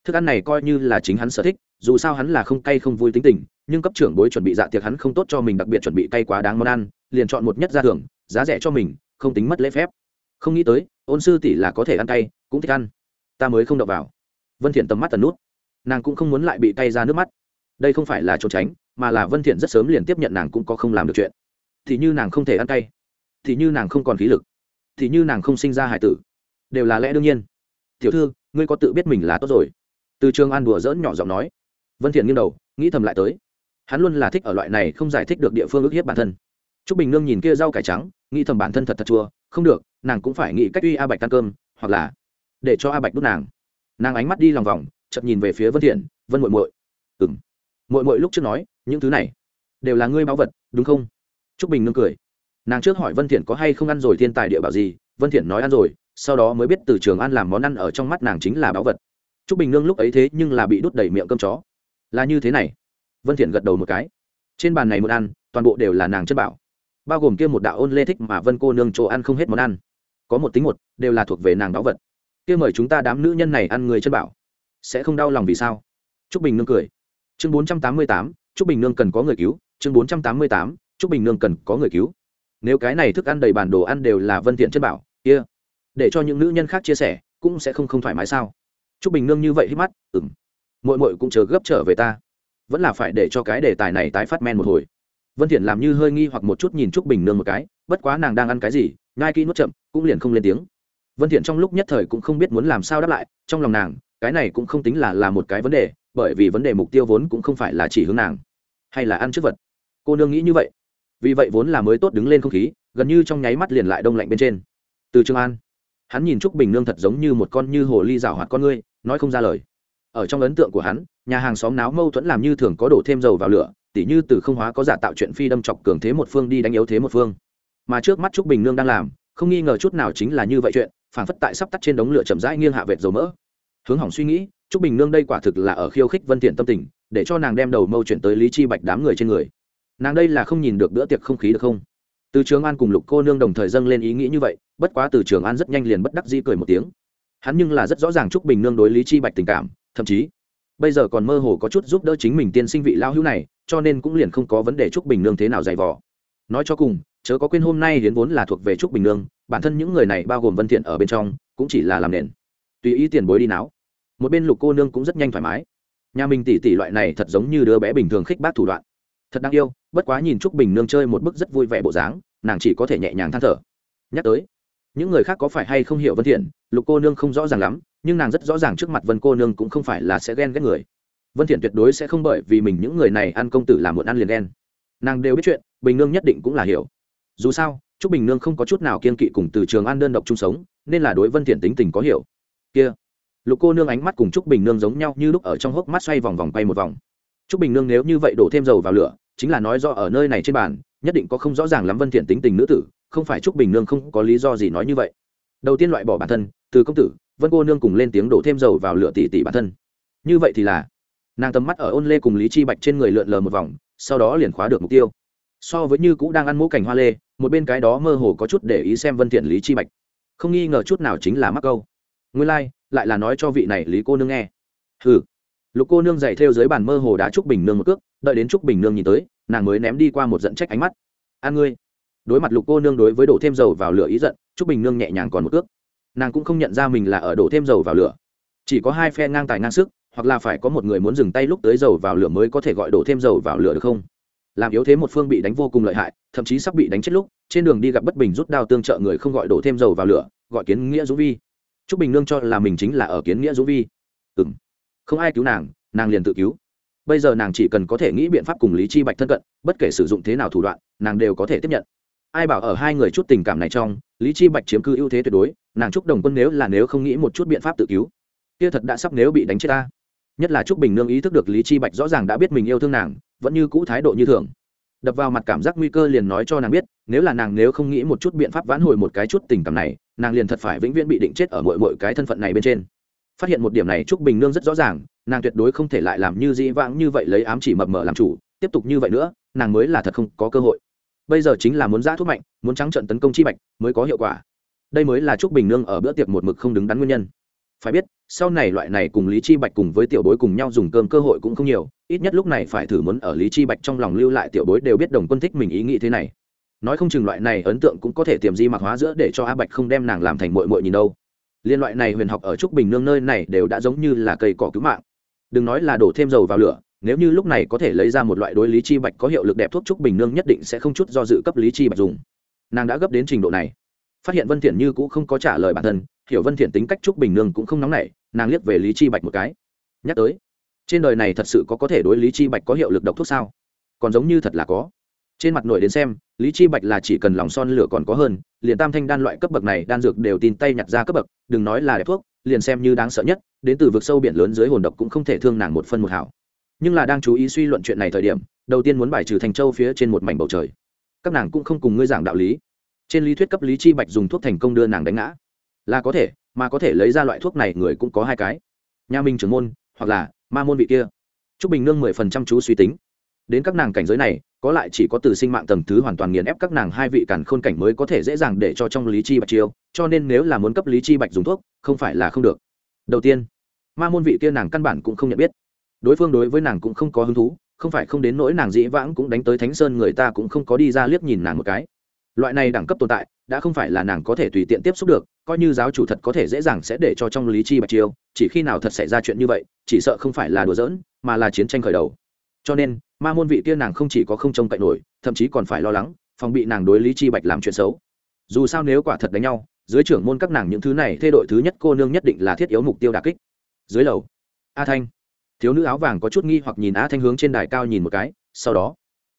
Thức ăn này coi như là chính hắn sở thích, dù sao hắn là không cay không vui tính tình, nhưng cấp trưởng bối chuẩn bị dạ tiệc hắn không tốt cho mình, đặc biệt chuẩn bị cay quá đáng món ăn, liền chọn một nhất ra thưởng, giá rẻ cho mình, không tính mất lễ phép. Không nghĩ tới, ôn sư tỷ là có thể ăn cay, cũng thích ăn. Ta mới không đậu vào. Vân thiện tầm mắt tần nút. Nàng cũng không muốn lại bị cay ra nước mắt. Đây không phải là trốn tránh, mà là vân thiện rất sớm liền tiếp nhận nàng cũng có không làm được chuyện. Thì như nàng không thể ăn cay, thì như nàng không còn khí lực, thì như nàng không sinh ra hải tử. Đều là lẽ đương nhiên. Tiểu thư ngươi có tự biết mình là tốt rồi. Từ trường an đùa dỡn nhỏ giọng nói. Vân thiện nghiêng đầu, nghĩ thầm lại tới. Hắn luôn là thích ở loại này không giải thích được địa phương ức hiếp bản thân. Trúc bình nương nhìn kia rau cải trắng, nghĩ thầm bản thân thật thật chua. Không được, nàng cũng phải nghĩ cách uy a bạch ăn cơm, hoặc là để cho a bạch đút nàng. Nàng ánh mắt đi lòng vòng, chợt nhìn về phía vân thiện, vân muội muội. Ừm. Muội muội lúc trước nói, những thứ này đều là ngươi báo vật, đúng không? Trúc bình nương cười. Nàng trước hỏi vân thiện có hay không ăn rồi thiên tài địa bảo gì, vân thiện nói ăn rồi sau đó mới biết từ trường ăn làm món ăn ở trong mắt nàng chính là báu vật. Trúc bình nương lúc ấy thế nhưng là bị đút đầy miệng cơm chó. Là như thế này. Vân thiện gật đầu một cái. Trên bàn này một ăn, toàn bộ đều là nàng chất bảo. Bao gồm kia một đạo ôn lê thích mà vân cô nương chỗ ăn không hết món ăn. Có một tính một, đều là thuộc về nàng báu vật. Kia mời chúng ta đám nữ nhân này ăn người chân bảo. Sẽ không đau lòng vì sao? Trúc bình nương cười. Chương bốn trăm tám mươi tám, trúc bình nương cần có người cứu. Chương bốn trăm tám mươi tám, trúc bình nương cần có người cứu. Nếu cái này thức ăn đầy bản đồ ăn đều là vân thiện chân bảo, kia、yeah để cho những nữ nhân khác chia sẻ, cũng sẽ không không thoải mái sao? Trúc bình nương như vậy hít mắt ừng muội muội cũng chờ gấp trở về ta. Vẫn là phải để cho cái đề tài này tái phát men một hồi. Vân thiện làm như hơi nghi hoặc một chút nhìn trúc bình nương một cái, bất quá nàng đang ăn cái gì ngai kỹ nuốt chậm, cũng liền không lên tiếng. Vân thiện trong lúc nhất thời cũng không biết muốn làm sao đáp lại, trong lòng nàng, cái này cũng không tính là là một cái vấn đề, bởi vì vấn đề mục tiêu vốn cũng không phải là chỉ hướng nàng, hay là ăn trước vật. Cô nương nghĩ như vậy. Vì vậy vốn là mới tốt đứng lên không khí, gần như trong nháy mắt liền lại đông lạnh bên trên. Từ trường an hắn nhìn trúc bình nương thật giống như một con như hồ ly rào hoạt con ngươi, nói không ra lời. Ở trong ấn tượng của hắn, nhà hàng xóm náo mâu thuẫn làm như thường có đổ thêm dầu vào lửa, tỉ như từ không hóa có giả tạo chuyện phi đâm chọc cường thế một phương đi đánh yếu thế một phương. Mà trước mắt trúc bình nương đang làm, không nghi ngờ chút nào chính là như vậy chuyện phản phất tại sắp tắt trên đống lửa chậm rãi nghiêng hạ vệt dầu mỡ. Hướng hỏng suy nghĩ, trúc bình nương đây quả thực là ở khiêu khích vân thiện tâm tình, để cho nàng đem đầu mâu chuyển tới lý chi bạch đám người trên người. Nàng đây là không nhìn được bữa tiệc không khí được không? Từ trường an cùng lục cô nương đồng thời dâng lên ý nghĩ như vậy bất quá từ trường an rất nhanh liền bất đắc di cười một tiếng. Hắn nhưng là rất rõ ràng trúc bình nương đối lý chi bạch tình cảm, thậm chí, bây giờ còn mơ hồ có chút giúp đỡ chính mình tiên sinh vị lao hữu này, cho nên cũng liền không có vấn đề trúc bình nương thế nào dày vò. Nói cho cùng, chớ có quên hôm nay hiến vốn là thuộc về trúc bình nương, bản thân những người này bao gồm vân thiện ở bên trong, cũng chỉ là làm nền. Tùy ý tiền bối đi náo. Một bên lục cô nương cũng rất nhanh thoải mái. Nhà mình tỷ tỷ loại này thật giống như đứa bé bình thường khích bác thủ đoạn. Thật đáng yêu, bất quá nhìn trúc bình nương chơi một bức rất vui vẻ bộ dáng, nàng chỉ có thể nhẹ nhàng than thở. Nhắc tới những người khác có phải hay không hiểu vân thiện, lục cô nương không rõ ràng lắm, nhưng nàng rất rõ ràng trước mặt vân cô nương cũng không phải là sẽ ghen ghét người. Vân thiện tuyệt đối sẽ không bởi vì mình những người này ăn công tử làm muộn ăn liền ghen. Nàng đều biết chuyện, bình nương nhất định cũng là hiểu. Dù sao trúc bình nương không có chút nào kiên kỵ cùng từ trường an đơn độc chung sống, nên là đối vân thiện tính tình có hiểu. Kia. Lục cô nương ánh mắt cùng trúc bình nương giống nhau như lúc ở trong hốc mắt xoay vòng vòng quay một vòng. Trúc bình nương nếu như vậy đổ thêm dầu vào lửa, chính là nói do ở nơi này trên bàn, nhất định có không rõ ràng lắm vân thiện tính tình nữ tử không phải trúc bình nương không có lý do gì nói như vậy. Đầu tiên loại bỏ bản thân từ công tử vân cô nương cùng lên tiếng đổ thêm dầu vào lửa tỷ tỷ bản thân. Như vậy thì là nàng tầm mắt ở ôn lê cùng lý chi bạch trên người lượn lờ một vòng sau đó liền khóa được mục tiêu. So với như cũ đang ăn mũ cảnh hoa lê một bên cái đó mơ hồ có chút để ý xem vân thiện lý chi bạch. Không nghi ngờ chút nào chính là mắc câu. Nguyên lai like, lại là nói cho vị này lý cô nương nghe. Hừ. Lục cô nương giày theo dưới bàn mơ hồ đá trúc bình nương một cước đợi đến trúc bình nương nhìn tới nàng mới ném đi qua một giận trách ánh mắt. A ngươi đối mặt lục cô nương đối với đổ thêm dầu vào lửa ý giận, trúc bình nương nhẹ nhàng còn một ước nàng cũng không nhận ra mình là ở đổ thêm dầu vào lửa. Chỉ có hai phe ngang tài ngang sức, hoặc là phải có một người muốn dừng tay lúc tới dầu vào lửa mới có thể gọi đổ thêm dầu vào lửa được không? Làm yếu thế một phương bị đánh vô cùng lợi hại, thậm chí sắp bị đánh chết lúc, trên đường đi gặp bất bình rút đao tương trợ người không gọi đổ thêm dầu vào lửa, gọi kiến nghĩa dũng vi. Trúc bình nương cho là mình chính là ở kiến nghĩa dũng vi. Ừ m không ai cứu nàng nàng liền tự cứu. Bây giờ nàng chỉ cần có thể nghĩ biện pháp cùng lý chi bạch thân cận, bất kể sử dụng thế nào thủ đoạn, nàng đều có thể tiếp nhận ai bảo ở hai người chút tình cảm này trong, lý chi bạch chiếm cứ ưu thế tuyệt đối, nàng chúc đồng quân nếu là nếu không nghĩ một chút biện pháp tự cứu, kia thật đã sắp nếu bị đánh chết ta. Nhất là trúc bình nương ý thức được lý chi bạch rõ ràng đã biết mình yêu thương nàng, vẫn như cũ thái độ như thường. Đập vào mặt cảm giác nguy cơ liền nói cho nàng biết, nếu là nàng nếu không nghĩ một chút biện pháp vãn hồi một cái chút tình cảm này, nàng liền thật phải vĩnh viễn bị định chết ở mọi mọi cái thân phận này bên trên. Phát hiện một điểm này trúc bình nương rất rõ ràng, nàng tuyệt đối không thể lại làm như dĩ vãng như vậy lấy ám chỉ mập mờ làm chủ, tiếp tục như vậy nữa, nàng mới là thật không có cơ hội bây giờ chính là muốn giã thuốc mạnh, muốn trắng trận tấn công chi bạch mới có hiệu quả. Đây mới là trúc bình nương ở bữa tiệc một mực không đứng đắn nguyên nhân. Phải biết, sau này loại này cùng lý chi bạch cùng với tiểu bối cùng nhau dùng cơm cơ hội cũng không nhiều, ít nhất lúc này phải thử muốn ở lý chi bạch trong lòng lưu lại tiểu bối đều biết đồng quân thích mình ý nghĩ thế này. Nói không chừng loại này ấn tượng cũng có thể tiềm di mặc hóa giữa để cho a bạch không đem nàng làm thành mội mội nhìn đâu. Liên loại này huyền học ở trúc bình nương nơi này đều đã giống như là cây cỏ cứu mạng. Đừng nói là đổ thêm dầu vào lửa nếu như lúc này có thể lấy ra một loại đối lý chi bạch có hiệu lực đẹp thuốc trúc bình nương nhất định sẽ không chút do dự cấp lý chi bạch dùng. Nàng đã gấp đến trình độ này. Phát hiện vân thiện như cũng không có trả lời bản thân, hiểu vân thiện tính cách trúc bình nương cũng không nóng nảy, nàng liếc về lý chi bạch một cái. Nhắc tới, trên đời này thật sự có có thể đối lý chi bạch có hiệu lực độc thuốc sao? Còn giống như thật là có. Trên mặt nổi đến xem, lý chi bạch là chỉ cần lòng son lửa còn có hơn, liền tam thanh đan loại cấp bậc này đan dược đều tin tay nhặt ra cấp bậc, đừng nói là đẹp thuốc, liền xem như đáng sợ nhất, đến từ vực sâu biển lớn dưới hồn độc cũng không thể thương nàng một phân một hảo nhưng là đang chú ý suy luận chuyện này thời điểm, đầu tiên muốn bài trừ thành châu phía trên một mảnh bầu trời. Các nàng cũng không cùng ngươi giảng đạo lý. Trên lý thuyết cấp lý chi bạch dùng thuốc thành công đưa nàng đánh ngã. Là có thể, mà có thể lấy ra loại thuốc này người cũng có hai cái. Nhà minh trưởng môn, hoặc là ma môn vị kia. Trúc bình nương mười phần trăm chú suy tính. Đến các nàng cảnh giới này, có lại chỉ có từ sinh mạng tầng thứ hoàn toàn nghiền ép các nàng hai vị càn khôn cảnh mới có thể dễ dàng để cho trong lý chi bạch chiêu, cho nên nếu là muốn cấp lý chi bạch dùng thuốc, không phải là không được. Đầu tiên, ma môn vị kia nàng căn bản cũng không nhận biết đối phương đối với nàng cũng không có hứng thú, không phải không đến nỗi nàng dĩ vãng cũng đánh tới thánh sơn người ta cũng không có đi ra liếc nhìn nàng một cái. Loại này đẳng cấp tồn tại, đã không phải là nàng có thể tùy tiện tiếp xúc được, coi như giáo chủ thật có thể dễ dàng sẽ để cho trong lý chi bạch chiêu, chỉ khi nào thật xảy ra chuyện như vậy, chỉ sợ không phải là đùa giỡn, mà là chiến tranh khởi đầu. Cho nên, ma môn vị kia nàng không chỉ có không trông cậy nổi, thậm chí còn phải lo lắng, phòng bị nàng đối lý chi bạch làm chuyện xấu. Dù sao nếu quả thật đánh nhau, dưới trưởng môn các nàng những thứ này thay đổi thứ nhất cô nương nhất định là thiết yếu mục tiêu đà kích. Dưới lầu, a thanh thiếu nữ áo vàng có chút nghi hoặc nhìn á thanh hướng trên đài cao nhìn một cái, sau đó,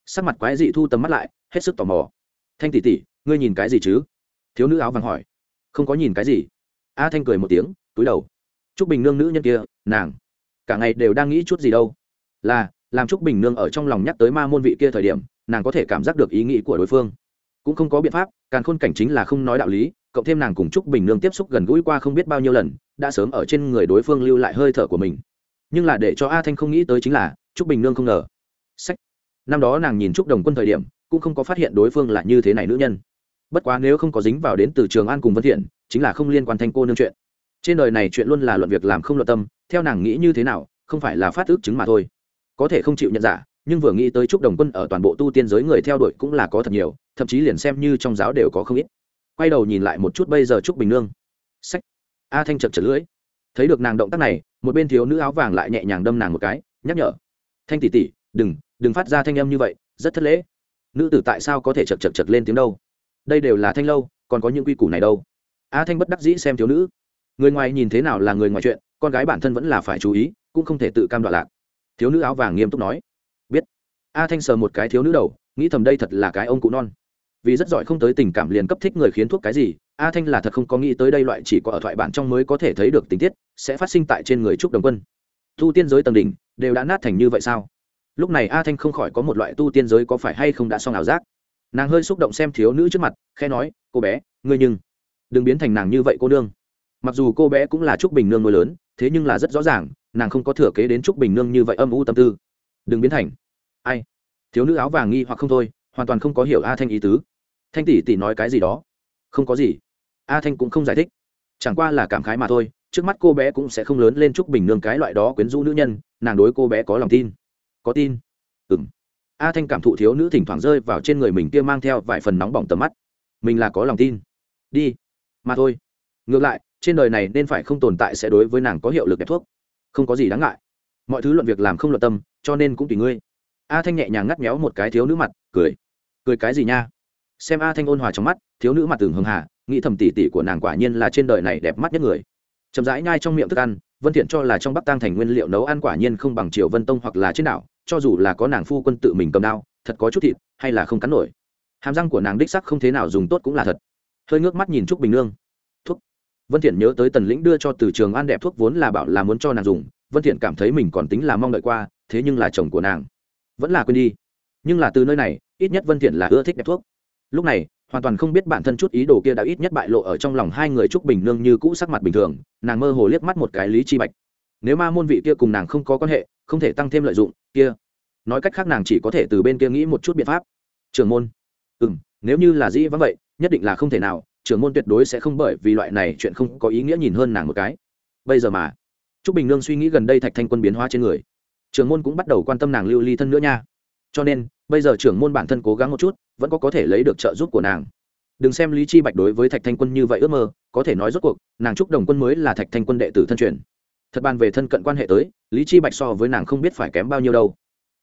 sắc mặt quái dị thu tầm mắt lại, hết sức tò mò. Thanh tỷ tỷ, ngươi nhìn cái gì chứ? Thiếu nữ áo vàng hỏi. Không có nhìn cái gì. A thanh cười một tiếng, túi đầu. T r ú c bình nương nữ nhân kia, nàng, cả ngày đều đang nghĩ chút gì đâu. Là, làm t r ú c bình nương ở trong lòng nhắc tới ma môn vị kia thời điểm, nàng có thể cảm giác được ý nghĩ của đối phương. Cũng không có biện pháp càng khôn cảnh chính là không nói đạo lý, cộng thêm nàng cùng t r ú c bình nương tiếp xúc gần gũi qua không biết bao nhiêu lần, đã sớm ở trên người đối phương lưu lại hơi thở của mình nhưng là để cho a thanh không nghĩ tới chính là, Trúc bình nương không ngờ. Sách. Năm đó nàng nhìn Trúc đồng quân thời điểm, cũng không có phát hiện đối phương là như thế này nữ nhân. Bất quá nếu không có dính vào đến từ trường an cùng vân thiện, chính là không liên quan thanh cô nương chuyện. Trên đời này chuyện luôn là luận việc làm không luận tâm, theo nàng nghĩ như thế nào, không phải là phát ước chứng mà thôi. Có thể không chịu nhận giả, nhưng vừa nghĩ tới trúc đồng quân ở toàn bộ tu tiên giới người theo đuổi cũng là có thật nhiều, thậm chí liền xem như trong giáo đều có không ít. Quay đầu nhìn lại một chút bây giờ trúc bình nương. Sách. A thanh chật chật lưỡi. Thấy được nàng động tác này một bên thiếu nữ áo vàng lại nhẹ nhàng đâm nàng một cái, nhắc nhở. Thanh tỷ tỷ, đừng đừng phát ra thanh âm như vậy, rất thất lễ. Nữ tử tại sao có thể chật chật chật lên tiếng đâu? Đây đều là thanh lâu, còn có những quy củ này đâu? A thanh bất đắc dĩ xem thiếu nữ. Người ngoài nhìn thế nào là người ngoài chuyện, con gái bản thân vẫn là phải chú ý, cũng không thể tự cam đoạn lạc. Thiếu nữ áo vàng nghiêm túc nói. Biết. A thanh sờ một cái thiếu nữ đầu, nghĩ thầm đây thật là cái ông cụ non. Vì rất giỏi không tới tình cảm liền cấp thích người khiến thuốc cái gì a thanh là thật không có nghĩ tới đây loại chỉ có ở thoại bản trong mới có thể thấy được tình tiết, sẽ phát sinh tại trên người trúc đồng quân. Tu tiên giới tầng đỉnh, đều đã nát thành như vậy sao? Lúc này a thanh không khỏi có một loại tu tiên giới có phải hay không đã xong ảo giác. Nàng hơi xúc động xem thiếu nữ trước mặt khe nói, cô bé, ngươi nhưng đừng biến thành nàng như vậy cô nương. Mặc dù cô bé cũng là trúc bình nương nuôi lớn, thế nhưng là rất rõ ràng, nàng không có thừa kế đến trúc bình nương như vậy âm u tâm tư. Đừng biến thành. Ai? Thiếu nữ áo vàng nghi hoặc không thôi, hoàn toàn không có hiểu a thanh ý tứ. Thanh tỷ tỷ nói cái gì đó? Không có gì a thanh cũng không giải thích. Chẳng qua là cảm khái mà thôi, trước mắt cô bé cũng sẽ không lớn lên trúc bình nương cái loại đó quyến rũ nữ nhân, nàng đối cô bé có lòng tin. Có tin. Ừ m a thanh cảm thụ thiếu nữ thỉnh thoảng rơi vào trên người mình kia mang theo vài phần nóng bỏng tầm mắt. Mình là có lòng tin. Đi. Mà thôi. Ngược lại, trên đời này nên phải không tồn tại sẽ đối với nàng có hiệu lực đẹp thuốc. Không có gì đáng ngại. Mọi thứ luận việc làm không luận tâm, cho nên cũng tùy ngươi. A thanh nhẹ nhàng ngắt méo một cái thiếu nữ mặt, cười. Cười cái gì nha? Xem a thanh ôn hòa trong mắt, thiếu nữ mặt từng hưng hà nghĩ thầm tỉ tỉ của nàng quả nhiên là trên đời này đẹp mắt nhất người. Chậm rãi nhai trong miệng thức ăn, vân thiện cho là trong bắc tăng thành nguyên liệu nấu ăn quả nhiên không bằng triều vân tông hoặc là trên đảo, cho dù là có nàng phu quân tự mình cầm đao, thật có chút thịt, hay là không cắn nổi. Hàm răng của nàng đích sắc không thế nào dùng tốt cũng là thật. Hơi ngước mắt nhìn trúc bình nương. Thuốc. Vân thiện nhớ tới tần lĩnh đưa cho từ trường an đẹp thuốc vốn là bảo là muốn cho nàng dùng, vân thiện cảm thấy mình còn tính là mong đợi qua, thế nhưng là chồng của nàng vẫn là quên đi. Nhưng là từ nơi này, ít nhất vân thiện là ưa thích đẹp thuốc. Lúc này hoàn toàn không biết bản thân chút ý đồ kia đã ít nhất bại lộ ở trong lòng hai người trúc bình nương như cũ sắc mặt bình thường, nàng mơ hồ liếc mắt một cái lý chi bạch. Nếu ma môn vị kia cùng nàng không có quan hệ, không thể tăng thêm lợi dụng, kia. Nói cách khác nàng chỉ có thể từ bên kia nghĩ một chút biện pháp. Trưởng môn. Ừ nếu như là dĩ vắng vậy, nhất định là không thể nào, trưởng môn tuyệt đối sẽ không bởi vì loại này chuyện không có ý nghĩa nhìn hơn nàng một cái. Bây giờ mà, Trúc bình nương suy nghĩ gần đây thạch thanh quân biến hóa trên người. Trưởng môn cũng bắt đầu quan tâm nàng lưu ly thân nữa nha cho nên, bây giờ trưởng môn bản thân cố gắng một chút, vẫn có có thể lấy được trợ giúp của nàng. Đừng xem lý chi bạch đối với thạch thanh quân như vậy ước mơ, có thể nói rốt cuộc, nàng trúc đồng quân mới là thạch thanh quân đệ tử thân truyền. Thật bàn về thân cận quan hệ tới, lý chi bạch so với nàng không biết phải kém bao nhiêu đâu.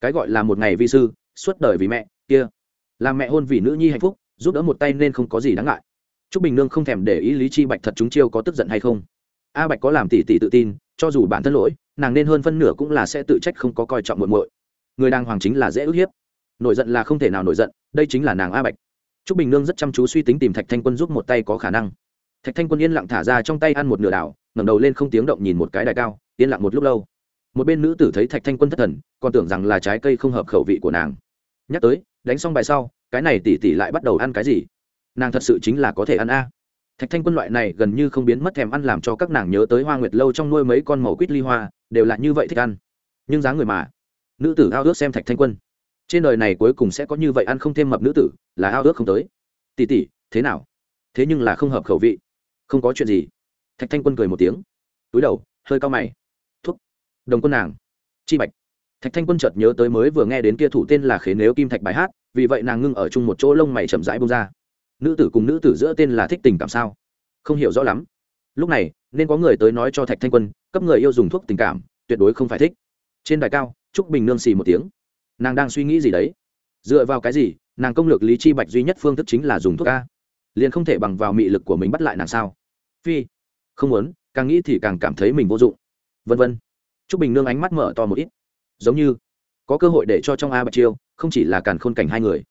Cái gọi là một ngày vi sư, suốt đời vì mẹ, kia. Làm mẹ hôn vì nữ nhi hạnh phúc, giúp đỡ một tay nên không có gì đáng ngại. Trúc bình nương không thèm để ý lý chi bạch thật chúng chiêu có tức giận hay không. A bạch có làm tỷ tỷ tự tin, cho dù bản thân lỗi, nàng nên hơn phân nửa cũng là sẽ tự trách không có coi trọng muộn muội người đang hoàng chính là dễ ức hiếp. Nổi giận là không thể nào nổi giận, đây chính là nàng a bạch. T r ú c bình nương rất chăm chú suy tính tìm thạch thanh quân giúp một tay có khả năng. Thạch thanh quân yên lặng thả ra trong tay ăn một nửa đảo, ngẩng đầu lên không tiếng động nhìn một cái đài cao, yên lặng một lúc lâu. Một bên nữ tử thấy thạch thanh quân thất thần, còn tưởng rằng là trái cây không hợp khẩu vị của nàng. Nhắc tới, đánh xong bài sau, cái này tỉ tỉ lại bắt đầu ăn cái gì? Nàng thật sự chính là có thể ăn a. Thạch thanh quân loại này gần như không biến mất thèm ăn làm cho các nàng nhớ tới hoa nguyệt lâu trong nuôi mấy con màu quýt ly hoa, đều là như vậy thích ăn. Nhưng dáng người mà nữ tử ao ước xem thạch thanh quân. Trên đời này cuối cùng sẽ có như vậy ăn không thêm mập nữ tử, là ao ước không tới. Tỉ tỉ thế nào? Thế nhưng là không hợp khẩu vị. Không có chuyện gì. Thạch thanh quân cười một tiếng. Túi đầu, hơi cao mày. Đồng quân nàng. Chi bạch. Thạch thanh quân chợt nhớ tới mới vừa nghe đến kia thủ tên là khế nếu kim thạch bài hát, vì vậy nàng ngưng ở chung một chỗ lông mày chậm rãi bông ra. Nữ tử cùng nữ tử giữa tên là thích tình cảm sao? Không hiểu rõ lắm. Lúc này, nên có người tới nói cho thạch thanh quân, cấp người yêu dùng thuốc tình cảm, tuyệt đối không phải thích. Trên đài cao trúc bình nương xì một tiếng. Nàng đang suy nghĩ gì đấy? Dựa vào cái gì? Nàng công lược lý chi bạch duy nhất phương thức chính là dùng thuốc a. Liền không thể bằng vào mị lực của mình bắt lại nàng sao? Phi. Không muốn, càng nghĩ thì càng cảm thấy mình vô dụng. Vân vân. Trúc bình nương ánh mắt mở to một ít. Giống như, có cơ hội để cho trong a bạch chiêu, không chỉ là càn khôn cảnh hai người.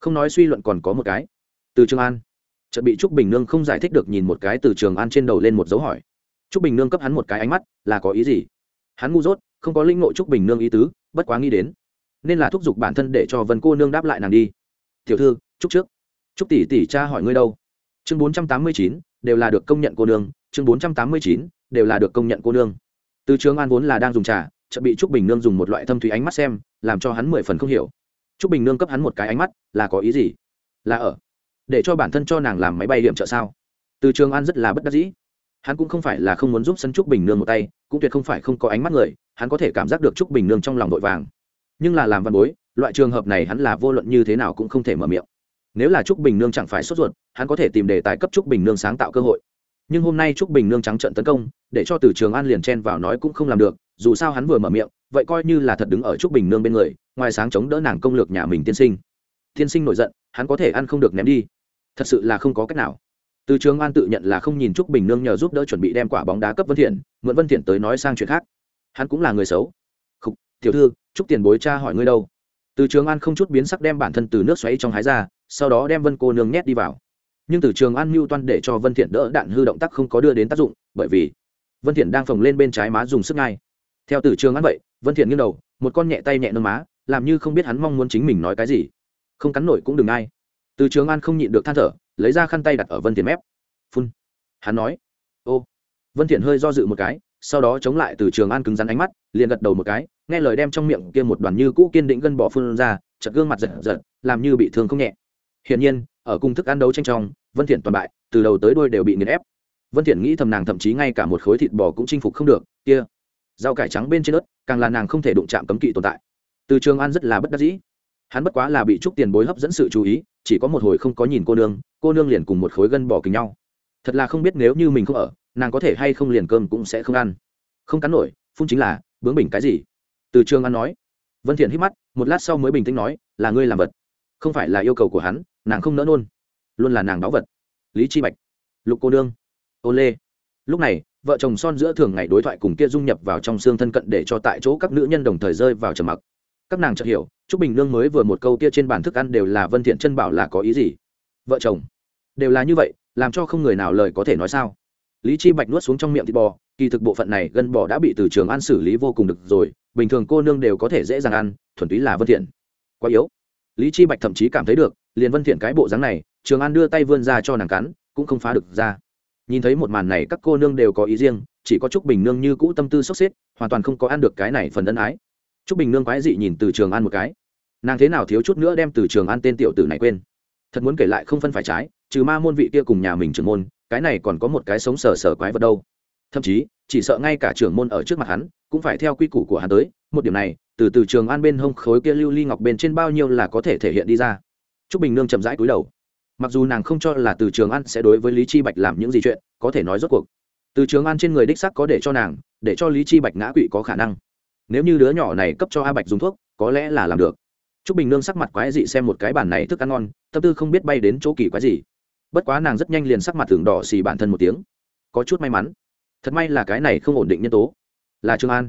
Không nói suy luận còn có một cái. Từ trường an. Chợt bị trúc bình nương không giải thích được nhìn một cái từ trường an trên đầu lên một dấu hỏi. Trúc bình nương cấp hắn một cái ánh mắt, là có ý gì? Hắn ngu dốt không có linh ngộ trúc bình nương ý tứ, bất quá nghĩ đến, nên là thúc giục bản thân để cho vân cô nương đáp lại nàng đi. Tiểu thư trúc trước. Trúc tỷ tỷ cha hỏi ngươi đâu? Chương bốn trăm tám mươi chín, đều là được công nhận cô nương. Chương bốn trăm tám mươi chín, đều là được công nhận cô nương. Từ trường an vốn là đang dùng trà, chợt bị trúc bình nương dùng một loại thâm thủy ánh mắt xem, làm cho hắn mười phần không hiểu. Trúc bình nương cấp hắn một cái ánh mắt, là có ý gì? Là ở để cho bản thân cho nàng làm máy bay điểm trợ sao? Từ trường an rất là bất đắc dĩ hắn cũng không phải là không muốn giúp sân trúc bình nương một tay, cũng tuyệt không phải không có ánh mắt người, hắn có thể cảm giác được trúc bình nương trong lòng vội vàng. Nhưng là làm văn bối, loại trường hợp này hắn là vô luận như thế nào cũng không thể mở miệng. Nếu là trúc bình nương chẳng phải sốt ruột, hắn có thể tìm đề tài cấp trúc bình nương sáng tạo cơ hội. Nhưng hôm nay trúc bình nương trắng trận tấn công, để cho từ trường an liền chen vào nói cũng không làm được, dù sao hắn vừa mở miệng, vậy coi như là thật đứng ở trúc bình nương bên người, ngoài sáng chống đỡ nàng công lược nhà mình tiên sinh. Tiên sinh nổi giận, hắn có thể ăn không được ném đi. Thật sự là không có cách nào từ trường an tự nhận là không nhìn trúc bình nương nhờ giúp đỡ chuẩn bị đem quả bóng đá cấp vân thiện mượn vân thiện tới nói sang chuyện khác. Hắn cũng là người xấu. Khục, tiểu thư trúc tiền bối cha hỏi ngươi đâu? Từ trường an không chút biến sắc đem bản thân từ nước xoáy trong hái ra sau đó đem vân cô nương nhét đi vào. Nhưng từ trường an mưu toan để cho vân thiện đỡ đạn hư động tác không có đưa đến tác dụng bởi vì vân thiện đang phồng lên bên trái má dùng sức ngay. Theo từ trường an vậy vân thiện nghiêng đầu một con nhẹ tay nhẹ nâng má làm như không biết hắn mong muốn chính mình nói cái gì. Không cắn nổi cũng đừng ai. Từ trường an không nhịn được than thở lấy ra khăn tay đặt ở vân thiện mép. Phun. Hắn nói, ô. Vân thiện hơi do dự một cái, sau đó chống lại từ trường an cứng rắn ánh mắt, liền gật đầu một cái, nghe lời đem trong miệng kia một đoàn như cũ kiên định gân bỏ phun ra chật gương mặt giật giật, làm như bị thương không nhẹ. Hiển nhiên, ở cung thức ăn đấu tranh trong, vân thiện toàn bại, từ đầu tới đuôi đều bị nghiền ép. Vân thiện nghĩ thầm nàng thậm chí ngay cả một khối thịt bò cũng chinh phục không được, kia, rau cải trắng bên trên đất càng là nàng không thể đụng chạm cấm kỵ tồn tại. Từ trường an rất là bất đắc dĩ hắn bất quá là bị trúc tiền bối hấp dẫn sự chú ý, chỉ có một hồi không có nhìn cô nương cô nương liền cùng một khối gân bò kính nhau. Thật là không biết nếu như mình không ở, nàng có thể hay không liền cơm cũng sẽ không ăn. Không cắn nổi, phun chính là, bướng bỉnh cái gì? Từ trường ăn nói. Vân thiện hít mắt, một lát sau mới bình tĩnh nói, là ngươi làm vật. Không phải là yêu cầu của hắn, nàng không nỡ nôn. Luôn là nàng đáo vật. Lý chi bạch. Lục cô nương. Ô lê. Lúc này, vợ chồng son giữa thường ngày đối thoại cùng kia dung nhập vào trong xương thân cận để cho tại chỗ các nữ nhân đồng thời rơi vào trầm mặc các nàng chợt hiểu, trúc bình nương mới vừa một câu kia trên bàn thức ăn đều là vân thiện chân bảo là có ý gì? Vợ chồng, đều là như vậy, làm cho không người nào lời có thể nói sao? Lý chi bạch nuốt xuống trong miệng thịt bò, kỳ thực bộ phận này gân bò đã bị từ trường ăn xử lý vô cùng được rồi, bình thường cô nương đều có thể dễ dàng ăn, thuần túy là vân thiện. Quá yếu. Lý chi bạch thậm chí cảm thấy được, liền vân thiện cái bộ dáng này, trường an đưa tay vươn ra cho nàng cắn, cũng không phá được ra. Nhìn thấy một màn này các cô nương đều có ý riêng, chỉ có trúc bình nương như cũ tâm tư sốc xếp, hoàn toàn không có ăn được cái này phần ân ái trúc bình nương quái dị nhìn từ trường an một cái. Nàng thế nào thiếu chút nữa đem từ trường an tên tiểu tử này quên? Thật muốn kể lại không phân phải trái, trừ ma môn vị kia cùng nhà mình trưởng môn, cái này còn có một cái sống sờ sờ quái vật đâu. Thậm chí, chỉ sợ ngay cả trưởng môn ở trước mặt hắn, cũng phải theo quy củ của hắn tới, một điểm này, từ từ trường an bên hông khối kia lưu ly ngọc bên trên bao nhiêu là có thể thể hiện đi ra. T r ú c bình nương chậm rãi cúi đầu. Mặc dù nàng không cho là từ trường an sẽ đối với lý chi bạch làm những gì chuyện, có thể nói rốt cuộc. Từ trường an trên người đích sắc có để cho nàng, để cho lý chi bạch ngã quỵ có khả năng nếu như đứa nhỏ này cấp cho a bạch dùng thuốc, có lẽ là làm được. T r ú c bình nương sắc mặt quái dị xem một cái bản này thức ăn ngon, tâm tư không biết bay đến chỗ kỳ quái gì. Bất quá nàng rất nhanh liền sắc mặt thường đỏ xì bản thân một tiếng. Có chút may mắn. Thật may là cái này không ổn định nhân tố. Là trường an.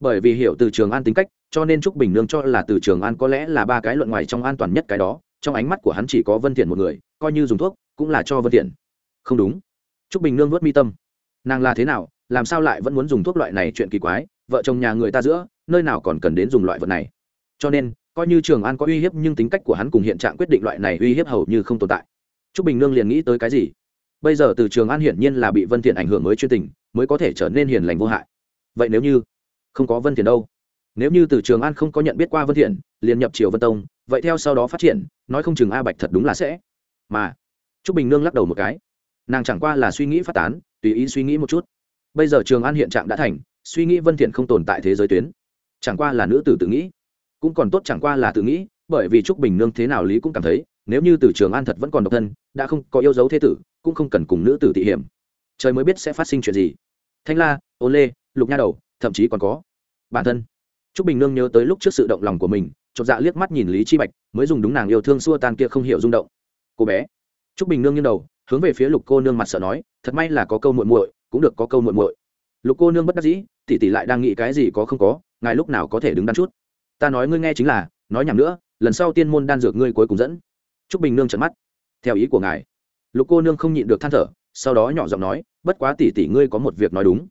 Bởi vì hiểu từ trường an tính cách, cho nên trúc bình nương cho là từ trường an có lẽ là ba cái luận ngoài trong an toàn nhất cái đó, trong ánh mắt của hắn chỉ có vân thiện một người, coi như dùng thuốc, cũng là cho vân thiện. Không đúng. Trúc bình nương nuốt mi tâm. Nàng là thế nào, làm sao lại vẫn muốn dùng thuốc loại này chuyện kỳ quái? Vợ chồng nhà người ta giữa, nơi nào còn cần đến dùng loại vật này. Cho nên, coi như trường an có uy hiếp nhưng tính cách của hắn cùng hiện trạng quyết định loại này uy hiếp hầu như không tồn tại. Trúc bình nương liền nghĩ tới cái gì? Bây giờ từ trường an hiển nhiên là bị vân thiện ảnh hưởng mới chuyên tình, mới có thể trở nên hiền lành vô hại. Vậy nếu như không có vân thiện đâu? Nếu như từ trường an không có nhận biết qua vân thiện, liền nhập triều vân tông, vậy theo sau đó phát triển, nói không chừng a bạch thật đúng là sẽ. Mà, trúc bình nương lắc đầu một cái. Nàng chẳng qua là suy nghĩ phát tán, tùy ý suy nghĩ một chút. Bây giờ trường an hiện trạng đã thành suy nghĩ vân thiện không tồn tại thế giới tuyến. Chẳng qua là nữ tử tự nghĩ. Cũng còn tốt chẳng qua là tự nghĩ, bởi vì trúc bình nương thế nào lý cũng cảm thấy, nếu như từ trường an thật vẫn còn độc thân, đã không có yêu dấu thế tử, cũng không cần cùng nữ tử thị hiểm. Trời mới biết sẽ phát sinh chuyện gì. Thanh la, ô lê, lục nha đầu, thậm chí còn có bản thân. Trúc bình nương nhớ tới lúc trước sự động lòng của mình, chột dạ liếc mắt nhìn lý chi bạch, mới dùng đúng nàng yêu thương xua tan kia không hiểu rung động. Cô bé. Trúc bình nương nghiêng đầu, hướng về phía lục cô nương mặt sợ nói, thật may là có câu muội muội, cũng được có câu muội muội lục cô nương bất đắc dĩ, tỷ tỷ lại đang nghĩ cái gì có không có, ngài lúc nào có thể đứng đắn chút? Ta nói ngươi nghe chính là, nói nhầm nữa, lần sau tiên môn đan dược ngươi cuối cùng dẫn. Trúc bình nương trận mắt. Theo ý của ngài. Lục cô nương không nhịn được than thở, sau đó nhỏ giọng nói, bất quá tỷ tỷ ngươi có một việc nói đúng.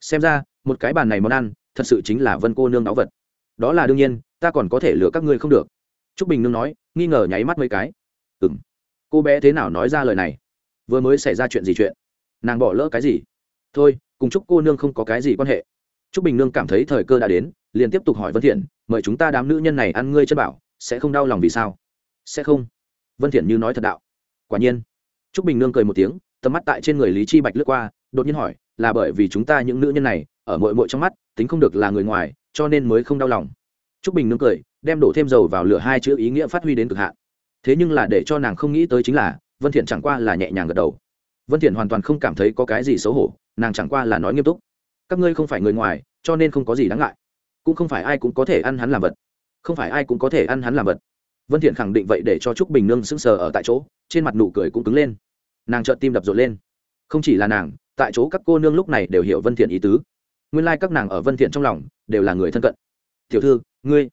Xem ra, một cái bàn này món ăn, thật sự chính là vân cô nương đáo vật. Đó là đương nhiên, ta còn có thể lừa các ngươi không được. Trúc bình nương nói, nghi ngờ nháy mắt mấy cái. Ừ m cô bé thế nào nói ra lời này? Vừa mới xảy ra chuyện gì chuyện? Nàng bỏ lỡ cái gì? Thôi cùng chúc cô nương không có cái gì quan hệ. Chúc bình nương cảm thấy thời cơ đã đến, liền tiếp tục hỏi vân thiện, mời chúng ta đám nữ nhân này ăn ngươi chân bảo, sẽ không đau lòng vì sao? Sẽ không. Vân thiện như nói thật đạo. Quả nhiên. Chúc bình nương cười một tiếng, tầm mắt tại trên người lý chi bạch lướt qua, đột nhiên hỏi, là bởi vì chúng ta những nữ nhân này, ở mội mội trong mắt, tính không được là người ngoài, cho nên mới không đau lòng? Chúc bình nương cười, đem đổ thêm dầu vào lửa hai chữ ý nghĩa phát huy đến cực hạn. Thế nhưng là để cho nàng không nghĩ tới chính là, vân thiện chẳng qua là nhẹ nhàng gật đầu. Vân thiện hoàn toàn không cảm thấy có cái gì xấu hổ nàng chẳng qua là nói nghiêm túc. Các ngươi không phải người ngoài, cho nên không có gì đáng ngại. Cũng không phải ai cũng có thể ăn hắn làm vật. Không phải ai cũng có thể ăn hắn làm vật. Vân thiện khẳng định vậy để cho trúc bình nương sững sờ ở tại chỗ, trên mặt nụ cười cũng cứng lên. Nàng chợt tim đập rộn lên. Không chỉ là nàng, tại chỗ các cô nương lúc này đều hiểu vân thiện ý tứ. Nguyên lai like các nàng ở vân thiện trong lòng đều là người thân cận. Tiểu thư, ngươi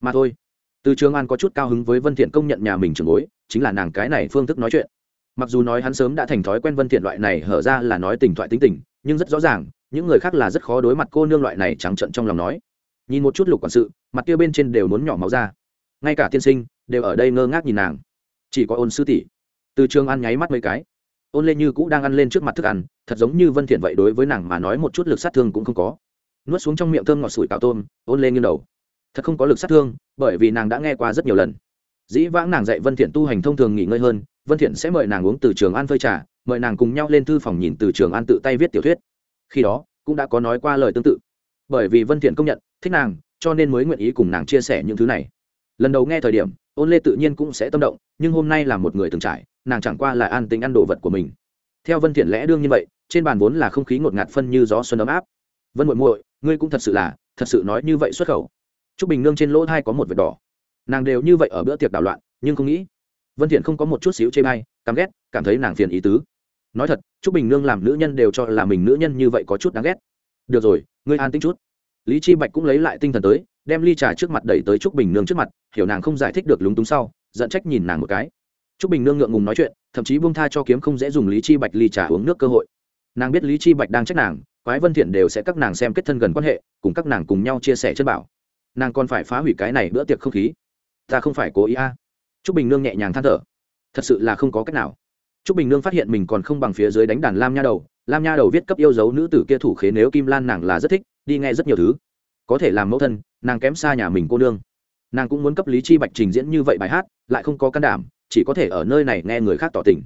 mà thôi. Từ trường an có chút cao hứng với vân thiện công nhận nhà mình trưởng bối, chính là nàng cái này phương thức nói chuyện. Mặc dù nói hắn sớm đã thành thói quen vân thiện loại này, hở ra là nói tình thoại tính tình nhưng rất rõ ràng, những người khác là rất khó đối mặt cô nương loại này trắng trợn trong lòng nói. Nhìn một chút lục quản sự, mặt kia bên trên đều muốn nhỏ máu ra. Ngay cả tiên sinh đều ở đây ngơ ngác nhìn nàng. Chỉ có ôn sư tỷ. Từ trường ăn nháy mắt mấy cái. Ôn lên như cũ đang ăn lên trước mặt thức ăn, thật giống như vân thiện vậy đối với nàng mà nói một chút lực sát thương cũng không có. Nuốt xuống trong miệng thơm ngọt sủi cảo tôm, ôn lên nghiêng đầu. Thật không có lực sát thương, bởi vì nàng đã nghe qua rất nhiều lần. Dĩ vãng nàng dạy vân thiện tu hành thông thường nghỉ ngơi hơn, vân thiện sẽ mời nàng uống từ trường an phơi trà mời nàng cùng nhau lên thư phòng nhìn từ trường an tự tay viết tiểu thuyết. Khi đó, cũng đã có nói qua lời tương tự. Bởi vì vân thiện công nhận, thích nàng, cho nên mới nguyện ý cùng nàng chia sẻ những thứ này. Lần đầu nghe thời điểm, ôn lê tự nhiên cũng sẽ tâm động, nhưng hôm nay là một người từng trải, nàng chẳng qua là an tính ăn đồ vật của mình. Theo vân thiện lẽ đương như vậy, trên bàn vốn là không khí ngột ngạt phân như gió xuân ấm áp. Vân muội muội, ngươi cũng thật sự là, thật sự nói như vậy xuất khẩu. Trúc bình nương trên lỗ thai có một vệt đỏ. Nàng đều như vậy ở bữa tiệc đảo loạn, nhưng không nghĩ, vân thiện không có một chút xíu chê bai, căm ghét cảm thấy nàng phiền ý tứ. Nói thật, trúc bình nương làm nữ nhân đều cho là mình nữ nhân như vậy có chút đáng ghét. Được rồi, ngươi an tĩnh chút. Lý chi bạch cũng lấy lại tinh thần tới, đem ly trà trước mặt đẩy tới trúc bình nương trước mặt, hiểu nàng không giải thích được lúng túng sau, giận trách nhìn nàng một cái. Trúc bình nương ngượng ngùng nói chuyện, thậm chí buông tha cho kiếm không dễ dùng lý chi bạch ly trà uống nước cơ hội. Nàng biết lý chi bạch đang trách nàng, quái vân thiện đều sẽ các nàng xem kết thân gần quan hệ, cùng các nàng cùng nhau chia sẻ chân bảo. Nàng còn phải phá hủy cái này bữa tiệc không khí. Ta không phải cố ý a. À. trúc bình nương nhẹ nhàng than thở. Thật sự là không có cách nào trúc bình nương phát hiện mình còn không bằng phía dưới đánh đàn lam nha đầu. Lam nha đầu viết cấp yêu dấu nữ tử kia thủ khế nếu kim lan nàng là rất thích, đi nghe rất nhiều thứ. Có thể làm mẫu thân, nàng kém xa nhà mình cô nương. Nàng cũng muốn cấp lý chi bạch trình diễn như vậy bài hát, lại không có can đảm, chỉ có thể ở nơi này nghe người khác tỏ tình.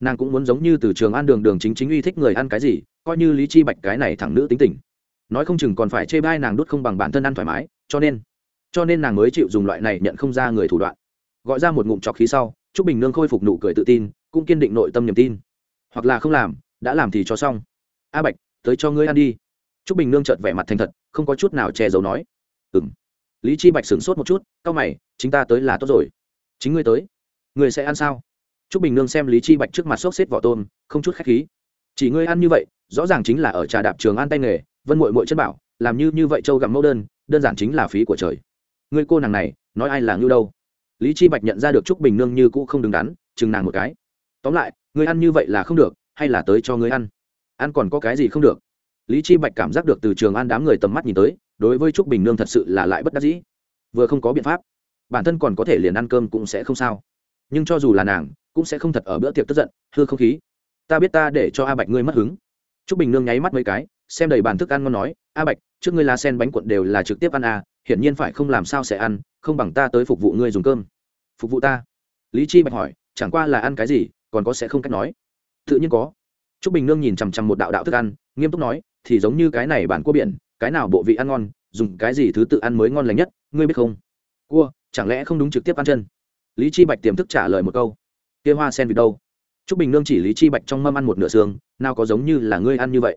Nàng cũng muốn giống như từ trường ăn đường đường chính chính uy thích người ăn cái gì, coi như lý chi bạch cái này thẳng nữ tính tình. Nói không chừng còn phải chê bai nàng đút không bằng bản thân ăn thoải mái, cho nên cho nên nàng mới chịu dùng loại này nhận không ra người thủ đoạn. Gọi ra một ngụm chọc khí sau, trúc bình nương khôi phục nụ cười tự tin cũng kiên định nội tâm niềm tin. Hoặc là không làm, đã làm thì cho xong. A bạch, tới cho ngươi ăn đi. Trúc bình nương chợt vẻ mặt thành thật, không có chút nào che giấu nói. Ừng lý chi bạch sửng sốt một chút, cau mày, chính ta tới là tốt rồi. Chính ngươi tới. Ngươi sẽ ăn sao? Trúc bình nương xem lý chi bạch trước mặt xốc xếp vỏ tôm, không chút khách khí. Chỉ ngươi ăn như vậy, rõ ràng chính là ở trà đạp trường ăn tay nghề, vân mội mội chân bảo, làm như như vậy châu gặm mẫu đơn đơn giản chính là phí của trời. Ngươi cô nàng này, nói ai là ngưu đâu? Lý chi bạch nhận ra được trúc bình nương như cũ không đứng đắn, chừng nàng một cái tóm lại, ngươi ăn như vậy là không được, hay là tới cho ngươi ăn? Ăn còn có cái gì không được? Lý chi bạch cảm giác được từ trường ăn đám người tầm mắt nhìn tới, đối với trúc bình nương thật sự là lại bất đắc dĩ. Vừa không có biện pháp, bản thân còn có thể liền ăn cơm cũng sẽ không sao. Nhưng cho dù là nàng, cũng sẽ không thật ở bữa tiệc tức giận, hư không khí. Ta biết ta để cho a bạch ngươi mất hứng. Trúc bình nương nháy mắt mấy cái, xem đầy bàn thức ăn ngon nói, a bạch, trước ngươi lá sen bánh cuộn đều là trực tiếp ăn à hiển nhiên phải không làm sao sẽ ăn, không bằng ta tới phục vụ ngươi dùng cơm. Phục vụ ta? Lý chi bạch hỏi, chẳng qua là ăn cái gì còn có sẽ không cách nói. Tự nhiên có. T r ú c bình nương nhìn chằm chằm một đạo đạo thức ăn, nghiêm túc nói, thì giống như cái này bản cua biển, cái nào bộ vị ăn ngon, dùng cái gì thứ tự ăn mới ngon lành nhất, ngươi biết không? Cua, chẳng lẽ không đúng trực tiếp ăn chân? Lý chi bạch tiềm thức trả lời một câu. Kia hoa sen vịt đâu? T r ú c bình nương chỉ lý chi bạch trong mâm ăn một nửa xương, nào có giống như là ngươi ăn như vậy?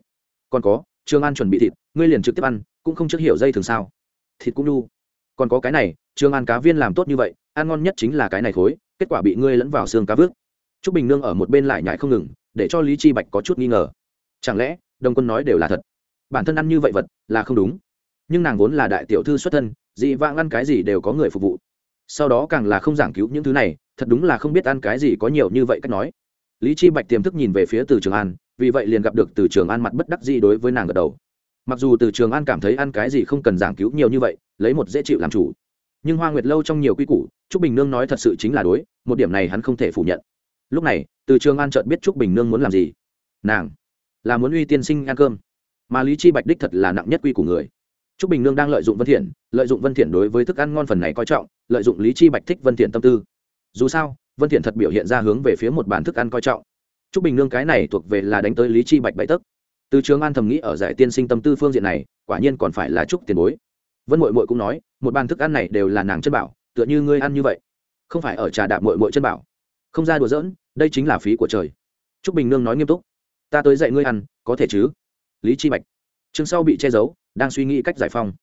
Còn có trường an chuẩn bị thịt, ngươi liền trực tiếp ăn, cũng không trước hiểu dây thường sao? Thịt cũng đu. Còn có cái này trường an cá viên làm tốt như vậy, ăn ngon nhất chính là cái này khối, kết quả bị ngươi lẫn vào xương cá vước Trúc bình nương ở một bên lại nhại không ngừng, để cho lý chi bạch có chút nghi ngờ. Chẳng lẽ, đồng quân nói đều là thật? Bản thân ăn như vậy vật, là không đúng. Nhưng nàng vốn là đại tiểu thư xuất thân, dị vãng ăn cái gì đều có người phục vụ. Sau đó càng là không giảng cứu những thứ này, thật đúng là không biết ăn cái gì có nhiều như vậy cách nói. Lý chi bạch tiềm thức nhìn về phía từ trường an, vì vậy liền gặp được từ trường an mặt bất đắc dĩ đối với nàng gật đầu. Mặc dù từ trường an cảm thấy ăn cái gì không cần giảng cứu nhiều như vậy, lấy một dễ chịu làm chủ. Nhưng hoa nguyệt lâu trong nhiều quy củ, trúc bình nương nói thật sự chính là đối, một điểm này hắn không thể phủ nhận lúc này, từ trường an chợt biết trúc bình nương muốn làm gì. Nàng là muốn uy tiên sinh ăn cơm, mà lý chi bạch đích thật là nặng nhất quy của người. Trúc bình nương đang lợi dụng vân thiện, lợi dụng vân thiện đối với thức ăn ngon phần này coi trọng, lợi dụng lý chi bạch thích vân thiện tâm tư. Dù sao, vân thiện thật biểu hiện ra hướng về phía một bàn thức ăn coi trọng. Trúc bình nương cái này thuộc về là đánh tới lý chi bạch bậy tức từ trường an thầm nghĩ ở giải tiên sinh tâm tư phương diện này, quả nhiên còn phải là trúc tiền bối. Vân muội muội cũng nói, một bàn thức ăn này đều là nàng chân bảo, tựa như ngươi ăn như vậy. Không phải ở trà đạp muội muội chân bảo không ra đùa giỡn, đây chính là phí của trời. Trúc bình nương nói nghiêm túc. Ta tới dạy ngươi ăn, có thể chứ? Lý chi bạch. Chương sau bị che giấu, đang suy nghĩ cách giải phong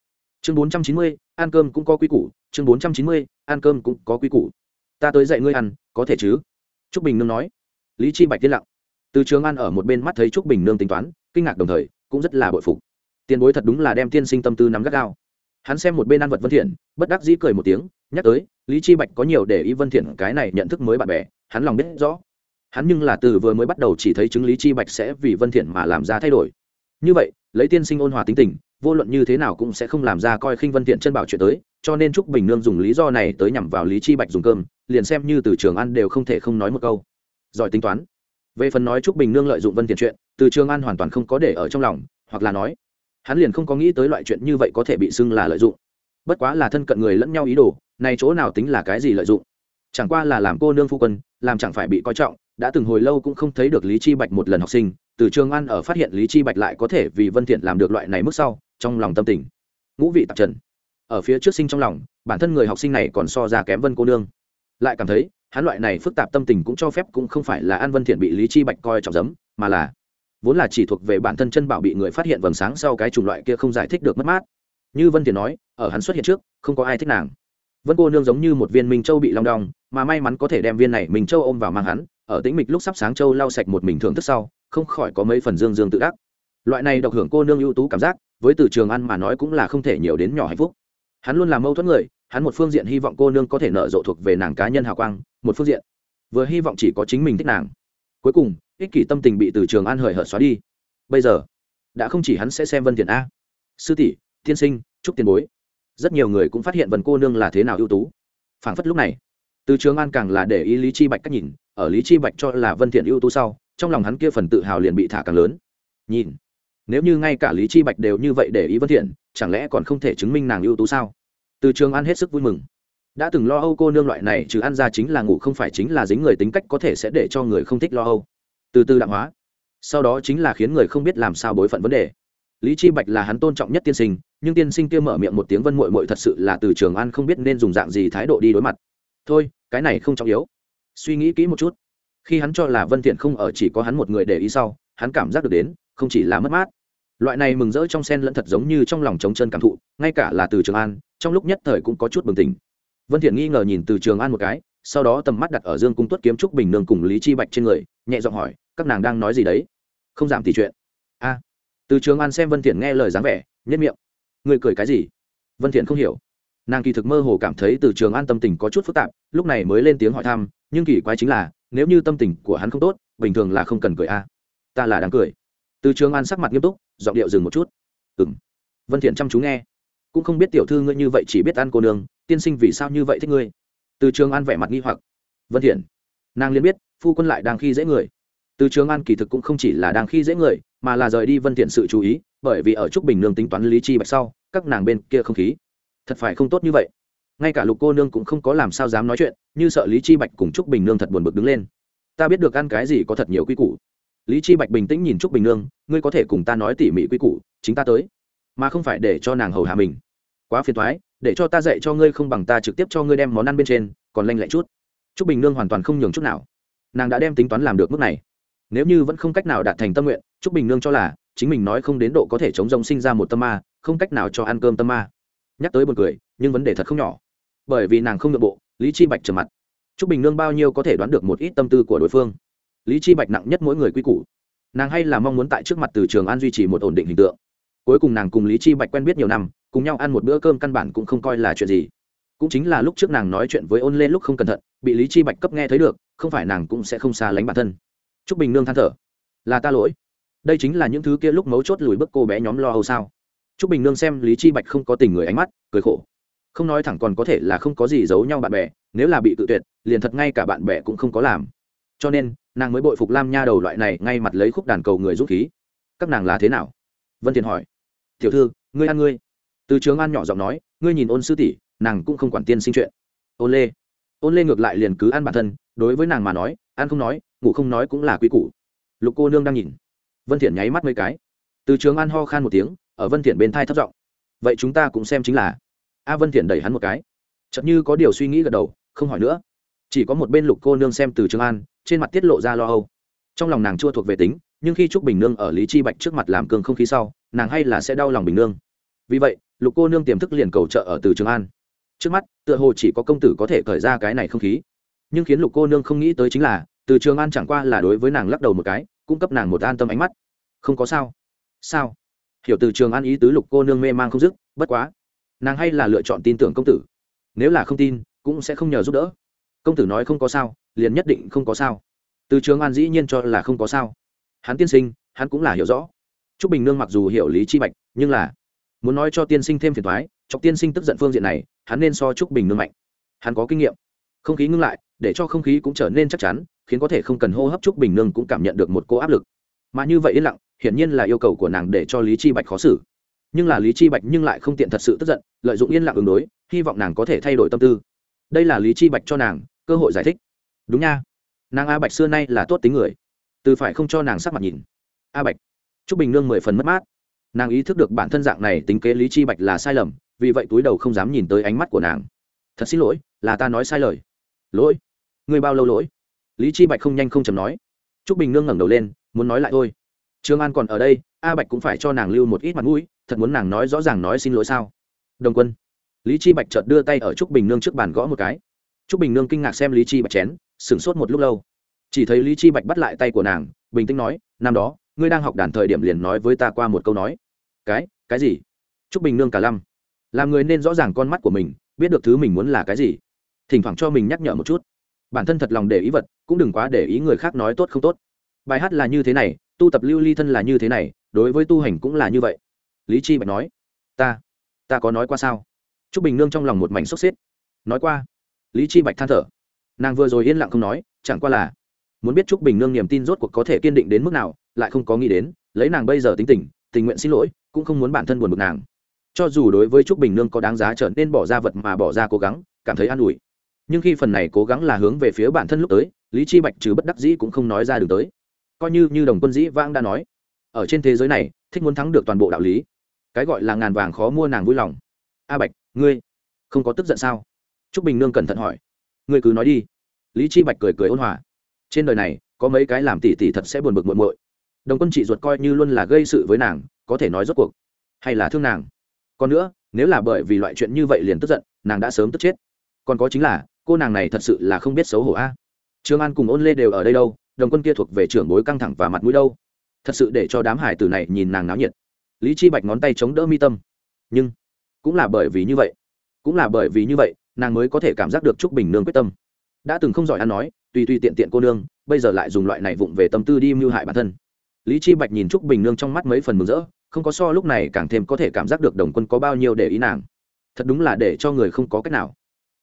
chương bốn trăm chín mươi, ăn cơm cũng có quy củ. Chương bốn trăm chín mươi, ăn cơm cũng có quy củ. Ta tới dạy ngươi ăn, có thể chứ? Trúc bình nương nói. Lý chi bạch tiên lặng. Từ trường ăn ở một bên mắt thấy trúc bình nương tính toán, kinh ngạc đồng thời, cũng rất là bội phục. Tiền bối thật đúng là đem tiên sinh tâm tư nắm gắt gao. Hắn xem một bên ăn vật vân thiện, bất đắc dĩ cười một tiếng, nhắc tới, lý chi bạch có nhiều để ý vân thiện, cái này nhận thức mới bạn bè hắn lòng biết rõ. Hắn nhưng là từ vừa mới bắt đầu chỉ thấy chứng lý chi bạch sẽ vì vân thiện mà làm ra thay đổi. Như vậy, lấy tiên sinh ôn hòa tính tình, vô luận như thế nào cũng sẽ không làm ra coi khinh vân thiện chân bảo chuyện tới, cho nên trúc bình nương dùng lý do này tới nhằm vào lý chi bạch dùng cơm, liền xem như từ trường ăn đều không thể không nói một câu. Giỏi tính toán. Về phần nói trúc bình nương lợi dụng vân thiện chuyện, từ trường ăn hoàn toàn không có để ở trong lòng, hoặc là nói, hắn liền không có nghĩ tới loại chuyện như vậy có thể bị xưng là lợi dụng. Bất quá là thân cận người lẫn nhau ý đồ, này chỗ nào tính là cái gì lợi dụng? Chẳng qua là làm cô nương phu quân làm chẳng phải bị coi trọng, đã từng hồi lâu cũng không thấy được lý chi bạch một lần học sinh, từ trường An ở phát hiện lý chi bạch lại có thể vì vân thiện làm được loại này mức sau, trong lòng tâm tình, ngũ vị tạp trần. Ở phía trước sinh trong lòng, bản thân người học sinh này còn so ra kém vân cô nương. Lại cảm thấy, hắn loại này phức tạp tâm tình cũng cho phép cũng không phải là an vân thiện bị lý chi bạch coi trọng giấm, mà là vốn là chỉ thuộc về bản thân chân bảo bị người phát hiện vầng sáng sau cái chủng loại kia không giải thích được mất mát. Như vân thiện nói, ở hắn xuất hiện trước, không có ai thích nàng vân cô nương giống như một viên minh châu bị long đong, mà may mắn có thể đem viên này minh châu ôm vào mang hắn, ở tĩnh mịch lúc sắp sáng châu lau sạch một mình thưởng thức sau, không khỏi có mấy phần dương dương tự đắc. Loại này độc hưởng cô nương ưu tú cảm giác, với từ trường ăn mà nói cũng là không thể nhiều đến nhỏ hạnh phúc. Hắn luôn là mâu thuẫn người, hắn một phương diện hy vọng cô nương có thể nợ rộ thuộc về nàng cá nhân hào quang, một phương diện vừa hy vọng chỉ có chính mình thích nàng. Cuối cùng, ích kỷ tâm tình bị từ trường an hời hợt xóa đi. Bây giờ, đã không chỉ hắn sẽ xem vân thiện a. Sư tỷ thiên sinh, chúc tiền bối rất nhiều người cũng phát hiện vân cô nương là thế nào ưu tú. Phảng phất lúc này, từ trường an càng là để ý lý chi bạch cách nhìn, ở lý chi bạch cho là vân thiện ưu tú sau, trong lòng hắn kia phần tự hào liền bị thả càng lớn. Nhìn, nếu như ngay cả lý chi bạch đều như vậy để ý vân thiện, chẳng lẽ còn không thể chứng minh nàng ưu tú sao? Từ trường an hết sức vui mừng. Đã từng lo âu cô nương loại này trừ ăn ra chính là ngủ không phải chính là dính người tính cách có thể sẽ để cho người không thích lo âu. Từ từ đạm hóa. Sau đó chính là khiến người không biết làm sao bối phận vấn đề lý chi bạch là hắn tôn trọng nhất tiên sinh, nhưng tiên sinh kia mở miệng một tiếng vân muội muội thật sự là từ trường an không biết nên dùng dạng gì thái độ đi đối mặt. Thôi, cái này không trọng yếu. Suy nghĩ kỹ một chút. Khi hắn cho là vân thiện không ở chỉ có hắn một người để ý sau, hắn cảm giác được đến, không chỉ là mất mát. Loại này mừng rỡ trong sen lẫn thật giống như trong lòng trống chân cảm thụ, ngay cả là từ trường an, trong lúc nhất thời cũng có chút bừng tỉnh. Vân thiện nghi ngờ nhìn từ trường an một cái, sau đó tầm mắt đặt ở dương cung tuất kiếm trúc bình nương cùng lý chi bạch trên người, nhẹ giọng hỏi, các nàng đang nói gì đấy? Không giảm tỷ chuyện. A từ trường an xem vân thiện nghe lời dáng vẻ nhất miệng. Người cười cái gì? Vân thiện không hiểu. Nàng kỳ thực mơ hồ cảm thấy từ trường an tâm tình có chút phức tạp, lúc này mới lên tiếng hỏi thăm, nhưng kỳ quái chính là, nếu như tâm tình của hắn không tốt, bình thường là không cần cười a. Ta là đang cười. Từ trường an sắc mặt nghiêm túc, giọng điệu dừng một chút. Ừm. Vân thiện chăm chú nghe. Cũng không biết tiểu thư ngươi như vậy chỉ biết ăn cô nương, tiên sinh vì sao như vậy thích ngươi? Từ trường an vẻ mặt nghi hoặc. Vân thiện. Nàng liền biết, phu quân lại đang khi dễ người từ trường an kỳ thực cũng không chỉ là đang khi dễ người, mà là rời đi vân thiện sự chú ý, bởi vì ở trúc bình nương tính toán lý chi bạch sau, các nàng bên kia không khí. Thật phải không tốt như vậy. Ngay cả lục cô nương cũng không có làm sao dám nói chuyện, như sợ lý chi bạch cùng trúc bình nương thật buồn bực đứng lên. Ta biết được ăn cái gì có thật nhiều quy củ. Lý chi bạch bình tĩnh nhìn trúc bình nương, ngươi có thể cùng ta nói tỉ mỉ quy củ, chính ta tới. Mà không phải để cho nàng hầu hạ mình. Quá phiền toái, để cho ta dạy cho ngươi không bằng ta trực tiếp cho ngươi đem món ăn bên trên, còn lanh lẹ chút. Trúc bình nương hoàn toàn không nhường chút nào. Nàng đã đem tính toán làm được mức này nếu như vẫn không cách nào đạt thành tâm nguyện, trúc bình nương cho là chính mình nói không đến độ có thể chống rông sinh ra một tâm ma, không cách nào cho ăn cơm tâm ma. Nhắc tới một cười, nhưng vấn đề thật không nhỏ. Bởi vì nàng không nội bộ, lý chi bạch trầm mặt. Trúc bình nương bao nhiêu có thể đoán được một ít tâm tư của đối phương. Lý chi bạch nặng nhất mỗi người quy củ. Nàng hay là mong muốn tại trước mặt từ trường an duy trì một ổn định hình tượng. Cuối cùng nàng cùng lý chi bạch quen biết nhiều năm, cùng nhau ăn một bữa cơm căn bản cũng không coi là chuyện gì. Cũng chính là lúc trước nàng nói chuyện với ôn lên lúc không cẩn thận, bị lý chi bạch cấp nghe thấy được, không phải nàng cũng sẽ không xa lánh bản thân trúc bình nương than thở. Là ta lỗi. Đây chính là những thứ kia lúc mấu chốt lùi bước cô bé nhóm lo âu sao? Trúc bình nương xem lý chi bạch không có tình người ánh mắt, cười khổ. Không nói thẳng còn có thể là không có gì giấu nhau bạn bè, nếu là bị tự tuyệt, liền thật ngay cả bạn bè cũng không có làm. Cho nên, nàng mới bội phục lam nha đầu loại này ngay mặt lấy khúc đàn cầu người rút khí. Các nàng là thế nào? Vân thiền hỏi. Tiểu thư, ngươi ăn ngươi. Từ trường an nhỏ giọng nói, ngươi nhìn ôn sư tỷ, nàng cũng không quản tiên sinh chuyện. Ôn lê. Ôn lê ngược lại liền cứ ăn bản thân, đối với nàng mà nói ăn không nói, ngủ không nói cũng là quy củ. Lục cô nương đang nhìn. Vân thiện nháy mắt mấy cái. Từ trường an ho khan một tiếng, ở vân thiện bên thai thấp giọng. Vậy chúng ta cũng xem chính là. A vân thiện đẩy hắn một cái. Chợt như có điều suy nghĩ gật đầu, không hỏi nữa. Chỉ có một bên lục cô nương xem từ trường an, trên mặt tiết lộ ra lo âu. Trong lòng nàng chua thuộc về tính, nhưng khi trúc bình nương ở lý chi bạch trước mặt làm cường không khí sau, nàng hay là sẽ đau lòng bình nương. Vì vậy, lục cô nương tiềm thức liền cầu trợ ở từ trường an. Trước mắt, tựa hồ chỉ có công tử có thể cởi ra cái này không khí nhưng khiến lục cô nương không nghĩ tới chính là, từ trường an chẳng qua là đối với nàng lắc đầu một cái, cung cấp nàng một an tâm ánh mắt. Không có sao. Sao? Hiểu từ trường an ý tứ lục cô nương mê mang không dứt, bất quá. Nàng hay là lựa chọn tin tưởng công tử. Nếu là không tin, cũng sẽ không nhờ giúp đỡ. Công tử nói không có sao, liền nhất định không có sao. Từ trường an dĩ nhiên cho là không có sao. Hắn tiên sinh, hắn cũng là hiểu rõ. T r ú c bình nương mặc dù hiểu lý chi bạch, nhưng là muốn nói cho tiên sinh thêm phiền thoái, chọc tiên sinh tức giận phương diện này, hắn nên so t r ú c bình nương mạnh. Hắn có kinh nghiệm. Không khí ngưng lại để cho không khí cũng trở nên chắc chắn, khiến có thể không cần hô hấp trúc bình nương cũng cảm nhận được một cô áp lực. Mà như vậy yên lặng, hiển nhiên là yêu cầu của nàng để cho lý chi bạch khó xử. Nhưng là lý chi bạch nhưng lại không tiện thật sự tức giận, lợi dụng yên lặng ứng đối, hy vọng nàng có thể thay đổi tâm tư. Đây là lý chi bạch cho nàng cơ hội giải thích. Đúng nha. Nàng a bạch xưa nay là tốt tính người. Từ phải không cho nàng sắc mặt nhìn. A bạch, trúc bình nương mười phần mất mát. Nàng ý thức được bản thân dạng này tính kế lý chi bạch là sai lầm, vì vậy túi đầu không dám nhìn tới ánh mắt của nàng. Thật xin lỗi, là ta nói sai lời lỗi. Người bao lâu lỗi? Lý chi bạch không nhanh không chầm nói. T r ú c bình nương ngẩng đầu lên, muốn nói lại thôi. Trương an còn ở đây, a bạch cũng phải cho nàng lưu một ít mặt mũi, thật muốn nàng nói rõ ràng nói xin lỗi sao? Đồng quân. Lý chi bạch chợt đưa tay ở trúc bình nương trước bàn gõ một cái. Trúc bình nương kinh ngạc xem lý chi bạch chén, sửng sốt một lúc lâu. Chỉ thấy lý chi bạch bắt lại tay của nàng, bình tĩnh nói, năm đó, ngươi đang học đàn thời điểm liền nói với ta qua một câu nói. Cái cái gì? T r ú c bình nương cả lăm. Làm người nên rõ ràng con mắt của mình, biết được thứ mình muốn là cái gì thỉnh thoảng cho mình nhắc nhở một chút. Bản thân thật lòng để ý vật, cũng đừng quá để ý người khác nói tốt không tốt. Bài hát là như thế này, tu tập lưu ly thân là như thế này, đối với tu hành cũng là như vậy. Lý chi bạch nói, ta ta có nói qua sao? T r ú c bình nương trong lòng một mảnh sốc xếp. Nói qua. Lý chi bạch than thở. Nàng vừa rồi yên lặng không nói, chẳng qua là muốn biết trúc bình nương niềm tin rốt cuộc có thể kiên định đến mức nào, lại không có nghĩ đến, lấy nàng bây giờ tính tình tình nguyện xin lỗi, cũng không muốn bản thân buồn bực nàng. Cho dù đối với trúc bình nương có đáng giá trở nên bỏ ra vật mà bỏ ra cố gắng, cảm thấy an ủi nhưng khi phần này cố gắng là hướng về phía bản thân lúc tới, lý chi bạch trừ bất đắc dĩ cũng không nói ra được tới. Coi như như đồng quân dĩ vãng đã nói, ở trên thế giới này, thích muốn thắng được toàn bộ đạo lý. Cái gọi là ngàn vàng khó mua nàng vui lòng. A bạch, ngươi không có tức giận sao? Trúc bình nương cẩn thận hỏi. Ngươi cứ nói đi. Lý chi bạch cười cười ôn hòa. Trên đời này, có mấy cái làm tỷ tỷ thật sẽ buồn bực muội muội. Đồng quân chị ruột coi như luôn là gây sự với nàng, có thể nói rốt cuộc. Hay là thương nàng. Còn nữa, nếu là bởi vì loại chuyện như vậy liền tức giận, nàng đã sớm tức chết. Còn có chính là cô nàng này thật sự là không biết xấu hổ a. Trương an cùng ôn lê đều ở đây đâu, đồng quân kia thuộc về trưởng bối căng thẳng và mặt mũi đâu. Thật sự để cho đám hải tử này nhìn nàng náo nhiệt. Lý chi bạch ngón tay chống đỡ mi tâm. Nhưng, cũng là bởi vì như vậy, cũng là bởi vì như vậy, nàng mới có thể cảm giác được trúc bình nương quyết tâm. Đã từng không giỏi ăn nói, tùy tùy tiện tiện cô nương, bây giờ lại dùng loại này vụng về tâm tư đi mưu hại bản thân. Lý chi bạch nhìn trúc bình nương trong mắt mấy phần mừng rỡ, không có so lúc này càng thêm có thể cảm giác được đồng quân có bao nhiêu để ý nàng. Thật đúng là để cho người không có cách nào.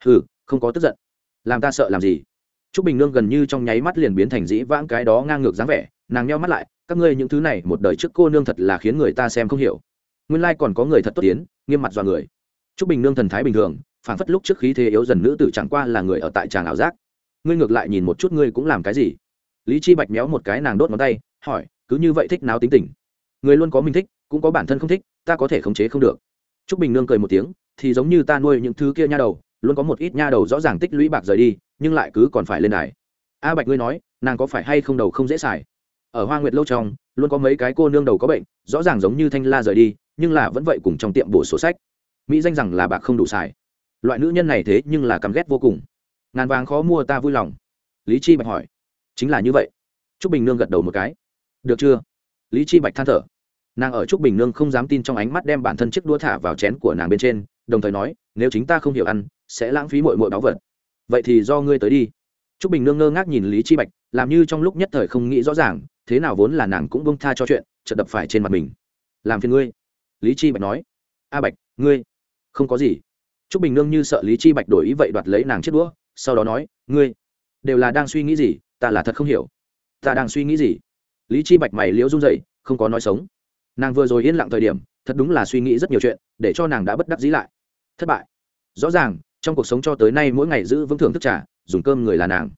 Hừ không có tức giận. Làm ta sợ làm gì? Trúc bình nương gần như trong nháy mắt liền biến thành dĩ vãng cái đó ngang ngược dáng vẻ, nàng nheo mắt lại, các ngươi những thứ này một đời trước cô nương thật là khiến người ta xem không hiểu. Nguyên lai còn có người thật tốt tiến, nghiêm mặt dọa người. Trúc bình nương thần thái bình thường phản phất lúc trước khí thế yếu dần nữ tử chẳng qua là người ở tại tràng ảo giác. Ngươi ngược lại nhìn một chút ngươi cũng làm cái gì? Lý chi bạch méo một cái nàng đốt ngón tay, hỏi, cứ như vậy thích nào tính tình? Người luôn có mình thích, cũng có bản thân không thích, ta có thể khống chế không được. Trúc bình nương cười một tiếng, thì giống như ta nuôi những thứ kia nha đầu luôn có một ít nha đầu rõ ràng tích lũy bạc rời đi, nhưng lại cứ còn phải lên đài. A bạch ngươi nói, nàng có phải hay không đầu không dễ xài? Ở hoa nguyệt lâu trong, luôn có mấy cái cô nương đầu có bệnh, rõ ràng giống như thanh la rời đi, nhưng là vẫn vậy cùng trong tiệm bổ sổ sách. Mỹ danh rằng là bạc không đủ xài. Loại nữ nhân này thế nhưng là căm ghét vô cùng. Ngàn vàng khó mua ta vui lòng. Lý chi bạch hỏi. Chính là như vậy. T r ú c bình nương gật đầu một cái. Được chưa? Lý chi bạch than thở. Nàng ở trúc bình nương không dám tin trong ánh mắt đem bản thân chiếc đua thả vào chén của nàng bên trên, đồng thời nói nếu chính ta không hiểu ăn, sẽ lãng phí mội mội báu vật. Vậy thì do ngươi tới đi. Trúc bình nương ngơ ngác nhìn lý chi bạch, làm như trong lúc nhất thời không nghĩ rõ ràng, thế nào vốn là nàng cũng bông tha cho chuyện, chợt đập phải trên mặt mình. Làm phiền ngươi. Lý chi bạch nói. A bạch, ngươi, không có gì. Trúc bình nương như sợ lý chi bạch đổi ý vậy đoạt lấy nàng chết đũa, sau đó nói, ngươi, đều là đang suy nghĩ gì, ta là thật không hiểu. Ta đang suy nghĩ gì? Lý chi bạch mày liễu run dậy không có nói sống. Nàng vừa rồi yên lặng thời điểm, thật đúng là suy nghĩ rất nhiều chuyện, để cho nàng đã bất đắc dĩ lại thất bại. Rõ ràng, trong cuộc sống cho tới nay mỗi ngày giữ vững thưởng thức trả dùng cơm người là nàng.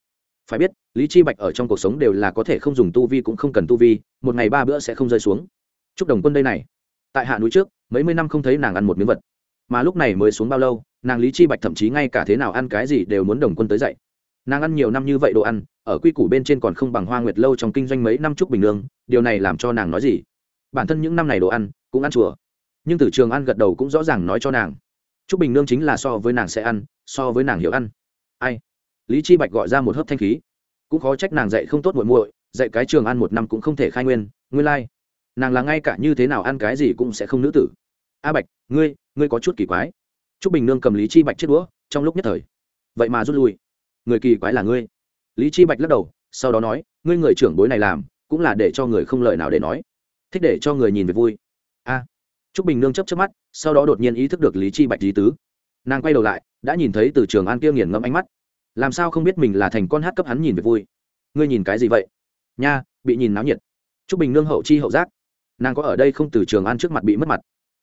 Phải biết, lý chi bạch ở trong cuộc sống đều là có thể không dùng tu vi cũng không cần tu vi, một ngày ba bữa sẽ không rơi xuống. Chúc đồng quân đây này. Tại hạ núi trước, mấy mươi năm không thấy nàng ăn một miếng vật. Mà lúc này mới xuống bao lâu, nàng lý chi bạch thậm chí ngay cả thế nào ăn cái gì đều muốn đồng quân tới dậy nàng ăn nhiều năm như vậy đồ ăn, ở quy củ bên trên còn không bằng hoa nguyệt lâu trong kinh doanh mấy năm chúc bình lương, điều này làm cho nàng nói gì? Bản thân những năm này đồ ăn, cũng ăn chùa. Nhưng từ trường ăn gật đầu cũng rõ ràng nói cho nàng trúc bình Nương chính là so với nàng sẽ ăn so với nàng hiểu ăn. Ai? Lý chi bạch gọi ra một hớp thanh khí. Cũng khó trách nàng dạy không tốt muội muội dạy cái trường ăn một năm cũng không thể khai nguyên nguyên lai. Like. nàng là ngay cả như thế nào ăn cái gì cũng sẽ không nữ tử. A bạch ngươi ngươi có chút kỳ quái. Trúc bình nương cầm lý chi bạch chết đũa trong lúc nhất thời. Vậy mà rút lui. Người kỳ quái là ngươi. Lý chi bạch lắc đầu sau đó nói ngươi người trưởng bối này làm cũng là để cho người không lời nào để nói. Thích để cho người nhìn về vui. A. à, trúc bình nương chớp chớp mắt sau đó đột nhiên ý thức được lý chi bạch ý tứ. Nàng quay đầu lại đã nhìn thấy từ trường an kia nghiền ngẫm ánh mắt. Làm sao không biết mình là thành con hát cấp hắn nhìn về vui? Ngươi nhìn cái gì vậy? Nha bị nhìn náo nhiệt. Trúc bình nương hậu chi hậu giác. Nàng có ở đây không từ trường an trước mặt bị mất mặt.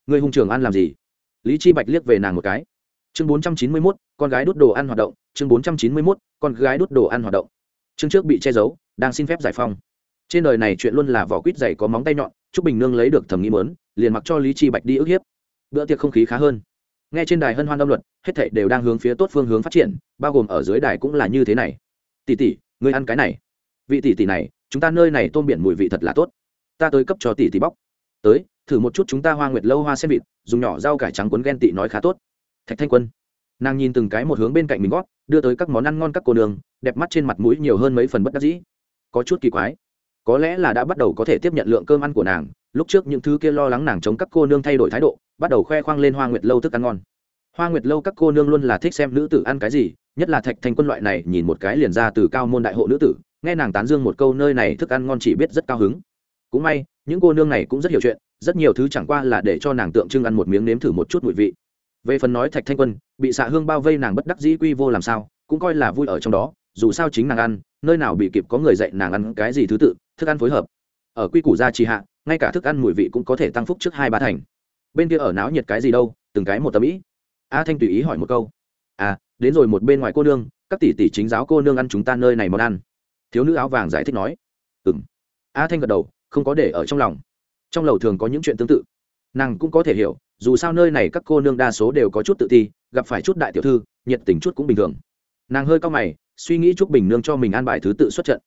Ngươi hung trường an làm gì? Lý chi bạch liếc về nàng một cái. Chương bốn trăm chín mươi 491, con gái đút đồ ăn hoạt động. Chương bốn trăm chín mươi 491, con gái đút đồ ăn hoạt động. Chương trước bị che giấu đang xin phép giải phóng trên đời này chuyện luôn là vỏ quýt dày có móng tay nhọn, trúc bình nương lấy được thẩm nghĩ mớn liền mặc cho lý chi bạch đi ức hiếp. Bữa tiệc không khí khá hơn. Nghe trên đài hân hoan âm luật, hết thảy đều đang hướng phía tốt phương hướng phát triển, bao gồm ở dưới đài cũng là như thế này. Tỷ tỷ, ngươi ăn cái này. Vị tỷ tỷ này, chúng ta nơi này tôm biển mùi vị thật là tốt. Ta tới cấp cho tỷ tỷ bóc. Tới, thử một chút chúng ta hoa nguyệt lâu hoa sen vịt, dùng nhỏ rau cải trắng cuốn ghen tị nói khá tốt. Thạch thanh quân. Nàng nhìn từng cái một hướng bên cạnh mình gót, đưa tới các món ăn ngon các cô đường đẹp mắt trên mặt mũi nhiều hơn mấy phần bất đắc dĩ. Có chút kỳ quái có lẽ là đã bắt đầu có thể tiếp nhận lượng cơm ăn của nàng, lúc trước những thứ kia lo lắng nàng chống các cô nương thay đổi thái độ, bắt đầu khoe khoang lên hoa nguyệt lâu thức ăn ngon. Hoa nguyệt lâu các cô nương luôn là thích xem nữ tử ăn cái gì, nhất là thạch thanh quân loại này, nhìn một cái liền ra từ cao môn đại hộ nữ tử, nghe nàng tán dương một câu nơi này thức ăn ngon chỉ biết rất cao hứng. Cũng may, những cô nương này cũng rất hiểu chuyện, rất nhiều thứ chẳng qua là để cho nàng tượng trưng ăn một miếng nếm thử một chút mùi vị. Về phần nói thạch thanh quân, bị xạ hương bao vây nàng bất đắc dĩ quy vô làm sao, cũng coi là vui ở trong đó dù sao chính nàng ăn, nơi nào bị kịp có người dạy nàng ăn cái gì thứ tự, thức ăn phối hợp. Ở quy củ gia trì hạ, ngay cả thức ăn mùi vị cũng có thể tăng phúc trước hai ba thành. Bên kia ở náo nhiệt cái gì đâu, từng cái một tấm ý. A thanh tùy ý hỏi một câu. À đến rồi một bên ngoài cô nương, các tỷ tỷ chính giáo cô nương ăn chúng ta nơi này món ăn. Thiếu nữ áo vàng giải thích nói. Ừ m a thanh gật đầu, không có để ở trong lòng. Trong lầu thường có những chuyện tương tự. Nàng cũng có thể hiểu, dù sao nơi này các cô nương đa số đều có chút tự ti, gặp phải chút đại tiểu thư, nhiệt tình chút cũng bình thường. Nàng hơi cao mày suy nghĩ chúc bình nương cho mình ăn bài thứ tự xuất trận.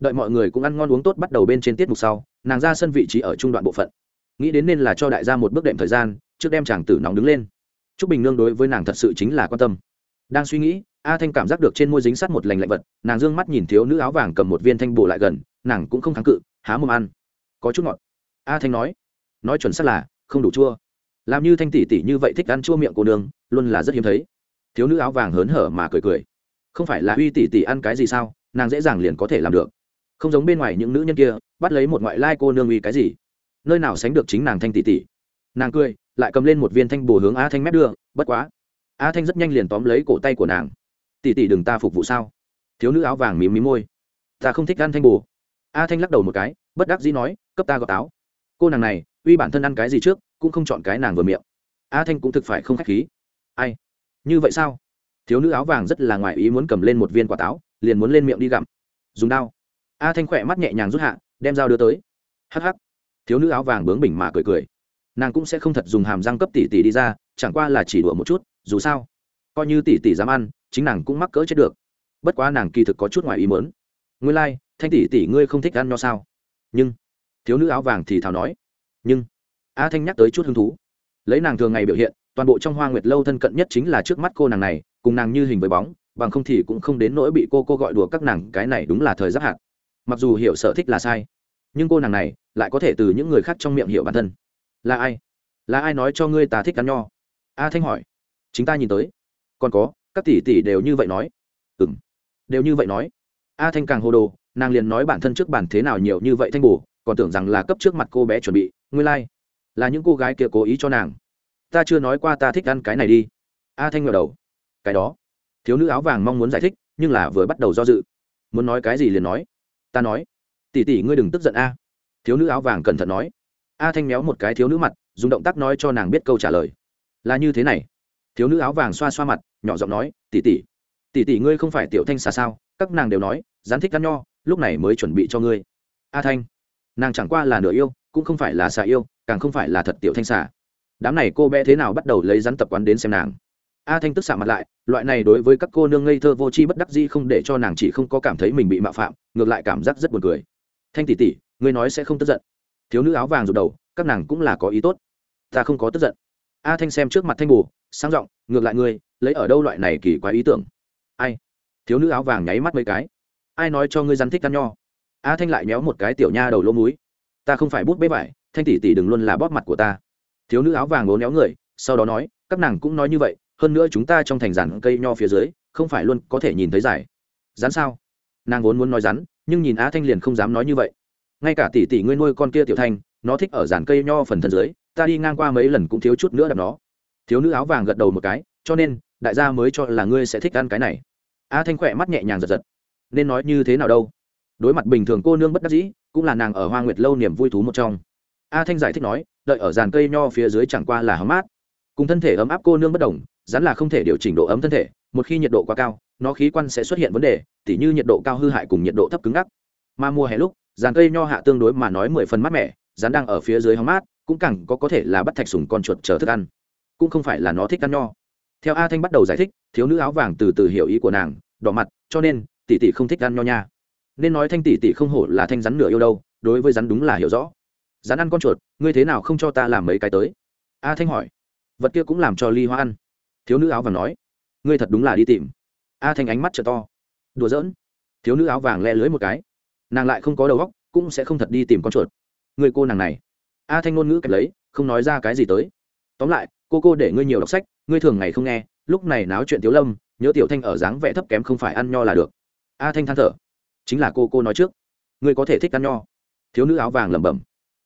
Đợi mọi người cũng ăn ngon uống tốt bắt đầu bên trên tiết mục sau, nàng ra sân vị trí ở trung đoạn bộ phận. Nghĩ đến nên là cho đại gia một bước đệm thời gian, trước đem chàng tử nóng đứng lên. Chúc bình nương đối với nàng thật sự chính là quan tâm. Đang suy nghĩ, a thanh cảm giác được trên môi dính sắt một lành lạnh vật, nàng d ư ơ n g mắt nhìn thiếu nữ áo vàng cầm một viên thanh bổ lại gần, nàng cũng không kháng cự, há mồm ăn. Có chút ngọt. A thanh nói nói chuẩn xác là, không đủ chua. Làm như thanh tỷ tỷ như vậy thích ăn chua miệng cô nương, luôn là rất hiếm thấy. Thiếu nữ áo vàng hớn hở mà cười cười không phải là uy tỷ tỷ ăn cái gì sao, nàng dễ dàng liền có thể làm được. Không giống bên ngoài những nữ nhân kia, bắt lấy một ngoại lai cô nương uy cái gì. Nơi nào sánh được chính nàng thanh tỷ tỷ nàng cười, lại cầm lên một viên thanh bồ hướng a thanh mép đưa, bất quá. A thanh rất nhanh liền tóm lấy cổ tay của nàng. Tỷ tỷ đừng ta phục vụ sao? Thiếu nữ áo vàng mím mím môi. Ta không thích ăn thanh bồ a thanh lắc đầu một cái, bất đắc dĩ nói, cấp ta gọt táo. Cô nàng này, uy bản thân ăn cái gì trước, cũng không chọn cái nàng vừa miệng. A thanh cũng thực phải không k h á c h khí. Ai? Như vậy sao? Thiếu nữ áo vàng rất là ngoài ý muốn cầm lên một viên quả táo liền muốn lên miệng đi gặm. Dùng đao. A thanh khỏe mắt nhẹ nhàng rút hạ đem dao đưa tới. Hh thiếu nữ áo vàng bướng bỉnh mà cười cười. Nàng cũng sẽ không thật dùng hàm răng cấp tỷ tỷ đi ra chẳng qua là chỉ đùa một chút dù sao coi như tỷ tỷ dám ăn chính nàng cũng mắc cỡ chết được. Bất quá nàng kỳ thực có chút ngoài ý mớn ngươi lai、like, thanh tỷ tỷ ngươi không thích ăn nho sao? Nhưng thiếu nữ áo vàng thì thào nói. Nhưng a thanh nhắc tới chút hứng thú. Lấy nàng thường ngày biểu hiện toàn bộ trong hoa nguyệt lâu thân cận nhất chính là trước mắt cô nàng này cùng nàng như hình với bóng, bằng không thì cũng không đến nỗi bị cô cô gọi đùa các nàng, cái này đúng là thời giáp hạn mặc dù hiểu sở thích là sai, nhưng cô nàng này lại có thể từ những người khác trong miệng hiểu bản thân. Là ai? Là ai nói cho ngươi ta thích cắn nho? A thanh hỏi. Chính ta nhìn tới. Còn có, các tỷ tỷ đều như vậy nói. Ừ m đều như vậy nói. A thanh càng hồ đồ, nàng liền nói bản thân trước bản thế nào nhiều như vậy thanh bù, còn tưởng rằng là cấp trước mặt cô bé chuẩn bị, ngươi lai、like. là những cô gái kia cố ý cho nàng. Ta chưa nói qua ta thích ăn cái này đi. A thanh ngờ đầu cái đó. Thiếu nữ áo vàng mong muốn giải thích, nhưng là vừa bắt đầu do dự. Muốn nói cái gì liền nói. Ta nói tỉ tỉ ngươi đừng tức giận a. Thiếu nữ áo vàng cẩn thận nói. A thanh méo một cái thiếu nữ mặt, dùng động tác nói cho nàng biết câu trả lời. Là như thế này. Thiếu nữ áo vàng xoa xoa mặt, nhỏ giọng nói tỉ tỉ tỉ tỉ ngươi không phải tiểu thanh xà sao? Các nàng đều nói, gián thích ăn nho, lúc này mới chuẩn bị cho ngươi. A thanh, nàng chẳng qua là nửa yêu, cũng không phải là xà yêu, càng không phải là thật tiểu thanh xà. Đám này cô bé thế nào bắt đầu lấy rắn tập quán đến xem nàng a thanh tức xạ mặt lại, loại này đối với các cô nương ngây thơ vô tri bất đắc dĩ không để cho nàng chỉ không có cảm thấy mình bị mạo phạm, ngược lại cảm giác rất buồn cười. Thanh tỷ tỷ, ngươi nói sẽ không tức giận. Thiếu nữ áo vàng rụt đầu, các nàng cũng là có ý tốt. Ta không có tức giận. A thanh xem trước mặt thanh bù, sang giọng, ngược lại ngươi, lấy ở đâu loại này kỳ quái ý tưởng? Ai? Thiếu nữ áo vàng nháy mắt mấy cái. Ai nói cho ngươi rắn thích ăn nho? A thanh lại méo một cái tiểu nha đầu lỗ múi ta không phải bút bế vải, thanh tỷ tỷ đừng luôn là bóp mặt của ta. Thiếu nữ áo vàng ngố néo người, sau đó nói, các nàng cũng nói như vậy hơn nữa chúng ta trong thành giản cây nho phía dưới, không phải luôn có thể nhìn thấy giải rắn sao? Nàng vốn muốn nói rắn, nhưng nhìn á thanh liền không dám nói như vậy. Ngay cả tỷ tỷ ngươi nuôi con kia tiểu thanh, nó thích ở giàn cây nho phần thân dưới, ta đi ngang qua mấy lần cũng thiếu chút nữa đập nó. Thiếu nữ áo vàng gật đầu một cái, cho nên, đại gia mới cho là ngươi sẽ thích ăn cái này. A thanh khỏe mắt nhẹ nhàng giật giật. Nên nói như thế nào đâu? Đối mặt bình thường cô nương bất đắc dĩ, cũng là nàng ở hoa nguyệt lâu niềm vui thú một trong. A thanh giải thích nói, đợi ở dàn cây nho phía dưới chẳng qua là hấm mát. Cùng thân thể ấm áp cô nương bất đồng rắn là không thể điều chỉnh độ ấm thân thể, một khi nhiệt độ quá cao, nó khí quan sẽ xuất hiện vấn đề, tỉ như nhiệt độ cao hư hại cùng nhiệt độ thấp cứng ngắc. Mà mùa hè lúc, dàn cây nho hạ tương đối mà nói mười phần mát mẻ, rắn đang ở phía dưới hóng mát, cũng càng có có thể là bắt thạch sùng con chuột chờ thức ăn. Cũng không phải là nó thích ăn nho. Theo a thanh bắt đầu giải thích, thiếu nữ áo vàng từ từ hiểu ý của nàng, đỏ mặt, cho nên, tỷ tỷ không thích ăn nho nha. Nên nói thanh tỷ tỷ không hổ là thanh rắn nửa yêu đâu, đối với rắn đúng là hiểu rõ. Rắn ăn con chuột, ngươi thế nào không cho ta làm mấy cái tới? A thanh hỏi. Vật kia cũng làm cho ly hoa ăn thiếu nữ áo vàng nói, ngươi thật đúng là đi tìm. A thanh ánh mắt t to, đùa giỡn. Thiếu nữ áo vàng le lưới một cái, nàng lại không có đầu óc, cũng sẽ không thật đi tìm con chuột. Người cô nàng này. A thanh ngôn ngữ kẹp lấy, không nói ra cái gì tới. Tóm lại, cô cô để ngươi nhiều đọc sách, ngươi thường ngày không nghe, lúc này náo chuyện tiếu lâm, nhớ tiểu thanh ở dáng vẻ thấp kém không phải ăn nho là được. A thanh than thở, chính là cô cô nói trước, ngươi có thể thích ăn nho. Thiếu nữ áo vàng lẩm bẩm,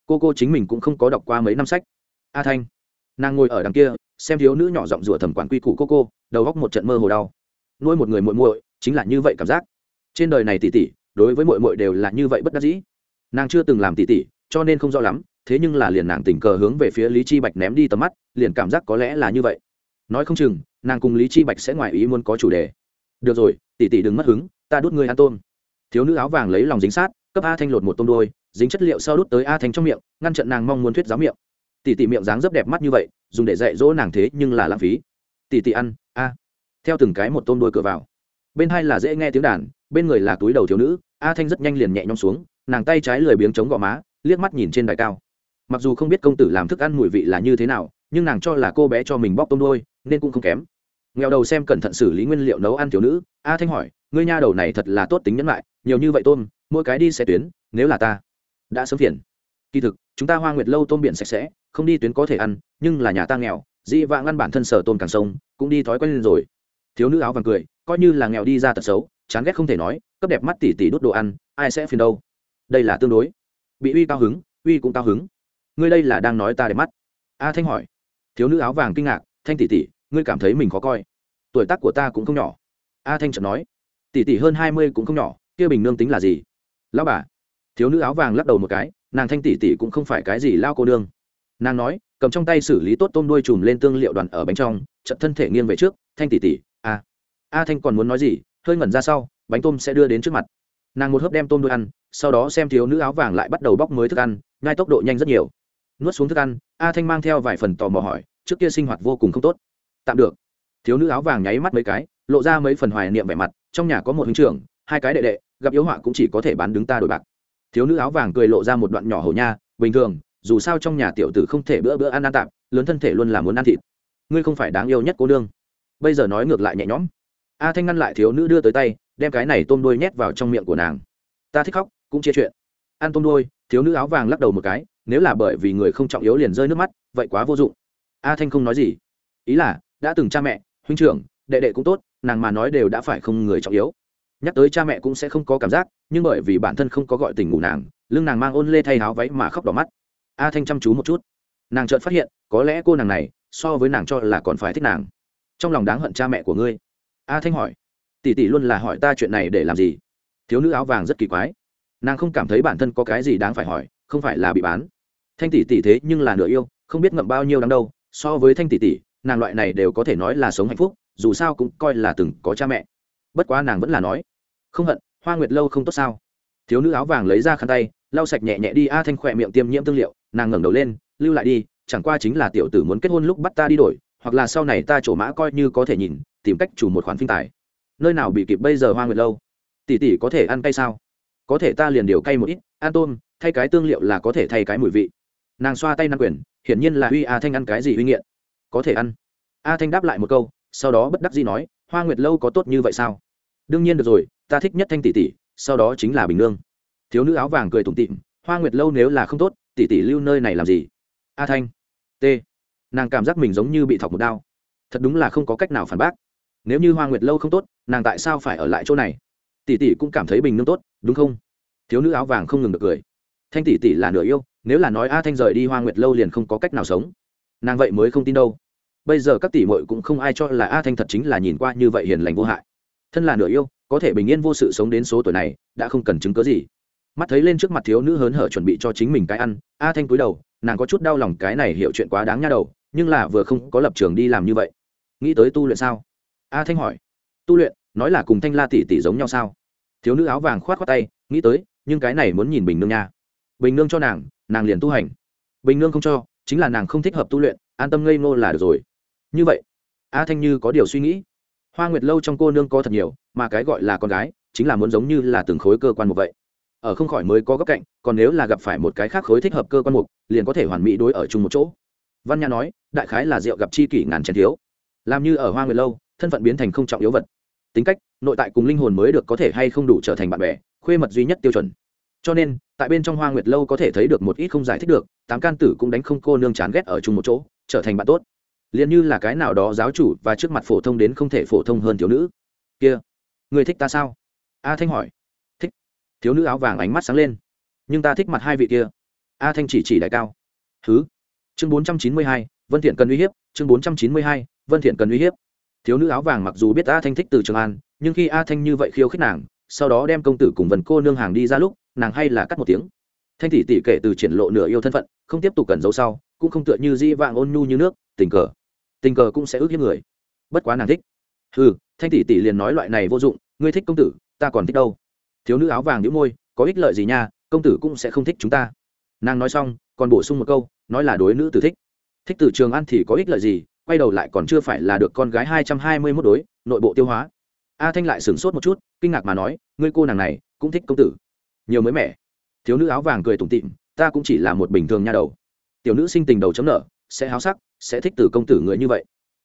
cô cô chính mình cũng không có đọc qua mấy năm sách. A thanh nàng ngồi ở đằng kia, xem thiếu nữ nhỏ giọng rủa thẩm quản quy củ cô cô, đầu góc một trận mơ hồ đau. Nuôi một người muội muội, chính là như vậy cảm giác. Trên đời này tỷ tỷ, đối với muội muội đều là như vậy bất đắc dĩ. Nàng chưa từng làm tỷ tỷ, cho nên không rõ lắm, thế nhưng là liền nàng tình cờ hướng về phía lý chi bạch ném đi tầm mắt, liền cảm giác có lẽ là như vậy. Nói không chừng, nàng cùng lý chi bạch sẽ ngoài ý muốn có chủ đề. Được rồi, tỷ tỷ đừng mất hứng, ta đút ngươi ăn tôm. Thiếu nữ áo vàng lấy lòng dính sát, cấp a thanh lột một tôm đôi, dính chất liệu sau đút tới a thanh trong miệng, ngăn chặn nàng mong muốn thuyết giáo miệng tỷ tỷ miệng dáng rất đẹp mắt như vậy, dùng để dạy dỗ nàng thế nhưng là lãng phí. Tỷ tỷ ăn, a. Theo từng cái một tôm đôi cửa vào. Bên hai là dễ nghe tiếng đàn, bên người là túi đầu thiếu nữ, a thanh rất nhanh liền nhẹ nhõm xuống, nàng tay trái lười biếng chống gò má, liếc mắt nhìn trên đài cao. Mặc dù không biết công tử làm thức ăn mùi vị là như thế nào, nhưng nàng cho là cô bé cho mình bóc tôm đôi nên cũng không kém. Nghèo đầu xem cẩn thận xử lý nguyên liệu nấu ăn thiếu nữ, a thanh hỏi, ngươi nha đầu này thật là tốt tính nhẫn lại, nhiều như vậy tôm, mỗi cái đi xe tuyến, nếu là ta, đã sớm phiền. Kỳ thực, chúng ta hoa nguyệt lâu tôm biển sạch sẽ không đi tuyến có thể ăn, nhưng là nhà ta nghèo dị vãng ăn bản thân sở tôm càng sông, cũng đi thói quen lên rồi. Thiếu nữ áo vàng cười, coi như là nghèo đi ra tật xấu, chán ghét không thể nói, cấp đẹp mắt tỉ tỉ đốt đồ ăn, ai sẽ phiền đâu. Đây là tương đối. Bị uy cao hứng, uy cũng cao hứng. Ngươi đây là đang nói ta đẹp mắt. A thanh hỏi. Thiếu nữ áo vàng kinh ngạc, thanh tỷ tỷ ngươi cảm thấy mình khó coi. Tuổi tác của ta cũng không nhỏ. A thanh chợt nói. Tỷ tỷ hơn hai mươi cũng không nhỏ, kia bình nương tính là gì? Lão bà. Thiếu nữ áo vàng lắc đầu một cái, nàng thanh tỷ tỷ cũng không phải cái gì lao cô nương nàng nói cầm trong tay xử lý tốt tôm đuôi chùm lên tương liệu đoàn ở bánh trong trận thân thể nghiêng về trước thanh tỉ tỉ, a à, a thanh còn muốn nói gì? Hơi ngẩn ra sau bánh tôm sẽ đưa đến trước mặt. Nàng một hớp đem tôm đuôi ăn sau đó xem thiếu nữ áo vàng lại bắt đầu bóc mới thức ăn ngay tốc độ nhanh rất nhiều. Nuốt xuống thức ăn a thanh mang theo vài phần tò mò hỏi trước kia sinh hoạt vô cùng không tốt. Tạm được. Thiếu nữ áo vàng nháy mắt mấy cái lộ ra mấy phần hoài niệm vẻ mặt trong nhà có một hứng trưởng hai cái đệ đệ gặp yếu họa cũng chỉ có thể bán đứng ta đổi bạc. Thiếu nữ áo vàng cười lộ ra một đoạn nhỏ hầu nha bình thường dù sao trong nhà tiểu tử không thể bữa bữa ăn ăn tạm lớn thân thể luôn là muốn ăn thịt. Ngươi không phải đáng yêu nhất cô nương. Bây giờ nói ngược lại nhẹ nhõm. A thanh ngăn lại thiếu nữ đưa tới tay, đem cái này tôm đuôi nhét vào trong miệng của nàng. Ta thích khóc, cũng chia chuyện. Ăn tôm đuôi, thiếu nữ áo vàng lắc đầu một cái, nếu là bởi vì người không trọng yếu liền rơi nước mắt, vậy quá vô dụng. A thanh không nói gì. Ý là, đã từng cha mẹ, huynh trưởng, đệ đệ cũng tốt, nàng mà nói đều đã phải không người trọng yếu. Nhắc tới cha mẹ cũng sẽ không có cảm giác, nhưng bởi vì bản thân không có gọi tình ngủ nàng, lưng nàng mang ôn lê thay áo váy mà khóc đỏ mắt a thanh chăm chú một chút. Nàng chợt phát hiện, có lẽ cô nàng này, so với nàng cho là còn phải thích nàng. Trong lòng đáng hận cha mẹ của ngươi. A thanh hỏi. Tỷ tỷ luôn là hỏi ta chuyện này để làm gì? Thiếu nữ áo vàng rất kỳ quái. Nàng không cảm thấy bản thân có cái gì đáng phải hỏi, không phải là bị bán. Thanh tỷ tỷ thế nhưng là nửa yêu, không biết ngậm bao nhiêu đáng đâu, so với thanh tỷ tỷ, nàng loại này đều có thể nói là sống hạnh phúc, dù sao cũng coi là từng có cha mẹ. Bất quá nàng vẫn là nói. Không hận, hoa nguyệt lâu không tốt sao? Thiếu nữ áo vàng lấy ra khăn tay, lau sạch nhẹ nhẹ đi. A thanh khỏe miệng tiêm nhiễm tương liệu nàng ngẩng đầu lên, lưu lại đi, chẳng qua chính là tiểu tử muốn kết hôn lúc bắt ta đi đổi, hoặc là sau này ta trổ mã coi như có thể nhìn, tìm cách chủ một khoản phinh tài. Nơi nào bị kịp bây giờ hoa nguyệt lâu? Tỷ tỷ có thể ăn cay sao? Có thể ta liền điều cay một ít an tôm, thay cái tương liệu là có thể thay cái mùi vị. Nàng xoa tay năng quyền, hiển nhiên là huy a thanh ăn cái gì huy nghiện? Có thể ăn. A thanh đáp lại một câu, sau đó bất đắc dĩ nói, hoa nguyệt lâu có tốt như vậy sao? Đương nhiên được rồi, ta thích nhất thanh tỷ tỷ, sau đó chính là bình nương. Thiếu nữ áo vàng cười tủm tịm hoa nguyệt lâu nếu là không tốt tỷ tỷ lưu nơi này làm gì? A thanh. T. Nàng cảm giác mình giống như bị thọc một đao. Thật đúng là không có cách nào phản bác. Nếu như hoa nguyệt lâu không tốt, nàng tại sao phải ở lại chỗ này? Tỷ tỷ cũng cảm thấy bình nương tốt, đúng không? Thiếu nữ áo vàng không ngừng được cười. Thanh tỷ tỷ là nửa yêu, nếu là nói a thanh rời đi hoa nguyệt lâu liền không có cách nào sống. Nàng vậy mới không tin đâu. Bây giờ các tỷ muội cũng không ai cho là a thanh thật chính là nhìn qua như vậy hiền lành vô hại. Thân là nửa yêu, có thể bình yên vô sự sống đến số tuổi này, đã không cần chứng cớ gì mắt thấy lên trước mặt thiếu nữ hớn hở chuẩn bị cho chính mình cái ăn, a thanh cúi đầu, nàng có chút đau lòng cái này hiểu chuyện quá đáng nha đầu, nhưng là vừa không có lập trường đi làm như vậy. Nghĩ tới tu luyện sao? A thanh hỏi. Tu luyện, nói là cùng thanh la tỷ tỷ giống nhau sao? Thiếu nữ áo vàng khoát khoát tay, nghĩ tới, nhưng cái này muốn nhìn bình nương nha. Bình nương cho nàng nàng liền tu hành. Bình nương không cho, chính là nàng không thích hợp tu luyện, an tâm ngây ngô là được rồi. Như vậy, a thanh như có điều suy nghĩ. Hoa nguyệt lâu trong cô nương có thật nhiều, mà cái gọi là con gái, chính là muốn giống như là từng khối cơ quan một vậy ở không khỏi mới có góc cạnh, còn nếu là gặp phải một cái khác khối thích hợp cơ quan mục, liền có thể hoàn mỹ đối ở chung một chỗ. Văn nhã nói, đại khái là rượu gặp chi kỷ ngàn chén thiếu. Làm như ở hoa nguyệt lâu, thân phận biến thành không trọng yếu vật. Tính cách, nội tại cùng linh hồn mới được có thể hay không đủ trở thành bạn bè, khuê mật duy nhất tiêu chuẩn. Cho nên, tại bên trong hoa nguyệt lâu có thể thấy được một ít không giải thích được, tám can tử cũng đánh không cô nương chán ghét ở chung một chỗ, trở thành bạn tốt. Liền như là cái nào đó giáo chủ và trước mặt phổ thông đến không thể phổ thông hơn thiếu nữ. Kia, người thích ta sao? A thanh hỏi thiếu nữ áo vàng ánh mắt sáng lên. Nhưng ta thích mặt hai vị kia. A thanh chỉ chỉ đại cao. Thứ. Chương bốn trăm chín mươi hai, vân thiện cần uy hiếp. Chương bốn trăm chín mươi hai, vân thiện cần uy hiếp. Thiếu nữ áo vàng mặc dù biết a thanh thích từ trường an, nhưng khi a thanh như vậy khiêu khích nàng, sau đó đem công tử cùng vần cô nương hàng đi ra lúc, nàng hay là cắt một tiếng. Thanh tỷ tỷ kể từ triển lộ nửa yêu thân phận, không tiếp tục cần giấu sau, cũng không tựa như di vạng ôn nhu như nước, tình cờ. Tình cờ cũng sẽ ước hiếp người. Bất quá nàng thích. Ừ thanh tỷ tỷ liền nói loại này vô dụng, ngươi thích công tử, ta còn thích đâu? Thiếu nữ áo vàng đĩu môi, có ích lợi gì nha, công tử cũng sẽ không thích chúng ta. Nàng nói xong, còn bổ sung một câu, nói là đối nữ tử thích. Thích từ trường ăn thì có ích lợi gì, quay đầu lại còn chưa phải là được con gái hai trăm hai mươi mốt đối, nội bộ tiêu hóa. A thanh lại sửng sốt một chút, kinh ngạc mà nói, ngươi cô nàng này, cũng thích công tử. Nhiều mới mẻ. Thiếu nữ áo vàng cười tủm tịm ta cũng chỉ là một bình thường nha đầu. Tiểu nữ sinh tình đầu chấm nợ sẽ háo sắc, sẽ thích từ công tử người như vậy.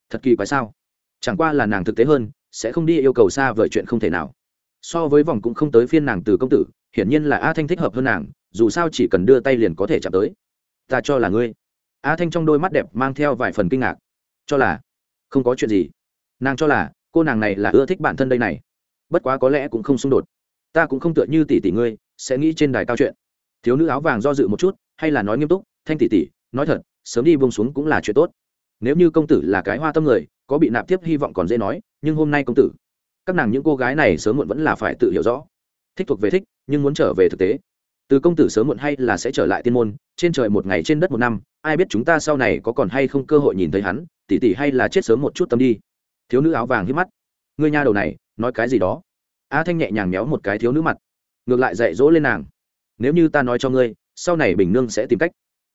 Thật kỳ quái sao? Chẳng qua là nàng thực tế hơn, sẽ không đi yêu cầu xa vời chuyện không thể nào so với vòng cũng không tới phiên nàng từ công tử, hiển nhiên là a thanh thích hợp hơn nàng, dù sao chỉ cần đưa tay liền có thể chạm tới. Ta cho là ngươi. A thanh trong đôi mắt đẹp mang theo vài phần kinh ngạc. Cho là? Không có chuyện gì. Nàng cho là, cô nàng này là ưa thích bản thân đây này. Bất quá có lẽ cũng không xung đột. Ta cũng không tựa như tỷ tỷ ngươi, sẽ nghĩ trên đài cao chuyện. Thiếu nữ áo vàng do dự một chút, hay là nói nghiêm túc, thanh tỷ tỷ, nói thật, sớm đi bông xuống cũng là chuyện tốt. Nếu như công tử là cái hoa tâm người, có bị nạp tiếp hy vọng còn dễ nói, nhưng hôm nay công tử các nàng những cô gái này sớm muộn vẫn là phải tự hiểu rõ. Thích thuộc về thích, nhưng muốn trở về thực tế. Từ công tử sớm muộn hay là sẽ trở lại tiên môn, trên trời một ngày trên đất một năm, ai biết chúng ta sau này có còn hay không cơ hội nhìn thấy hắn, tỉ tỉ hay là chết sớm một chút tâm đi. Thiếu nữ áo vàng hít mắt. Ngươi nha đầu này, nói cái gì đó? A thanh nhẹ nhàng méo một cái thiếu nữ mặt. Ngược lại dạy dỗ lên nàng. Nếu như ta nói cho ngươi, sau này bình nương sẽ tìm cách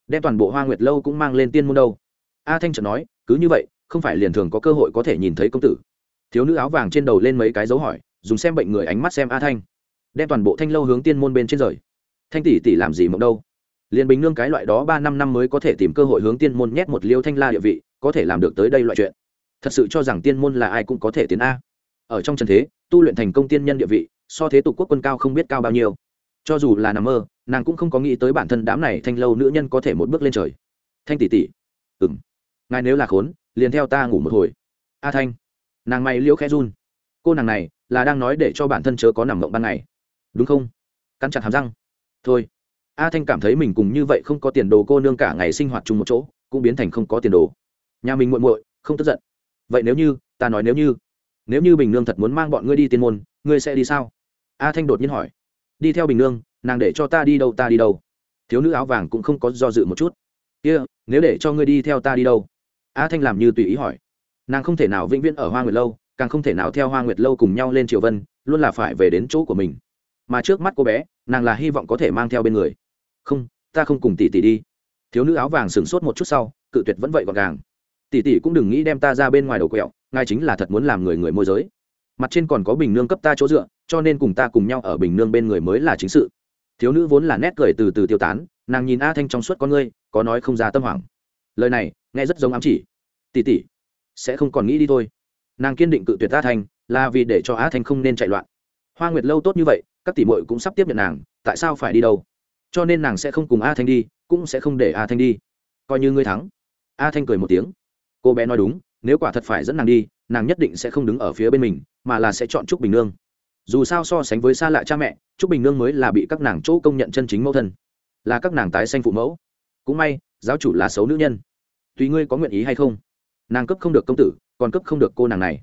đem toàn bộ hoa nguyệt lâu cũng mang lên tiên môn đâu. A thanh chợt nói, cứ như vậy, không phải liền thường có cơ hội có thể nhìn thấy công tử thiếu nữ áo vàng trên đầu lên mấy cái dấu hỏi, dùng xem bệnh người ánh mắt xem a thanh. Đem toàn bộ thanh lâu hướng tiên môn bên trên rời. Thanh tỷ tỷ làm gì mộng đâu? Liền bình nương cái loại đó ba năm năm mới có thể tìm cơ hội hướng tiên môn nhét một liêu thanh la địa vị, có thể làm được tới đây loại chuyện. Thật sự cho rằng tiên môn là ai cũng có thể tiến a. Ở trong trần thế, tu luyện thành công tiên nhân địa vị, so thế tục quốc quân cao không biết cao bao nhiêu. Cho dù là nằm mơ, nàng cũng không có nghĩ tới bản thân đám này thanh lâu nữ nhân có thể một bước lên trời. Thanh tỷ tỷ. Ừng ngài nếu là khốn, liền theo ta ngủ một hồi. A thanh nàng may liễu khẽ run. Cô nàng này là đang nói để cho bản thân chớ có nằm mộng ban ngày. Đúng không? Cắn chặt hàm răng. Thôi. A thanh cảm thấy mình cùng như vậy không có tiền đồ cô nương cả ngày sinh hoạt chung một chỗ cũng biến thành không có tiền đồ. Nhà mình muội muội không tức giận. Vậy nếu như ta nói nếu như. Nếu như bình nương thật muốn mang bọn ngươi đi tiên môn ngươi sẽ đi sao? A thanh đột nhiên hỏi. Đi theo bình nương nàng để cho ta đi đâu ta đi đâu. Thiếu nữ áo vàng cũng không có do dự một chút. Kia、yeah, nếu để cho ngươi đi theo ta đi đâu? A thanh làm như tùy ý hỏi nàng không thể nào vĩnh viễn ở hoa nguyệt lâu, càng không thể nào theo hoa nguyệt lâu cùng nhau lên triều vân, luôn là phải về đến chỗ của mình. Mà trước mắt cô bé, nàng là hy vọng có thể mang theo bên người. Không, ta không cùng tỷ tỷ đi. Thiếu nữ áo vàng sửng sốt một chút sau, cự tuyệt vẫn vậy gọn gàng. Tỷ tỷ cũng đừng nghĩ đem ta ra bên ngoài đầu quẹo, ngài chính là thật muốn làm người người môi giới. Mặt trên còn có bình nương cấp ta chỗ dựa, cho nên cùng ta cùng nhau ở bình nương bên người mới là chính sự. Thiếu nữ vốn là nét cười từ từ tiêu tán, nàng nhìn a thanh trong suốt con ngươi, có nói không ra tâm hoảng. Lời này, nghe rất giống ám chỉ. Tỷ tỷ sẽ không còn nghĩ đi thôi. Nàng kiên định cự tuyệt a thanh, là vì để cho a thanh không nên chạy loạn. Hoa nguyệt lâu tốt như vậy, các tỷ mội cũng sắp tiếp nhận nàng, tại sao phải đi đâu? Cho nên nàng sẽ không cùng a thanh đi, cũng sẽ không để a thanh đi. Coi như ngươi thắng. A thanh cười một tiếng. Cô bé nói đúng, nếu quả thật phải dẫn nàng đi, nàng nhất định sẽ không đứng ở phía bên mình, mà là sẽ chọn trúc bình nương. Dù sao so sánh với xa lạ cha mẹ, trúc bình nương mới là bị các nàng chỗ công nhận chân chính mẫu thân. Là các nàng tái sanh phụ mẫu. Cũng may, giáo chủ là xấu nữ nhân. Tùy ngươi có nguyện ý hay không? Nàng cấp không được công tử, còn cấp không được cô nàng này.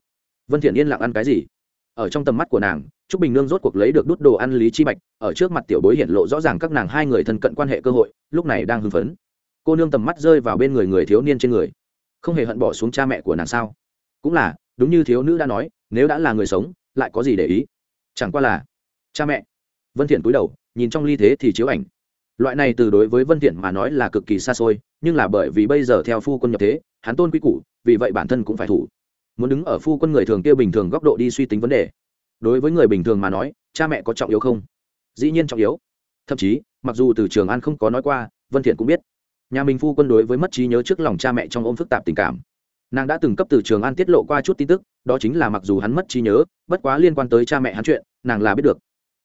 Vân thiện yên lặng ăn cái gì? Ở trong tầm mắt của nàng, trúc bình nương rốt cuộc lấy được đút đồ ăn lý chi bạch, ở trước mặt tiểu bối hiện lộ rõ ràng các nàng hai người thân cận quan hệ cơ hội, lúc này đang hưng phấn. Cô nương tầm mắt rơi vào bên người người thiếu niên trên người. Không hề hận bỏ xuống cha mẹ của nàng sao? Cũng là, đúng như thiếu nữ đã nói, nếu đã là người sống, lại có gì để ý? Chẳng qua là, cha mẹ. Vân thiện cúi đầu, nhìn trong ly thế thì chiếu ảnh. Loại này từ đối với vân thiện mà nói là cực kỳ xa xôi, nhưng là bởi vì bây giờ theo phu quân nhập thế hắn tôn quý củ, vì vậy bản thân cũng phải thủ. Muốn đứng ở phu quân người thường kia bình thường góc độ đi suy tính vấn đề. Đối với người bình thường mà nói, cha mẹ có trọng yếu không? Dĩ nhiên trọng yếu. Thậm chí, mặc dù từ trường an không có nói qua, vân thiện cũng biết. Nhà mình phu quân đối với mất trí nhớ trước lòng cha mẹ trong ôm phức tạp tình cảm. Nàng đã từng cấp từ trường an tiết lộ qua chút tin tức, đó chính là mặc dù hắn mất trí nhớ, bất quá liên quan tới cha mẹ hắn chuyện, nàng là biết được.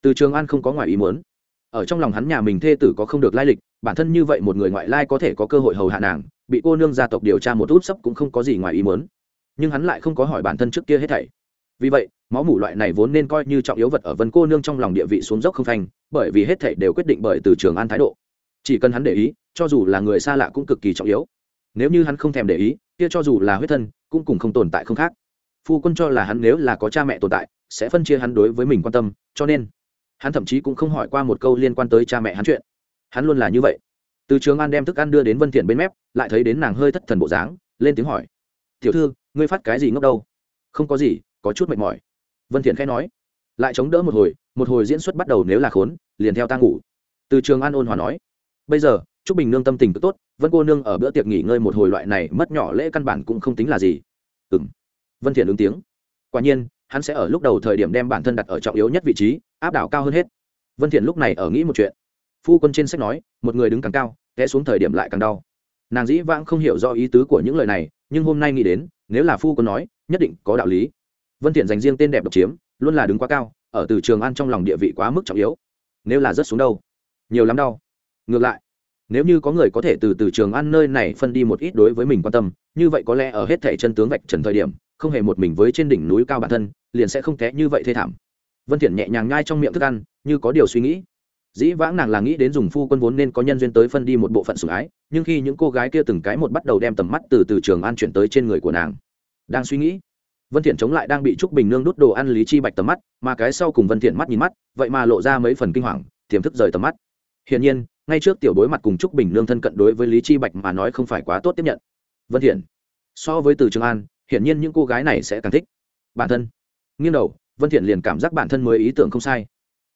Từ trường an không có ngoài ý muốn. Ở trong lòng hắn nhà mình thê tử có không được lai lịch, bản thân như vậy một người ngoại lai có thể có cơ hội hầu hạ nàng bị cô nương gia tộc điều tra một út sấp cũng không có gì ngoài ý muốn. Nhưng hắn lại không có hỏi bản thân trước kia hết thảy. Vì vậy, máu mủ loại này vốn nên coi như trọng yếu vật ở vân cô nương trong lòng địa vị xuống dốc không phanh, bởi vì hết thảy đều quyết định bởi từ trường an thái độ. Chỉ cần hắn để ý, cho dù là người xa lạ cũng cực kỳ trọng yếu. Nếu như hắn không thèm để ý, kia cho dù là huyết thân, cũng cùng không tồn tại không khác. Phu quân cho là hắn nếu là có cha mẹ tồn tại, sẽ phân chia hắn đối với mình quan tâm, cho nên hắn thậm chí cũng không hỏi qua một câu liên quan tới cha mẹ hắn chuyện. Hắn luôn là như vậy từ trường an đem thức ăn đưa đến vân thiện bên mép, lại thấy đến nàng hơi thất thần bộ dáng, lên tiếng hỏi. Tiểu thư, ngươi phát cái gì ngốc đâu? Không có gì, có chút mệt mỏi. Vân thiện khẽ nói. Lại chống đỡ một hồi một hồi diễn xuất bắt đầu nếu là khốn, liền theo ta ngủ. Từ trường an ôn hòa nói. Bây giờ trúc bình nương tâm tình cực tốt, vân cô nương ở bữa tiệc nghỉ ngơi một hồi loại này mất nhỏ lễ căn bản cũng không tính là gì. Ừm. Vân thiện ứng tiếng. Quả nhiên, hắn sẽ ở lúc đầu thời điểm đem bản thân đặt ở trọng yếu nhất vị trí, áp đảo cao hơn hết. Vân thiện lúc này ở nghĩ một chuyện phu quân trên sách nói, một người đứng càng cao, té xuống thời điểm lại càng đau. Nàng dĩ vãng không hiểu rõ ý tứ của những lời này, nhưng hôm nay nghĩ đến, nếu là phu quân nói, nhất định có đạo lý. Vân thiện dành riêng tên đẹp độc chiếm, luôn là đứng quá cao, ở từ trường an trong lòng địa vị quá mức trọng yếu. Nếu là rất xuống đâu? Nhiều lắm đau. Ngược lại, nếu như có người có thể từ từ trường an nơi này phân đi một ít đối với mình quan tâm, như vậy có lẽ ở hết thảy chân tướng vạch trần thời điểm, không hề một mình với trên đỉnh núi cao bản thân, liền sẽ không té như vậy thê thảm. Vân thiện nhẹ nhàng nhai trong miệng thức ăn, như có điều suy nghĩ dĩ vãng nàng là nghĩ đến dùng phu quân vốn nên có nhân duyên tới phân đi một bộ phận sủng ái, nhưng khi những cô gái kia từng cái một bắt đầu đem tầm mắt từ từ trường an chuyển tới trên người của nàng, đang suy nghĩ, vân thiện chống lại đang bị trúc bình nương đút đồ ăn lý chi bạch tầm mắt, mà cái sau cùng vân thiện mắt nhìn mắt, vậy mà lộ ra mấy phần kinh hoàng, tiềm thức rời tầm mắt. Hiển nhiên, ngay trước tiểu đối mặt cùng trúc bình nương thân cận đối với lý chi bạch mà nói không phải quá tốt tiếp nhận. Vân thiện, so với từ trường an, hiển nhiên những cô gái này sẽ càng thích bản thân. Nghiêng đầu, vân thiện liền cảm giác bản thân mới ý tưởng không sai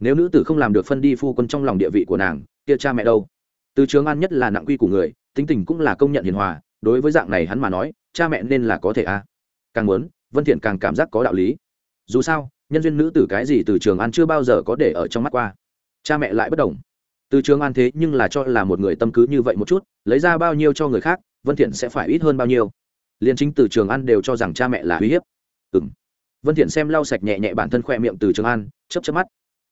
nếu nữ tử không làm được phân đi phu quân trong lòng địa vị của nàng, kia cha mẹ đâu? Từ trường an nhất là nặng quy của người, tính tình cũng là công nhận hiền hòa, đối với dạng này hắn mà nói, cha mẹ nên là có thể a. Càng muốn, vân thiện càng cảm giác có đạo lý. Dù sao, nhân duyên nữ tử cái gì từ trường an chưa bao giờ có để ở trong mắt qua. Cha mẹ lại bất đồng. Từ trường an thế nhưng là cho là một người tâm cứ như vậy một chút, lấy ra bao nhiêu cho người khác, vân thiện sẽ phải ít hơn bao nhiêu. Liên chính từ trường an đều cho rằng cha mẹ là uy hiếp. Ừm. Vân thiện xem lau sạch nhẹ nhẹ bản thân khoe miệng từ trường an, chớp chớp mắt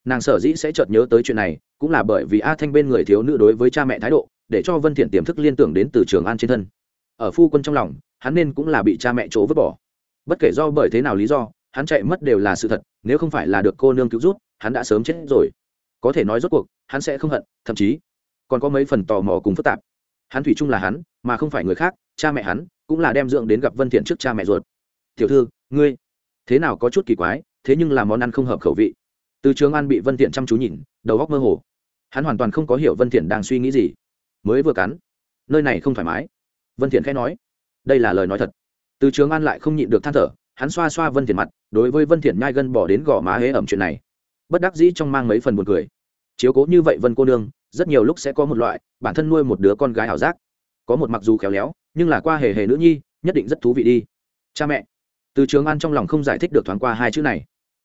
nàng sở dĩ sẽ chợt nhớ tới chuyện này, cũng là bởi vì a thanh bên người thiếu nữ đối với cha mẹ thái độ, để cho vân thiện tiềm thức liên tưởng đến từ trường an trên thân. Ở phu quân trong lòng, hắn nên cũng là bị cha mẹ chỗ vứt bỏ. Bất kể do bởi thế nào lý do, hắn chạy mất đều là sự thật, nếu không phải là được cô nương cứu rút hắn đã sớm chết rồi. Có thể nói rốt cuộc, hắn sẽ không hận, thậm chí còn có mấy phần tò mò cùng phức tạp. Hắn thủy chung là hắn, mà không phải người khác, cha mẹ hắn cũng là đem dưỡng đến gặp vân thiện trước cha mẹ ruột. Tiểu thư, ngươi, thế nào có chút kỳ quái, thế nhưng là món ăn không hợp khẩu vị từ trường an bị vân thiện chăm chú nhìn, đầu óc mơ hồ. Hắn hoàn toàn không có hiểu vân thiện đang suy nghĩ gì. Mới vừa cắn, nơi này không thoải mái. Vân thiện khẽ nói, đây là lời nói thật. Từ trường an lại không nhịn được than thở, hắn xoa xoa vân thiện mặt, đối với vân thiện nhai gân bỏ đến gò má hế ẩm chuyện này. Bất đắc dĩ trong mang mấy phần buồn cười. Chiếu cố như vậy vân cô nương, rất nhiều lúc sẽ có một loại, bản thân nuôi một đứa con gái hảo giác. Có một mặc dù khéo léo, nhưng là qua hề hề nữ nhi, nhất định rất thú vị đi. Cha mẹ. Từ trường an trong lòng không giải thích được thoáng qua hai chữ này.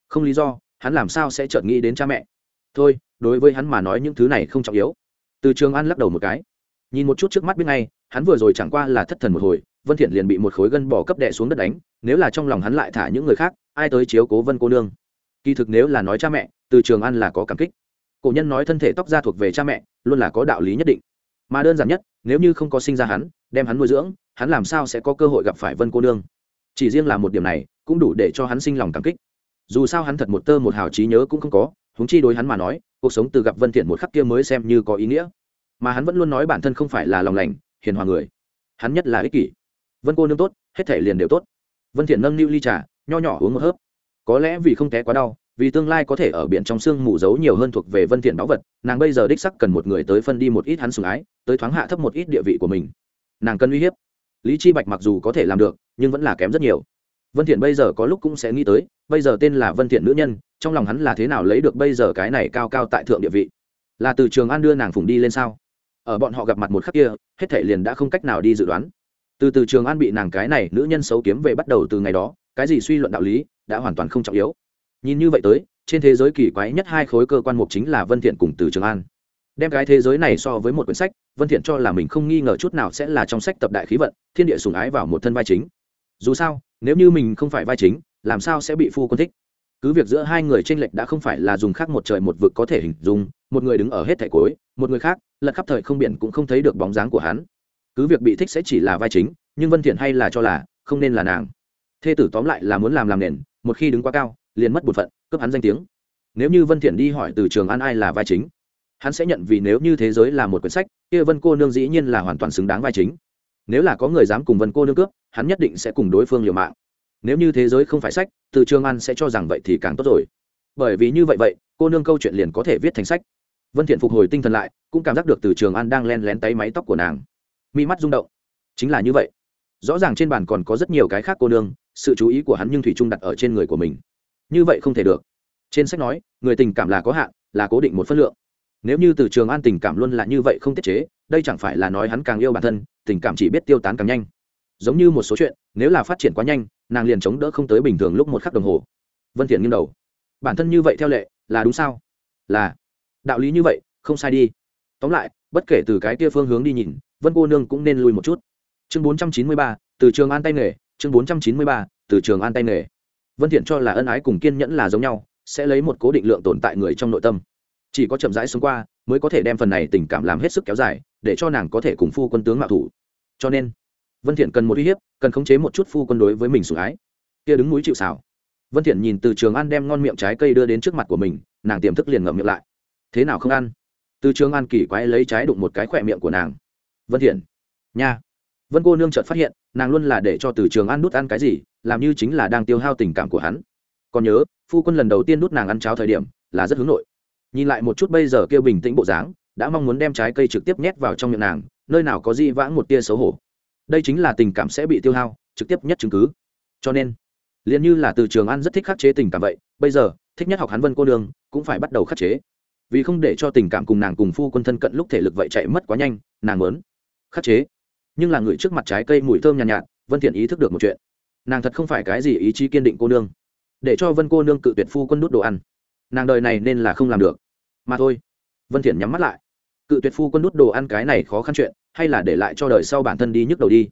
Không lý do hắn làm sao sẽ chợt nghĩ đến cha mẹ? Thôi, đối với hắn mà nói những thứ này không trọng yếu. Từ trường an lắc đầu một cái. Nhìn một chút trước mắt biết ngay, hắn vừa rồi chẳng qua là thất thần một hồi, vân thiện liền bị một khối gân bỏ cấp đệ xuống đất đánh, nếu là trong lòng hắn lại thả những người khác, ai tới chiếu cố vân cô nương? Kỳ thực nếu là nói cha mẹ, từ trường an là có cảm kích. Cổ nhân nói thân thể tóc da thuộc về cha mẹ, luôn là có đạo lý nhất định. Mà đơn giản nhất, nếu như không có sinh ra hắn, đem hắn nuôi dưỡng, hắn làm sao sẽ có cơ hội gặp phải vân cô nương? Chỉ riêng là một điểm này, cũng đủ để cho hắn sinh lòng cảm kích dù sao hắn thật một tơ một hào trí nhớ cũng không có húng chi đối hắn mà nói, cuộc sống từ gặp vân thiện một khắc kia mới xem như có ý nghĩa. Mà hắn vẫn luôn nói bản thân không phải là lòng lành, hiền hòa người. Hắn nhất là ích kỷ. Vân cô nương tốt, hết thể liền đều tốt. Vân thiện nâng niu ly trà, nho nhỏ uống một hớp. Có lẽ vì không té quá đau, vì tương lai có thể ở biển trong xương mù giấu nhiều hơn thuộc về vân thiện báu vật, nàng bây giờ đích sắc cần một người tới phân đi một ít hắn sủng ái, tới thoáng hạ thấp một ít địa vị của mình. Nàng cần uy hiếp. Lý chi bạch mặc dù có thể làm được, nhưng vẫn là kém rất nhiều vân thiện bây giờ có lúc cũng sẽ nghĩ tới, bây giờ tên là vân thiện nữ nhân, trong lòng hắn là thế nào lấy được bây giờ cái này cao cao tại thượng địa vị? Là từ trường an đưa nàng phụng đi lên sao? Ở bọn họ gặp mặt một khắc kia, hết thảy liền đã không cách nào đi dự đoán. Từ từ trường an bị nàng cái này nữ nhân xấu kiếm về bắt đầu từ ngày đó, cái gì suy luận đạo lý, đã hoàn toàn không trọng yếu. Nhìn như vậy tới, trên thế giới kỳ quái nhất hai khối cơ quan mục chính là vân thiện cùng từ trường an. Đem cái thế giới này so với một quyển sách, vân thiện cho là mình không nghi ngờ chút nào sẽ là trong sách tập đại khí vận, thiên địa sủng ái vào một thân vai chính dù sao, nếu như mình không phải vai chính, làm sao sẽ bị phu quân thích? Cứ việc giữa hai người tranh lệch đã không phải là dùng khác một trời một vực có thể hình dung, một người đứng ở hết thẻ cối một người khác, lật khắp thời không biển cũng không thấy được bóng dáng của hắn. Cứ việc bị thích sẽ chỉ là vai chính, nhưng vân thiện hay là cho là, không nên là nàng. Thê tử tóm lại là muốn làm làm nền, một khi đứng quá cao, liền mất bổn phận, cướp hắn danh tiếng. Nếu như vân thiện đi hỏi từ trường an ai là vai chính, hắn sẽ nhận vì nếu như thế giới là một quyển sách, kia vân cô nương dĩ nhiên là hoàn toàn xứng đáng vai chính. Nếu là có người dám cùng vân cô nương cướp hắn nhất định sẽ cùng đối phương liều mạng. Nếu như thế giới không phải sách, từ trường an sẽ cho rằng vậy thì càng tốt rồi. Bởi vì như vậy vậy, cô nương câu chuyện liền có thể viết thành sách. Vân thiện phục hồi tinh thần lại, cũng cảm giác được từ trường an đang len lén tay máy tóc của nàng. Mi mắt rung động. Chính là như vậy. Rõ ràng trên bàn còn có rất nhiều cái khác cô nương, sự chú ý của hắn nhưng thủy trung đặt ở trên người của mình. Như vậy không thể được. Trên sách nói, người tình cảm là có hạn, là cố định một phân lượng. Nếu như từ trường an tình cảm luôn là như vậy không tiết chế, đây chẳng phải là nói hắn càng yêu bản thân, tình cảm chỉ biết tiêu tán càng nhanh giống như một số chuyện nếu là phát triển quá nhanh nàng liền chống đỡ không tới bình thường lúc một khắc đồng hồ. Vân thiện nghiêng đầu. Bản thân như vậy theo lệ là đúng sao? Là. Đạo lý như vậy không sai đi. Tóm lại bất kể từ cái kia phương hướng đi nhìn vân cô nương cũng nên lùi một chút. Chương 493, từ trường an tay nghề chương 493, từ trường an tay nghề. Vân thiện cho là ân ái cùng kiên nhẫn là giống nhau sẽ lấy một cố định lượng tồn tại người trong nội tâm. Chỉ có chậm rãi xuống qua mới có thể đem phần này tình cảm làm hết sức kéo dài để cho nàng có thể cùng phu quân tướng mạo thủ. Cho nên vân thiện cần một uy hiếp, cần khống chế một chút phu quân đối với mình sủng ái. Kia đứng núi chịu sào. Vân thiện nhìn từ trường an đem ngon miệng trái cây đưa đến trước mặt của mình, nàng tiềm thức liền ngậm miệng lại. Thế nào không ăn? Từ trường an kỳ quái lấy trái đụng một cái khỏe miệng của nàng. Vân thiện, nha. Vân cô nương chợt phát hiện, nàng luôn là để cho từ trường an nút ăn cái gì, làm như chính là đang tiêu hao tình cảm của hắn. Còn nhớ, phu quân lần đầu tiên nút nàng ăn cháo thời điểm, là rất hướng nội. Nhìn lại một chút bây giờ kêu bình tĩnh bộ dáng, đã mong muốn đem trái cây trực tiếp nhét vào trong miệng nàng, nơi nào có di vãng một tia xấu hổ đây chính là tình cảm sẽ bị tiêu hao trực tiếp nhất chứng cứ. Cho nên liền như là từ trường an rất thích khắc chế tình cảm vậy bây giờ thích nhất học hắn vân cô đường cũng phải bắt đầu khắc chế. Vì không để cho tình cảm cùng nàng cùng phu quân thân cận lúc thể lực vậy chạy mất quá nhanh nàng muốn khắc chế. Nhưng là người trước mặt trái cây mùi thơm nhàn nhạt, nhạt vân thiện ý thức được một chuyện. Nàng thật không phải cái gì ý chí kiên định cô nương. Để cho vân cô nương cự tuyệt phu quân đút đồ ăn nàng đời này nên là không làm được. Mà thôi vân thiện nhắm mắt lại. Cự tuyệt phu quân đút đồ ăn cái này khó khăn chuyện hay là để lại cho đời sau bản thân đi nhức đầu đi.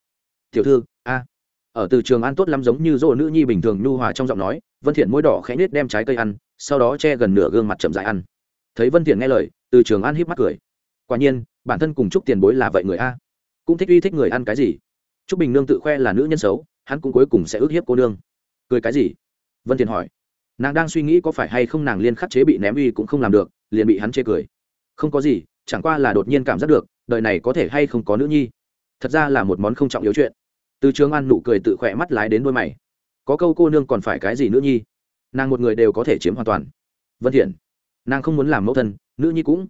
Tiểu thư, a. Ở từ trường ăn tốt lắm giống như dỗ nữ nhi bình thường nhu hòa trong giọng nói, vân thiện môi đỏ khẽ nết đem trái cây ăn, sau đó che gần nửa gương mặt chậm rãi ăn. Thấy vân thiện nghe lời, từ trường an híp mắt cười. Quả nhiên, bản thân cùng chúc tiền bối là vậy người a. Cũng thích uy thích người ăn cái gì? Trúc bình nương tự khoe là nữ nhân xấu, hắn cũng cuối cùng sẽ ước hiếp cô nương. Cười cái gì? Vân thiện hỏi. Nàng đang suy nghĩ có phải hay không nàng liên khắc chế bị ném uy cũng không làm được, liền bị hắn chê cười. Không có gì, chẳng qua là đột nhiên cảm giác được đời này có thể hay không có nữ nhi? Thật ra là một món không trọng yếu chuyện. Từ trường an nụ cười tự khỏe mắt lái đến đôi mày. Có câu cô nương còn phải cái gì nữ nhi? Nàng một người đều có thể chiếm hoàn toàn. Vân thiện, nàng không muốn làm mẫu thân, nữ nhi cũng.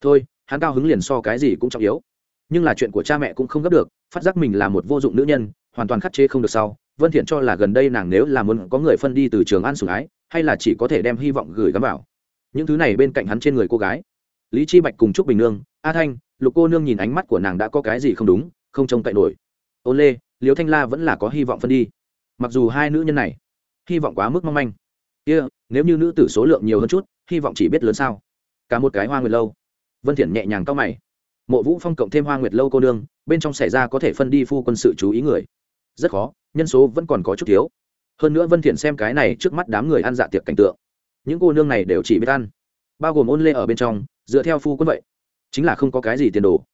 Thôi, hắn cao hứng liền so cái gì cũng trọng yếu. Nhưng là chuyện của cha mẹ cũng không gấp được, phát giác mình là một vô dụng nữ nhân, hoàn toàn khắc chế không được sau, vân thiện cho là gần đây nàng nếu là muốn có người phân đi từ trường an sủng ái, hay là chỉ có thể đem hy vọng gửi gắm vào. Những thứ này bên cạnh hắn trên người cô gái. Lý chi bạch cùng trúc bình nương a thanh lục cô nương nhìn ánh mắt của nàng đã có cái gì không đúng không trông cậy nổi. Ôn lê liễu thanh la vẫn là có hy vọng phân đi. Mặc dù hai nữ nhân này hy vọng quá mức mong manh. Kia、yeah, nếu như nữ tử số lượng nhiều hơn chút hy vọng chỉ biết lớn sao. Cả một cái hoa nguyệt lâu. Vân thiện nhẹ nhàng cao mày. Mộ vũ phong cộng thêm hoa nguyệt lâu cô nương bên trong xảy ra có thể phân đi phu quân sự chú ý người. Rất khó nhân số vẫn còn có chút thiếu. Hơn nữa vân thiện xem cái này trước mắt đám người ăn dạ tiệc cảnh tượng. Những cô nương này đều chỉ biết ăn. Bao gồm ôn lê ở bên trong dựa theo phu quân vậy chính là không có cái gì tiền đồ.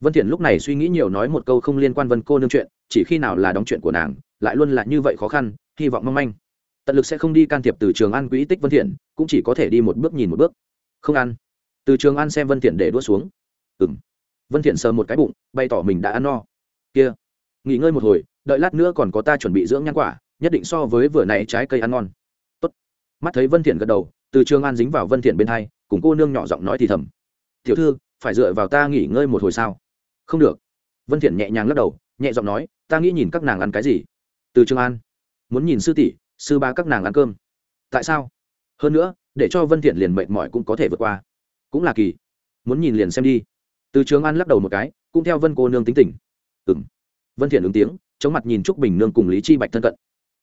Vân thiện lúc này suy nghĩ nhiều nói một câu không liên quan vân cô nương chuyện, chỉ khi nào là đóng chuyện của nàng, lại luôn là như vậy khó khăn, hy vọng mong manh. Tận lực sẽ không đi can thiệp từ trường An quỹ tích vân thiện, cũng chỉ có thể đi một bước nhìn một bước. Không ăn. Từ trường An xem vân thiện để đua xuống. Ừm. Vân thiện sờ một cái bụng, bày tỏ mình đã ăn no. Kia. Nghỉ ngơi một hồi, đợi lát nữa còn có ta chuẩn bị dưỡng nhan quả, nhất định so với vừa nãy trái cây ăn ngon. Tốt. Mắt thấy vân thiện gật đầu, từ trường an dính vào vân thiện bên hai, cùng cô nương nhỏ giọng nói thì thầm. Tiểu thư phải dựa vào ta nghỉ ngơi một hồi sao? Không được. Vân thiện nhẹ nhàng lắc đầu, nhẹ giọng nói, ta nghĩ nhìn các nàng ăn cái gì? Từ trường an. Muốn nhìn sư tỷ, sư ba các nàng ăn cơm. Tại sao? Hơn nữa, để cho vân thiện liền mệt mỏi cũng có thể vượt qua. Cũng là kỳ. Muốn nhìn liền xem đi. Từ trường an lắc đầu một cái, cũng theo vân cô nương tính tình. Ừm. Vân thiện ứng tiếng, chống mặt nhìn trúc bình nương cùng lý chi bạch thân cận.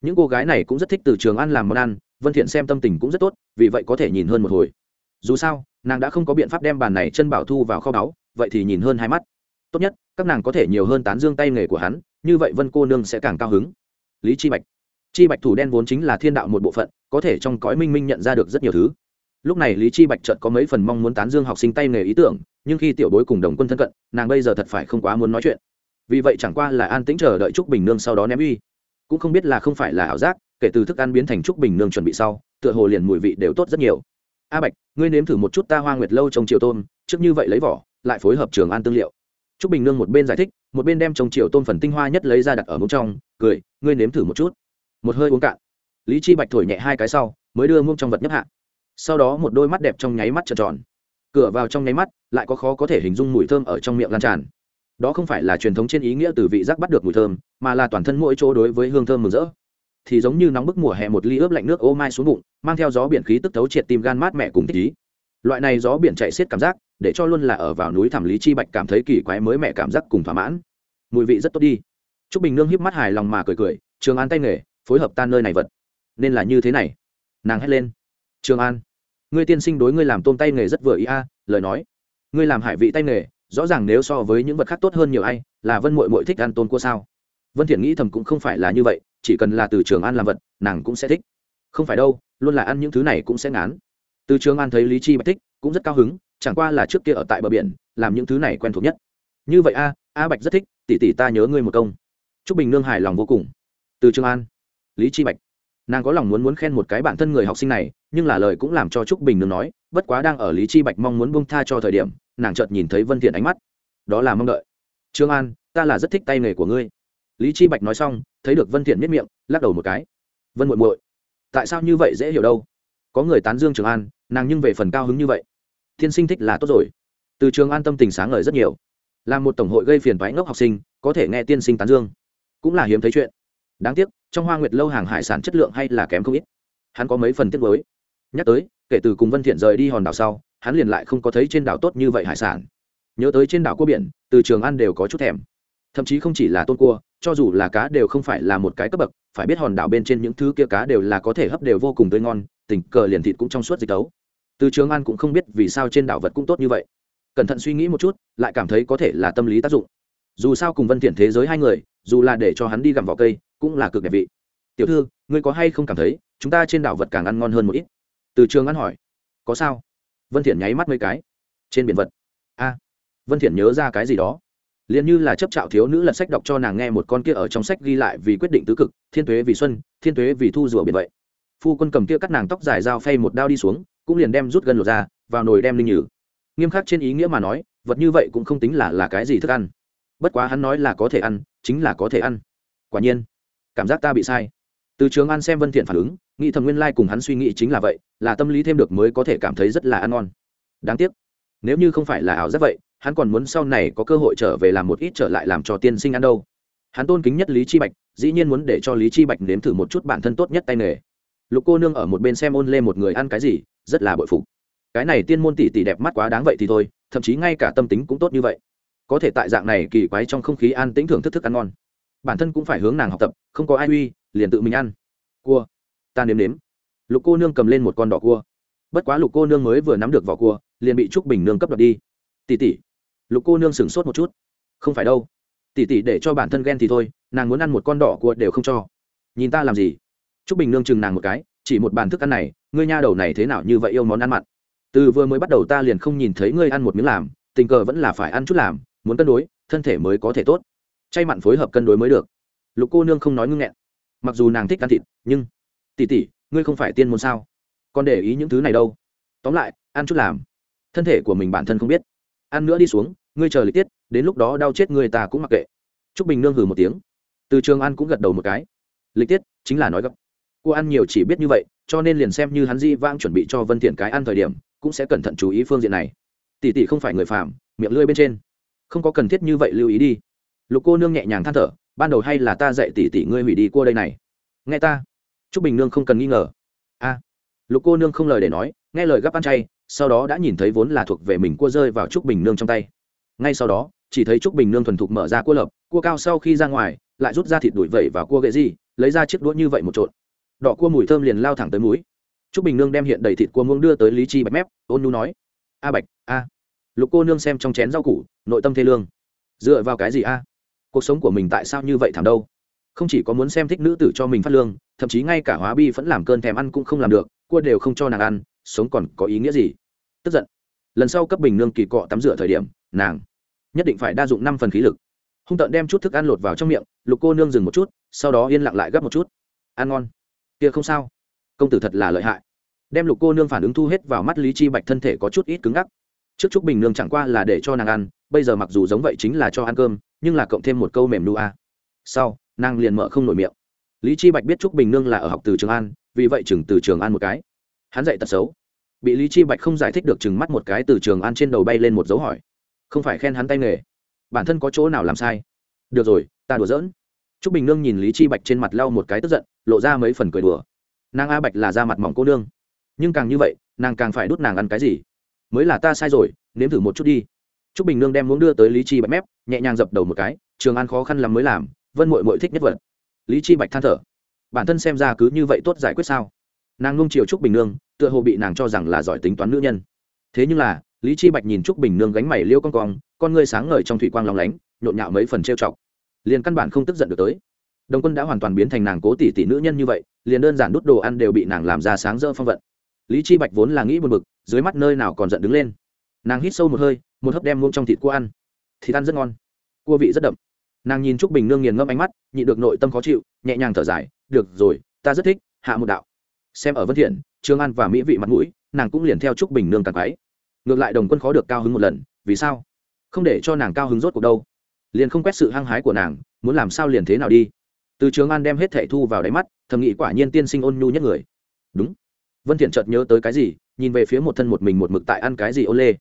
Những cô gái này cũng rất thích từ trường an làm món ăn, vân thiện xem tâm tình cũng rất tốt, vì vậy có thể nhìn hơn một hồi dù sao, nàng đã không có biện pháp đem bàn này chân bảo thu vào kho báu, vậy thì nhìn hơn hai mắt. Tốt nhất, các nàng có thể nhiều hơn tán dương tay nghề của hắn, như vậy vân cô nương sẽ càng cao hứng. Lý chi bạch. Chi bạch thủ đen vốn chính là thiên đạo một bộ phận, có thể trong cõi minh minh nhận ra được rất nhiều thứ. Lúc này lý chi bạch chợt có mấy phần mong muốn tán dương học sinh tay nghề ý tưởng, nhưng khi tiểu bối cùng đồng quân thân cận, nàng bây giờ thật phải không quá muốn nói chuyện. Vì vậy chẳng qua là an tĩnh chờ đợi trúc bình nương sau đó ném uy. Cũng không biết là không phải là ảo giác, kể từ thức ăn biến thành trúc bình nương chuẩn bị sau, tựa hồ liền mùi vị đều tốt rất nhiều a bạch, ngươi nếm thử một chút ta hoa nguyệt lâu trồng triều tôm, trước như vậy lấy vỏ, lại phối hợp trường an tương liệu. Trúc bình nương một bên giải thích, một bên đem trồng triều tôm phần tinh hoa nhất lấy ra đặt ở mông trong, cười, ngươi nếm thử một chút. Một hơi uống cạn. Lý chi bạch thổi nhẹ hai cái sau, mới đưa mông trong vật nhấp hạ. Sau đó một đôi mắt đẹp trong nháy mắt trợn tròn. Cửa vào trong nháy mắt, lại có khó có thể hình dung mùi thơm ở trong miệng lan tràn. Đó không phải là truyền thống trên ý nghĩa từ vị giác bắt được mùi thơm, mà là toàn thân mỗi chỗ đối với hương thơm mừng rỡ thì giống như nóng bức mùa hè một ly ướp lạnh nước ô mai xuống bụng, mang theo gió biển khí tức thấu triệt tim gan mát mẹ cùng thích ý. Loại này gió biển chạy xiết cảm giác, để cho luôn là ở vào núi thảm lý chi bạch cảm thấy kỳ quái mới mẹ cảm giác cùng thỏa mãn. Mùi vị rất tốt đi. T bình nương híp mắt hài lòng mà cười cười, trường an tay nghề, phối hợp tan nơi này vật. Nên là như thế này. Nàng hét lên. Trường an, ngươi tiên sinh đối ngươi làm tôm tay nghề rất vừa ý a, lời nói. Ngươi làm hải vị tay nghề, rõ ràng nếu so với những vật khác tốt hơn nhiều ai, là vân mội mội thích ăn tôm cua sao? Vân thiện nghĩ thầm cũng không phải là như vậy, chỉ cần là từ trường an làm vật, nàng cũng sẽ thích. Không phải đâu, luôn là ăn những thứ này cũng sẽ ngán. Từ trường an thấy lý chi bạch thích, cũng rất cao hứng, chẳng qua là trước kia ở tại bờ biển, làm những thứ này quen thuộc nhất. Như vậy a a bạch rất thích, tỷ tỷ ta nhớ ngươi một công. Trúc bình nương hài lòng vô cùng. Từ trường an, lý chi bạch. Nàng có lòng muốn muốn khen một cái bản thân người học sinh này, nhưng là lời cũng làm cho trúc bình nương nói, bất quá đang ở lý chi bạch mong muốn buông tha cho thời điểm, nàng chợt nhìn thấy vân thiện ánh mắt. Đó là mong đợi. Trương an, ta là rất thích tay nghề của ngươi lý chi bạch nói xong, thấy được vân thiện miết miệng, lắc đầu một cái. Vân muội muội, tại sao như vậy dễ hiểu đâu? Có người tán dương trường an, nàng nhưng về phần cao hứng như vậy. Thiên sinh thích là tốt rồi. Từ trường an tâm tình sáng ngời rất nhiều. Là một tổng hội gây phiền vãi ngốc học sinh, có thể nghe tiên sinh tán dương. Cũng là hiếm thấy chuyện. Đáng tiếc, trong hoa nguyệt lâu hàng hải sản chất lượng hay là kém không ít. Hắn có mấy phần tiếc mới nhắc tới, kể từ cùng vân thiện rời đi hòn đảo sau, hắn liền lại không có thấy trên đảo tốt như vậy hải sản. Nhớ tới trên đảo cua biển, từ trường An đều có chút thèm thậm chí không chỉ là tôn cua, cho dù là cá đều không phải là một cái cấp bậc, phải biết hòn đảo bên trên những thứ kia cá đều là có thể hấp đều vô cùng tươi ngon, tình cờ liền thịt cũng trong suốt dịch tấu. Từ trường an cũng không biết vì sao trên đảo vật cũng tốt như vậy. Cẩn thận suy nghĩ một chút, lại cảm thấy có thể là tâm lý tác dụng. Dù sao cùng vân thiện thế giới hai người, dù là để cho hắn đi gặm vỏ cây, cũng là cực đẹp vị. Tiểu thư, ngươi có hay không cảm thấy, chúng ta trên đảo vật càng ăn ngon hơn một ít? Từ trường an hỏi. Có sao? Vân thiện nháy mắt mấy cái. Trên biển vật. A, vân thiện nhớ ra cái gì đó liền như là chấp trạo thiếu nữ lật sách đọc cho nàng nghe một con kia ở trong sách ghi lại vì quyết định tứ cực, thiên tuế vì xuân, thiên tuế vì thu rùa biển vậy. Phu quân cầm kia cắt nàng tóc dài dao phay một đao đi xuống, cũng liền đem rút gần lột ra, vào nồi đem linh nhử. Nghiêm khắc trên ý nghĩa mà nói, vật như vậy cũng không tính là là cái gì thức ăn. Bất quá hắn nói là có thể ăn, chính là có thể ăn. Quả nhiên, cảm giác ta bị sai. Từ trường an xem vân thiện phản ứng, nghĩ thầm nguyên lai cùng hắn suy nghĩ chính là vậy, là tâm lý thêm được mới có thể cảm thấy rất là ăn ngon. Đáng tiếc, nếu như không phải là ảo giác vậy hắn còn muốn sau này có cơ hội trở về làm một ít trở lại làm cho tiên sinh ăn đâu. Hắn tôn kính nhất lý chi bạch, dĩ nhiên muốn để cho lý chi bạch nếm thử một chút bản thân tốt nhất tay nghề. Lục cô nương ở một bên xem ôn lê một người ăn cái gì, rất là bội phục. Cái này tiên môn tỷ tỷ đẹp mắt quá đáng vậy thì thôi, thậm chí ngay cả tâm tính cũng tốt như vậy. Có thể tại dạng này kỳ quái trong không khí an tĩnh thưởng thức thức ăn ngon. Bản thân cũng phải hướng nàng học tập, không có ai uy, liền tự mình ăn. Cua. Ta nếm nếm. Lục cô nương cầm lên một con đỏ cua. Bất quá lục cô nương mới vừa nắm được vỏ cua, liền bị trúc bình nương cấp đoạt đi. Tỷ tỷ lục cô nương sửng sốt một chút. Không phải đâu. Tỷ tỷ để cho bản thân ghen thì thôi, nàng muốn ăn một con đỏ cua đều không cho. Nhìn ta làm gì? Trúc bình nương chừng nàng một cái, chỉ một bàn thức ăn này, ngươi nha đầu này thế nào như vậy yêu món ăn mặn? Từ vừa mới bắt đầu ta liền không nhìn thấy ngươi ăn một miếng làm, tình cờ vẫn là phải ăn chút làm, muốn cân đối, thân thể mới có thể tốt. Chay mặn phối hợp cân đối mới được. Lục cô nương không nói ngưng nghẹn. Mặc dù nàng thích ăn thịt, nhưng tỉ tỉ ngươi không phải tiên môn sao? Còn để ý những thứ này đâu. Tóm lại, ăn chút làm. Thân thể của mình bản thân không biết ăn nữa đi xuống ngươi chờ lịch tiết đến lúc đó đau chết người ta cũng mặc kệ. T r ú c bình nương hừ một tiếng. Từ trường ăn cũng gật đầu một cái. Lịch tiết chính là nói gấp. Cô ăn nhiều chỉ biết như vậy cho nên liền xem như hắn di vang chuẩn bị cho vân thiện cái ăn thời điểm cũng sẽ cẩn thận chú ý phương diện này. Tỷ tỷ không phải người phạm, miệng lưỡi bên trên. Không có cần thiết như vậy lưu ý đi. Lục cô nương nhẹ nhàng than thở ban đầu hay là ta dạy tỷ tỷ ngươi hủy đi cua đây này. Nghe ta. T bình nương không cần nghi ngờ. A. Lục cô nương không lời để nói nghe lời gấp ăn chay sau đó đã nhìn thấy vốn là thuộc về mình cua rơi vào trúc bình nương trong tay. Ngay sau đó, chỉ thấy trúc bình nương thuần thục mở ra cua lập cua cao sau khi ra ngoài, lại rút ra thịt đuổi vẩy vào cua gậy gì, lấy ra chiếc đũa như vậy một trộn. Đỏ cua mùi thơm liền lao thẳng tới mũi. Trúc bình nương đem hiện đầy thịt cua muông đưa tới lý chi bạch mép, ôn nu nói, a bạch, a. Lục cô nương xem trong chén rau củ, nội tâm thê lương. Dựa vào cái gì a? Cuộc sống của mình tại sao như vậy thảm đâu? Không chỉ có muốn xem thích nữ tử cho mình phát lương, thậm chí ngay cả hóa bi vẫn làm cơn thèm ăn cũng không làm được, cua đều không cho nàng ăn sống còn có ý nghĩa gì? Tức giận. Lần sau cấp bình nương kỳ cọ tắm rửa thời điểm, nàng nhất định phải đa dụng năm phần khí lực. Hung tợn đem chút thức ăn lột vào trong miệng, lục cô nương dừng một chút, sau đó yên lặng lại gấp một chút. Ăn ngon. Kia không sao. Công tử thật là lợi hại. Đem lục cô nương phản ứng thu hết vào mắt lý chi bạch thân thể có chút ít cứng ngắc. Trước chúc bình nương chẳng qua là để cho nàng ăn, bây giờ mặc dù giống vậy chính là cho ăn cơm, nhưng là cộng thêm một câu mềm nu a. Sau, nàng liền mở không nổi miệng. Lý chi bạch biết trúc bình nương là ở học từ trường an, vì vậy chừng từ trường an một cái hắn dạy tật xấu. Bị lý chi bạch không giải thích được chừng mắt một cái từ trường an trên đầu bay lên một dấu hỏi. Không phải khen hắn tay nghề. Bản thân có chỗ nào làm sai? Được rồi, ta đùa giỡn. Trúc bình nương nhìn lý chi bạch trên mặt lau một cái tức giận, lộ ra mấy phần cười đùa. Nàng a bạch là da mặt mỏng cô nương. Nhưng càng như vậy, nàng càng phải đút nàng ăn cái gì? Mới là ta sai rồi, nếm thử một chút đi. Trúc bình nương đem muỗng đưa tới lý chi bạch mép, nhẹ nhàng dập đầu một cái, trường an khó khăn lắm mới làm, vân mội mội thích nhất vật. Lý chi bạch than thở. Bản thân xem ra cứ như vậy tốt giải quyết sao? Nàng nung chiều trúc bình nương, tựa hồ bị nàng cho rằng là giỏi tính toán nữ nhân. Thế nhưng là, lý chi bạch nhìn trúc bình nương gánh mày liêu con cong, con ngươi sáng ngời trong thủy quang lóng lánh, nhộn nhạo mấy phần trêu chọc. Liền căn bản không tức giận được tới. Đồng quân đã hoàn toàn biến thành nàng cố tỷ tỷ nữ nhân như vậy, liền đơn giản đút đồ ăn đều bị nàng làm ra sáng rỡ phong vận. Lý chi bạch vốn là nghĩ buồn bực, dưới mắt nơi nào còn giận đứng lên. Nàng hít sâu một hơi, một hớp đem muỗng trong thịt cua ăn. Thịt ăn rất ngon. Cua vị rất đậm. Nàng nhìn trúc bình nương nghiền ngâm ánh mắt nhị được nội tâm khó chịu, nhẹ nhàng thở dài, được rồi, ta rất thích, hạ một đạo xem ở vân thiện, trương an và mỹ vị mặt mũi, nàng cũng liền theo trúc bình nương càng quái. Ngược lại đồng quân khó được cao hứng một lần, vì sao? Không để cho nàng cao hứng rốt cuộc đâu. Liền không quét sự hăng hái của nàng, muốn làm sao liền thế nào đi? Từ trường an đem hết thệ thu vào đáy mắt, thầm nghĩ quả nhiên tiên sinh ôn nhu nhất người. Đúng. Vân thiện chợt nhớ tới cái gì, nhìn về phía một thân một mình một mực tại ăn cái gì ô lê.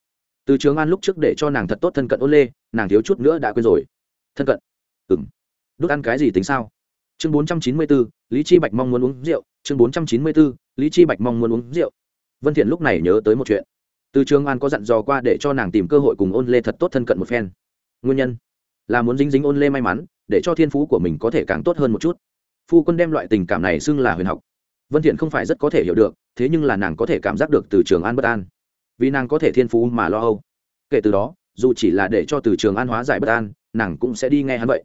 Từ trường an lúc trước để cho nàng thật tốt thân cận ô lê, nàng thiếu chút nữa đã quên rồi. Thân cận? Ừm. đút ăn cái gì tính sao? Chương bốn trăm chín mươi bốn lý chi bạch mong muốn uống rượu. Chương bốn trăm chín mươi bốn lý chi bạch mong muốn uống rượu. Vân thiện lúc này nhớ tới một chuyện. Từ trường an có dặn dò qua để cho nàng tìm cơ hội cùng ôn lê thật tốt thân cận một phen. Nguyên nhân? Là muốn dính dính ôn lê may mắn, để cho thiên phú của mình có thể càng tốt hơn một chút. Phu quân đem loại tình cảm này xưng là huyền học. Vân thiện không phải rất có thể hiểu được, thế nhưng là nàng có thể cảm giác được từ trường an bất an. Vì nàng có thể thiên phú mà lo âu. Kể từ đó, dù chỉ là để cho từ trường an hóa giải bất an, nàng cũng sẽ đi nghe hắn vậy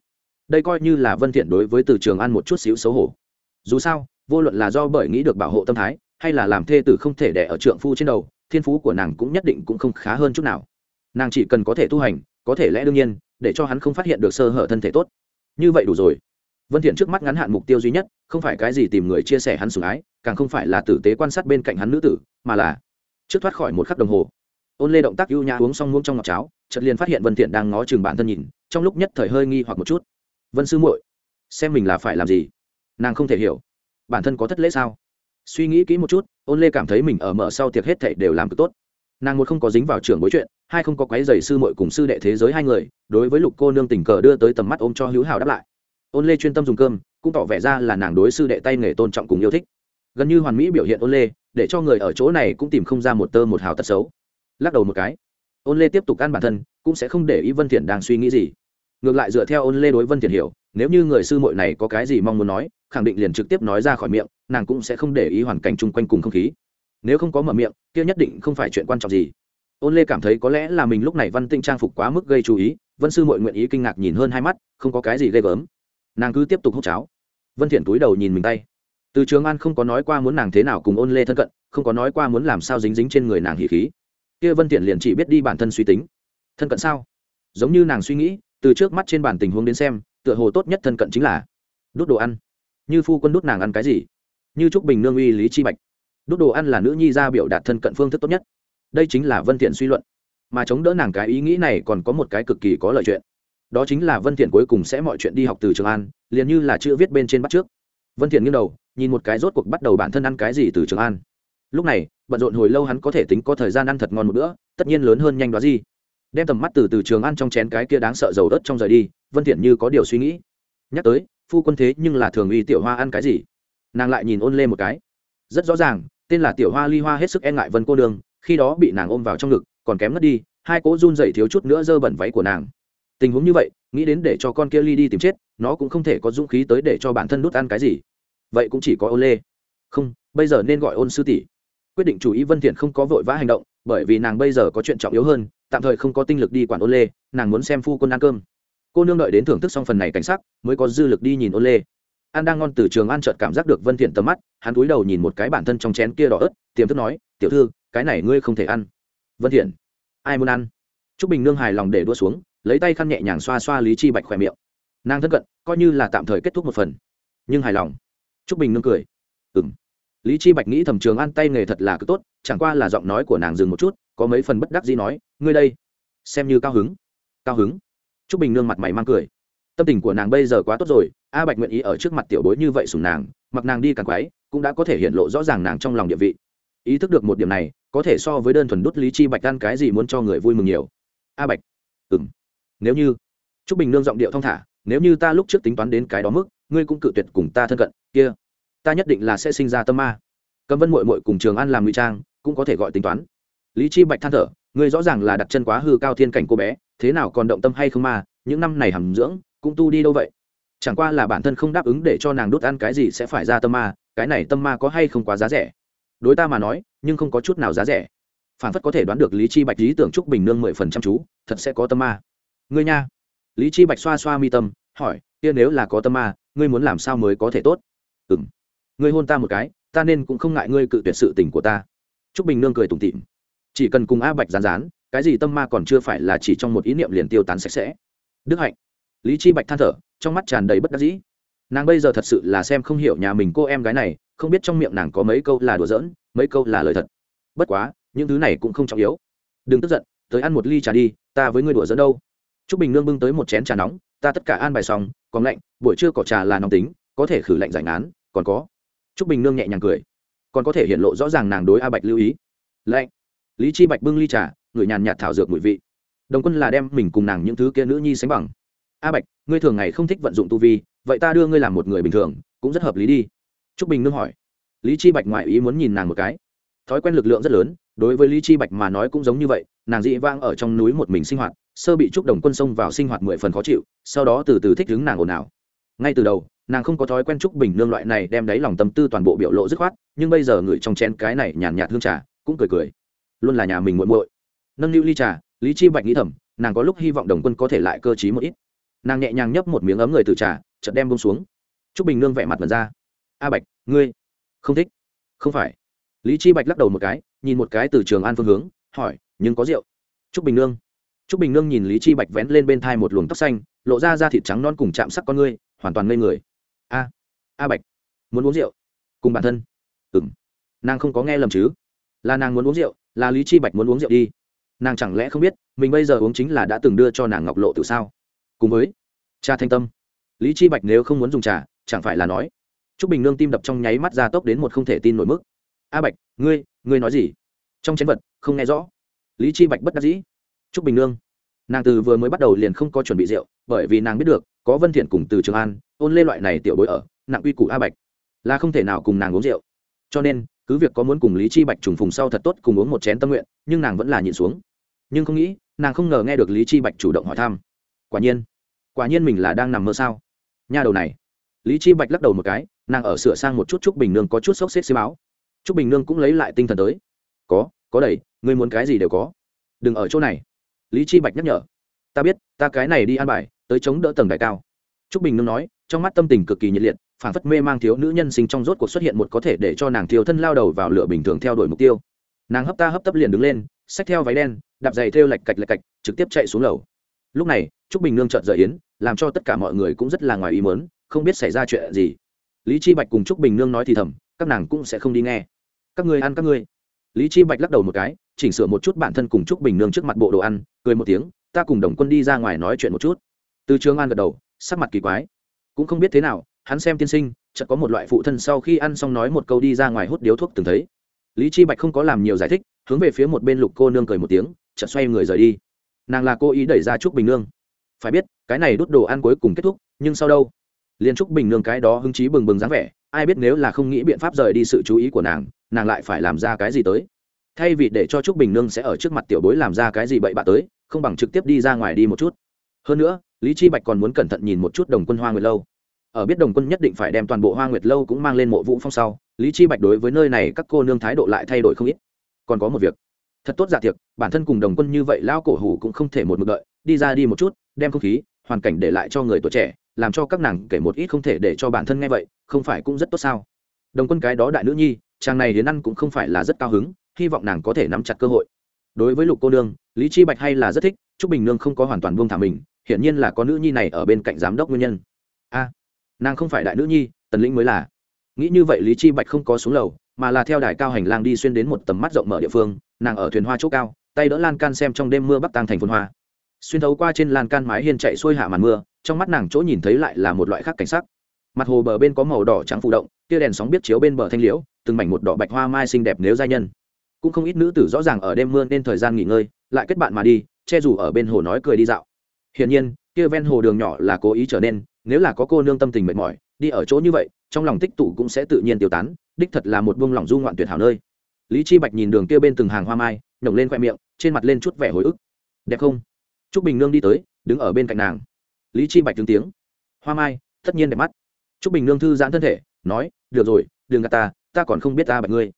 đây coi như là vân thiện đối với từ trường an một chút xíu xấu hổ. Dù sao, vô luận là do bởi nghĩ được bảo hộ tâm thái, hay là làm thê tử không thể đẻ ở trượng phu trên đầu, thiên phú của nàng cũng nhất định cũng không khá hơn chút nào. Nàng chỉ cần có thể tu hành, có thể lẽ đương nhiên, để cho hắn không phát hiện được sơ hở thân thể tốt. Như vậy đủ rồi. Vân thiện trước mắt ngắn hạn mục tiêu duy nhất, không phải cái gì tìm người chia sẻ hắn sủng ái, càng không phải là tử tế quan sát bên cạnh hắn nữ tử, mà là trước thoát khỏi một khắc đồng hồ. Ôn lê động tác ưu nhã uống xong muỗng trong ngọc cháo, chợt liền phát hiện vân thiện đang ngó chừng bản thân nhìn, trong lúc nhất thời hơi nghi hoặc một chút vân sư muội, xem mình là phải làm gì. Nàng không thể hiểu, bản thân có thất lễ sao? Suy nghĩ kỹ một chút, ôn lê cảm thấy mình ở mở sau tiệc hết thảy đều làm cực tốt. Nàng một không có dính vào trường bối chuyện, hai không có quấy giày sư muội cùng sư đệ thế giới hai người, đối với lục cô nương tình cờ đưa tới tầm mắt ôm cho hữu hảo đáp lại. Ôn lê chuyên tâm dùng cơm, cũng tỏ vẻ ra là nàng đối sư đệ tay nghề tôn trọng cùng yêu thích. Gần như hoàn mỹ biểu hiện ôn lê, để cho người ở chỗ này cũng tìm không ra một tơ một hào tật xấu. Lắc đầu một cái, ôn lê tiếp tục ăn bản thân, cũng sẽ không để ý vân thiện đang suy nghĩ gì ngược lại dựa theo ôn lê đối vân thiện hiểu, nếu như người sư muội này có cái gì mong muốn nói, khẳng định liền trực tiếp nói ra khỏi miệng, nàng cũng sẽ không để ý hoàn cảnh chung quanh cùng không khí. Nếu không có mở miệng, kia nhất định không phải chuyện quan trọng gì. Ôn lê cảm thấy có lẽ là mình lúc này văn tinh trang phục quá mức gây chú ý, vân sư muội nguyện ý kinh ngạc nhìn hơn hai mắt, không có cái gì ghê gớm. Nàng cứ tiếp tục hút cháo. Vân thiện túi đầu nhìn mình tay. Từ trường an không có nói qua muốn nàng thế nào cùng ôn lê thân cận, không có nói qua muốn làm sao dính dính trên người nàng hỉ khí. Kia vân thiện liền chỉ biết đi bản thân suy tính. Thân cận sao? Giống như nàng suy nghĩ từ trước mắt trên bản tình huống đến xem, tựa hồ tốt nhất thân cận chính là đốt đồ ăn. Như phu quân đốt nàng ăn cái gì? Như trúc bình nương uy lý chi bạch. Đốt đồ ăn là nữ nhi ra biểu đạt thân cận phương thức tốt nhất. Đây chính là vân thiện suy luận. Mà chống đỡ nàng cái ý nghĩ này còn có một cái cực kỳ có lợi chuyện. Đó chính là vân thiện cuối cùng sẽ mọi chuyện đi học từ trường an, liền như là chữ viết bên trên bắt trước. Vân thiện nghiêng đầu, nhìn một cái rốt cuộc bắt đầu bản thân ăn cái gì từ trường an. Lúc này, bận rộn hồi lâu hắn có thể tính có thời gian ăn thật ngon một bữa, tất nhiên lớn hơn nhanh đó gì đem tầm mắt từ từ trường ăn trong chén cái kia đáng sợ dầu đất trong rời đi, vân thiện như có điều suy nghĩ. Nhắc tới, phu quân thế nhưng là thường uy tiểu hoa ăn cái gì? Nàng lại nhìn ôn lê một cái. Rất rõ ràng, tên là tiểu hoa ly hoa hết sức e ngại vân cô đường khi đó bị nàng ôm vào trong ngực, còn kém ngất đi, hai cỗ run dậy thiếu chút nữa dơ bẩn váy của nàng. Tình huống như vậy, nghĩ đến để cho con kia ly đi tìm chết, nó cũng không thể có dũng khí tới để cho bản thân đút ăn cái gì. Vậy cũng chỉ có ôn lê. Không, bây giờ nên gọi ôn sư tỷ. Quyết định chủ ý vân thiện không có vội vã hành động, bởi vì nàng bây giờ có chuyện trọng yếu hơn tạm thời không có tinh lực đi quản ôn lê, nàng muốn xem phu quân ăn cơm. Cô nương đợi đến thưởng thức xong phần này cảnh sắc, mới có dư lực đi nhìn ôn lê. An đang ngon từ trường an chợt cảm giác được vân thiện tầm mắt, hắn cúi đầu nhìn một cái bản thân trong chén kia đỏ ớt tiềm thức nói, tiểu thư, cái này ngươi không thể ăn. Vân thiện, ai muốn ăn? Trúc bình nương hài lòng để đua xuống, lấy tay khăn nhẹ nhàng xoa xoa lý chi bạch khỏe miệng. Nàng thân cận, coi như là tạm thời kết thúc một phần, nhưng hài lòng. Trúc bình nương cười. Ừm. Lý chi bạch nghĩ thẩm trường an tay nghề thật là cứ tốt, chẳng qua là giọng nói của nàng dừng một chút có mấy phần bất đắc dĩ nói, ngươi đây, xem như cao hứng cao hứng. Trúc bình nương mặt mày mang cười. Tâm tình của nàng bây giờ quá tốt rồi, a bạch nguyện ý ở trước mặt tiểu bối như vậy sùng nàng, mặc nàng đi càng quái, cũng đã có thể hiện lộ rõ ràng nàng trong lòng địa vị. Ý thức được một điểm này, có thể so với đơn thuần đút lý chi bạch ăn cái gì muốn cho người vui mừng nhiều. A bạch ừng nếu như trúc bình nương giọng điệu thong thả, nếu như ta lúc trước tính toán đến cái đó mức, ngươi cũng cự tuyệt cùng ta thân cận, kia, ta nhất định là sẽ sinh ra tâm ma. Cấm vân mội mội cùng trường an làm ngụy trang, cũng có thể gọi tính toán lý chi bạch than thở ngươi rõ ràng là đặt chân quá hư cao thiên cảnh cô bé thế nào còn động tâm hay không mà, những năm này hàm dưỡng cũng tu đi đâu vậy? Chẳng qua là bản thân không đáp ứng để cho nàng đốt ăn cái gì sẽ phải ra tâm ma cái này tâm ma có hay không quá giá rẻ? Đối ta mà nói nhưng không có chút nào giá rẻ. Phản phất có thể đoán được lý chi bạch lý tưởng trúc bình nương mười phần trăm chú thật sẽ có tâm ma. Ngươi nha. Lý chi bạch xoa xoa mi tâm hỏi kia nếu là có tâm ma ngươi muốn làm sao mới có thể tốt? Ừm ngươi hôn ta một cái ta nên cũng không ngại ngươi cự tuyệt sự tình của ta. Trúc bình nương cười tủm tỉm chỉ cần cùng a bạch rán rán cái gì tâm ma còn chưa phải là chỉ trong một ý niệm liền tiêu tán sạch sẽ. Đức hạnh. Lý chi bạch than thở, trong mắt tràn đầy bất đắc dĩ. Nàng bây giờ thật sự là xem không hiểu nhà mình cô em gái này, không biết trong miệng nàng có mấy câu là đùa giỡn, mấy câu là lời thật. Bất quá, những thứ này cũng không trọng yếu. Đừng tức giận, tới ăn một ly trà đi, ta với ngươi đùa giỡn đâu. T r ú c bình nương bưng tới một chén trà nóng, ta tất cả an bài xong, còn lạnh, buổi trưa cỏ trà là nóng tính, có thể khử lạnh giải ngán, còn có. T r ú c bình nương nhẹ nhàng cười, còn có thể hiện lộ rõ ràng nàng đối a bạch lưu ý. Lạnh lý chi bạch bưng ly trà, người nhàn nhạt thảo dược mùi vị. Đồng quân là đem mình cùng nàng những thứ kia nữ nhi sánh bằng. A bạch, ngươi thường ngày không thích vận dụng tu vi, vậy ta đưa ngươi làm một người bình thường, cũng rất hợp lý đi. Trúc bình nương hỏi. Lý chi bạch ngoại ý muốn nhìn nàng một cái. Thói quen lực lượng rất lớn, đối với lý chi bạch mà nói cũng giống như vậy, nàng dị vang ở trong núi một mình sinh hoạt, sơ bị trúc đồng quân sông vào sinh hoạt mười phần khó chịu, sau đó từ từ thích ứng nàng ồn ào. Ngay từ đầu, nàng không có thói quen trúc bình nương loại này đem đáy lòng tâm tư toàn bộ biểu lộ dứt khoát, nhưng bây giờ người trong chén cái này nhàn nhạt hương trà, cũng cười cười luôn là nhà mình muộn muội. Nâng niu ly trà, lý chi bạch nghĩ thầm, nàng có lúc hy vọng đồng quân có thể lại cơ trí một ít. Nàng nhẹ nhàng nhấp một miếng ấm người từ trà, chợt đem bông xuống. Trúc bình nương vẻ mặt mật ra. A bạch, ngươi không thích? Không phải. Lý chi bạch lắc đầu một cái, nhìn một cái từ trường an phương hướng, hỏi, nhưng có rượu? Trúc bình nương. Trúc bình nương nhìn lý chi bạch vén lên bên thai một luồng tóc xanh, lộ ra da thịt trắng non cùng chạm sắc con ngươi, hoàn toàn ngây người. A a bạch, muốn uống rượu cùng bản thân? Ừm. Nàng không có nghe lầm chứ? Là nàng muốn uống rượu là lý chi bạch muốn uống rượu đi. Nàng chẳng lẽ không biết, mình bây giờ uống chính là đã từng đưa cho nàng ngọc lộ từ sao? Cùng với cha thanh tâm, lý chi bạch nếu không muốn dùng trà, chẳng phải là nói t r ú c bình nương tim đập trong nháy mắt ra tốc đến một không thể tin nổi mức. A bạch, ngươi ngươi nói gì? Trong chén vật, không nghe rõ. Lý chi bạch bất đắc dĩ. T r ú c bình nương. Nàng từ vừa mới bắt đầu liền không có chuẩn bị rượu, bởi vì nàng biết được, có vân thiện cùng từ trường an, ôn lê loại này tiểu bối ở, nặng uy củ a bạch, là không thể nào cùng nàng uống rượu. Cho nên cứ việc có muốn cùng lý chi bạch trùng phùng sau thật tốt cùng uống một chén tâm nguyện, nhưng nàng vẫn là nhịn xuống. Nhưng không nghĩ, nàng không ngờ nghe được lý chi bạch chủ động hỏi thăm. Quả nhiên quả nhiên mình là đang nằm mơ sao? Nha đầu này. Lý chi bạch lắc đầu một cái, nàng ở sửa sang một chút trúc bình nương có chút sốc xếp xi báo trúc bình nương cũng lấy lại tinh thần tới. Có có đầy, ngươi muốn cái gì đều có. Đừng ở chỗ này. Lý chi bạch nhắc nhở. Ta biết, ta cái này đi an bài, tới chống đỡ tầng đại cao. Trúc bình nương nói, trong mắt tâm tình cực kỳ nhiệt liệt phản phất mê mang thiếu nữ nhân sinh trong rốt cuộc xuất hiện một có thể để cho nàng thiếu thân lao đầu vào lửa bình thường theo đuổi mục tiêu. Nàng hấp ta hấp tấp liền đứng lên, xách theo váy đen, đạp giày thêu lạch cạch lạch cạch, trực tiếp chạy xuống lầu. Lúc này, trúc bình nương chợt rời yến, làm cho tất cả mọi người cũng rất là ngoài ý mớn không biết xảy ra chuyện gì. Lý chi bạch cùng trúc bình nương nói thì thầm, các nàng cũng sẽ không đi nghe. Các ngươi ăn các ngươi. Lý chi bạch lắc đầu một cái, chỉnh sửa một chút bản thân cùng trúc bình nương trước mặt bộ đồ ăn, cười một tiếng, ta cùng đồng quân đi ra ngoài nói chuyện một chút. Từ trường an gật đầu, sắc mặt kỳ quái. Cũng không biết thế nào hắn xem tiên sinh, chợt có một loại phụ thân sau khi ăn xong nói một câu đi ra ngoài hút điếu thuốc từng thấy. Lý chi bạch không có làm nhiều giải thích, hướng về phía một bên lục cô nương cười một tiếng, chợt xoay người rời đi. Nàng là cô ý đẩy ra trúc bình nương. Phải biết, cái này đốt đồ ăn cuối cùng kết thúc, nhưng sau đâu? Liên trúc bình nương cái đó hứng chí bừng bừng dáng vẻ, ai biết nếu là không nghĩ biện pháp rời đi sự chú ý của nàng nàng lại phải làm ra cái gì tới? Thay vì để cho trúc bình nương sẽ ở trước mặt tiểu bối làm ra cái gì bậy bạ tới, không bằng trực tiếp đi ra ngoài đi một chút. Hơn nữa, lý chi bạch còn muốn cẩn thận nhìn một chút đồng quân hoa người lâu ở biết đồng quân nhất định phải đem toàn bộ hoa nguyệt lâu cũng mang lên mộ vũ phong sau lý chi bạch đối với nơi này các cô nương thái độ lại thay đổi không ít. Còn có một việc. Thật tốt giả thiệt, bản thân cùng đồng quân như vậy lao cổ hủ cũng không thể một mực đợi đi ra đi một chút đem không khí hoàn cảnh để lại cho người tuổi trẻ làm cho các nàng kể một ít không thể để cho bản thân nghe vậy không phải cũng rất tốt sao? Đồng quân cái đó đại nữ nhi chàng này đến ăn cũng không phải là rất cao hứng hy vọng nàng có thể nắm chặt cơ hội. Đối với lục cô nương lý chi bạch hay là rất thích Trúc bình nương không có hoàn toàn buông thả mình hiển nhiên là có nữ nhi này ở bên cạnh giám đốc nguyên nhân. A nàng không phải đại nữ nhi, tần lĩnh mới là. Nghĩ như vậy lý chi bạch không có xuống lầu, mà là theo đài cao hành lang đi xuyên đến một tầm mắt rộng mở địa phương, nàng ở thuyền hoa chỗ cao, tay đỡ lan can xem trong đêm mưa bắc tăng thành phun hoa. Xuyên thấu qua trên lan can mái hiên chạy xuôi hạ màn mưa, trong mắt nàng chỗ nhìn thấy lại là một loại khác cảnh sắc. Mặt hồ bờ bên có màu đỏ trắng phụ động, tia đèn sóng biết chiếu bên bờ thanh liễu, từng mảnh một đỏ bạch hoa mai xinh đẹp nếu giai nhân. Cũng không ít nữ tử rõ ràng ở đêm mưa nên thời gian nghỉ ngơi, lại kết bạn mà đi, che dù ở bên hồ nói cười đi dạo. Hiển nhiên, kia ven hồ đường nhỏ là cố ý trở nên nếu là có cô nương tâm tình mệt mỏi, đi ở chỗ như vậy, trong lòng tích tụ cũng sẽ tự nhiên tiêu tán, đích thật là một buông lỏng du ngoạn tuyệt hảo nơi. Lý chi bạch nhìn đường kia bên từng hàng hoa mai, nhổng lên khoe miệng, trên mặt lên chút vẻ hồi ức. Đẹp không? Trúc bình nương đi tới, đứng ở bên cạnh nàng. Lý chi bạch tướng tiếng. Hoa mai, tất nhiên đẹp mắt. Trúc bình nương thư giãn thân thể, nói, được rồi, đừng gạt ta ta còn không biết ta bạch ngươi.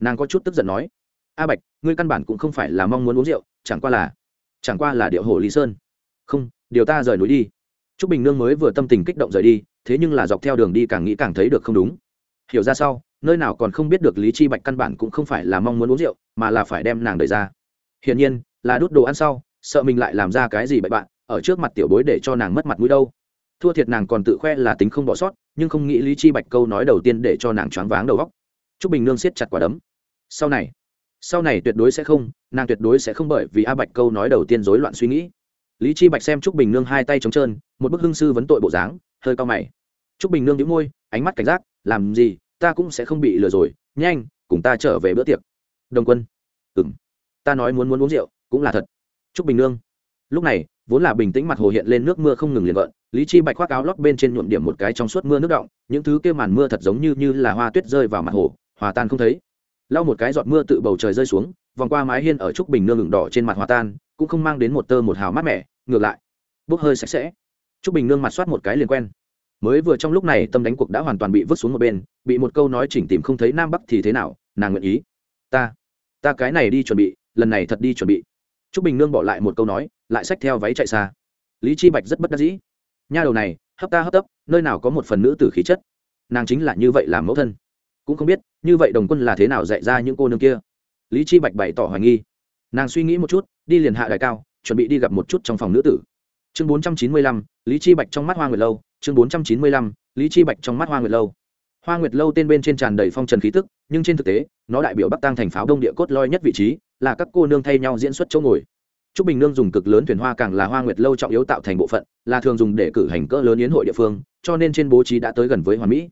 Nàng có chút tức giận nói, a bạch, ngươi căn bản cũng không phải là mong muốn uống rượu, chẳng qua là, chẳng qua là điệu hồ lý sơn. Không, điều ta rời núi đi trúc bình nương mới vừa tâm tình kích động rời đi, thế nhưng là dọc theo đường đi càng nghĩ càng thấy được không đúng. Hiểu ra sau, nơi nào còn không biết được lý chi bạch căn bản cũng không phải là mong muốn uống rượu, mà là phải đem nàng đẩy ra. Hiển nhiên, là đút đồ ăn sau, sợ mình lại làm ra cái gì bậy bạn, ở trước mặt tiểu bối để cho nàng mất mặt mũi đâu. Thua thiệt nàng còn tự khoe là tính không bỏ sót, nhưng không nghĩ lý chi bạch câu nói đầu tiên để cho nàng choáng váng đầu góc trúc bình nương siết chặt quả đấm. Sau này sau này tuyệt đối sẽ không, nàng tuyệt đối sẽ không bởi vì a bạch câu nói đầu tiên rối loạn suy nghĩ lý chi bạch xem trúc bình nương hai tay trống trơn, một bức hưng sư vấn tội bộ dáng, hơi cao mày. Trúc bình nương nhíu môi, ánh mắt cảnh giác, làm gì, ta cũng sẽ không bị lừa rồi, nhanh, cùng ta trở về bữa tiệc. Đồng quân. Ừm, ta nói muốn muốn uống rượu, cũng là thật. Trúc bình nương. Lúc này, vốn là bình tĩnh mặt hồ hiện lên nước mưa không ngừng liền vợn lý chi bạch khoác áo lót bên trên nhuộm điểm một cái trong suốt mưa nước động những thứ kia màn mưa thật giống như như là hoa tuyết rơi vào mặt hồ, hòa tan không thấy. Lau một cái giọt mưa tự bầu trời rơi xuống, vòng qua mái hiên ở trúc bình nương ngừng đỏ trên mặt hòa tan cũng không mang đến một tơ một hào mát mẻ, ngược lại, bốc hơi sạch sẽ. Trúc bình nương mặt soát một cái liền quen. Mới vừa trong lúc này tâm đánh cuộc đã hoàn toàn bị vứt xuống một bên, bị một câu nói chỉnh tìm không thấy nam bắc thì thế nào, nàng nguyện ý. Ta ta cái này đi chuẩn bị, lần này thật đi chuẩn bị. Trúc bình nương bỏ lại một câu nói, lại xách theo váy chạy xa. Lý chi bạch rất bất đắc dĩ. Nha đầu này, hấp ta hấp tấp, nơi nào có một phần nữ tử khí chất. Nàng chính là như vậy làm mẫu thân. Cũng không biết, như vậy đồng quân là thế nào dạy ra những cô nương kia. Lý chi bạch bày tỏ hoài nghi nàng suy nghĩ một chút đi liền hạ đại cao chuẩn bị đi gặp một chút trong phòng nữ tử chương 495, lý chi bạch trong mắt hoa nguyệt lâu chương 495, lý chi bạch trong mắt hoa nguyệt lâu hoa nguyệt lâu tên bên trên tràn đầy phong trần khí tức nhưng trên thực tế nó đại biểu bắc tăng thành pháo đông địa cốt loi nhất vị trí là các cô nương thay nhau diễn xuất chỗ ngồi Trúc Bình Nương dùng cực lớn thuyền hoa càng là Hoa Nguyệt lâu trọng yếu tạo thành bộ phận, là thường dùng để cử hành cỡ lớn yến hội địa phương, cho nên trên bố trí đã tới gần với hoàn mỹ.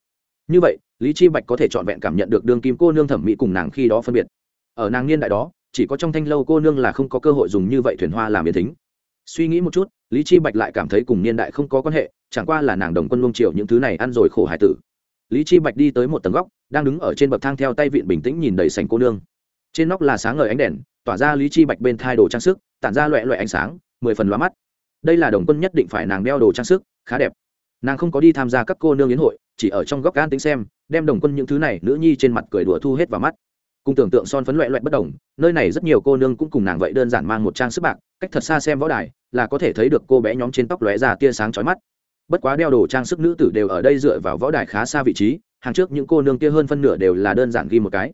Như vậy, Lý Chi Bạch có thể chọn vẹn cảm nhận được đường kim cô nương thẩm mỹ cùng nàng khi đó phân biệt. Ở nàng niên đại đó, chỉ có trong thanh lâu cô nương là không có cơ hội dùng như vậy thuyền hoa làm yến thính. Suy nghĩ một chút, Lý Chi Bạch lại cảm thấy cùng niên đại không có quan hệ, chẳng qua là nàng đồng quân luông triều những thứ này ăn rồi khổ hải tử. Lý Chi Bạch đi tới một tầng góc, đang đứng ở trên bậc thang theo tay vịn bình tĩnh nhìn đầy sành cô nương. Trên nóc là sáng ngời ánh đèn, tỏa ra Lý Chi Bạch bên thai đồ trang sức, tản ra loẹ loẹ ánh sáng mười phần lóa mắt đây là đồng quân nhất định phải nàng đeo đồ trang sức khá đẹp nàng không có đi tham gia các cô nương yến hội chỉ ở trong góc gan tính xem đem đồng quân những thứ này nữ nhi trên mặt cười đùa thu hết vào mắt cùng tưởng tượng son phấn loẹ loẹt bất đồng, nơi này rất nhiều cô nương cũng cùng nàng vậy đơn giản mang một trang sức bạc, cách thật xa xem võ đài, là có thể thấy được cô bé nhóm trên tóc lóe ra tia sáng chói mắt. Bất quá đeo đồ trang sức nữ tử đều ở đây dựa vào võ đài khá xa vị trí, hàng trước những cô nương kia hơn phân nửa đều là đơn giản ghi một cái.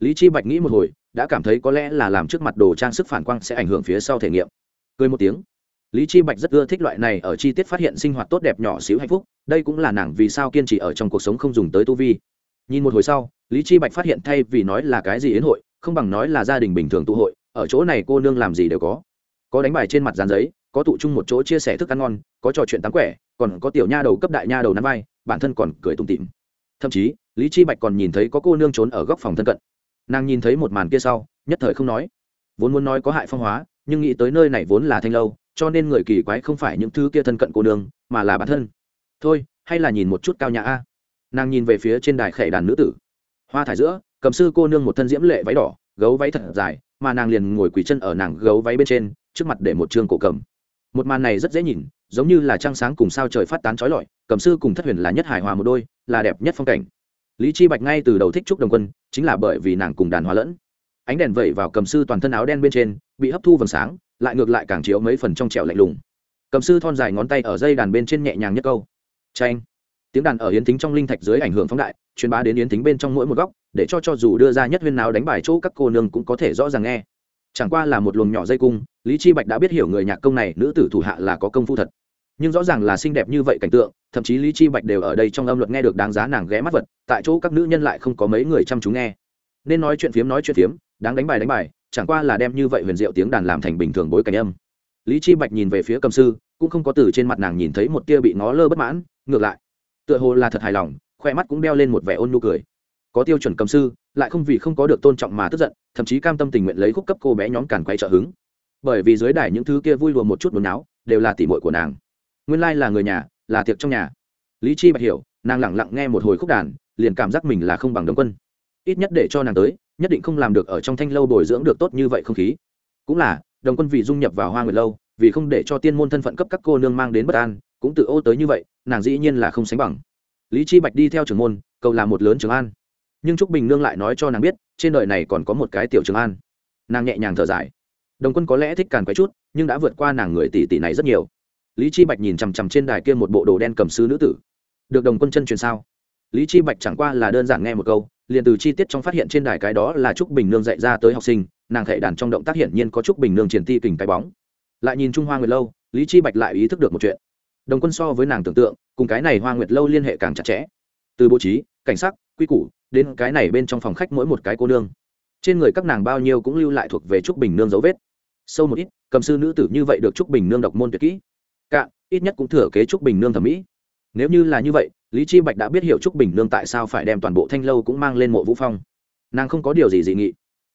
Lý chi bạch nghĩ một hồi, đã cảm thấy có lẽ là làm trước mặt đồ trang sức phản quang sẽ ảnh hưởng phía sau thể nghiệm. Cười một tiếng. Lý chi bạch rất ưa thích loại này ở chi tiết phát hiện sinh hoạt tốt đẹp nhỏ xíu hạnh phúc, đây cũng là nàng vì sao kiên trì ở trong cuộc sống không dùng tới tu vi nhìn một hồi sau, lý chi bạch phát hiện thay vì nói là cái gì yến hội, không bằng nói là gia đình bình thường tụ hội, ở chỗ này cô nương làm gì đều có. Có đánh bài trên mặt dàn giấy, có tụ chung một chỗ chia sẻ thức ăn ngon, có trò chuyện tán quẻ, còn có tiểu nha đầu cấp đại nha đầu nắm vai, bản thân còn cười tủm tỉm. Thậm chí, lý chi bạch còn nhìn thấy có cô nương trốn ở góc phòng thân cận. Nàng nhìn thấy một màn kia sau, nhất thời không nói. Vốn muốn nói có hại phong hóa, nhưng nghĩ tới nơi này vốn là thanh lâu, cho nên người kỳ quái không phải những thứ kia thân cận cô nương, mà là bản thân. Thôi, hay là nhìn một chút cao nhã a nàng nhìn về phía trên đài khệ đàn nữ tử. Hoa thải giữa, cầm sư cô nương một thân diễm lệ váy đỏ, gấu váy thật dài, mà nàng liền ngồi quỳ chân ở nàng gấu váy bên trên, trước mặt để một chương cổ cầm. Một màn này rất dễ nhìn, giống như là trăng sáng cùng sao trời phát tán trói lọi, cầm sư cùng thất huyền là nhất hài hòa một đôi, là đẹp nhất phong cảnh. Lý chi bạch ngay từ đầu thích trúc đồng quân, chính là bởi vì nàng cùng đàn hòa lẫn. Ánh đèn vẩy vào cầm sư toàn thân áo đen bên trên, bị hấp thu vầng sáng, lại ngược lại càng chiếu mấy phần trong trẻo lạnh lùng. Cầm sư thon dài ngón tay ở dây đàn bên trên nhẹ nhàng nhất câu. Tranh tiếng đàn ở yến thính trong linh thạch dưới ảnh hưởng phóng đại, truyền bá đến yến thính bên trong mỗi một góc, để cho cho dù đưa ra nhất huyên nào đánh bài chỗ các cô nương cũng có thể rõ ràng nghe. Chẳng qua là một luồng nhỏ dây cung, lý chi bạch đã biết hiểu người nhạc công này nữ tử thủ hạ là có công phu thật. Nhưng rõ ràng là xinh đẹp như vậy cảnh tượng, thậm chí lý chi bạch đều ở đây trong âm luật nghe được đáng giá nàng ghé mắt vật, tại chỗ các nữ nhân lại không có mấy người chăm chú nghe. Nên nói chuyện phiếm nói chuyện phiếm, đáng đánh bài đánh bài, chẳng qua là đem như vậy huyền diệu tiếng đàn làm thành bình thường bối cảnh âm. Lý chi bạch nhìn về phía cầm sư, cũng không có từ trên mặt nàng nhìn thấy một tia bị ngó lơ bất mãn, ngược lại tựa hồ là thật hài lòng khoe mắt cũng đeo lên một vẻ ôn nhu cười. Có tiêu chuẩn cầm sư, lại không vì không có được tôn trọng mà tức giận, thậm chí cam tâm tình nguyện lấy khúc cấp cô bé nhóm càn quay trợ hứng. Bởi vì dưới đài những thứ kia vui đùa một chút buồn áo đều là tỉ muội của nàng. Nguyên lai là người nhà, là tiệc trong nhà. Lý chi bạch hiểu, nàng lẳng lặng nghe một hồi khúc đàn, liền cảm giác mình là không bằng đồng quân. Ít nhất để cho nàng tới, nhất định không làm được ở trong thanh lâu bồi dưỡng được tốt như vậy không khí. Cũng là, đồng quân vì dung nhập vào hoa nguyệt lâu, vì không để cho tiên môn thân phận cấp các cô nương mang đến bất an cũng tự ô tới như vậy, nàng dĩ nhiên là không sánh bằng. Lý chi bạch đi theo trưởng môn, cầu là một lớn trường an. Nhưng trúc bình nương lại nói cho nàng biết, trên đời này còn có một cái tiểu trường an. Nàng nhẹ nhàng thở dài. Đồng quân có lẽ thích càn quấy chút, nhưng đã vượt qua nàng người tỷ tỷ này rất nhiều. Lý chi bạch nhìn chằm chằm trên đài kia một bộ đồ đen cầm sứ nữ tử. Được đồng quân chân truyền sao? Lý chi bạch chẳng qua là đơn giản nghe một câu, liền từ chi tiết trong phát hiện trên đài cái đó là trúc bình nương dạy ra tới học sinh, nàng thệ đàn trong động tác hiển nhiên có trúc bình nương triển ti kình cái bóng. Lại nhìn trung hoa người lâu, lý chi bạch lại ý thức được một chuyện đồng quân so với nàng tưởng tượng, cùng cái này hoa nguyệt lâu liên hệ càng chặt chẽ. Từ bố trí, cảnh sắc, quy củ, đến cái này bên trong phòng khách mỗi một cái cô nương. Trên người các nàng bao nhiêu cũng lưu lại thuộc về trúc bình nương dấu vết. Sâu một ít, cầm sư nữ tử như vậy được trúc bình nương độc môn tuyệt kỹ. Cạn ít nhất cũng thừa kế trúc bình nương thẩm mỹ. Nếu như là như vậy, lý chi bạch đã biết hiểu trúc bình nương tại sao phải đem toàn bộ thanh lâu cũng mang lên mộ vũ phong. Nàng không có điều gì dị nghị.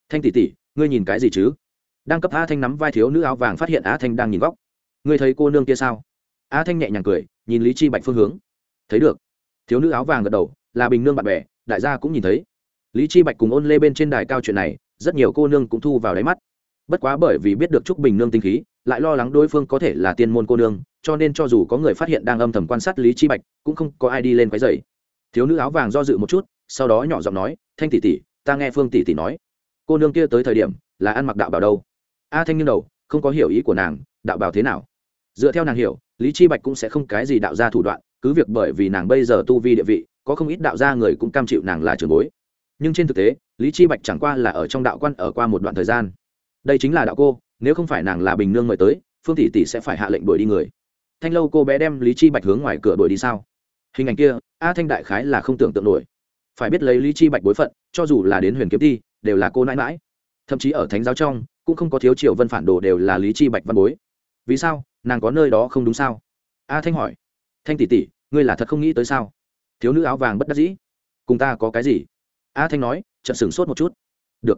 Thanh tỷ tỷ, ngươi nhìn cái gì chứ? Đang cấp a thanh nắm vai thiếu nữ áo vàng phát hiện a thanh đang nhìn góc. Ngươi thấy cô nương kia sao? A thanh nhẹ nhàng cười, nhìn lý chi bạch phương hướng. Thấy được. Thiếu nữ áo vàng gật đầu, là bình nương bạn bè, đại gia cũng nhìn thấy. Lý chi bạch cùng ôn lê bên trên đài cao chuyện này, rất nhiều cô nương cũng thu vào đáy mắt. Bất quá bởi vì biết được trúc bình nương tinh khí, lại lo lắng đối phương có thể là tiên môn cô nương, cho nên cho dù có người phát hiện đang âm thầm quan sát lý chi bạch, cũng không có ai đi lên quấy rầy. Thiếu nữ áo vàng do dự một chút, sau đó nhỏ giọng nói, thanh tỷ tỷ, ta nghe phương tỷ tỷ nói, cô nương kia tới thời điểm, là ăn mặc đạo bảo đâu? A thanh nghiêng đầu, không có hiểu ý của nàng, đạo bảo thế nào? Dựa theo nàng hiểu lý chi bạch cũng sẽ không cái gì đạo ra thủ đoạn, cứ việc bởi vì nàng bây giờ tu vi địa vị, có không ít đạo gia người cũng cam chịu nàng là trường bối. Nhưng trên thực tế, lý chi bạch chẳng qua là ở trong đạo quan ở qua một đoạn thời gian. Đây chính là đạo cô, nếu không phải nàng là bình nương mời tới, phương tỷ tỷ sẽ phải hạ lệnh đuổi đi người. Thanh lâu cô bé đem lý chi bạch hướng ngoài cửa đuổi đi sao? Hình ảnh kia, a thanh đại khái là không tưởng tượng nổi. Phải biết lấy lý chi bạch bối phận, cho dù là đến huyền kiếm ti, đều là cô nãi mãi thậm chí ở thánh giáo trong, cũng không có thiếu triều vân phản đồ đều là lý chi bạch văn bối. Vì sao? Nàng có nơi đó không đúng sao? A thanh hỏi. Thanh tỷ tỷ, ngươi là thật không nghĩ tới sao? Thiếu nữ áo vàng bất đắc dĩ. Cùng ta có cái gì? A thanh nói, chợt sửng sốt một chút. Được.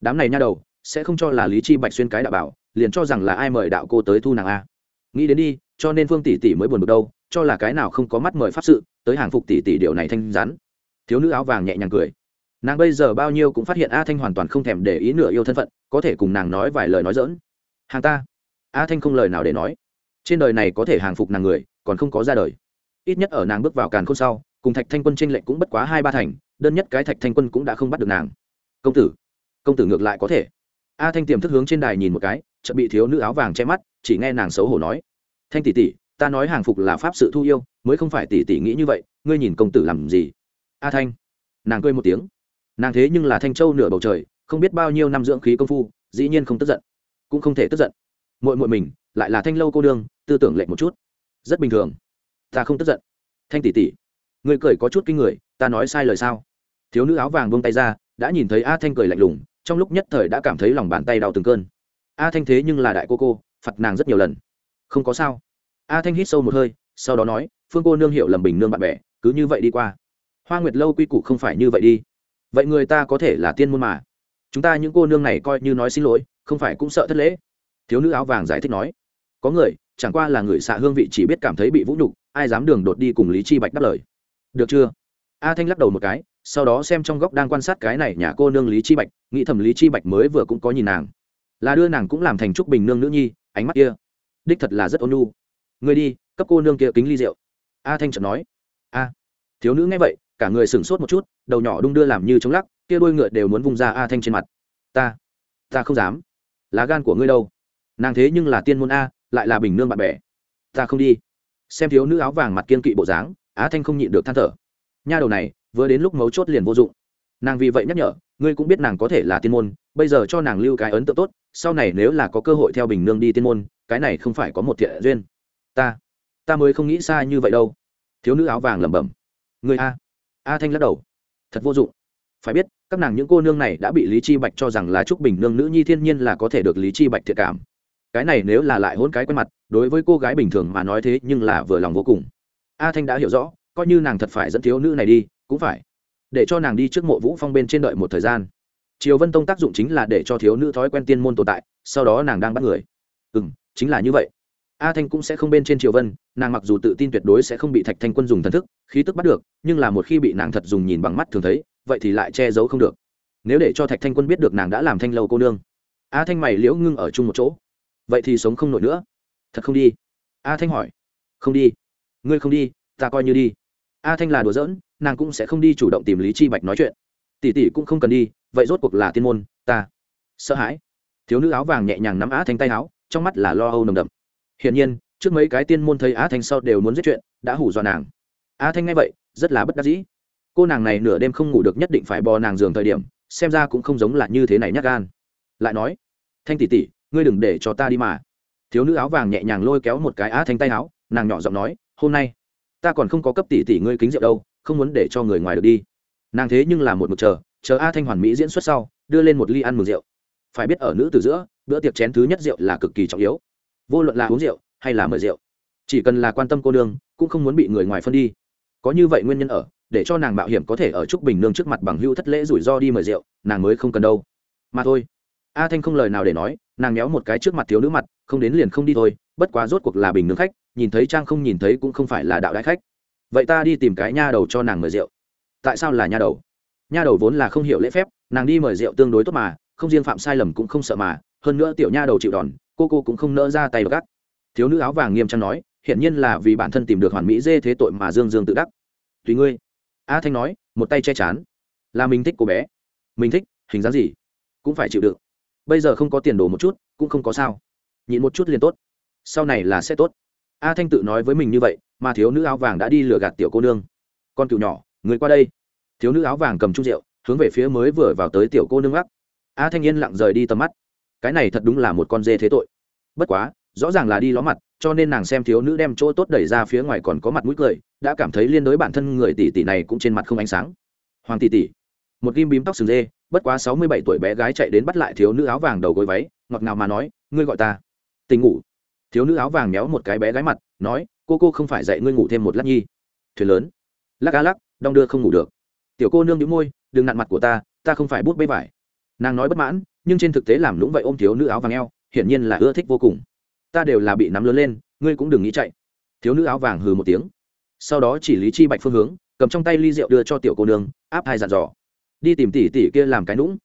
Đám này nha đầu, sẽ không cho là lý chi bạch xuyên cái đạo bảo, liền cho rằng là ai mời đạo cô tới thu nàng a. Nghĩ đến đi, cho nên phương tỷ tỷ mới buồn bực đâu, cho là cái nào không có mắt mời pháp sự, tới hàng phục tỷ tỷ điều này thanh rắn. Thiếu nữ áo vàng nhẹ nhàng cười. Nàng bây giờ bao nhiêu cũng phát hiện a thanh hoàn toàn không thèm để ý nửa yêu thân phận, có thể cùng nàng nói vài lời nói dỡn hàng ta. A thanh không lời nào để nói trên đời này có thể hàng phục nàng người, còn không có ra đời. Ít nhất ở nàng bước vào càn khôn sau, cùng thạch thanh quân tranh lệnh cũng bất quá hai ba thành, đơn nhất cái thạch thanh quân cũng đã không bắt được nàng. Công tử công tử ngược lại có thể. A thanh tiềm thức hướng trên đài nhìn một cái, chợt bị thiếu nữ áo vàng che mắt, chỉ nghe nàng xấu hổ nói. Thanh tỷ tỷ, ta nói hàng phục là pháp sự thu yêu, mới không phải tỷ tỷ nghĩ như vậy, ngươi nhìn công tử làm gì? A thanh, nàng cười một tiếng. Nàng thế nhưng là thanh châu nửa bầu trời, không biết bao nhiêu năm dưỡng khí công phu, dĩ nhiên không tức giận. Cũng không thể tức giận. Muội muội mình, lại là thanh lâu cô đương tư tưởng lệch một chút. Rất bình thường. Ta không tức giận. Thanh tỷ tỷ người cười có chút kinh người, ta nói sai lời sao? Thiếu nữ áo vàng buông tay ra, đã nhìn thấy a thanh cười lạnh lùng, trong lúc nhất thời đã cảm thấy lòng bàn tay đau từng cơn. A thanh thế nhưng là đại cô cô, phạt nàng rất nhiều lần. Không có sao. A thanh hít sâu một hơi, sau đó nói, phương cô nương hiểu lầm bình nương bạn bè, cứ như vậy đi qua. Hoa nguyệt lâu quy củ không phải như vậy đi. Vậy người ta có thể là tiên môn mà. Chúng ta những cô nương này coi như nói xin lỗi, không phải cũng sợ thất lễ. Thiếu nữ áo vàng giải thích nói, có người chẳng qua là người xạ hương vị chỉ biết cảm thấy bị vũ nhục, ai dám đường đột đi cùng lý chi bạch đáp lời. Được chưa? A thanh lắc đầu một cái, sau đó xem trong góc đang quan sát cái này nhà cô nương lý chi bạch, nghĩ thầm lý chi bạch mới vừa cũng có nhìn nàng. Là đưa nàng cũng làm thành trúc bình nương nữ nhi, ánh mắt kia, đích thật là rất ôn nhu. Người đi, cấp cô nương kia kính ly rượu. A thanh chợt nói. A, thiếu nữ nghe vậy, cả người sửng sốt một chút, đầu nhỏ đung đưa làm như chống lắc, kia đôi ngựa đều muốn vung ra a thanh trên mặt. Ta ta không dám. Lá gan của ngươi đâu? Nàng thế nhưng là tiên môn a lại là bình nương bạn bè. Ta không đi. Xem thiếu nữ áo vàng mặt kiên kỵ bộ dáng, á thanh không nhịn được than thở. Nha đầu này, vừa đến lúc mấu chốt liền vô dụng. Nàng vì vậy nhắc nhở, ngươi cũng biết nàng có thể là tiên môn, bây giờ cho nàng lưu cái ấn tượng tốt, sau này nếu là có cơ hội theo bình nương đi tiên môn, cái này không phải có một thiện duyên. Ta ta mới không nghĩ xa như vậy đâu. Thiếu nữ áo vàng lẩm bẩm. Người a. A thanh lắc đầu. Thật vô dụng. Phải biết, các nàng những cô nương này đã bị lý chi bạch cho rằng là trúc bình nương nữ nhi thiên nhiên là có thể được lý chi bạch thiệt cảm cái này nếu là lại hôn cái quen mặt, đối với cô gái bình thường mà nói thế nhưng là vừa lòng vô cùng. A thanh đã hiểu rõ, coi như nàng thật phải dẫn thiếu nữ này đi, cũng phải để cho nàng đi trước mộ vũ phong bên trên đợi một thời gian. Triều vân tông tác dụng chính là để cho thiếu nữ thói quen tiên môn tồn tại, sau đó nàng đang bắt người. Ừ m chính là như vậy. A thanh cũng sẽ không bên trên triều vân, nàng mặc dù tự tin tuyệt đối sẽ không bị thạch thanh quân dùng thần thức, khí tức bắt được, nhưng là một khi bị nàng thật dùng nhìn bằng mắt thường thấy, vậy thì lại che giấu không được. Nếu để cho thạch thanh quân biết được nàng đã làm thanh lâu cô nương. A thanh mày liễu ngưng ở chung một chỗ vậy thì sống không nổi nữa. Thật không đi? A thanh hỏi. Không đi. Ngươi không đi, ta coi như đi. A thanh là đùa giỡn, nàng cũng sẽ không đi chủ động tìm lý chi bạch nói chuyện. Tỷ tỷ cũng không cần đi, vậy rốt cuộc là tiên môn, ta. Sợ hãi. Thiếu nữ áo vàng nhẹ nhàng nắm á thanh tay áo, trong mắt là lo âu nồng đậm. Hiển nhiên, trước mấy cái tiên môn thấy á thanh sau đều muốn giết chuyện, đã hủ dọa nàng. Á thanh nghe vậy, rất là bất đắc dĩ. Cô nàng này nửa đêm không ngủ được nhất định phải bò nàng giường thời điểm, xem ra cũng không giống là như thế này nhắc gan. Lại nói, thanh tỷ tỷ ngươi đừng để cho ta đi mà. Thiếu nữ áo vàng nhẹ nhàng lôi kéo một cái á thanh tay áo, nàng nhỏ giọng nói, hôm nay, ta còn không có cấp tỷ tỷ ngươi kính rượu đâu, không muốn để cho người ngoài được đi. Nàng thế nhưng là một mực chờ chờ a thanh hoàn mỹ diễn xuất sau, đưa lên một ly ăn mừng rượu. Phải biết ở nữ từ giữa, bữa tiệc chén thứ nhất rượu là cực kỳ trọng yếu. Vô luận là uống rượu hay là mời rượu, chỉ cần là quan tâm cô nương, cũng không muốn bị người ngoài phân đi. Có như vậy nguyên nhân ở, để cho nàng mạo hiểm có thể ở trúc bình nương trước mặt bằng hưu thất lễ rủi ro đi mời rượu, nàng mới không cần đâu. Mà thôi a thanh không lời nào để nói, nàng méo một cái trước mặt thiếu nữ mặt, không đến liền không đi thôi, bất quá rốt cuộc là bình nướng khách, nhìn thấy trang không nhìn thấy cũng không phải là đạo đại khách. Vậy ta đi tìm cái nha đầu cho nàng mời rượu. Tại sao là nha đầu? Nha đầu vốn là không hiểu lễ phép, nàng đi mời rượu tương đối tốt mà, không riêng phạm sai lầm cũng không sợ mà, hơn nữa tiểu nha đầu chịu đòn, cô cô cũng không nỡ ra tay gắt. Thiếu nữ áo vàng nghiêm trang nói, hiển nhiên là vì bản thân tìm được hoàn mỹ dê thế tội mà dương dương tự đắc. Tùy ngươi. A thanh nói, một tay che chán. Là mình thích cô bé. Mình thích, hình dáng gì? Cũng phải chịu đựng bây giờ không có tiền đồ một chút, cũng không có sao. Nhịn một chút liền tốt. Sau này là sẽ tốt. A thanh tự nói với mình như vậy, mà thiếu nữ áo vàng đã đi lừa gạt tiểu cô nương. Con cựu nhỏ, người qua đây. Thiếu nữ áo vàng cầm chung rượu, hướng về phía mới vừa vào tới tiểu cô nương gác. A thanh yên lặng rời đi tầm mắt. Cái này thật đúng là một con dê thế tội. Bất quá, rõ ràng là đi ló mặt, cho nên nàng xem thiếu nữ đem chỗ tốt đẩy ra phía ngoài còn có mặt mũi cười, đã cảm thấy liên đối bản thân người tỷ tỷ này cũng trên mặt không ánh sáng. Hoàng tỷ tỷ, một ghim bím tóc sừng dê bất quá sáu mươi bảy tuổi bé gái chạy đến bắt lại thiếu nữ áo vàng đầu gối váy, ngọt ngào mà nói, ngươi gọi ta. Tình ngủ. Thiếu nữ áo vàng méo một cái bé gái mặt, nói, cô cô không phải dạy ngươi ngủ thêm một lát nhi. Thuyền lớn. Lắc á lắc, đong đưa không ngủ được. Tiểu cô nương nhíu môi, đừng nặn mặt của ta ta không phải bút bê vải. Nàng nói bất mãn, nhưng trên thực tế làm lũng vậy ôm thiếu nữ áo vàng eo, hiển nhiên là ưa thích vô cùng. Ta đều là bị nắm lớn lên, ngươi cũng đừng nghĩ chạy. Thiếu nữ áo vàng hừ một tiếng. Sau đó chỉ lý chi bạch phương hướng, cầm trong tay ly rượu đưa cho tiểu cô nương, áp hai dặn dò đi tìm tỷ tỷ kia làm cái nũng.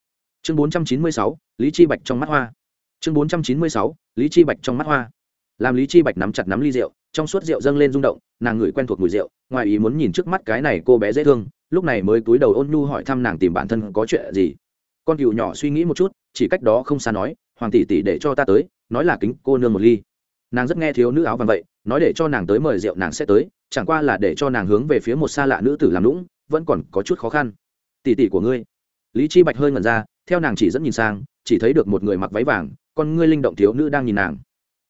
Chương bốn trăm chín mươi sáu, lý chi bạch trong mắt hoa. Chương bốn trăm chín mươi sáu, lý chi bạch trong mắt hoa. Làm lý chi bạch nắm chặt nắm ly rượu, trong suốt rượu dâng lên rung động, nàng ngửi quen thuộc mùi rượu, ngoài ý muốn nhìn trước mắt cái này cô bé dễ thương, lúc này mới cúi đầu ôn nhu hỏi thăm nàng tìm bản thân có chuyện gì. Con cừu nhỏ suy nghĩ một chút, chỉ cách đó không xa nói, hoàng tỷ tỷ để cho ta tới, nói là kính cô nương một ly. Nàng rất nghe thiếu nữ áo vàng vậy, nói để cho nàng tới mời rượu nàng sẽ tới, chẳng qua là để cho nàng hướng về phía một xa lạ nữ tử làm lũng vẫn còn có chút khó khăn tỷ tỷ của ngươi. Lý chi bạch hơi ngẩn ra, theo nàng chỉ dẫn nhìn sang, chỉ thấy được một người mặc váy vàng, con ngươi linh động thiếu nữ đang nhìn nàng.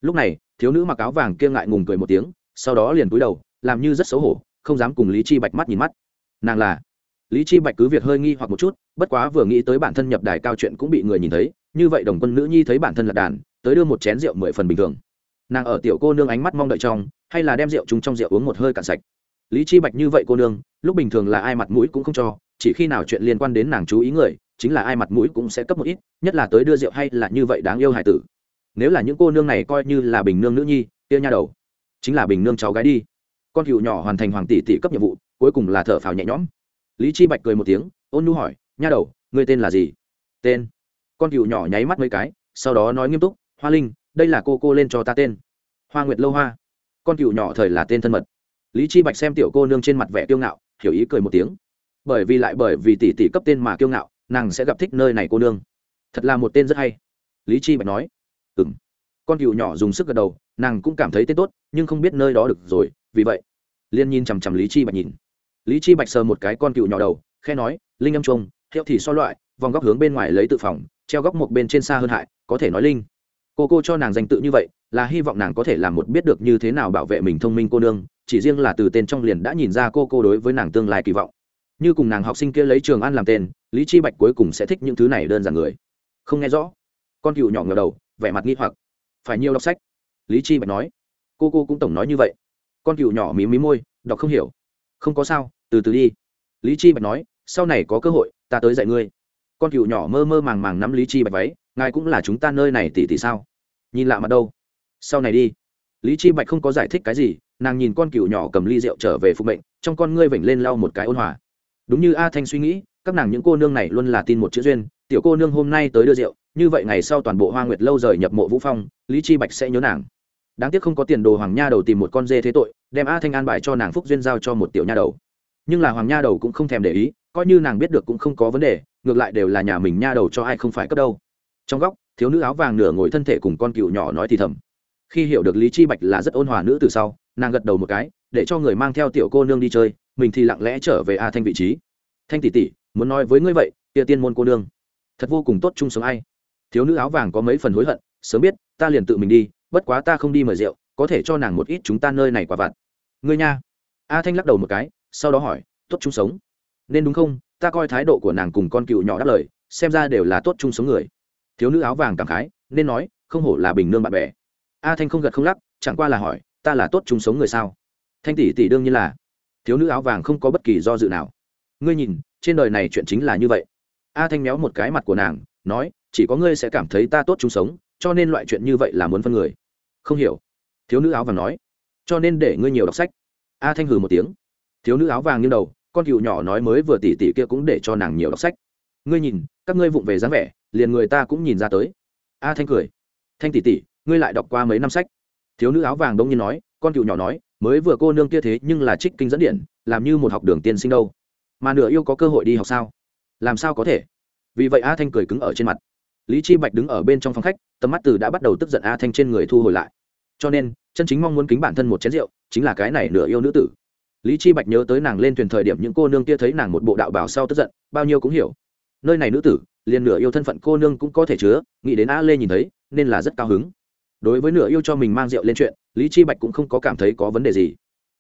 Lúc này, thiếu nữ mặc áo vàng kia ngại ngùng cười một tiếng, sau đó liền cúi đầu, làm như rất xấu hổ, không dám cùng lý chi bạch mắt nhìn mắt. Nàng là? Lý chi bạch cứ việc hơi nghi hoặc một chút, bất quá vừa nghĩ tới bản thân nhập đài cao chuyện cũng bị người nhìn thấy, như vậy đồng quân nữ nhi thấy bản thân là đàn, tới đưa một chén rượu mười phần bình thường. Nàng ở tiểu cô nương ánh mắt mong đợi trong, hay là đem rượu chúng trong rượu uống một hơi cạn sạch. Lý chi bạch như vậy cô nương, lúc bình thường là ai mặt mũi cũng không cho chỉ khi nào chuyện liên quan đến nàng chú ý người, chính là ai mặt mũi cũng sẽ cấp một ít, nhất là tới đưa rượu hay là như vậy đáng yêu hài tử. Nếu là những cô nương này coi như là bình nương nữ nhi, kia nha đầu, chính là bình nương cháu gái đi. Con cựu nhỏ hoàn thành hoàng tỷ tỷ cấp nhiệm vụ, cuối cùng là thở phào nhẹ nhõm. Lý chi bạch cười một tiếng, ôn nhu hỏi, nha đầu, ngươi tên là gì? Tên. Con cựu nhỏ nháy mắt mấy cái, sau đó nói nghiêm túc, hoa linh, đây là cô cô lên cho ta tên. Hoa nguyệt lâu hoa. Con cựu nhỏ thời là tên thân mật. Lý chi bạch xem tiểu cô nương trên mặt vẻ kiêu ngạo, hiểu ý cười một tiếng bởi vì lại bởi vì tỷ tỷ cấp tên mà kiêu ngạo, nàng sẽ gặp thích nơi này cô nương. Thật là một tên rất hay. Lý chi bạch nói. Ừm. con cựu nhỏ dùng sức gật đầu, nàng cũng cảm thấy tên tốt, nhưng không biết nơi đó được rồi, vì vậy liên nhìn chằm chằm lý chi bạch nhìn. Lý chi bạch sờ một cái con cựu nhỏ đầu khe nói, linh âm trung hiệu thì so loại, vòng góc hướng bên ngoài lấy tự phòng, treo góc một bên trên xa hơn hại, có thể nói linh. Cô cô cho nàng danh tự như vậy, là hy vọng nàng có thể làm một biết được như thế nào bảo vệ mình thông minh cô nương, chỉ riêng là từ tên trong liền đã nhìn ra cô cô đối với nàng tương lai kỳ vọng như cùng nàng học sinh kia lấy trường an làm tên, lý chi bạch cuối cùng sẽ thích những thứ này đơn giản người. Không nghe rõ. Con cựu nhỏ ngờ đầu, vẻ mặt nghi hoặc. Phải nhiều đọc sách. Lý chi bạch nói. Cô cô cũng tổng nói như vậy. Con cựu nhỏ mí mí môi, đọc không hiểu. Không có sao, từ từ đi. Lý chi bạch nói, sau này có cơ hội, ta tới dạy ngươi. Con cựu nhỏ mơ mơ màng màng nắm lý chi bạch váy, ngài cũng là chúng ta nơi này tỷ tỷ sao? Nhìn lạ mặt đâu? Sau này đi. Lý chi bạch không có giải thích cái gì, nàng nhìn con cựu nhỏ cầm ly rượu trở về phục mệnh, trong con ngươi vểnh lên lau một cái ôn hòa đúng như a thanh suy nghĩ, các nàng những cô nương này luôn là tin một chữ duyên, tiểu cô nương hôm nay tới đưa rượu, như vậy ngày sau toàn bộ hoa nguyệt lâu rời nhập mộ vũ phong, lý chi bạch sẽ nhớ nàng. Đáng tiếc không có tiền đồ hoàng nha đầu tìm một con dê thế tội, đem a thanh an bài cho nàng phúc duyên giao cho một tiểu nha đầu. Nhưng là hoàng nha đầu cũng không thèm để ý, coi như nàng biết được cũng không có vấn đề, ngược lại đều là nhà mình nha đầu cho ai không phải cấp đâu. Trong góc, thiếu nữ áo vàng nửa ngồi thân thể cùng con cựu nhỏ nói thì thầm. Khi hiểu được lý chi bạch là rất ôn hòa nữ từ sau, nàng gật đầu một cái, để cho người mang theo tiểu cô nương đi chơi mình thì lặng lẽ trở về a thanh vị trí. Thanh tỷ tỷ, muốn nói với ngươi vậy, kia tiên môn cô nương, thật vô cùng tốt chung sống ai. Thiếu nữ áo vàng có mấy phần hối hận, sớm biết, ta liền tự mình đi, bất quá ta không đi mời rượu, có thể cho nàng một ít chúng ta nơi này quả vặt. Ngươi nha. A thanh lắc đầu một cái, sau đó hỏi, tốt chung sống. Nên đúng không? Ta coi thái độ của nàng cùng con cựu nhỏ đáp lời, xem ra đều là tốt chung sống người. Thiếu nữ áo vàng cảm khái, nên nói, không hổ là bình nương bạn bè. A thanh không gật không lắc, chẳng qua là hỏi, ta là tốt chung sống người sao? Thanh tỷ tỷ đương nhiên là thiếu nữ áo vàng không có bất kỳ do dự nào. Ngươi nhìn, trên đời này chuyện chính là như vậy. A thanh méo một cái mặt của nàng, nói, chỉ có ngươi sẽ cảm thấy ta tốt chung sống, cho nên loại chuyện như vậy là muốn phân người. Không hiểu. Thiếu nữ áo vàng nói, cho nên để ngươi nhiều đọc sách. A thanh hừ một tiếng. Thiếu nữ áo vàng như đầu, con cựu nhỏ nói mới vừa tỉ tỉ kia cũng để cho nàng nhiều đọc sách. Ngươi nhìn, các ngươi vụng về dáng vẻ, liền người ta cũng nhìn ra tới. A thanh cười. Thanh tỉ tỉ, ngươi lại đọc qua mấy năm sách? Thiếu nữ áo vàng đông nhiên nói, con cựu nhỏ nói mới vừa cô nương kia thế nhưng là trích kinh dẫn điện, làm như một học đường tiên sinh đâu. Mà nửa yêu có cơ hội đi học sao? Làm sao có thể? Vì vậy a thanh cười cứng ở trên mặt. Lý chi bạch đứng ở bên trong phòng khách, tầm mắt từ đã bắt đầu tức giận a thanh trên người thu hồi lại. Cho nên, chân chính mong muốn kính bản thân một chén rượu, chính là cái này nửa yêu nữ tử. Lý chi bạch nhớ tới nàng lên thuyền thời điểm những cô nương kia thấy nàng một bộ đạo bảo sau tức giận, bao nhiêu cũng hiểu. Nơi này nữ tử, liền nửa yêu thân phận cô nương cũng có thể chứa, nghĩ đến a lê nhìn thấy, nên là rất cao hứng. Đối với nửa yêu cho mình mang rượu lên chuyện lý chi bạch cũng không có cảm thấy có vấn đề gì.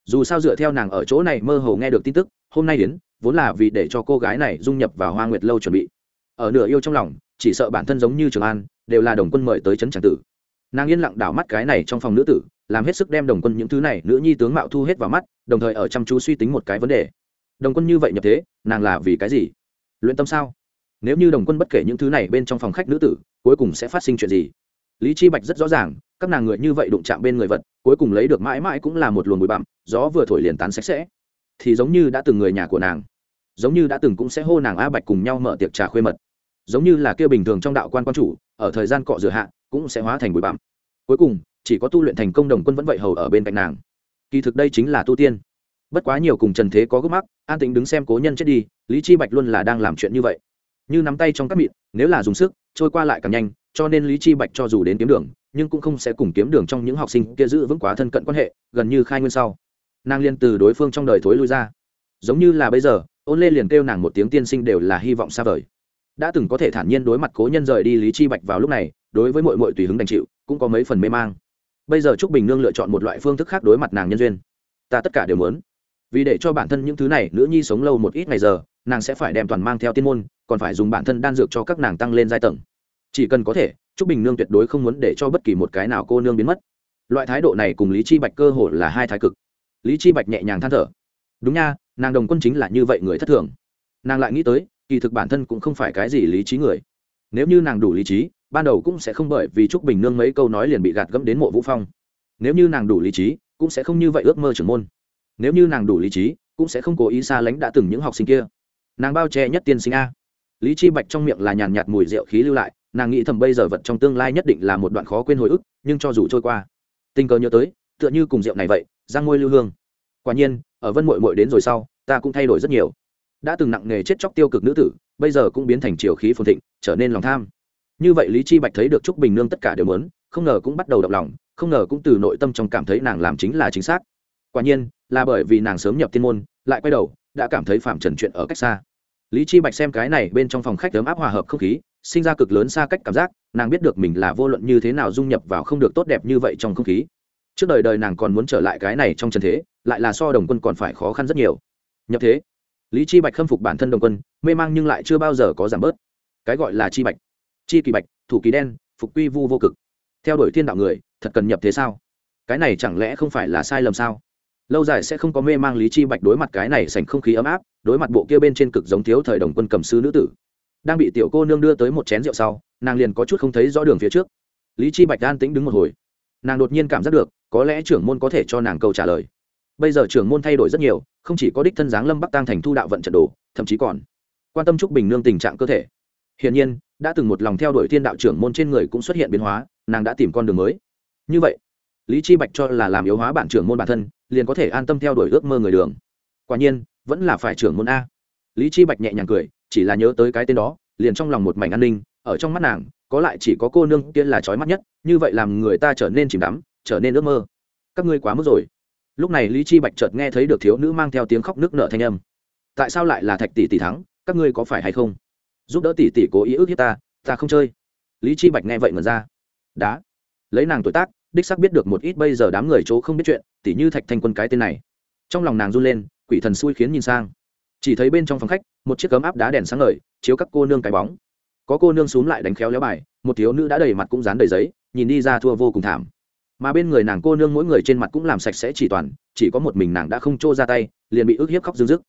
Dù sao dựa theo nàng ở chỗ này mơ hồ nghe được tin tức, hôm nay đến vốn là vì để cho cô gái này dung nhập vào hoa nguyệt lâu chuẩn bị. Ở nửa yêu trong lòng, chỉ sợ bản thân giống như trường an, đều là đồng quân mời tới trấn tràng tử. Nàng yên lặng đảo mắt cái này trong phòng nữ tử, làm hết sức đem đồng quân những thứ này nữ nhi tướng mạo thu hết vào mắt, đồng thời ở chăm chú suy tính một cái vấn đề. Đồng quân như vậy nhập thế, nàng là vì cái gì? Luyện tâm sao? Nếu như đồng quân bất kể những thứ này bên trong phòng khách nữ tử, cuối cùng sẽ phát sinh chuyện gì? Lý chi bạch rất rõ ràng các nàng người như vậy đụng chạm bên người vật, cuối cùng lấy được mãi mãi cũng là một luồng bụi bặm, gió vừa thổi liền tán sạch sẽ. Thì giống như đã từng người nhà của nàng, giống như đã từng cũng sẽ hô nàng a bạch cùng nhau mở tiệc trà khuê mật. Giống như là kia bình thường trong đạo quan quan chủ, ở thời gian cọ rửa hạ, cũng sẽ hóa thành bụi bặm. Cuối cùng, chỉ có tu luyện thành công đồng quân vẫn vậy hầu ở bên cạnh nàng. Kỳ thực đây chính là tu tiên. Bất quá nhiều cùng trần thế có gốc mắc, an tĩnh đứng xem cố nhân chết đi, lý chi bạch luôn là đang làm chuyện như vậy. Như nắm tay trong các mịn, nếu là dùng sức, trôi qua lại càng nhanh, cho nên lý chi bạch cho dù đến kiếm đường nhưng cũng không sẽ cùng kiếm đường trong những học sinh kia giữ vững quá thân cận quan hệ, gần như khai nguyên sau. Nàng liên từ đối phương trong đời thối lui ra. Giống như là bây giờ, ôn lê liền kêu nàng một tiếng tiên sinh đều là hy vọng xa vời. Đã từng có thể thản nhiên đối mặt cố nhân rời đi lý chi bạch vào lúc này, đối với mọi mọi tùy hứng đành chịu, cũng có mấy phần mê mang. Bây giờ trúc bình nương lựa chọn một loại phương thức khác đối mặt nàng nhân duyên. Ta tất cả đều muốn. Vì để cho bản thân những thứ này nữ nhi sống lâu một ít ngày giờ, nàng sẽ phải đem toàn mang theo tiên môn, còn phải dùng bản thân đan dược cho các nàng tăng lên giai tầng chỉ cần có thể, trúc bình nương tuyệt đối không muốn để cho bất kỳ một cái nào cô nương biến mất. Loại thái độ này cùng lý chi bạch cơ hồ là hai thái cực. Lý chi bạch nhẹ nhàng than thở. Đúng nha, nàng đồng quân chính là như vậy người thất thường. Nàng lại nghĩ tới, kỳ thực bản thân cũng không phải cái gì lý trí người. Nếu như nàng đủ lý trí, ban đầu cũng sẽ không bởi vì trúc bình nương mấy câu nói liền bị gạt gẫm đến mộ vũ phong. Nếu như nàng đủ lý trí, cũng sẽ không như vậy ước mơ trưởng môn. Nếu như nàng đủ lý trí, cũng sẽ không cố ý xa lánh đã từng những học sinh kia. Nàng bao che nhất tiên sinh a. Lý chi bạch trong miệng là nhàn nhạt mùi rượu khí lưu lại nàng nghĩ thầm bây giờ vật trong tương lai nhất định là một đoạn khó quên hồi ức, nhưng cho dù trôi qua, tình cờ nhớ tới, tựa như cùng rượu này vậy, giang ngôi lưu hương. Quả nhiên, ở vân mội mội đến rồi sau, ta cũng thay đổi rất nhiều. Đã từng nặng nghề chết chóc tiêu cực nữ tử, bây giờ cũng biến thành triều khí phồn thịnh, trở nên lòng tham. Như vậy lý chi bạch thấy được trúc bình nương tất cả đều muốn, không ngờ cũng bắt đầu động lòng, không ngờ cũng từ nội tâm trong cảm thấy nàng làm chính là chính xác. Quả nhiên, là bởi vì nàng sớm nhập thiên môn, lại quay đầu, đã cảm thấy phạm trần chuyện ở cách xa lý chi bạch xem cái này bên trong phòng khách ấm áp hòa hợp không khí, sinh ra cực lớn xa cách cảm giác, nàng biết được mình là vô luận như thế nào dung nhập vào không được tốt đẹp như vậy trong không khí. Trước đời đời nàng còn muốn trở lại cái này trong trần thế, lại là so đồng quân còn phải khó khăn rất nhiều. Nhập thế. Lý chi bạch khâm phục bản thân đồng quân, mê mang nhưng lại chưa bao giờ có giảm bớt. Cái gọi là chi bạch. Chi kỳ bạch, thủ kỳ đen, phục quy vu vô cực. Theo đuổi thiên đạo người, thật cần nhập thế sao? Cái này chẳng lẽ không phải là sai lầm sao? Lâu dài sẽ không có mê mang lý chi bạch đối mặt cái này sành không khí ấm áp, đối mặt bộ kia bên trên cực giống thiếu thời đồng quân cầm sư nữ tử. Đang bị tiểu cô nương đưa tới một chén rượu sau, nàng liền có chút không thấy rõ đường phía trước. Lý chi bạch an tĩnh đứng một hồi. Nàng đột nhiên cảm giác được, có lẽ trưởng môn có thể cho nàng câu trả lời. Bây giờ trưởng môn thay đổi rất nhiều, không chỉ có đích thân giáng lâm bắc tăng thành thu đạo vận trận đồ, thậm chí còn quan tâm trúc bình nương tình trạng cơ thể. Hiển nhiên, đã từng một lòng theo đuổi thiên đạo trưởng môn trên người cũng xuất hiện biến hóa, nàng đã tìm con đường mới. Như vậy, lý chi bạch cho là làm yếu hóa bản trưởng môn bản thân liền có thể an tâm theo đuổi ước mơ người đường. Quả nhiên, vẫn là phải trưởng môn a. Lý chi bạch nhẹ nhàng cười, chỉ là nhớ tới cái tên đó, liền trong lòng một mảnh an ninh, ở trong mắt nàng, có lại chỉ có cô nương kia là trói mắt nhất, như vậy làm người ta trở nên chìm đắm, trở nên ước mơ. Các ngươi quá mức rồi. Lúc này lý chi bạch chợt nghe thấy được thiếu nữ mang theo tiếng khóc nước nở thanh âm. Tại sao lại là thạch tỷ tỷ thắng, các ngươi có phải hay không? Giúp đỡ tỷ tỷ cố ý ước hiếp ta ta không chơi. Lý chi bạch nghe vậy mở ra. Đá. Lấy nàng tuổi tác đích xác biết được một ít bây giờ đám người chỗ không biết chuyện tỷ như thạch thanh quân cái tên này. Trong lòng nàng run lên, quỷ thần xui khiến nhìn sang. Chỉ thấy bên trong phòng khách, một chiếc cấm áp đá đèn sáng ngời, chiếu các cô nương cái bóng. Có cô nương xúm lại đánh khéo léo bài, một thiếu nữ đã đầy mặt cũng dán đầy giấy, nhìn đi ra thua vô cùng thảm. Mà bên người nàng cô nương mỗi người trên mặt cũng làm sạch sẽ chỉ toàn, chỉ có một mình nàng đã không trô ra tay, liền bị ức hiếp khóc dưng dứt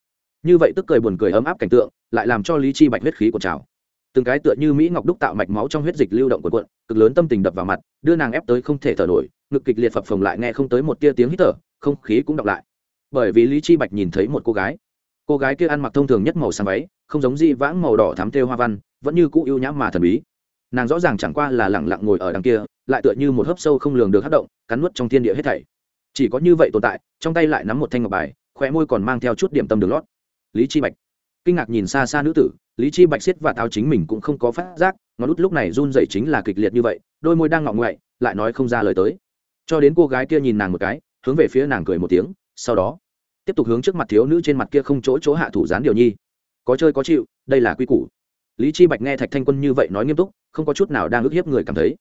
như vậy tức cười buồn cười ấm áp cảnh tượng, lại làm cho lý chi bạch huyết khí của trào từng cái tựa như mỹ ngọc đúc tạo mạch máu trong huyết dịch lưu động của quận cực lớn tâm tình đập vào mặt, đưa nàng ép tới không thể thở nổi, ngực kịch liệt phập phồng lại nghe không tới một tia tiếng hít thở, không khí cũng đọc lại. Bởi vì lý chi bạch nhìn thấy một cô gái. Cô gái kia ăn mặc thông thường nhất màu xám váy, không giống di vãng màu đỏ thắm thêu hoa văn, vẫn như cũ yêu nhã mà thần bí. Nàng rõ ràng chẳng qua là lẳng lặng ngồi ở đằng kia, lại tựa như một hớp sâu không lường được hất động, cắn nuốt trong thiên địa hết thảy. Chỉ có như vậy tồn tại, trong tay lại nắm một thanh ngọc bài, khóe môi còn mang theo chút điểm tâm đường lót. Lý chi bạch. Kinh ngạc nhìn xa xa nữ tử lý chi bạch Siết và táo chính mình cũng không có phát giác, ngón út lúc này run rẩy chính là kịch liệt như vậy, đôi môi đang ngọng ngoại, lại nói không ra lời tới. Cho đến cô gái kia nhìn nàng một cái, hướng về phía nàng cười một tiếng, sau đó, tiếp tục hướng trước mặt thiếu nữ trên mặt kia không chỗ chỗ hạ thủ dán điều nhi. Có chơi có chịu, đây là quy củ. Lý chi bạch nghe thạch thanh quân như vậy nói nghiêm túc, không có chút nào đang ức hiếp người cảm thấy.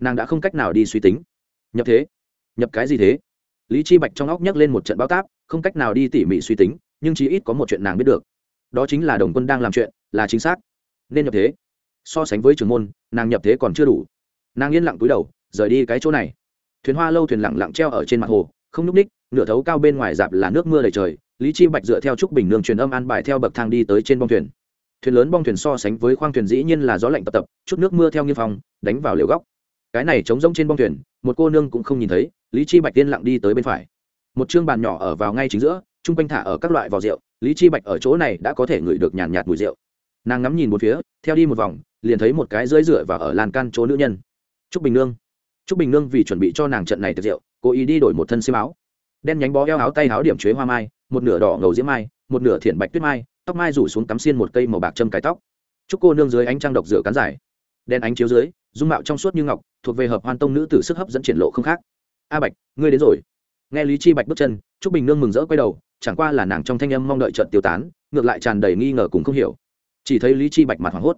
Nàng đã không cách nào đi suy tính. Nhập thế? Nhập cái gì thế? Lý chi bạch trong óc nhấc lên một trận báo táp, không cách nào đi tỉ mỉ suy tính, nhưng chí ít có một chuyện nàng biết được. Đó chính là đồng quân đang làm chuyện là chính xác. Nên nhập thế. So sánh với trường môn nàng nhập thế còn chưa đủ. Nàng yên lặng túi đầu rời đi cái chỗ này. Thuyền hoa lâu thuyền lặng lặng treo ở trên mặt hồ không nhúc ních nửa thấu cao bên ngoài dạp là nước mưa đầy trời lý chi bạch dựa theo trúc bình nương truyền âm an bài theo bậc thang đi tới trên bong thuyền. Thuyền lớn bong thuyền so sánh với khoang thuyền dĩ nhiên là gió lạnh tập tập chút nước mưa theo nghiêng phòng đánh vào liều góc. Cái này trống rỗng trên bong thuyền một cô nương cũng không nhìn thấy lý chi bạch tiên lặng đi tới bên phải. Một chương bàn nhỏ ở vào ngay chính giữa trung quanh thả ở các loại vỏ rượu lý chi bạch ở chỗ này đã có thể ngửi được nhàn nhạt, mùi rượu nàng ngắm nhìn một phía, theo đi một vòng, liền thấy một cái dưới rửa và ở làn can chỗ nữ nhân. Trúc bình nương. Trúc bình nương vì chuẩn bị cho nàng trận này tiệc rượu, cố ý đi đổi một thân xiêm áo. Đen nhánh bó eo áo tay áo điểm chuế hoa mai, một nửa đỏ ngầu diễm mai, một nửa thiện bạch tuyết mai, tóc mai rủ xuống cắm xiên một cây màu bạc châm cái tóc. Chúc cô nương dưới ánh trăng độc rửa cán dài. Đen ánh chiếu dưới, dung mạo trong suốt như ngọc, thuộc về hợp hoan tông nữ tử sức hấp dẫn triển lộ không khác. A bạch, ngươi đến rồi. Nghe lý chi bạch bước chân, trúc bình nương mừng rỡ quay đầu, chẳng qua là nàng trong thanh âm mong đợi trận tiêu tán, ngược lại tràn đầy nghi ngờ cùng không hiểu chỉ thấy lý chi bạch mặt hoảng hốt.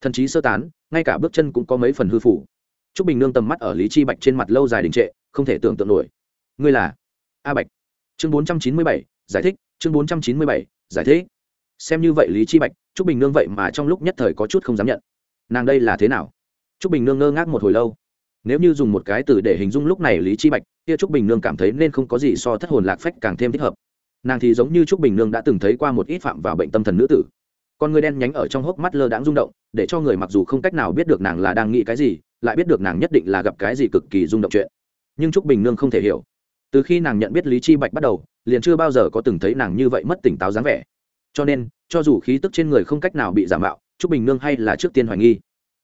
Thần trí sơ tán, ngay cả bước chân cũng có mấy phần hư phủ. Trúc bình nương tầm mắt ở lý chi bạch trên mặt lâu dài đình trệ, không thể tưởng tượng nổi. Ngươi là? A bạch. Chương bốn trăm chín mươi bảy, giải thích, chương bốn trăm chín mươi bảy, giải thích. Xem như vậy lý chi bạch, trúc bình nương vậy mà trong lúc nhất thời có chút không dám nhận. Nàng đây là thế nào? Trúc bình nương ngơ ngác một hồi lâu. Nếu như dùng một cái từ để hình dung lúc này lý chi bạch, kia trúc bình nương cảm thấy nên không có gì so thất hồn lạc phách càng thêm thích hợp. Nàng thì giống như trúc bình nương đã từng thấy qua một ít phạm vào bệnh tâm thần nữ tử con người đen nhánh ở trong hốc mắt lơ đãng rung động, để cho người mặc dù không cách nào biết được nàng là đang nghĩ cái gì, lại biết được nàng nhất định là gặp cái gì cực kỳ rung động chuyện. Nhưng trúc bình nương không thể hiểu. Từ khi nàng nhận biết lý chi bạch bắt đầu, liền chưa bao giờ có từng thấy nàng như vậy mất tỉnh táo dáng vẻ. Cho nên, cho dù khí tức trên người không cách nào bị giảm bạo trúc bình nương hay là trước tiên hoài nghi.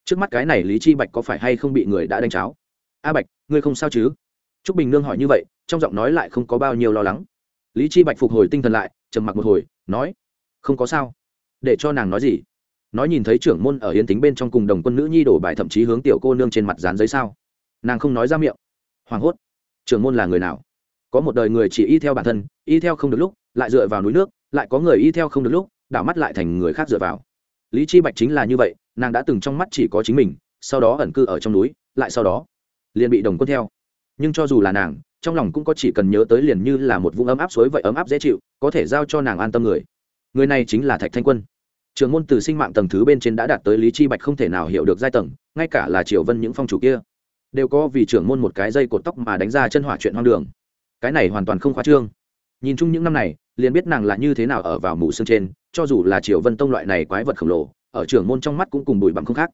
Trước mắt cái này lý chi bạch có phải hay không bị người đã đánh cháo? A bạch, ngươi không sao chứ? Trúc bình nương hỏi như vậy, trong giọng nói lại không có bao nhiêu lo lắng. Lý chi bạch phục hồi tinh thần lại, trầm mặc một hồi, nói, không có sao để cho nàng nói gì? Nói nhìn thấy trưởng môn ở hiến tính bên trong cùng đồng quân nữ nhi đổ bài thậm chí hướng tiểu cô nương trên mặt dán giấy sao? Nàng không nói ra miệng. Hoảng hốt. Trưởng môn là người nào? Có một đời người chỉ y theo bản thân, y theo không được lúc, lại dựa vào núi nước, lại có người y theo không được lúc, đảo mắt lại thành người khác dựa vào. Lý chi bạch chính là như vậy, nàng đã từng trong mắt chỉ có chính mình, sau đó ẩn cư ở trong núi, lại sau đó liền bị đồng quân theo. Nhưng cho dù là nàng, trong lòng cũng có chỉ cần nhớ tới liền như là một vũng ấm áp suối vậy ấm áp dễ chịu, có thể giao cho nàng an tâm người. Người này chính là thạch thanh quân trường môn từ sinh mạng tầng thứ bên trên đã đạt tới lý chi bạch không thể nào hiểu được giai tầng, ngay cả là triều vân những phong chủ kia, đều có vì trưởng môn một cái dây cột tóc mà đánh ra chân hỏa chuyện hoang đường. Cái này hoàn toàn không khoa trương. Nhìn chung những năm này, liền biết nàng là như thế nào ở vào mù xương trên, cho dù là triều vân tông loại này quái vật khổng lồ, ở trưởng môn trong mắt cũng cùng bụi bằng không khác.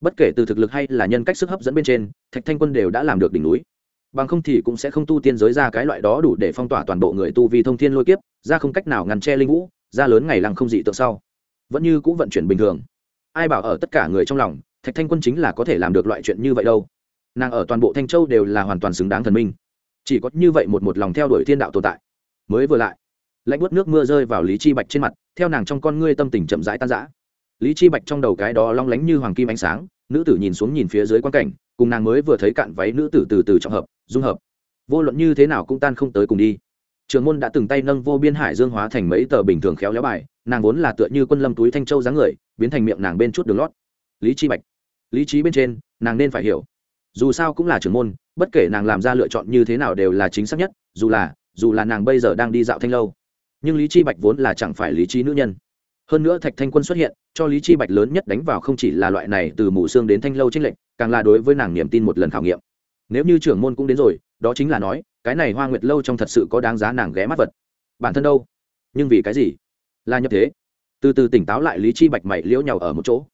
Bất kể từ thực lực hay là nhân cách sức hấp dẫn bên trên, thạch thanh quân đều đã làm được đỉnh núi. Bằng không thì cũng sẽ không tu tiên giới ra cái loại đó đủ để phong tỏa toàn bộ người tu vi thông thiên lôi kiếp, ra không cách nào ngăn che linh vũ, ra lớn ngày lăng không dị tượng sau vẫn như cũng vận chuyển bình thường. Ai bảo ở tất cả người trong lòng, thạch thanh quân chính là có thể làm được loại chuyện như vậy đâu. Nàng ở toàn bộ thanh châu đều là hoàn toàn xứng đáng thần minh. Chỉ có như vậy một một lòng theo đuổi thiên đạo tồn tại. Mới vừa lại, lạnh bớt nước mưa rơi vào lý chi bạch trên mặt, theo nàng trong con ngươi tâm tình chậm rãi tan rã. Lý chi bạch trong đầu cái đó long lánh như hoàng kim ánh sáng, nữ tử nhìn xuống nhìn phía dưới quan cảnh, cùng nàng mới vừa thấy cạn váy nữ tử từ từ trọng hợp, dung hợp. Vô luận như thế nào cũng tan không tới cùng đi. Trường môn đã từng tay nâng vô biên hải dương hóa thành mấy tờ bình thường khéo léo bài nàng vốn là tựa như quân lâm túi thanh châu dáng người, biến thành miệng nàng bên chút đường lót. Lý chi bạch. Lý trí bên trên, nàng nên phải hiểu. Dù sao cũng là trưởng môn, bất kể nàng làm ra lựa chọn như thế nào đều là chính xác nhất, dù là dù là nàng bây giờ đang đi dạo thanh lâu. Nhưng lý chi bạch vốn là chẳng phải lý trí nữ nhân. Hơn nữa thạch thanh quân xuất hiện, cho lý chi bạch lớn nhất đánh vào không chỉ là loại này từ mù xương đến thanh lâu trinh lệnh càng là đối với nàng niềm tin một lần khảo nghiệm. Nếu như trưởng môn cũng đến rồi, đó chính là nói, cái này hoa nguyệt lâu trong thật sự có đáng giá nàng ghé mắt vật. Bản thân đâu? Nhưng vì cái gì? Là nhập thế. Từ từ tỉnh táo lại lý chi bạch mày liễu nhau ở một chỗ.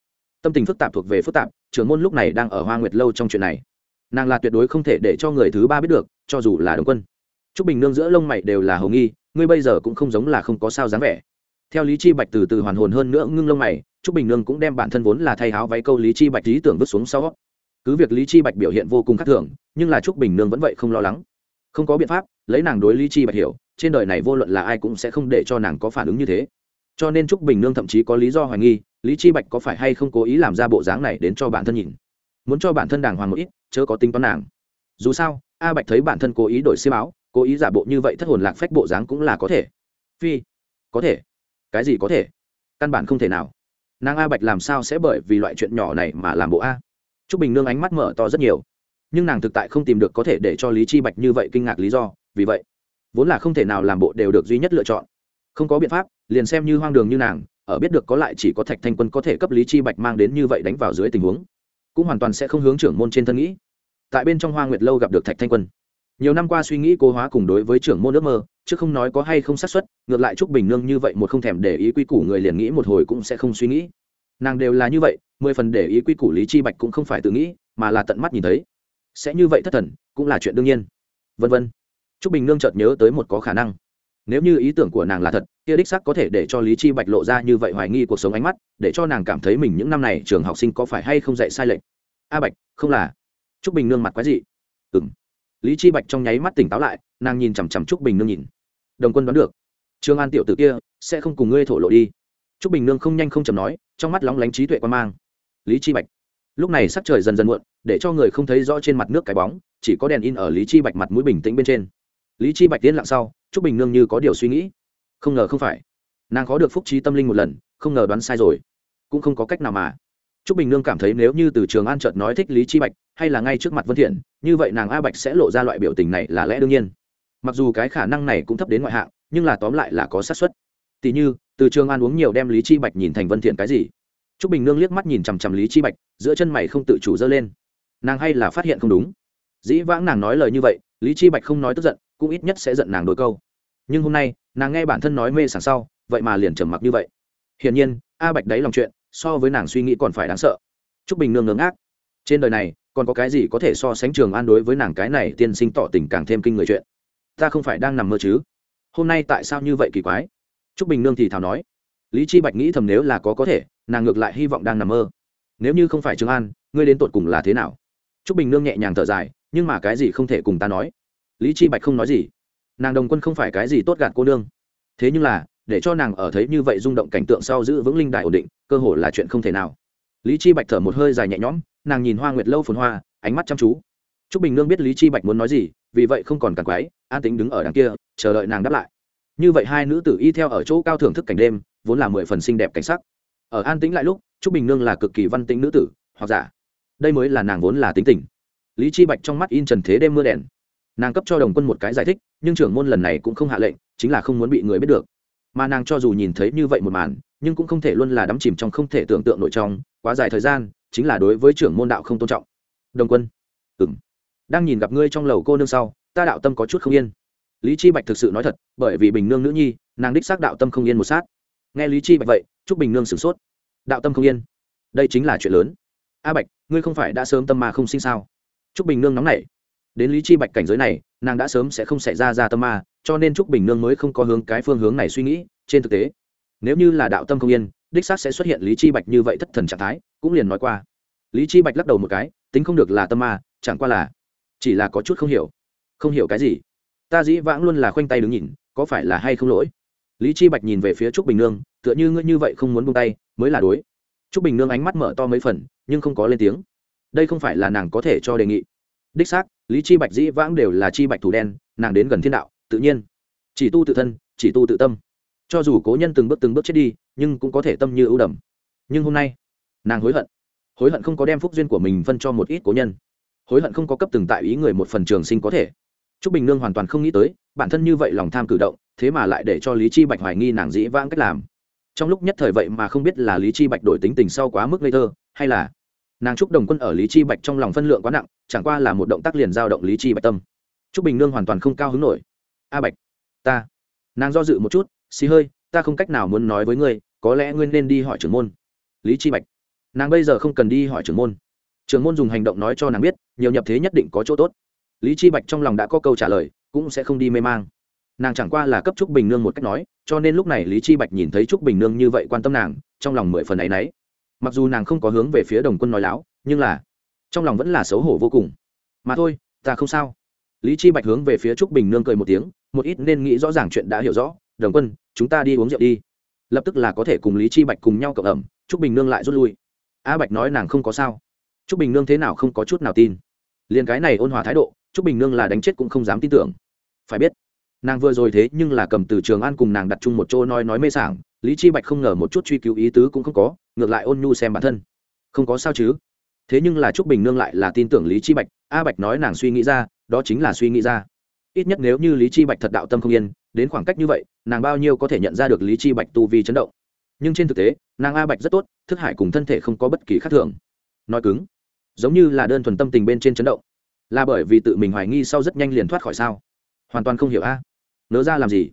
Tâm tình phức tạp thuộc về phức tạp, trưởng môn lúc này đang ở hoa nguyệt lâu trong chuyện này. Nàng là tuyệt đối không thể để cho người thứ ba biết được, cho dù là đồng quân. Trúc bình nương giữa lông mày đều là hầu nghi, ngươi bây giờ cũng không giống là không có sao dáng vẻ. Theo lý chi bạch từ từ hoàn hồn hơn nữa ngưng lông mày, Trúc bình nương cũng đem bản thân vốn là thay háo váy câu lý chi bạch lý tưởng vứt xuống sau. Cứ việc lý chi bạch biểu hiện vô cùng khác thường, nhưng là Trúc bình nương vẫn vậy không lo lắng. Không có biện pháp, lấy nàng đối lý chi bạch hiểu, trên đời này vô luận là ai cũng sẽ không để cho nàng có phản ứng như thế cho nên Trúc bình nương thậm chí có lý do hoài nghi, lý chi bạch có phải hay không cố ý làm ra bộ dáng này đến cho bản thân nhìn? Muốn cho bản thân đàng hoàng một ít, chớ có tính toán nàng. Dù sao, a bạch thấy bản thân cố ý đổi xiêm áo, cố ý giả bộ như vậy thất hồn lạc phách bộ dáng cũng là có thể. Phi, có thể. Cái gì có thể? Căn bản không thể nào. Nàng a bạch làm sao sẽ bởi vì loại chuyện nhỏ này mà làm bộ a? T r ú c bình nương ánh mắt mở to rất nhiều. Nhưng nàng thực tại không tìm được có thể để cho lý chi bạch như vậy kinh ngạc lý do, vì vậy, vốn là không thể nào làm bộ đều được duy nhất lựa chọn không có biện pháp, liền xem như hoang đường như nàng, ở biết được có lại chỉ có thạch thanh quân có thể cấp lý chi bạch mang đến như vậy đánh vào dưới tình huống, cũng hoàn toàn sẽ không hướng trưởng môn trên thân nghĩ. Tại bên trong hoa nguyệt lâu gặp được thạch thanh quân. Nhiều năm qua suy nghĩ cố hóa cùng đối với trưởng môn ước mơ, chứ không nói có hay không xác suất, ngược lại trúc bình nương như vậy một không thèm để ý quy củ người liền nghĩ một hồi cũng sẽ không suy nghĩ. Nàng đều là như vậy, mười phần để ý quy củ lý chi bạch cũng không phải tự nghĩ, mà là tận mắt nhìn thấy. Sẽ như vậy thất thần, cũng là chuyện đương nhiên. Vân vân. Trúc bình nương chợt nhớ tới một có khả năng nếu như ý tưởng của nàng là thật, kia đích sắc có thể để cho lý chi bạch lộ ra như vậy hoài nghi cuộc sống ánh mắt, để cho nàng cảm thấy mình những năm này trường học sinh có phải hay không dạy sai lệch. A bạch, không là. Trúc bình nương mặt quái dị. Ừm. lý chi bạch trong nháy mắt tỉnh táo lại, nàng nhìn chằm chằm trúc bình nương nhìn. Đồng quân đoán được. Trương an tiểu tử kia sẽ không cùng ngươi thổ lộ đi. Trúc bình nương không nhanh không chầm nói, trong mắt lóng lánh trí tuệ quan mang. Lý chi bạch. Lúc này sắc trời dần dần muộn, để cho người không thấy rõ trên mặt nước cái bóng, chỉ có đèn in ở lý chi bạch mặt mũi bình tĩnh bên trên. Lý chi bạch tiến lặng sau trúc bình nương như có điều suy nghĩ. Không ngờ không phải. Nàng có được phúc trí tâm linh một lần, không ngờ đoán sai rồi. Cũng không có cách nào mà. Trúc bình nương cảm thấy nếu như từ trường an chợt nói thích lý chi bạch, hay là ngay trước mặt vân thiện, như vậy nàng a bạch sẽ lộ ra loại biểu tình này là lẽ đương nhiên. Mặc dù cái khả năng này cũng thấp đến ngoại hạng, nhưng là tóm lại là có xác suất. Tỷ như, từ trường an uống nhiều đem lý chi bạch nhìn thành vân thiện cái gì? Trúc bình nương liếc mắt nhìn chằm chằm lý chi bạch, giữa chân mày không tự chủ dơ lên. Nàng hay là phát hiện không đúng. Dĩ vãng nàng nói lời như vậy, lý chi bạch không nói tức giận cũng ít nhất sẽ giận nàng đôi câu. Nhưng hôm nay nàng nghe bản thân nói mê sảng sau vậy mà liền trầm mặc như vậy. Hiển nhiên a bạch đấy lòng chuyện so với nàng suy nghĩ còn phải đáng sợ. Trúc bình nương ngớ ác, trên đời này còn có cái gì có thể so sánh trường an đối với nàng cái này tiên sinh tỏ tình càng thêm kinh người chuyện? Ta không phải đang nằm mơ chứ? Hôm nay tại sao như vậy kỳ quái? T r ú c bình nương thì thào nói. Lý chi bạch nghĩ thầm nếu là có có thể nàng ngược lại hy vọng đang nằm mơ. Nếu như không phải trường an ngươi đến tột cùng là thế nào? T r ú c bình nương nhẹ nhàng thở dài nhưng mà cái gì không thể cùng ta nói? Lý chi bạch không nói gì. Nàng đồng quân không phải cái gì tốt gạt cô nương. Thế nhưng là, để cho nàng ở thấy như vậy rung động cảnh tượng sau giữ vững linh đại ổn định, cơ hội là chuyện không thể nào. Lý chi bạch thở một hơi dài nhẹ nhõm, nàng nhìn hoa nguyệt lâu phồn hoa, ánh mắt chăm chú. Trúc bình nương biết lý chi bạch muốn nói gì, vì vậy không còn càng quái an tính đứng ở đằng kia, chờ đợi nàng đáp lại. Như vậy hai nữ tử y theo ở chỗ cao thưởng thức cảnh đêm, vốn là mười phần xinh đẹp cảnh sắc. Ở an tĩnh lại lúc, Trúc bình nương là cực kỳ văn tĩnh nữ tử, hoặc giả. Đây mới là nàng vốn là tính tình. Lý chi bạch trong mắt in trần thế đêm mưa đèn nàng cấp cho đồng quân một cái giải thích, nhưng trưởng môn lần này cũng không hạ lệnh, chính là không muốn bị người biết được. Mà nàng cho dù nhìn thấy như vậy một màn, nhưng cũng không thể luôn là đắm chìm trong không thể tưởng tượng nội trong, quá dài thời gian, chính là đối với trưởng môn đạo không tôn trọng. Đồng quân. Ừng đang nhìn gặp ngươi trong lầu cô nương sau, ta đạo tâm có chút không yên. Lý chi bạch thực sự nói thật, bởi vì bình nương nữ nhi, nàng đích xác đạo tâm không yên một sát. Nghe lý chi bạch vậy, chúc bình nương sửng sốt. Đạo tâm không yên. Đây chính là chuyện lớn. A bạch, ngươi không phải đã sớm tâm mà không sinh sao? Chúc bình nương nóng nảy đến lý chi bạch cảnh giới này, nàng đã sớm sẽ không xảy ra ra tâm ma, cho nên Trúc bình nương mới không có hướng cái phương hướng này suy nghĩ, trên thực tế, nếu như là đạo tâm không yên, đích xác sẽ xuất hiện lý chi bạch như vậy thất thần trạng thái, cũng liền nói qua. Lý chi bạch lắc đầu một cái, tính không được là tâm ma, chẳng qua là chỉ là có chút không hiểu. Không hiểu cái gì? Ta dĩ vãng luôn là khoanh tay đứng nhìn, có phải là hay không lỗi? Lý chi bạch nhìn về phía trúc bình nương, tựa như ngươi như vậy không muốn buông tay, mới là đối. Trúc bình nương ánh mắt mở to mấy phần, nhưng không có lên tiếng. Đây không phải là nàng có thể cho đề nghị. Đích xác lý chi bạch dĩ vãng đều là chi bạch thủ đen, nàng đến gần thiên đạo, tự nhiên. Chỉ tu tự thân, chỉ tu tự tâm. Cho dù cố nhân từng bước từng bước chết đi, nhưng cũng có thể tâm như ưu đầm. Nhưng hôm nay, nàng hối hận. Hối hận không có đem phúc duyên của mình phân cho một ít cố nhân. Hối hận không có cấp từng tại ý người một phần trường sinh có thể. T r ú c bình nương hoàn toàn không nghĩ tới, bản thân như vậy lòng tham cử động, thế mà lại để cho lý chi bạch hoài nghi nàng dĩ vãng cách làm. Trong lúc nhất thời vậy mà không biết là lý chi bạch đổi tính tình sau quá mức ngây thơ, hay là nàng trúc đồng quân ở lý chi bạch trong lòng phân lượng quá nặng chẳng qua là một động tác liền giao động lý chi bạch tâm. Trúc bình nương hoàn toàn không cao hứng nổi. A bạch, ta, nàng do dự một chút, xì hơi, ta không cách nào muốn nói với ngươi, có lẽ ngươi nên đi hỏi trưởng môn. Lý chi bạch, nàng bây giờ không cần đi hỏi trưởng môn. Trưởng môn dùng hành động nói cho nàng biết, nhiều nhập thế nhất định có chỗ tốt. Lý chi bạch trong lòng đã có câu trả lời, cũng sẽ không đi mê mang. Nàng chẳng qua là cấp trúc bình nương một cách nói, cho nên lúc này lý chi bạch nhìn thấy trúc bình nương như vậy quan tâm nàng, trong lòng mười phần ấy nấy mặc dù nàng không có hướng về phía đồng quân nói láo, nhưng là trong lòng vẫn là xấu hổ vô cùng. Mà thôi, ta không sao. Lý chi bạch hướng về phía trúc bình nương cười một tiếng, một ít nên nghĩ rõ ràng chuyện đã hiểu rõ, đồng quân, chúng ta đi uống rượu đi. Lập tức là có thể cùng lý chi bạch cùng nhau cộng ẩm, trúc bình nương lại rút lui. A bạch nói nàng không có sao. Trúc bình nương thế nào không có chút nào tin. Liền cái này ôn hòa thái độ, Trúc bình nương là đánh chết cũng không dám tin tưởng. Phải biết, nàng vừa rồi thế nhưng là cầm từ trường an cùng nàng đặt chung một chỗ nói nói mê sảng, lý chi bạch không ngờ một chút truy cứu ý tứ cũng không có, ngược lại ôn nhu xem bản thân. Không có sao chứ? Thế nhưng là trúc bình nương lại là tin tưởng lý chi bạch. A bạch nói nàng suy nghĩ ra, đó chính là suy nghĩ ra. Ít nhất nếu như lý chi bạch thật đạo tâm không yên, đến khoảng cách như vậy, nàng bao nhiêu có thể nhận ra được lý chi bạch tu vi chấn động. Nhưng trên thực tế, nàng a bạch rất tốt, thức hải cùng thân thể không có bất kỳ khác thường. Nói cứng, giống như là đơn thuần tâm tình bên trên chấn động. Là bởi vì tự mình hoài nghi sau rất nhanh liền thoát khỏi sao. Hoàn toàn không hiểu a. Nỡ ra làm gì?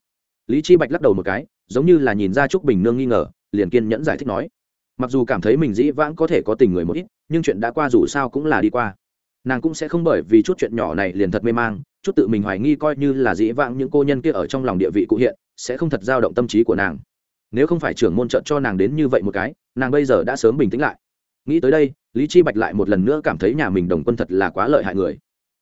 Lý chi bạch lắc đầu một cái, giống như là nhìn ra trúc bình nương nghi ngờ, liền kiên nhẫn giải thích nói mặc dù cảm thấy mình dĩ vãng có thể có tình người một ít, nhưng chuyện đã qua dù sao cũng là đi qua. Nàng cũng sẽ không bởi vì chút chuyện nhỏ này liền thật mê mang, chút tự mình hoài nghi coi như là dĩ vãng những cô nhân kia ở trong lòng địa vị cụ hiện, sẽ không thật dao động tâm trí của nàng. Nếu không phải trưởng môn trận cho nàng đến như vậy một cái, nàng bây giờ đã sớm bình tĩnh lại. Nghĩ tới đây, lý chi bạch lại một lần nữa cảm thấy nhà mình đồng quân thật là quá lợi hại người.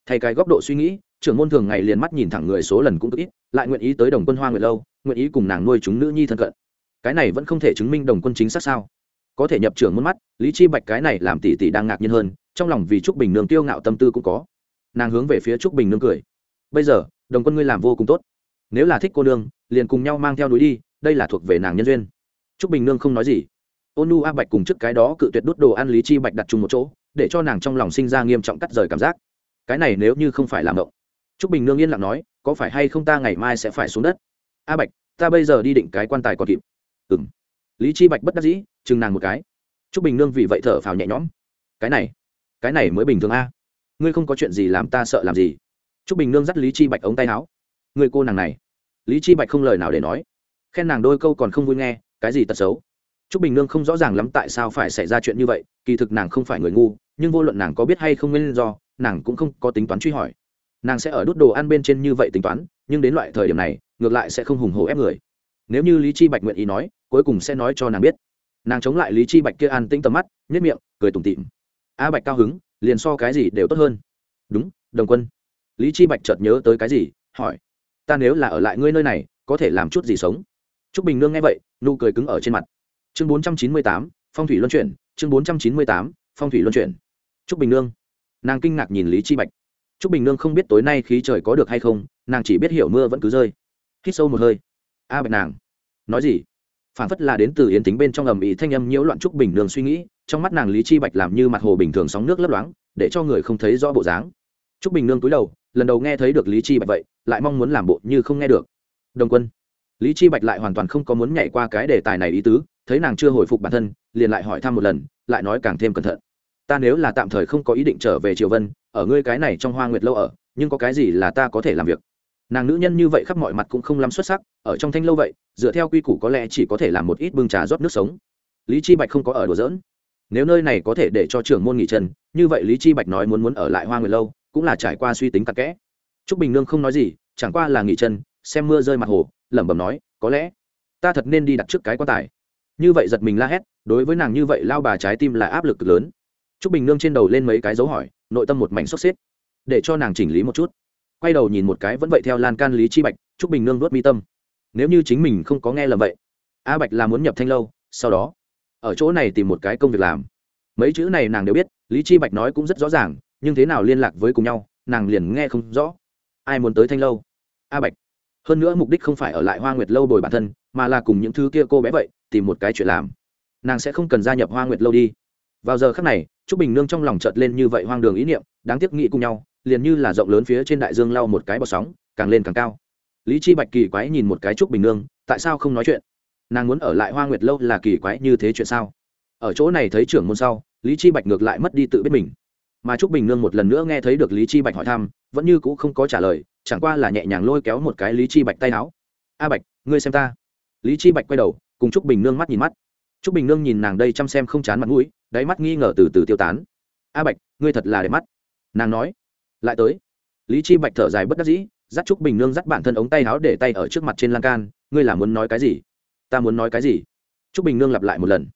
Thay cái góc độ suy nghĩ, trưởng môn thường ngày liền mắt nhìn thẳng người số lần cũng ít, lại nguyện ý tới đồng quân hoa nguyệt lâu, nguyện ý cùng nàng nuôi chúng nữ nhi thân cận. Cái này vẫn không thể chứng minh đồng quân chính xác sao? Có thể nhập trưởng muôn mắt, lý chi bạch cái này làm tỷ tỷ đang ngạc nhiên hơn, trong lòng vì trúc bình nương tiêu ngạo tâm tư cũng có. Nàng hướng về phía trúc bình nương cười. Bây giờ, đồng quân ngươi làm vô cùng tốt. Nếu là thích cô nương, liền cùng nhau mang theo núi đi, đây là thuộc về nàng nhân duyên. Trúc bình nương không nói gì. Ôn nu a bạch cùng trước cái đó cự tuyệt đốt đồ ăn lý chi bạch đặt chung một chỗ, để cho nàng trong lòng sinh ra nghiêm trọng cắt rời cảm giác. Cái này nếu như không phải làm động trúc bình nương yên lặng nói, có phải hay không ta ngày mai sẽ phải xuống đất? A bạch, ta bây giờ đi định cái quan tài còn kịp. Ừm lý chi bạch bất đắc dĩ chừng nàng một cái. Trúc bình nương vì vậy thở phào nhẹ nhõm. Cái này cái này mới bình thường a. Ngươi không có chuyện gì làm ta sợ làm gì. Trúc bình nương dắt lý chi bạch ống tay áo. Người cô nàng này. Lý chi bạch không lời nào để nói. Khen nàng đôi câu còn không vui nghe cái gì tật xấu? Trúc Bình Nương không rõ ràng lắm tại sao phải xảy ra chuyện như vậy, kỳ thực nàng không phải người ngu, nhưng vô luận nàng có biết hay không nguyên do, nàng cũng không có tính toán truy hỏi. Nàng sẽ ở đút đồ ăn bên trên như vậy tính toán, nhưng đến loại thời điểm này, ngược lại sẽ không hùng hổ ép người. Nếu như Lý Chi Bạch nguyện ý nói, cuối cùng sẽ nói cho nàng biết. Nàng chống lại Lý Chi Bạch kia an tĩnh tầm mắt, nhất miệng, cười tủm tỉm. A Bạch cao hứng, liền so cái gì đều tốt hơn. Đúng, Đồng Quân. Lý Chi Bạch chợt nhớ tới cái gì, hỏi: "Ta nếu là ở lại ngươi nơi này, có thể làm chút gì sống?" Trúc Bình Nương nghe vậy, nụ cười cứng ở trên mặt chương bốn trăm chín mươi tám phong thủy luân chuyển chương bốn trăm chín mươi tám phong thủy luân chuyển trúc bình nương nàng kinh ngạc nhìn lý chi bạch trúc bình nương không biết tối nay khí trời có được hay không nàng chỉ biết hiểu mưa vẫn cứ rơi hít sâu một hơi a bạch nàng nói gì phản phất là đến từ yến tính bên trong ầm ĩ thanh âm nhiễu loạn trúc bình nương suy nghĩ, trong mắt nàng lý chi bạch làm như mặt hồ bình thường sóng nước lấp loáng, để cho người không thấy rõ bộ dáng. Trúc bình nương cúi đầu, lần đầu nghe thấy được lý chi bạch vậy, lại mong muốn làm bộ như không nghe được. Đồng quân. Lý chi bạch lại hoàn toàn không có muốn nhảy qua cái đề tài này ý tứ, thấy nàng chưa hồi phục bản thân, liền lại hỏi thăm một lần, lại nói càng thêm cẩn thận. Ta nếu là tạm thời không có ý định trở về triều vân, ở ngươi cái này trong hoa nguyệt lâu ở, nhưng có cái gì là ta có thể làm việc? Nàng nữ nhân như vậy khắp mọi mặt cũng không lắm xuất sắc, ở trong thanh lâu vậy, dựa theo quy củ có lẽ chỉ có thể làm một ít bưng trà rót nước sống. Lý chi bạch không có ở đùa giỡn. Nếu nơi này có thể để cho trưởng môn nghỉ chân, như vậy lý chi bạch nói muốn muốn ở lại hoa người lâu, cũng là trải qua suy tính cặn kẽ. Trúc bình nương không nói gì, chẳng qua là nghỉ chân, xem mưa rơi mặt hồ, lẩm bẩm nói, có lẽ ta thật nên đi đặt trước cái quan tài. Như vậy giật mình la hét, đối với nàng như vậy lao bà trái tim là áp lực cực lớn. Trúc bình nương trên đầu lên mấy cái dấu hỏi, nội tâm một mảnh sốt xếp để cho nàng chỉnh lý một chút quay đầu nhìn một cái vẫn vậy theo lan can lý chi bạch t r ú c bình nương nuốt mi tâm. Nếu như chính mình không có nghe lầm vậy, a bạch là muốn nhập thanh lâu, sau đó, ở chỗ này tìm một cái công việc làm. Mấy chữ này nàng đều biết, lý chi bạch nói cũng rất rõ ràng, nhưng thế nào liên lạc với cùng nhau, nàng liền nghe không rõ. Ai muốn tới thanh lâu? A bạch. Hơn nữa mục đích không phải ở lại hoa nguyệt lâu bồi bản thân, mà là cùng những thứ kia cô bé vậy, tìm một cái chuyện làm. Nàng sẽ không cần gia nhập hoa nguyệt lâu đi. Vào giờ khắc này, trúc bình nương trong lòng chợt lên như vậy hoang đường ý niệm, đáng tiếc nghĩ cùng nhau liền như là rộng lớn phía trên đại dương lau một cái bọt sóng, càng lên càng cao. Lý chi bạch kỳ quái nhìn một cái trúc bình nương, tại sao không nói chuyện? Nàng muốn ở lại hoa nguyệt lâu là kỳ quái như thế chuyện sao? Ở chỗ này thấy trưởng môn sau, lý chi bạch ngược lại mất đi tự biết mình. Mà trúc bình nương một lần nữa nghe thấy được lý chi bạch hỏi thăm, vẫn như cũ không có trả lời, chẳng qua là nhẹ nhàng lôi kéo một cái lý chi bạch tay áo. A bạch, ngươi xem ta. Lý chi bạch quay đầu, cùng trúc bình nương mắt nhìn mắt. Trúc bình nương nhìn nàng đây chăm xem không chán mặt mũi, đáy mắt nghi ngờ từ từ tiêu tán. A bạch, ngươi thật là đẹp mắt. Nàng nói lại tới. Lý chi bạch thở dài bất đắc dĩ, dắt trúc bình nương dắt bản thân ống tay áo để tay ở trước mặt trên lan can, ngươi là muốn nói cái gì? Ta muốn nói cái gì? Trúc bình nương lặp lại một lần.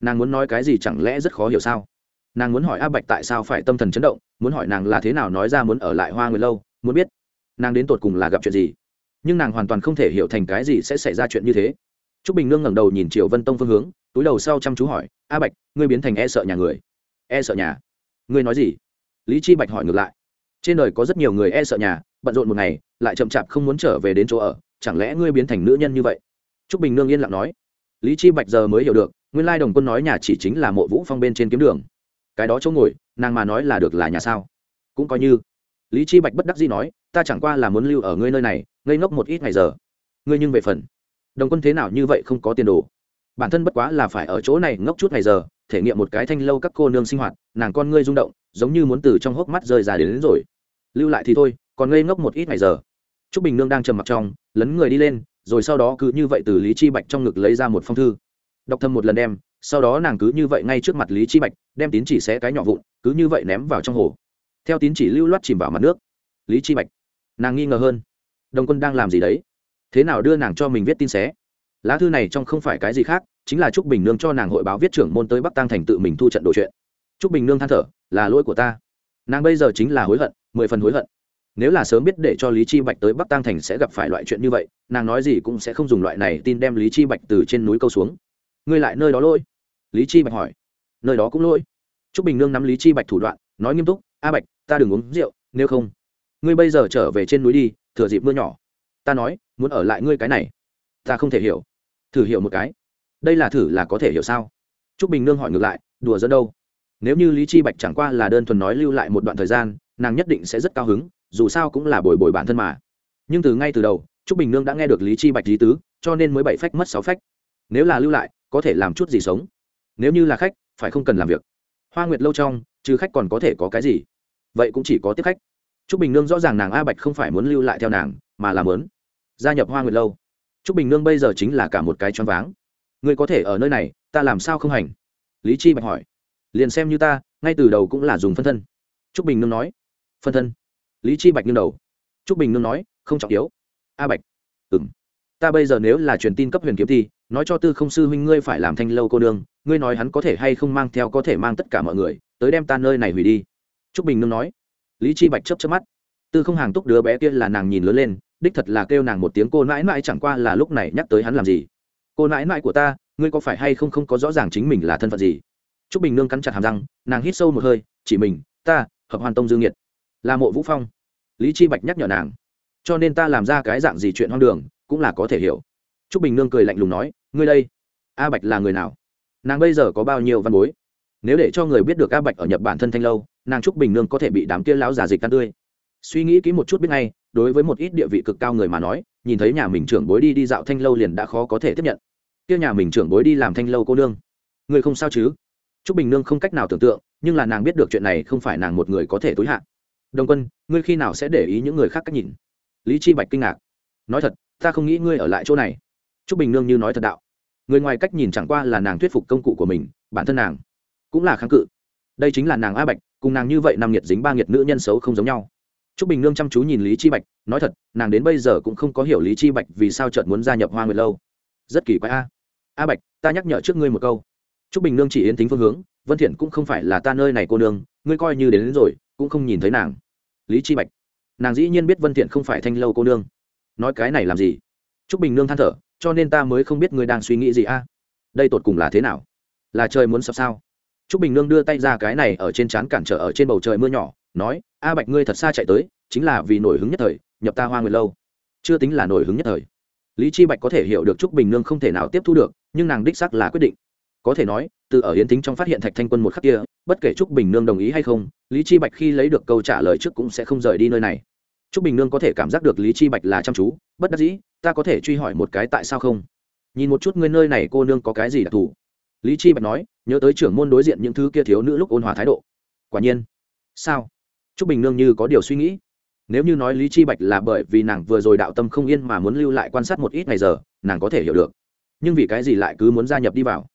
Nàng muốn nói cái gì chẳng lẽ rất khó hiểu sao? Nàng muốn hỏi a bạch tại sao phải tâm thần chấn động, muốn hỏi nàng là thế nào nói ra muốn ở lại hoa người lâu, muốn biết nàng đến tột cùng là gặp chuyện gì. Nhưng nàng hoàn toàn không thể hiểu thành cái gì sẽ xảy ra chuyện như thế. Trúc bình nương ngẩng đầu nhìn triệu vân tông phương hướng, túi đầu sau chăm chú hỏi, a bạch, ngươi biến thành e sợ nhà người. E sợ nhà? Ngươi nói gì? Lý chi bạch hỏi ngược lại trên đời có rất nhiều người e sợ nhà, bận rộn một ngày, lại chậm chạp không muốn trở về đến chỗ ở, chẳng lẽ ngươi biến thành nữ nhân như vậy? Trúc bình nương yên lặng nói. Lý chi bạch giờ mới hiểu được, nguyên lai đồng quân nói nhà chỉ chính là mộ vũ phong bên trên kiếm đường. Cái đó chỗ ngồi, nàng mà nói là được là nhà sao? Cũng coi như. Lý chi bạch bất đắc dĩ nói, ta chẳng qua là muốn lưu ở ngươi nơi này, ngây ngốc một ít ngày giờ. Ngươi nhưng về phần. Đồng quân thế nào như vậy không có tiền đồ. Bản thân bất quá là phải ở chỗ này ngốc chút ngày giờ, thể nghiệm một cái thanh lâu các cô nương sinh hoạt, nàng con ngươi rung động giống như muốn từ trong hốc mắt rơi ra đến, đến rồi. Lưu lại thì thôi còn ngây ngốc một ít ngày giờ. T r ú c bình nương đang trầm mặc trong lấn người đi lên rồi sau đó cứ như vậy từ lý chi bạch trong ngực lấy ra một phong thư. Đọc thầm một lần đem sau đó nàng cứ như vậy ngay trước mặt lý chi bạch đem tín chỉ xé cái nhỏ vụn cứ như vậy ném vào trong hồ. Theo tín chỉ lưu loát chìm vào mặt nước. Lý chi bạch. Nàng nghi ngờ hơn. Đồng quân đang làm gì đấy? Thế nào đưa nàng cho mình viết tin xé? Lá thư này trong không phải cái gì khác chính là trúc bình nương cho nàng hội báo viết trưởng môn tới bắc tăng thành tự mình thu trận đồ chuyện trúc bình nương than thở, là lỗi của ta. Nàng bây giờ chính là hối hận, mười phần hối hận. Nếu là sớm biết để cho lý chi bạch tới bắc tăng thành sẽ gặp phải loại chuyện như vậy, nàng nói gì cũng sẽ không dùng loại này tin đem lý chi bạch từ trên núi câu xuống. Ngươi lại nơi đó lỗi? Lý chi bạch hỏi. Nơi đó cũng lỗi. Trúc bình nương nắm lý chi bạch thủ đoạn, nói nghiêm túc, a bạch, ta đừng uống rượu, nếu không, ngươi bây giờ trở về trên núi đi, thừa dịp mưa nhỏ. Ta nói, muốn ở lại ngươi cái này. Ta không thể hiểu. Thử hiểu một cái. Đây là thử là có thể hiểu sao? T r ú c bình nương hỏi ngược lại, đùa dẫn đâu? Nếu như lý chi bạch chẳng qua là đơn thuần nói lưu lại một đoạn thời gian nàng nhất định sẽ rất cao hứng dù sao cũng là bồi bồi bản thân mà. Nhưng từ ngay từ đầu Trúc bình nương đã nghe được lý chi bạch lý tứ cho nên mới bảy phách mất sáu phách. Nếu là lưu lại có thể làm chút gì sống? Nếu như là khách phải không cần làm việc? Hoa nguyệt lâu trong chứ khách còn có thể có cái gì? Vậy cũng chỉ có tiếp khách. Trúc bình nương rõ ràng nàng a bạch không phải muốn lưu lại theo nàng mà làm lớn gia nhập hoa nguyệt lâu. Trúc Bình Nương bây giờ chính là cả một cái choáng váng. Ngươi có thể ở nơi này, ta làm sao không hành? Lý Chi Bạch hỏi. Liền xem như ta, ngay từ đầu cũng là dùng phân thân. Trúc Bình Nương nói. Phân thân? Lý Chi Bạch nghiêng đầu. Trúc Bình Nương nói, không trọng yếu. A Bạch. Ừm. Ta bây giờ nếu là truyền tin cấp Huyền Kiếm thì, nói cho Tư Không sư huynh ngươi phải làm thanh lâu cô nương, ngươi nói hắn có thể hay không mang theo có thể mang tất cả mọi người, tới đem ta nơi này hủy đi. Trúc Bình Nương nói. Lý Chi Bạch chớp chớp mắt. Tư Không hàng túc đứa bé kia là nàng nhìn lớn lên, đích thật là kêu nàng một tiếng cô nãi nãi chẳng qua là lúc này nhắc tới hắn làm gì cô nãi nãi của ta ngươi có phải hay không không có rõ ràng chính mình là thân phận gì t r ú c bình nương cắn chặt hàm răng, nàng hít sâu một hơi, chỉ mình, ta, hợp hoàn tông dương nhiệt là mộ vũ phong. Lý chi bạch nhắc nhở nàng, cho nên ta làm ra cái dạng gì chuyện hoang đường, cũng là có thể hiểu. T r ú c bình nương cười lạnh lùng nói, ngươi đây, a bạch là người nào? Nàng bây giờ có bao nhiêu văn bối? Nếu để cho người biết được a bạch ở nhật bản thân thanh lâu, nàng trúc bình nương có thể bị đám kia lão giả dịch tan tươi. Suy nghĩ kỹ một chút biết ngay, đối với một ít địa vị cực cao người mà nói, nhìn thấy nhà mình trưởng bối đi đi dạo thanh lâu liền đã khó có thể tiếp nhận. Kia nhà mình trưởng bối đi làm thanh lâu cô nương, người không sao chứ? Trúc bình nương không cách nào tưởng tượng nhưng là nàng biết được chuyện này không phải nàng một người có thể tối hạn đồng quân ngươi khi nào sẽ để ý những người khác cách nhìn? Lý chi bạch kinh ngạc. Nói thật ta không nghĩ ngươi ở lại chỗ này. Trúc bình nương như nói thật đạo. Người ngoài cách nhìn chẳng qua là nàng thuyết phục công cụ của mình bản thân nàng cũng là kháng cự. Đây chính là nàng a bạch cùng nàng như vậy năm nhiệt dính ba nhiệt nữ nhân xấu không giống nhau. Trúc Bình Nương chăm chú nhìn Lý Chi Bạch, nói thật, nàng đến bây giờ cũng không có hiểu Lý Chi Bạch vì sao chợt muốn gia nhập Hoa Nguyệt lâu. Rất kỳ quái a. A Bạch, ta nhắc nhở trước ngươi một câu. Trúc Bình Nương chỉ yến tính phương hướng, Vân Thiện cũng không phải là ta nơi này cô nương, ngươi coi như đến, đến rồi, cũng không nhìn thấy nàng. Lý Chi Bạch, nàng dĩ nhiên biết Vân Thiện không phải thanh lâu cô nương. Nói cái này làm gì? Trúc Bình Nương than thở, cho nên ta mới không biết ngươi đang suy nghĩ gì a. À? Đây tột cùng là thế nào? Là trời muốn sập sao? Trúc Bình Nương đưa tay ra cái này ở trên trán cản trở ở trên bầu trời mưa nhỏ, nói a bạch ngươi thật xa chạy tới chính là vì nổi hứng nhất thời nhập ta hoa nguyệt lâu chưa tính là nổi hứng nhất thời lý chi bạch có thể hiểu được trúc bình nương không thể nào tiếp thu được nhưng nàng đích xác là quyết định có thể nói từ ở hiến thính trong phát hiện thạch thanh quân một khắc kia bất kể trúc bình nương đồng ý hay không lý chi bạch khi lấy được câu trả lời trước cũng sẽ không rời đi nơi này trúc bình nương có thể cảm giác được lý chi bạch là chăm chú bất đắc dĩ ta có thể truy hỏi một cái tại sao không nhìn một chút ngươi nơi này cô nương có cái gì đặc thù lý chi bạch nói nhớ tới trưởng môn đối diện những thứ kia thiếu nữ lúc ôn hòa thái độ quả nhiên sao Trúc Bình Nương như có điều suy nghĩ. Nếu như nói Lý Chi Bạch là bởi vì nàng vừa rồi đạo tâm không yên mà muốn lưu lại quan sát một ít ngày giờ, nàng có thể hiểu được. Nhưng vì cái gì lại cứ muốn gia nhập đi vào?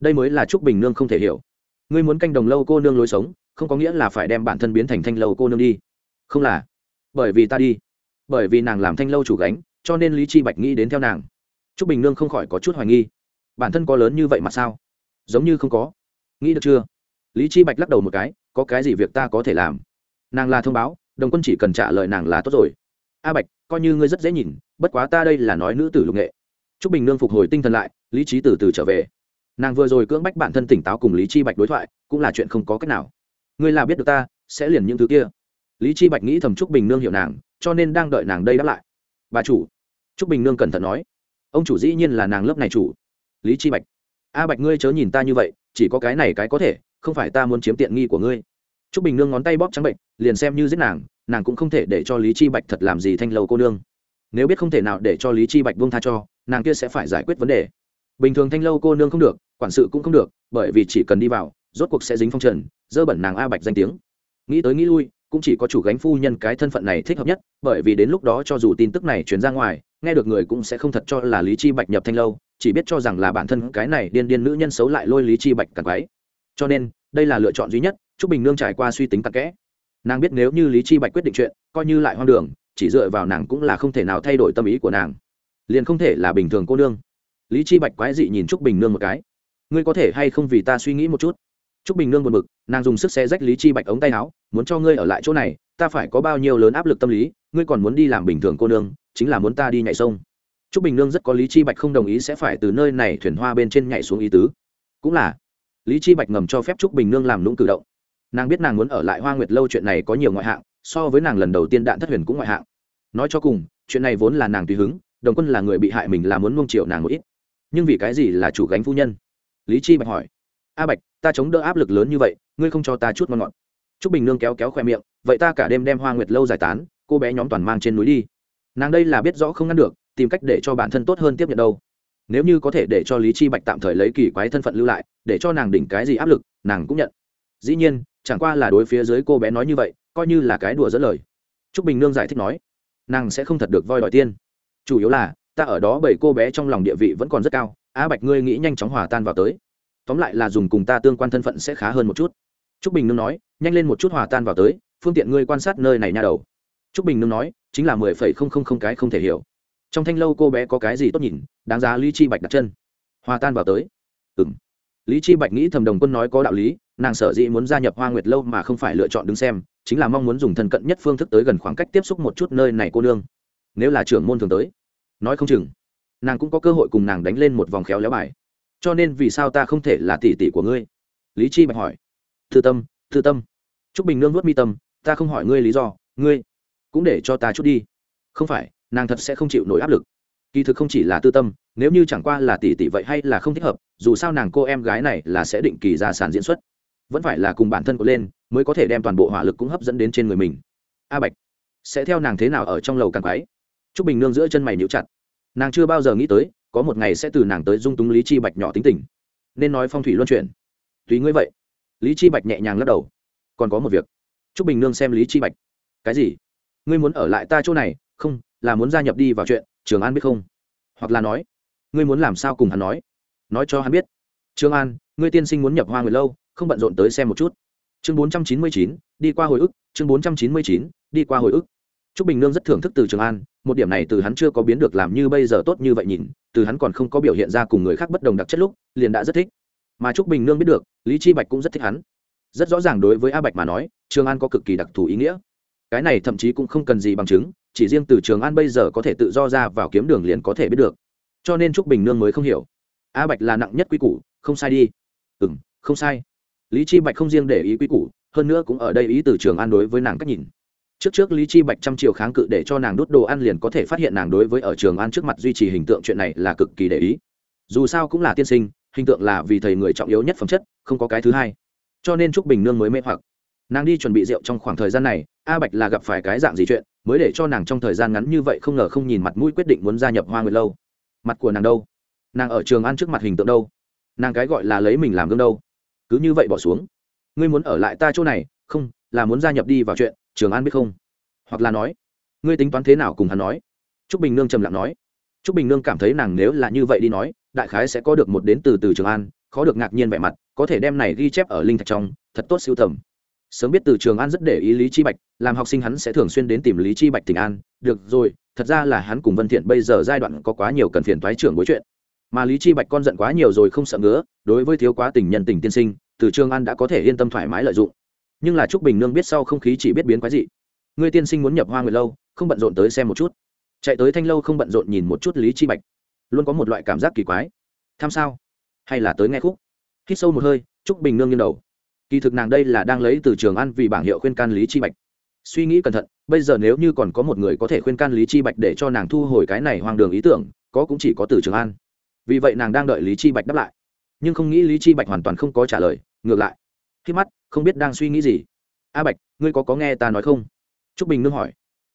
Đây mới là Trúc Bình Nương không thể hiểu. Ngươi muốn canh đồng lâu cô nương lối sống, không có nghĩa là phải đem bản thân biến thành thanh lâu cô nương đi. Không là, bởi vì ta đi, bởi vì nàng làm thanh lâu chủ gánh, cho nên Lý Chi Bạch nghĩ đến theo nàng. Trúc Bình Nương không khỏi có chút hoài nghi. Bản thân có lớn như vậy mà sao? Giống như không có. Nghĩ được chưa? Lý Chi Bạch lắc đầu một cái, có cái gì việc ta có thể làm? nàng là thông báo đồng quân chỉ cần trả lời nàng là tốt rồi a bạch coi như ngươi rất dễ nhìn bất quá ta đây là nói nữ tử lục nghệ trúc bình nương phục hồi tinh thần lại lý trí từ từ trở về nàng vừa rồi cưỡng bách bản thân tỉnh táo cùng lý chi bạch đối thoại, cũng là chuyện không có cách nào. Ngươi là biết được ta, sẽ liền những thứ kia. Lý chi bạch nghĩ thầm Trúc bình nương hiểu nàng, cho nên đang đợi nàng đây đáp lại. Bà chủ. Trúc bình nương cẩn thận nói. Ông chủ dĩ nhiên là nàng lớp này chủ. Lý chi bạch. A bạch ngươi chớ nhìn ta như vậy, chỉ có cái này cái có thể, không phải ta muốn chiếm tiện nghi của ngươi. Trúc bình nương ngón tay bóp trắng bệnh, liền xem như giết nàng nàng cũng không thể để cho lý chi bạch thật làm gì thanh lâu cô nương. Nếu biết không thể nào để cho lý chi bạch buông tha cho, nàng kia sẽ phải giải quyết vấn đề. Bình thường thanh lâu cô nương không được quản sự cũng không được, bởi vì chỉ cần đi vào, rốt cuộc sẽ dính phong trần, dơ bẩn nàng a bạch danh tiếng. Nghĩ tới nghĩ lui, cũng chỉ có chủ gánh phu nhân cái thân phận này thích hợp nhất, bởi vì đến lúc đó cho dù tin tức này chuyển ra ngoài, nghe được người cũng sẽ không thật cho là lý chi bạch nhập thanh lâu, chỉ biết cho rằng là bản thân cái này điên điên nữ nhân xấu lại lôi lý chi bạch càng quái. Cho nên, đây là lựa chọn duy nhất, trúc bình nương trải qua suy tính tắc kẽ. Nàng biết nếu như lý chi bạch quyết định chuyện, coi như lại hoang đường, chỉ dựa vào nàng cũng là không thể nào thay đổi tâm ý của nàng. Liền không thể là bình thường cô nương. Lý chi bạch quái dị nhìn trúc bình nương một cái ngươi có thể hay không vì ta suy nghĩ một chút? Trúc bình nương buồn bực, nàng dùng sức xe rách lý chi bạch ống tay áo, muốn cho ngươi ở lại chỗ này, ta phải có bao nhiêu lớn áp lực tâm lý, ngươi còn muốn đi làm bình thường cô nương, chính là muốn ta đi nhảy sông. Trúc bình nương rất có lý chi bạch không đồng ý sẽ phải từ nơi này thuyền hoa bên trên nhảy xuống ý tứ. Cũng là, lý chi bạch ngầm cho phép trúc bình nương làm nũng cử động. Nàng biết nàng muốn ở lại hoa nguyệt lâu chuyện này có nhiều ngoại hạng, so với nàng lần đầu tiên đạn thất huyền cũng ngoại hạng. Nói cho cùng, chuyện này vốn là nàng tùy hứng, đồng quân là người bị hại mình là muốn mông triệu nàng một ít. Nhưng vì cái gì là chủ gánh phu nhân? Lý chi bạch hỏi. A bạch, ta chống đỡ áp lực lớn như vậy, ngươi không cho ta chút ngon ngọt. Trúc bình nương kéo kéo khoe miệng, vậy ta cả đêm đem hoa nguyệt lâu giải tán, cô bé nhóm toàn mang trên núi đi. Nàng đây là biết rõ không ngăn được, tìm cách để cho bản thân tốt hơn tiếp nhận đâu. Nếu như có thể để cho lý chi bạch tạm thời lấy kỳ quái thân phận lưu lại, để cho nàng đỉnh cái gì áp lực, nàng cũng nhận. Dĩ nhiên, chẳng qua là đối phía dưới cô bé nói như vậy, coi như là cái đùa dẫn lời. Trúc bình nương giải thích nói, nàng sẽ không thật được voi đòi tiên. Chủ yếu là, ta ở đó bảy cô bé trong lòng địa vị vẫn còn rất cao á bạch ngươi nghĩ nhanh chóng hòa tan vào tới. Tóm lại là dùng cùng ta tương quan thân phận sẽ khá hơn một chút. T r ú c bình nương nói, nhanh lên một chút hòa tan vào tới, phương tiện ngươi quan sát nơi này nha đầu. T r ú c bình nương nói, chính là mười phẩy không không không cái không thể hiểu. Trong thanh lâu cô bé có cái gì tốt nhìn, đáng giá lý chi bạch đặt chân. Hòa tan vào tới. Ừ m lý chi bạch nghĩ thầm đồng quân nói có đạo lý, nàng sở dĩ muốn gia nhập hoa nguyệt lâu mà không phải lựa chọn đứng xem, chính là mong muốn dùng thân cận nhất phương thức tới gần khoảng cách tiếp xúc một chút nơi này cô nương. Nếu là trưởng môn thường tới. Nói không chừng nàng cũng có cơ hội cùng nàng đánh lên một vòng khéo léo bài. Cho nên vì sao ta không thể là tỷ tỷ của ngươi? Lý chi bạch hỏi. Thư tâm thư tâm. T bình nương nuốt mi tâm, ta không hỏi ngươi lý do, ngươi cũng để cho ta chút đi. Không phải, nàng thật sẽ không chịu nổi áp lực. Kỳ thực không chỉ là tư tâm, nếu như chẳng qua là tỷ tỷ vậy hay là không thích hợp, dù sao nàng cô em gái này là sẽ định kỳ ra sàn diễn xuất. Vẫn phải là cùng bản thân của lên, mới có thể đem toàn bộ hỏa lực cũng hấp dẫn đến trên người mình. A bạch, sẽ theo nàng thế nào ở trong lầu càng quái? T bình nương giữa chân mày níu chặt nàng chưa bao giờ nghĩ tới, có một ngày sẽ từ nàng tới dung túng lý chi bạch nhỏ tính tình. Nên nói phong thủy luân chuyển. Tùy ngươi vậy. Lý chi bạch nhẹ nhàng lắc đầu. Còn có một việc. Trúc bình nương xem lý chi bạch. Cái gì? Ngươi muốn ở lại ta chỗ này? Không, là muốn gia nhập đi vào chuyện, trường an biết không? Hoặc là nói, ngươi muốn làm sao cùng hắn nói? Nói cho hắn biết. Trương an, ngươi tiên sinh muốn nhập hoa người lâu, không bận rộn tới xem một chút. Chương bốn trăm chín mươi chín, đi qua hồi ức, chương bốn trăm chín mươi chín, đi qua hồi ức. Trúc bình nương rất thưởng thức từ trường an một điểm này từ hắn chưa có biến được làm như bây giờ tốt như vậy nhìn từ hắn còn không có biểu hiện ra cùng người khác bất đồng đặc chất lúc liền đã rất thích. Mà trúc bình nương biết được lý chi bạch cũng rất thích hắn. Rất rõ ràng đối với a bạch mà nói trường an có cực kỳ đặc thù ý nghĩa. Cái này thậm chí cũng không cần gì bằng chứng chỉ riêng từ trường an bây giờ có thể tự do ra vào kiếm đường liền có thể biết được. Cho nên trúc bình nương mới không hiểu. A bạch là nặng nhất quy củ không sai đi. Ừm, không sai. Lý chi bạch không riêng để ý quy củ hơn nữa cũng ở đây ý từ trường an đối với nàng cách nhìn trước trước lý chi bạch trăm triệu kháng cự để cho nàng đốt đồ ăn liền có thể phát hiện nàng đối với ở trường ăn trước mặt duy trì hình tượng chuyện này là cực kỳ để ý. Dù sao cũng là tiên sinh, hình tượng là vì thầy người trọng yếu nhất phẩm chất, không có cái thứ hai. Cho nên trúc bình nương mới mê hoặc. Nàng đi chuẩn bị rượu trong khoảng thời gian này, a bạch là gặp phải cái dạng gì chuyện, mới để cho nàng trong thời gian ngắn như vậy không ngờ không nhìn mặt mũi quyết định muốn gia nhập hoa nguyệt lâu. Mặt của nàng đâu? Nàng ở trường ăn trước mặt hình tượng đâu? Nàng cái gọi là lấy mình làm gương đâu? Cứ như vậy bỏ xuống. Ngươi muốn ở lại ta chỗ này, không, là muốn gia nhập đi vào chuyện trường an biết không? Hoặc là nói, ngươi tính toán thế nào cùng hắn nói? T r ú c bình nương trầm lặng nói. T r ú c bình nương cảm thấy nàng nếu là như vậy đi nói, đại khái sẽ có được một đến từ từ trường an, khó được ngạc nhiên vẻ mặt, có thể đem này ghi chép ở linh thạch trong, thật tốt siêu tầm. Sớm biết từ trường an rất để ý lý chi bạch, làm học sinh hắn sẽ thường xuyên đến tìm lý chi bạch tỉnh an. Được rồi, thật ra là hắn cùng vân thiện bây giờ giai đoạn có quá nhiều cần phiền thoái trưởng bối chuyện. Mà lý chi bạch con giận quá nhiều rồi không sợ ngứa, đối với thiếu quá tình nhân tình tiên sinh, từ trường an đã có thể yên tâm thoải mái lợi dụng nhưng là trúc bình nương biết sau không khí chỉ biết biến quái dị ngươi tiên sinh muốn nhập hoa người lâu không bận rộn tới xem một chút chạy tới thanh lâu không bận rộn nhìn một chút lý chi bạch luôn có một loại cảm giác kỳ quái tham sao hay là tới nghe khúc hít sâu một hơi trúc bình nương nghiêng đầu kỳ thực nàng đây là đang lấy từ trường ăn vì bảng hiệu khuyên can lý chi bạch suy nghĩ cẩn thận bây giờ nếu như còn có một người có thể khuyên can lý chi bạch để cho nàng thu hồi cái này hoang đường ý tưởng có cũng chỉ có từ trường an vì vậy nàng đang đợi lý chi bạch đáp lại nhưng không nghĩ lý chi bạch hoàn toàn không có trả lời ngược lại khi mắt, không biết đang suy nghĩ gì. A bạch, ngươi có có nghe ta nói không? Trúc bình nương hỏi.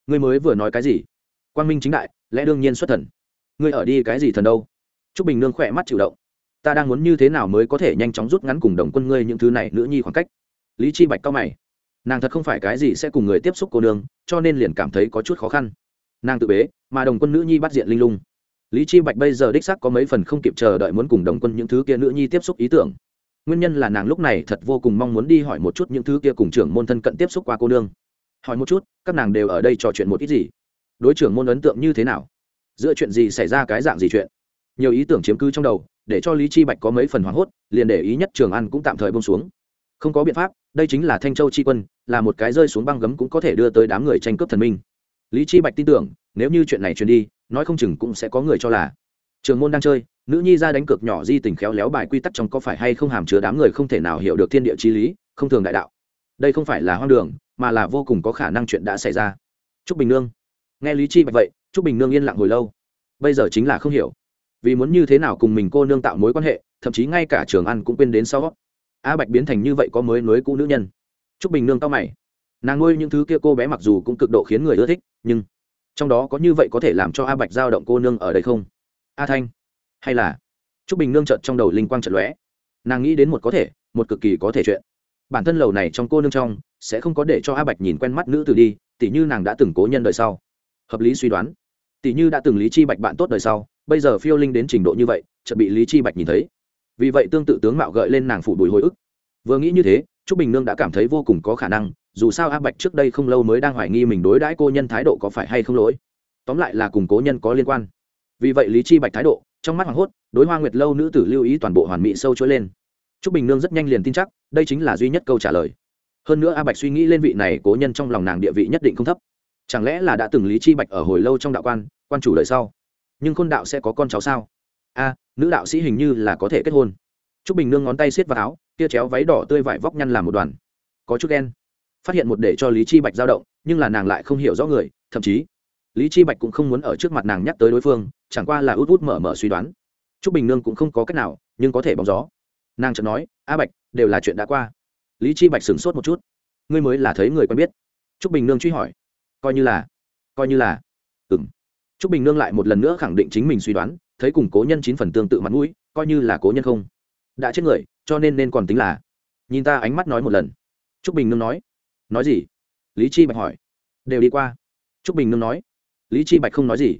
Ngươi mới vừa nói cái gì? Quang minh chính đại, lẽ đương nhiên xuất thần. Ngươi ở đi cái gì thần đâu? Trúc bình nương khỏe mắt chịu động. Ta đang muốn như thế nào mới có thể nhanh chóng rút ngắn cùng đồng quân ngươi những thứ này nữ nhi khoảng cách? Lý chi bạch cao mày. Nàng thật không phải cái gì sẽ cùng người tiếp xúc cô nương, cho nên liền cảm thấy có chút khó khăn. Nàng tự bế, mà đồng quân nữ nhi bắt diện linh lung. Lý chi bạch bây giờ đích xác có mấy phần không kịp chờ đợi muốn cùng đồng quân những thứ kia nữ nhi tiếp xúc ý tưởng nguyên nhân là nàng lúc này thật vô cùng mong muốn đi hỏi một chút những thứ kia cùng trưởng môn thân cận tiếp xúc qua cô nương. Hỏi một chút, các nàng đều ở đây trò chuyện một ít gì? Đối trưởng môn ấn tượng như thế nào? Giữa chuyện gì xảy ra cái dạng gì chuyện? Nhiều ý tưởng chiếm cứ trong đầu, để cho lý chi bạch có mấy phần hoảng hốt, liền để ý nhất trường ăn cũng tạm thời bông xuống. Không có biện pháp, đây chính là thanh châu chi quân, là một cái rơi xuống băng gấm cũng có thể đưa tới đám người tranh cướp thần minh. Lý chi bạch tin tưởng, nếu như chuyện này truyền đi, nói không chừng cũng sẽ có người cho là. Trường môn đang chơi nữ nhi ra đánh cược nhỏ di tình khéo léo bài quy tắc trong có phải hay không hàm chứa đám người không thể nào hiểu được thiên địa chi lý, không thường đại đạo. Đây không phải là hoang đường, mà là vô cùng có khả năng chuyện đã xảy ra. Trúc bình nương. Nghe lý chi bạch vậy trúc bình nương yên lặng hồi lâu. Bây giờ chính là không hiểu. Vì muốn như thế nào cùng mình cô nương tạo mối quan hệ, thậm chí ngay cả trường ăn cũng quên đến sau a bạch biến thành như vậy có mới nối cũ nữ nhân. Trúc bình nương cao mày. Nàng nuôi những thứ kia cô bé mặc dù cũng cực độ khiến người ưa thích, nhưng trong đó có như vậy có thể làm cho a bạch dao động cô nương ở đây không? A thanh hay là? Trúc bình nương trợt trong đầu linh quang trợt lóe. Nàng nghĩ đến một có thể, một cực kỳ có thể chuyện. Bản thân lầu này trong cô nương trong, sẽ không có để cho a bạch nhìn quen mắt nữ từ đi, tỉ như nàng đã từng cố nhân đời sau. Hợp lý suy đoán. Tỉ như đã từng lý chi bạch bạn tốt đời sau, bây giờ phiêu linh đến trình độ như vậy, chợt bị lý chi bạch nhìn thấy. Vì vậy tương tự tướng mạo gợi lên nàng phủ bùi hồi ức. Vừa nghĩ như thế, trúc bình nương đã cảm thấy vô cùng có khả năng, dù sao a bạch trước đây không lâu mới đang hoài nghi mình đối đãi cô nhân thái độ có phải hay không lỗi. Tóm lại là cùng cố nhân có liên quan. Vì vậy lý chi bạch thái độ trong mắt hoảng hốt, đối hoa nguyệt lâu nữ tử lưu ý toàn bộ hoàn mỹ sâu trỗi lên. Trúc bình nương rất nhanh liền tin chắc, đây chính là duy nhất câu trả lời. Hơn nữa a bạch suy nghĩ lên vị này cố nhân trong lòng nàng địa vị nhất định không thấp. Chẳng lẽ là đã từng lý chi bạch ở hồi lâu trong đạo quan quan chủ đời sau? Nhưng khôn đạo sẽ có con cháu sao? A, nữ đạo sĩ hình như là có thể kết hôn. T r ú c bình nương ngón tay xiết vào áo, kia chéo váy đỏ tươi vải vóc nhăn làm một đoàn. Có chút đen phát hiện một để cho lý chi bạch dao động, nhưng là nàng lại không hiểu rõ người, thậm chí lý chi bạch cũng không muốn ở trước mặt nàng nhắc tới đối phương, chẳng qua là út út mở mở suy đoán. T r ú c bình nương cũng không có cách nào, nhưng có thể bóng gió. Nàng chợt nói, a bạch, đều là chuyện đã qua. Lý chi bạch sửng sốt một chút. Ngươi mới là thấy người quen biết. T r ú c bình nương truy hỏi. Coi như là, coi như là. Ừng t r ú c bình nương lại một lần nữa khẳng định chính mình suy đoán, thấy cùng cố nhân chín phần tương tự mặt mũi, coi như là cố nhân không. Đã chết người, cho nên nên còn tính là. Nhìn ta ánh mắt nói một lần. T bình nương nói. Nói gì? Lý chi bạch hỏi. Đều đi qua. T bình nương nói lý chi bạch không nói gì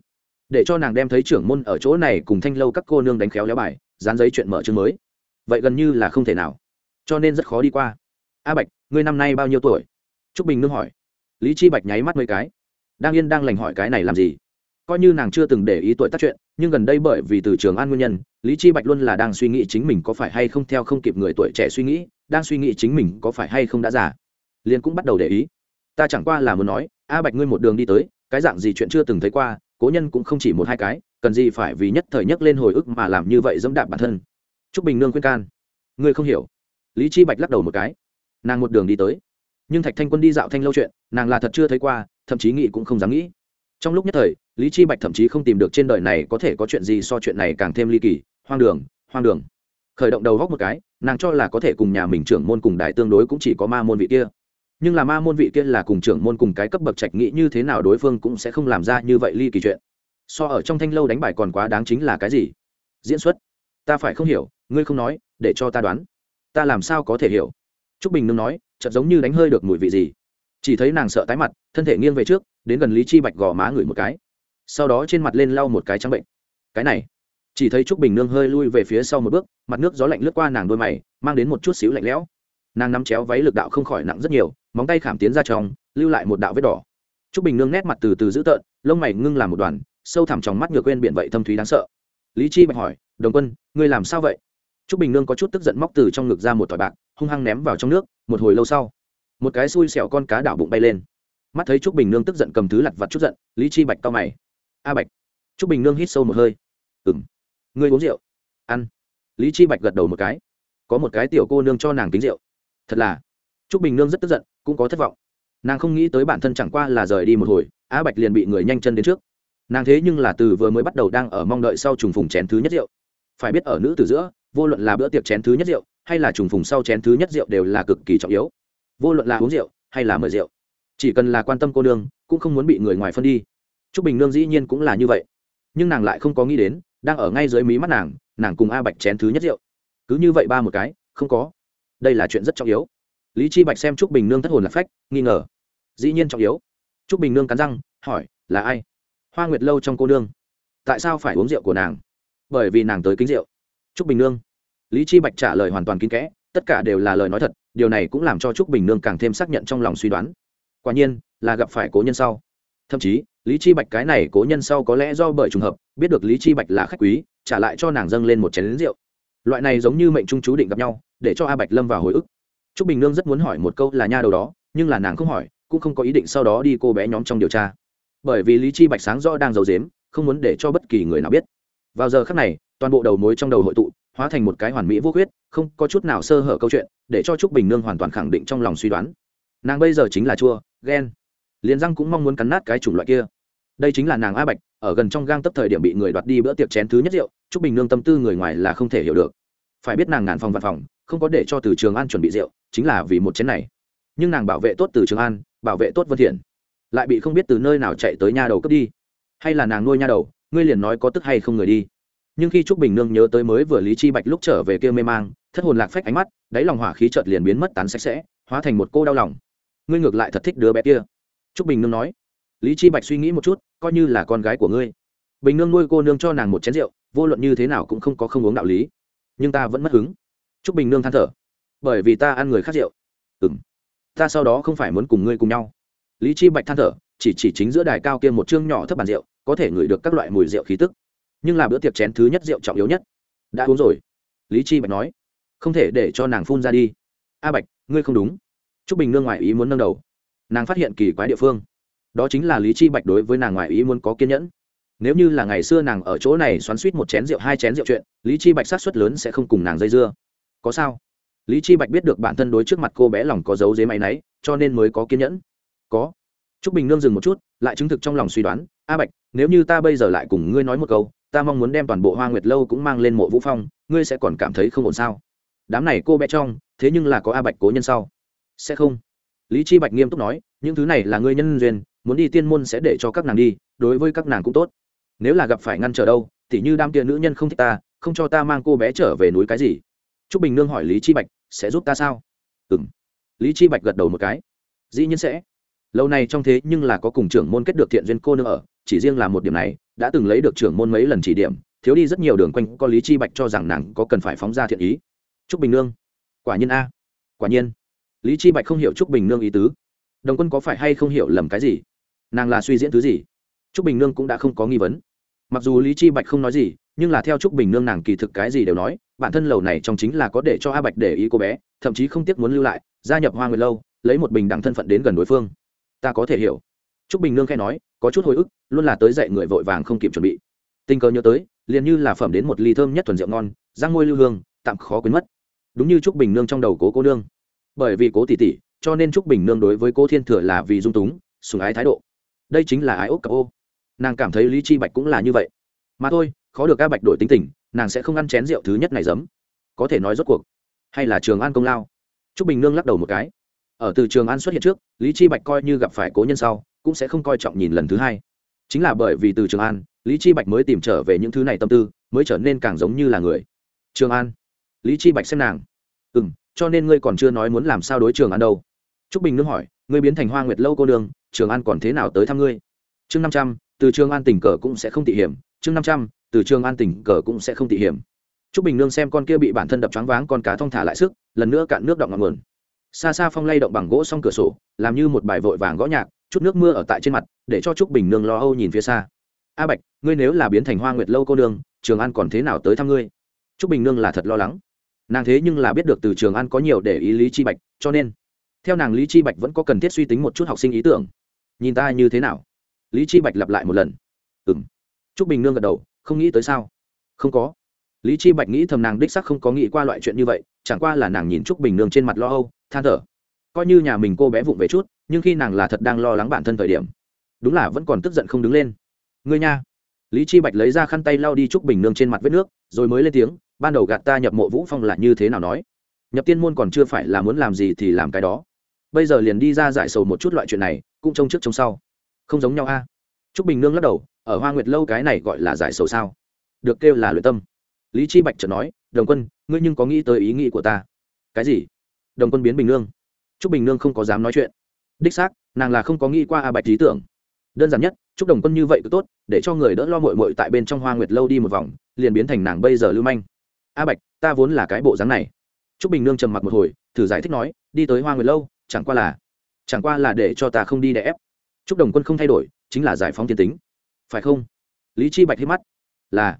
để cho nàng đem thấy trưởng môn ở chỗ này cùng thanh lâu các cô nương đánh khéo léo bài dán giấy chuyện mở chương mới vậy gần như là không thể nào cho nên rất khó đi qua a bạch ngươi năm nay bao nhiêu tuổi Trúc bình nương hỏi lý chi bạch nháy mắt mấy cái đang yên đang lành hỏi cái này làm gì coi như nàng chưa từng để ý tuổi tác chuyện nhưng gần đây bởi vì từ trường an nguyên nhân lý chi bạch luôn là đang suy nghĩ chính mình có phải hay không theo không kịp người tuổi trẻ suy nghĩ đang suy nghĩ chính mình có phải hay không đã già liền cũng bắt đầu để ý ta chẳng qua là muốn nói a bạch ngươi một đường đi tới cái dạng gì chuyện chưa từng thấy qua, cố nhân cũng không chỉ một hai cái, cần gì phải vì nhất thời nhất lên hồi ức mà làm như vậy dẫm đạp bản thân. Trúc bình nương khuyên can. Ngươi không hiểu. Lý chi bạch lắc đầu một cái. Nàng một đường đi tới. Nhưng thạch thanh quân đi dạo thanh lâu chuyện, nàng là thật chưa thấy qua, thậm chí nghĩ cũng không dám nghĩ. Trong lúc nhất thời, lý chi bạch thậm chí không tìm được trên đời này có thể có chuyện gì so chuyện này càng thêm ly kỳ, hoang đường hoang đường. Khởi động đầu góc một cái, nàng cho là có thể cùng nhà mình trưởng môn cùng đại tương đối cũng chỉ có ma môn vị kia nhưng là ma môn vị kia là cùng trưởng môn cùng cái cấp bậc trạch nghĩ như thế nào đối phương cũng sẽ không làm ra như vậy ly kỳ chuyện. So ở trong thanh lâu đánh bài còn quá đáng chính là cái gì? Diễn xuất. Ta phải không hiểu, ngươi không nói, để cho ta đoán. Ta làm sao có thể hiểu? Trúc bình nương nói, chợt giống như đánh hơi được mùi vị gì. Chỉ thấy nàng sợ tái mặt, thân thể nghiêng về trước, đến gần lý chi bạch gò má ngửi một cái. Sau đó trên mặt lên lau một cái trắng bệnh. Cái này. Chỉ thấy trúc bình nương hơi lui về phía sau một bước, mặt nước gió lạnh lướt qua nàng đôi mày, mang đến một chút xíu lạnh lẽo. Nàng nắm chéo váy lực đạo không khỏi nặng rất nhiều móng tay khảm tiến ra trong, lưu lại một đạo vết đỏ. Trúc bình nương nét mặt từ từ dữ tợn, lông mày ngưng làm một đoàn, sâu thẳm trong mắt ngược quên biển vậy thâm thúy đáng sợ. Lý chi bạch hỏi, đồng quân, ngươi làm sao vậy? Trúc bình nương có chút tức giận móc từ trong ngực ra một thỏi bạc, hung hăng ném vào trong nước, một hồi lâu sau, một cái xui xẻo con cá đảo bụng bay lên. Mắt thấy trúc bình nương tức giận cầm thứ lặt vặt chút giận, lý chi bạch cao mày. A bạch. Trúc bình nương hít sâu một hơi. Ừng ngươi uống rượu. Ăn. Lý chi bạch gật đầu một cái. Có một cái tiểu cô nương cho nàng kính rượu. Thật là trúc bình nương rất tức giận, cũng có thất vọng. Nàng không nghĩ tới bản thân chẳng qua là rời đi một hồi, á bạch liền bị người nhanh chân đến trước. Nàng thế nhưng là từ vừa mới bắt đầu đang ở mong đợi sau trùng phùng chén thứ nhất rượu. Phải biết ở nữ từ giữa, vô luận là bữa tiệc chén thứ nhất rượu, hay là trùng phùng sau chén thứ nhất rượu đều là cực kỳ trọng yếu. Vô luận là uống rượu, hay là mời rượu. Chỉ cần là quan tâm cô nương, cũng không muốn bị người ngoài phân đi. T r ú c bình nương dĩ nhiên cũng là như vậy. Nhưng nàng lại không có nghĩ đến, đang ở ngay dưới mí mắt nàng nàng cùng a bạch chén thứ nhất rượu. Cứ như vậy ba một cái, không có. Đây là chuyện rất trọng yếu lý chi bạch xem Trúc bình nương thất hồn lạc phách, nghi ngờ. Dĩ nhiên trọng yếu. Trúc bình nương cắn răng, hỏi, là ai? Hoa nguyệt lâu trong cô nương. Tại sao phải uống rượu của nàng? Bởi vì nàng tới kính rượu. Trúc bình nương. Lý chi bạch trả lời hoàn toàn kín kẽ, tất cả đều là lời nói thật, điều này cũng làm cho Trúc bình nương càng thêm xác nhận trong lòng suy đoán. Quả nhiên, là gặp phải cố nhân sau. Thậm chí, lý chi bạch cái này cố nhân sau có lẽ do bởi trùng hợp, biết được lý chi bạch là khách quý, trả lại cho nàng dâng lên một chén lính rượu. Loại này giống như mệnh trung chú định gặp nhau, để cho a bạch lâm vào hồi ức t r ú c bình nương rất muốn hỏi một câu là nha đầu đó, nhưng là nàng không hỏi, cũng không có ý định sau đó đi cô bé nhóm trong điều tra. Bởi vì lý chi bạch sáng rõ đang giấu dếm không muốn để cho bất kỳ người nào biết. Vào giờ khắc này, toàn bộ đầu mối trong đầu hội tụ, hóa thành một cái hoàn mỹ vô khuyết, không có chút nào sơ hở câu chuyện, để cho trúc bình nương hoàn toàn khẳng định trong lòng suy đoán. Nàng bây giờ chính là chua, ghen. Liền răng cũng mong muốn cắn nát cái chủng loại kia. Đây chính là nàng a bạch, ở gần trong gang tấp thời điểm bị người đoạt đi bữa tiệc chén thứ nhất rượu, trúc bình nương tâm tư người ngoài là không thể hiểu được. Phải biết nàng ngàn phòng văn phòng, không có để cho từ trường an chuẩn bị rượu chính là vì một chén này. Nhưng nàng bảo vệ tốt từ trường an, bảo vệ tốt vân thiện. Lại bị không biết từ nơi nào chạy tới nha đầu cướp đi. Hay là nàng nuôi nha đầu, ngươi liền nói có tức hay không người đi. Nhưng khi trúc bình nương nhớ tới mới vừa lý chi bạch lúc trở về kia mê mang, thất hồn lạc phách ánh mắt, đáy lòng hỏa khí chợt liền biến mất tán sạch sẽ, hóa thành một cô đau lòng. Ngươi ngược lại thật thích đứa bé kia. Trúc bình nương nói. Lý chi bạch suy nghĩ một chút, coi như là con gái của ngươi. Bình nương nuôi cô nương cho nàng một chén rượu, vô luận như thế nào cũng không có không uống đạo lý. Nhưng ta vẫn mất hứng. Trúc bình nương than thở bởi vì ta ăn người khác rượu. Ừ m ta sau đó không phải muốn cùng ngươi cùng nhau. Lý chi bạch than thở, chỉ chỉ chính giữa đài cao kia một chương nhỏ thấp bàn rượu, có thể ngửi được các loại mùi rượu khí tức. Nhưng là bữa tiệc chén thứ nhất rượu trọng yếu nhất. Đã uống rồi. Lý chi bạch nói. Không thể để cho nàng phun ra đi. A bạch, ngươi không đúng. T r ú c bình nương ngoại ý muốn nâng đầu. Nàng phát hiện kỳ quái địa phương. Đó chính là lý chi bạch đối với nàng ngoại ý muốn có kiên nhẫn. Nếu như là ngày xưa nàng ở chỗ này xoắn suýt một chén rượu, hai chén rượu chuyện, lý chi bạch sát xuất lớn sẽ không cùng nàng dây dưa. Có sao? Lý chi bạch biết được bản thân đối trước mặt cô bé lòng có dấu dế máy náy, cho nên mới có kiên nhẫn. Có. T r ú c bình nương dừng một chút, lại chứng thực trong lòng suy đoán, a bạch, nếu như ta bây giờ lại cùng ngươi nói một câu, ta mong muốn đem toàn bộ hoa nguyệt lâu cũng mang lên mộ vũ phong, ngươi sẽ còn cảm thấy không ổn sao? Đám này cô bé trong, thế nhưng là có a bạch cố nhân sau. Sẽ không. Lý chi bạch nghiêm túc nói, những thứ này là ngươi nhân duyên, muốn đi tiên môn sẽ để cho các nàng đi, đối với các nàng cũng tốt. Nếu là gặp phải ngăn trở đâu thì như đám kia nữ nhân không thích ta, không cho ta mang cô bé trở về núi cái gì? Trúc bình nương hỏi lý chi bạch sẽ giúp ta sao? Ừ m lý chi bạch gật đầu một cái. Dĩ nhiên sẽ. Lâu nay trong thế nhưng là có cùng trưởng môn kết được thiện duyên cô nương ở, chỉ riêng là một điểm này, đã từng lấy được trưởng môn mấy lần chỉ điểm, thiếu đi rất nhiều đường quanh, có lý chi bạch cho rằng nàng có cần phải phóng ra thiện ý. Trúc bình nương. Quả nhiên a. Quả nhiên. Lý chi bạch không hiểu trúc bình nương ý tứ. Đồng quân có phải hay không hiểu lầm cái gì? Nàng là suy diễn thứ gì? Trúc bình nương cũng đã không có nghi vấn. Mặc dù lý chi bạch không nói gì nhưng là theo trúc bình nương nàng kỳ thực cái gì đều nói, bản thân lầu này trong chính là có để cho a bạch để ý cô bé, thậm chí không tiếc muốn lưu lại, gia nhập hoa người lâu, lấy một bình đẳng thân phận đến gần đối phương. Ta có thể hiểu. Trúc bình nương khai nói, có chút hồi ức, luôn là tới dậy người vội vàng không kịp chuẩn bị. Tình cờ nhớ tới, liền như là phẩm đến một ly thơm nhất thuần rượu ngon, răng ngôi lưu hương, tạm khó quên mất. Đúng như trúc bình nương trong đầu cố cô nương. Bởi vì cố tỷ tỷ, cho nên trúc bình nương đối với cô thiên thừa là vì dung túng sùng ái thái độ. Đây chính là ái ốc cặp ô. Nàng cảm thấy lý chi bạch cũng là như vậy. Mà thôi khó được ca bạch đổi tính tình, nàng sẽ không ăn chén rượu thứ nhất này giấm. Có thể nói rốt cuộc, hay là trường an công lao? Trúc bình nương lắc đầu một cái. Ở từ trường an xuất hiện trước, lý chi bạch coi như gặp phải cố nhân sau, cũng sẽ không coi trọng nhìn lần thứ hai. Chính là bởi vì từ trường an, lý chi bạch mới tìm trở về những thứ này tâm tư, mới trở nên càng giống như là người. Trường an. Lý chi bạch xem nàng. Ừ m cho nên ngươi còn chưa nói muốn làm sao đối trường an đâu. T r ú c bình nương hỏi, ngươi biến thành hoa nguyệt lâu cô đường trường an còn thế nào tới thăm ngươi? Chương năm trăm, từ trường an tình cờ cũng sẽ không tị hiểm, chương năm trăm từ trường an tình cờ cũng sẽ không tị hiểm. T r ú c bình nương xem con kia bị bản thân đập choáng váng con cá thong thả lại sức, lần nữa cạn nước động ngọn nguồn. Xa xa phong lay động bằng gỗ xong cửa sổ, làm như một bài vội vàng gõ nhạc, chút nước mưa ở tại trên mặt, để cho trúc bình nương lo âu nhìn phía xa. A bạch, ngươi nếu là biến thành hoa nguyệt lâu cô nương, trường an còn thế nào tới thăm ngươi? Trúc bình nương là thật lo lắng. Nàng thế nhưng là biết được từ trường an có nhiều để ý lý chi bạch, cho nên theo nàng lý chi bạch vẫn có cần thiết suy tính một chút học sinh ý tưởng. Nhìn ta như thế nào? Lý chi bạch lặp lại một lần. Ừng trúc bình nương gật đầu không nghĩ tới sao? Không có. Lý chi bạch nghĩ thầm nàng đích sắc không có nghĩ qua loại chuyện như vậy, chẳng qua là nàng nhìn trúc bình nương trên mặt lo âu, than thở. Coi như nhà mình cô bé vụng về chút, nhưng khi nàng là thật đang lo lắng bản thân thời điểm, đúng là vẫn còn tức giận không đứng lên. Ngươi nha. Lý chi bạch lấy ra khăn tay lau đi trúc bình nương trên mặt vết nước, rồi mới lên tiếng, ban đầu gạt ta nhập mộ vũ phong là như thế nào nói? Nhập tiên môn còn chưa phải là muốn làm gì thì làm cái đó. Bây giờ liền đi ra giải sầu một chút loại chuyện này, cũng trông trước trông sau. Không giống nhau a. Trúc bình nương lắc đầu ở hoa nguyệt lâu cái này gọi là giải sầu sao? Được kêu là luyện tâm. Lý chi bạch chợt nói, đồng quân, ngươi nhưng có nghĩ tới ý nghĩ của ta. Cái gì? Đồng quân biến bình nương. Trúc bình nương không có dám nói chuyện. Đích xác, nàng là không có nghĩ qua a bạch lý tưởng. Đơn giản nhất, chúc đồng quân như vậy cứ tốt, để cho người đỡ lo mội mội tại bên trong hoa nguyệt lâu đi một vòng, liền biến thành nàng bây giờ lưu manh. A bạch, ta vốn là cái bộ dáng này. Trúc bình nương trầm mặc một hồi, thử giải thích nói, đi tới hoa nguyệt lâu, chẳng qua là, chẳng qua là để cho ta không đi đè ép. Trúc đồng quân không thay đổi, chính là giải phóng thiên tính phải không? Lý chi bạch hít mắt. Là.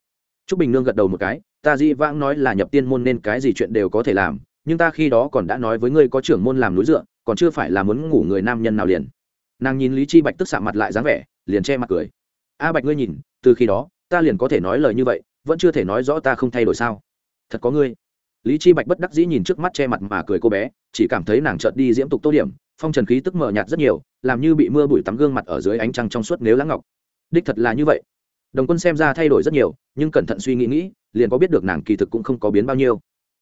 Trúc bình nương gật đầu một cái, ta di vãng nói là nhập tiên môn nên cái gì chuyện đều có thể làm, nhưng ta khi đó còn đã nói với ngươi có trưởng môn làm núi dựa, còn chưa phải là muốn ngủ người nam nhân nào liền. Nàng nhìn lý chi bạch tức xạ mặt lại dáng vẻ, liền che mặt cười. A bạch ngươi nhìn, từ khi đó, ta liền có thể nói lời như vậy, vẫn chưa thể nói rõ ta không thay đổi sao. Thật có ngươi. Lý chi bạch bất đắc dĩ nhìn trước mắt che mặt mà cười cô bé, chỉ cảm thấy nàng chợt đi diễm tục tô điểm, phong trần khí tức mờ nhạt rất nhiều, làm như bị mưa bụi tắm gương mặt ở dưới ánh trăng trong suốt nếu lãng ngọc đích thật là như vậy đồng quân xem ra thay đổi rất nhiều nhưng cẩn thận suy nghĩ nghĩ liền có biết được nàng kỳ thực cũng không có biến bao nhiêu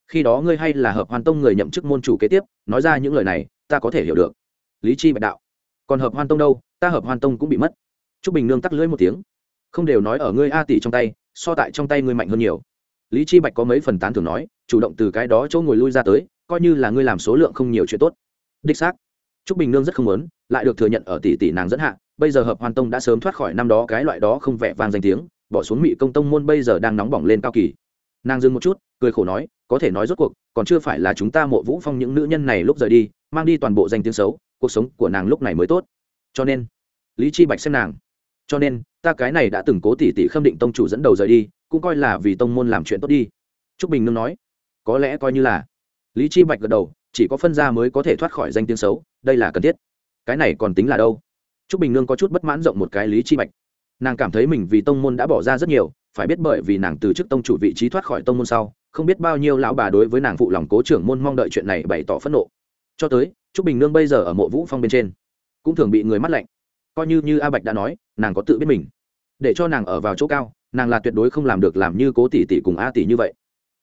khi đó ngươi hay là hợp hoàn tông người nhậm chức môn chủ kế tiếp nói ra những lời này ta có thể hiểu được lý chi bạch đạo còn hợp hoàn tông đâu ta hợp hoàn tông cũng bị mất Trúc Bình Nương tắc lưỡi một tiếng. Không đều nói ở ngươi a tỷ trong tay, so tại trong tay ngươi mạnh hơn nhiều. Lý Chi Bạch có mấy phần tán thưởng nói, chủ động từ cái đó chỗ ngồi lui ra tới, coi như là ngươi làm số lượng không nhiều chuyện tốt. Đích xác. Trúc Bình Nương rất không muốn, lại được thừa nhận ở tỷ tỷ nàng dẫn hạ, bây giờ Hợp Hoàn Tông đã sớm thoát khỏi năm đó cái loại đó không vẻ vang danh tiếng, bỏ xuống Mị Công Tông môn bây giờ đang nóng bỏng lên cao kỳ. Nàng dừng một chút, cười khổ nói, có thể nói rốt cuộc, còn chưa phải là chúng ta Mộ Vũ Phong những nữ nhân này lúc rời đi, mang đi toàn bộ danh tiếng xấu, cuộc sống của nàng lúc này mới tốt. Cho nên, Lý Chi Bạch xem nàng, cho nên ta cái này đã từng cố tỉ tỉ khâm định tông chủ dẫn đầu rời đi cũng coi là vì tông môn làm chuyện tốt đi. Trúc bình nương nói có lẽ coi như là. Lý chi bạch gật đầu chỉ có phân gia mới có thể thoát khỏi danh tiếng xấu đây là cần thiết. Cái này còn tính là đâu? T r ú c bình nương có chút bất mãn rộng một cái lý chi bạch. Nàng cảm thấy mình vì tông môn đã bỏ ra rất nhiều, phải biết bởi vì nàng từ chức tông chủ vị trí thoát khỏi tông môn sau, không biết bao nhiêu lão bà đối với nàng phụ lòng cố trưởng môn mong đợi chuyện này bày tỏ phẫn nộ. Cho tới t r ú c bình nương bây giờ ở mộ vũ phong bên trên, cũng thường bị người mắt lạnh. Coi như như a bạch đã nói, nàng có tự biết mình. Để cho nàng ở vào chỗ cao, nàng là tuyệt đối không làm được làm như cố tỷ tỷ cùng a tỷ như vậy.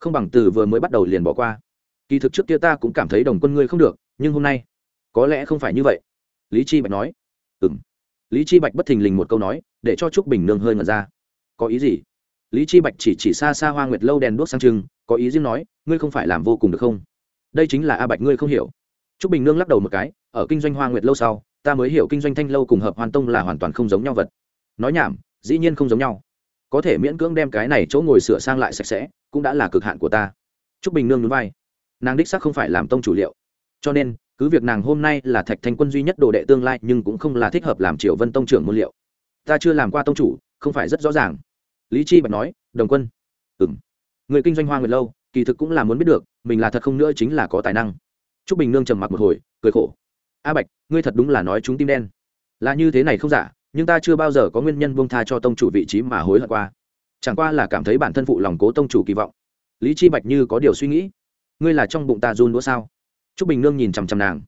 Không bằng từ vừa mới bắt đầu liền bỏ qua. Kỳ thực trước kia ta cũng cảm thấy đồng quân ngươi không được, nhưng hôm nay, có lẽ không phải như vậy. Lý chi bạch nói ừng lý chi bạch bất thình lình một câu nói, để cho trúc bình nương hơi ngẩn ra. Có ý gì? Lý chi bạch chỉ chỉ xa xa hoa nguyệt lâu đèn đuốc sang trưng, có ý riêng nói, ngươi không phải làm vô cùng được không? Đây chính là a bạch ngươi không hiểu. Trúc bình nương lắc đầu một cái, ở kinh doanh hoa nguyệt lâu sau, ta mới hiểu kinh doanh thanh lâu cùng hợp hoàn tông là hoàn toàn không giống nhau vật. Nói nhảm, dĩ nhiên không giống nhau. Có thể miễn cưỡng đem cái này chỗ ngồi sửa sang lại sạch sẽ, cũng đã là cực hạn của ta. Trúc bình nương núi vai. Nàng đích xác không phải làm tông chủ liệu. Cho nên cứ việc nàng hôm nay là thạch thanh quân duy nhất đồ đệ tương lai, nhưng cũng không là thích hợp làm triệu vân tông trưởng môn liệu. Ta chưa làm qua tông chủ, không phải rất rõ ràng. Lý chi bạch nói, đồng quân. Ừm. Người kinh doanh hoa nguyệt lâu, kỳ thực cũng là muốn biết được, mình là thật không nữa chính là có tài năng. Trúc bình nương trầm mặc một hồi, cười khổ. A bạch, ngươi thật đúng là nói chúng tim đen. Là như thế này không giả, nhưng ta chưa bao giờ có nguyên nhân buông tha cho tông chủ vị trí mà hối hận qua. Chẳng qua là cảm thấy bản thân phụ lòng cố tông chủ kỳ vọng. Lý chi bạch như có điều suy nghĩ. Ngươi là trong bụng ta run đũa sao? Trúc bình nương nhìn chằm chằm nàng.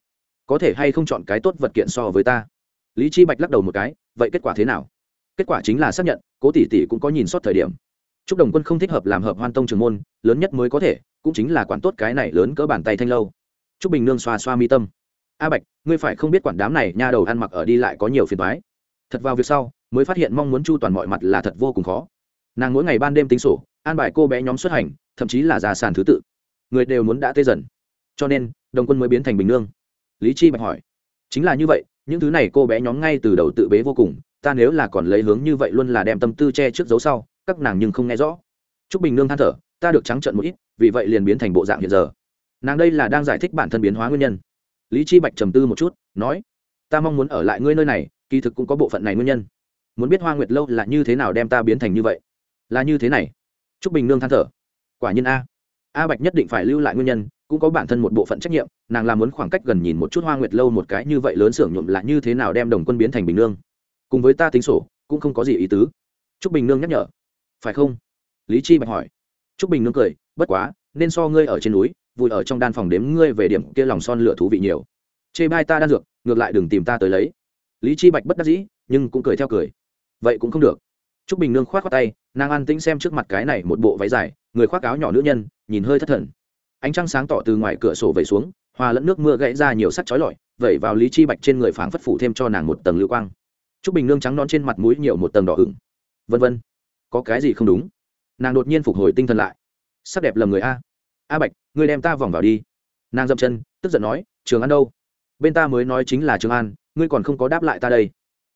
Có thể hay không chọn cái tốt vật kiện so với ta? Lý chi bạch lắc đầu một cái, vậy kết quả thế nào? Kết quả chính là xác nhận, cố tỷ tỷ cũng có nhìn sót thời điểm. Trúc đồng quân không thích hợp làm hợp hoan tông trường môn, lớn nhất mới có thể, cũng chính là quản tốt cái này lớn cỡ bàn tay thanh lâu. Trúc bình nương xoa xoa mi tâm. A bạch, ngươi phải không biết quản đám này nha đầu ăn mặc ở đi lại có nhiều phiền toái. Thật vào việc sau, mới phát hiện mong muốn chu toàn mọi mặt là thật vô cùng khó. Nàng mỗi ngày ban đêm tính sổ, an bài cô bé nhóm xuất hành, thậm chí là già sàn thứ tự. Người đều muốn đã tê dần. Cho nên đồng quân mới biến thành bình nương. Lý chi bạch hỏi, chính là như vậy, những thứ này cô bé nhóm ngay từ đầu tự bế vô cùng, ta nếu là còn lấy hướng như vậy luôn là đem tâm tư che trước dấu sau, các nàng nhưng không nghe rõ. Trúc bình nương than thở, ta được trắng trợn một ít, vì vậy liền biến thành bộ dạng hiện giờ. Nàng đây là đang giải thích bản thân biến hóa nguyên nhân. Lý chi bạch trầm tư một chút, nói, ta mong muốn ở lại ngươi nơi này, kỳ thực cũng có bộ phận này nguyên nhân. Muốn biết hoa nguyệt lâu là như thế nào đem ta biến thành như vậy? Là như thế này. Trúc bình nương than thở, quả nhiên a. A bạch nhất định phải lưu lại nguyên nhân cũng có bản thân một bộ phận trách nhiệm nàng làm muốn khoảng cách gần nhìn một chút hoa nguyệt lâu một cái như vậy lớn xưởng nhuộm là như thế nào đem đồng quân biến thành bình nương. Cùng với ta tính sổ cũng không có gì ý tứ. Trúc bình nương nhắc nhở. Phải không? Lý chi bạch hỏi. Trúc bình nương cười bất quá nên so ngươi ở trên núi vui ở trong đan phòng đếm ngươi về điểm kia lòng son lửa thú vị nhiều. Chê bai ta đan dược ngược lại đừng tìm ta tới lấy. Lý chi bạch bất đắc dĩ nhưng cũng cười theo cười. Vậy cũng không được. Trúc Bình Nương khoát khoát tay, nàng an tĩnh xem trước mặt cái này một bộ váy dài, người khoác áo nhỏ nữ nhân, nhìn hơi thất thần. Ánh trăng sáng tỏ từ ngoài cửa sổ vẩy xuống, hòa lẫn nước mưa gãy ra nhiều sắc chói lọi, vẩy vào Lý Chi Bạch trên người phảng phất phủ thêm cho nàng một tầng lưu quang. Trúc Bình Nương trắng non trên mặt mũi nhiều một tầng đỏ ửng. Vân vân, có cái gì không đúng? Nàng đột nhiên phục hồi tinh thần lại. Sắc đẹp lầm người a. A Bạch, ngươi đem ta vòng vào đi. Nàng dậm chân, tức giận nói, Trường An đâu? Bên ta mới nói chính là Trường An, ngươi còn không có đáp lại ta đây.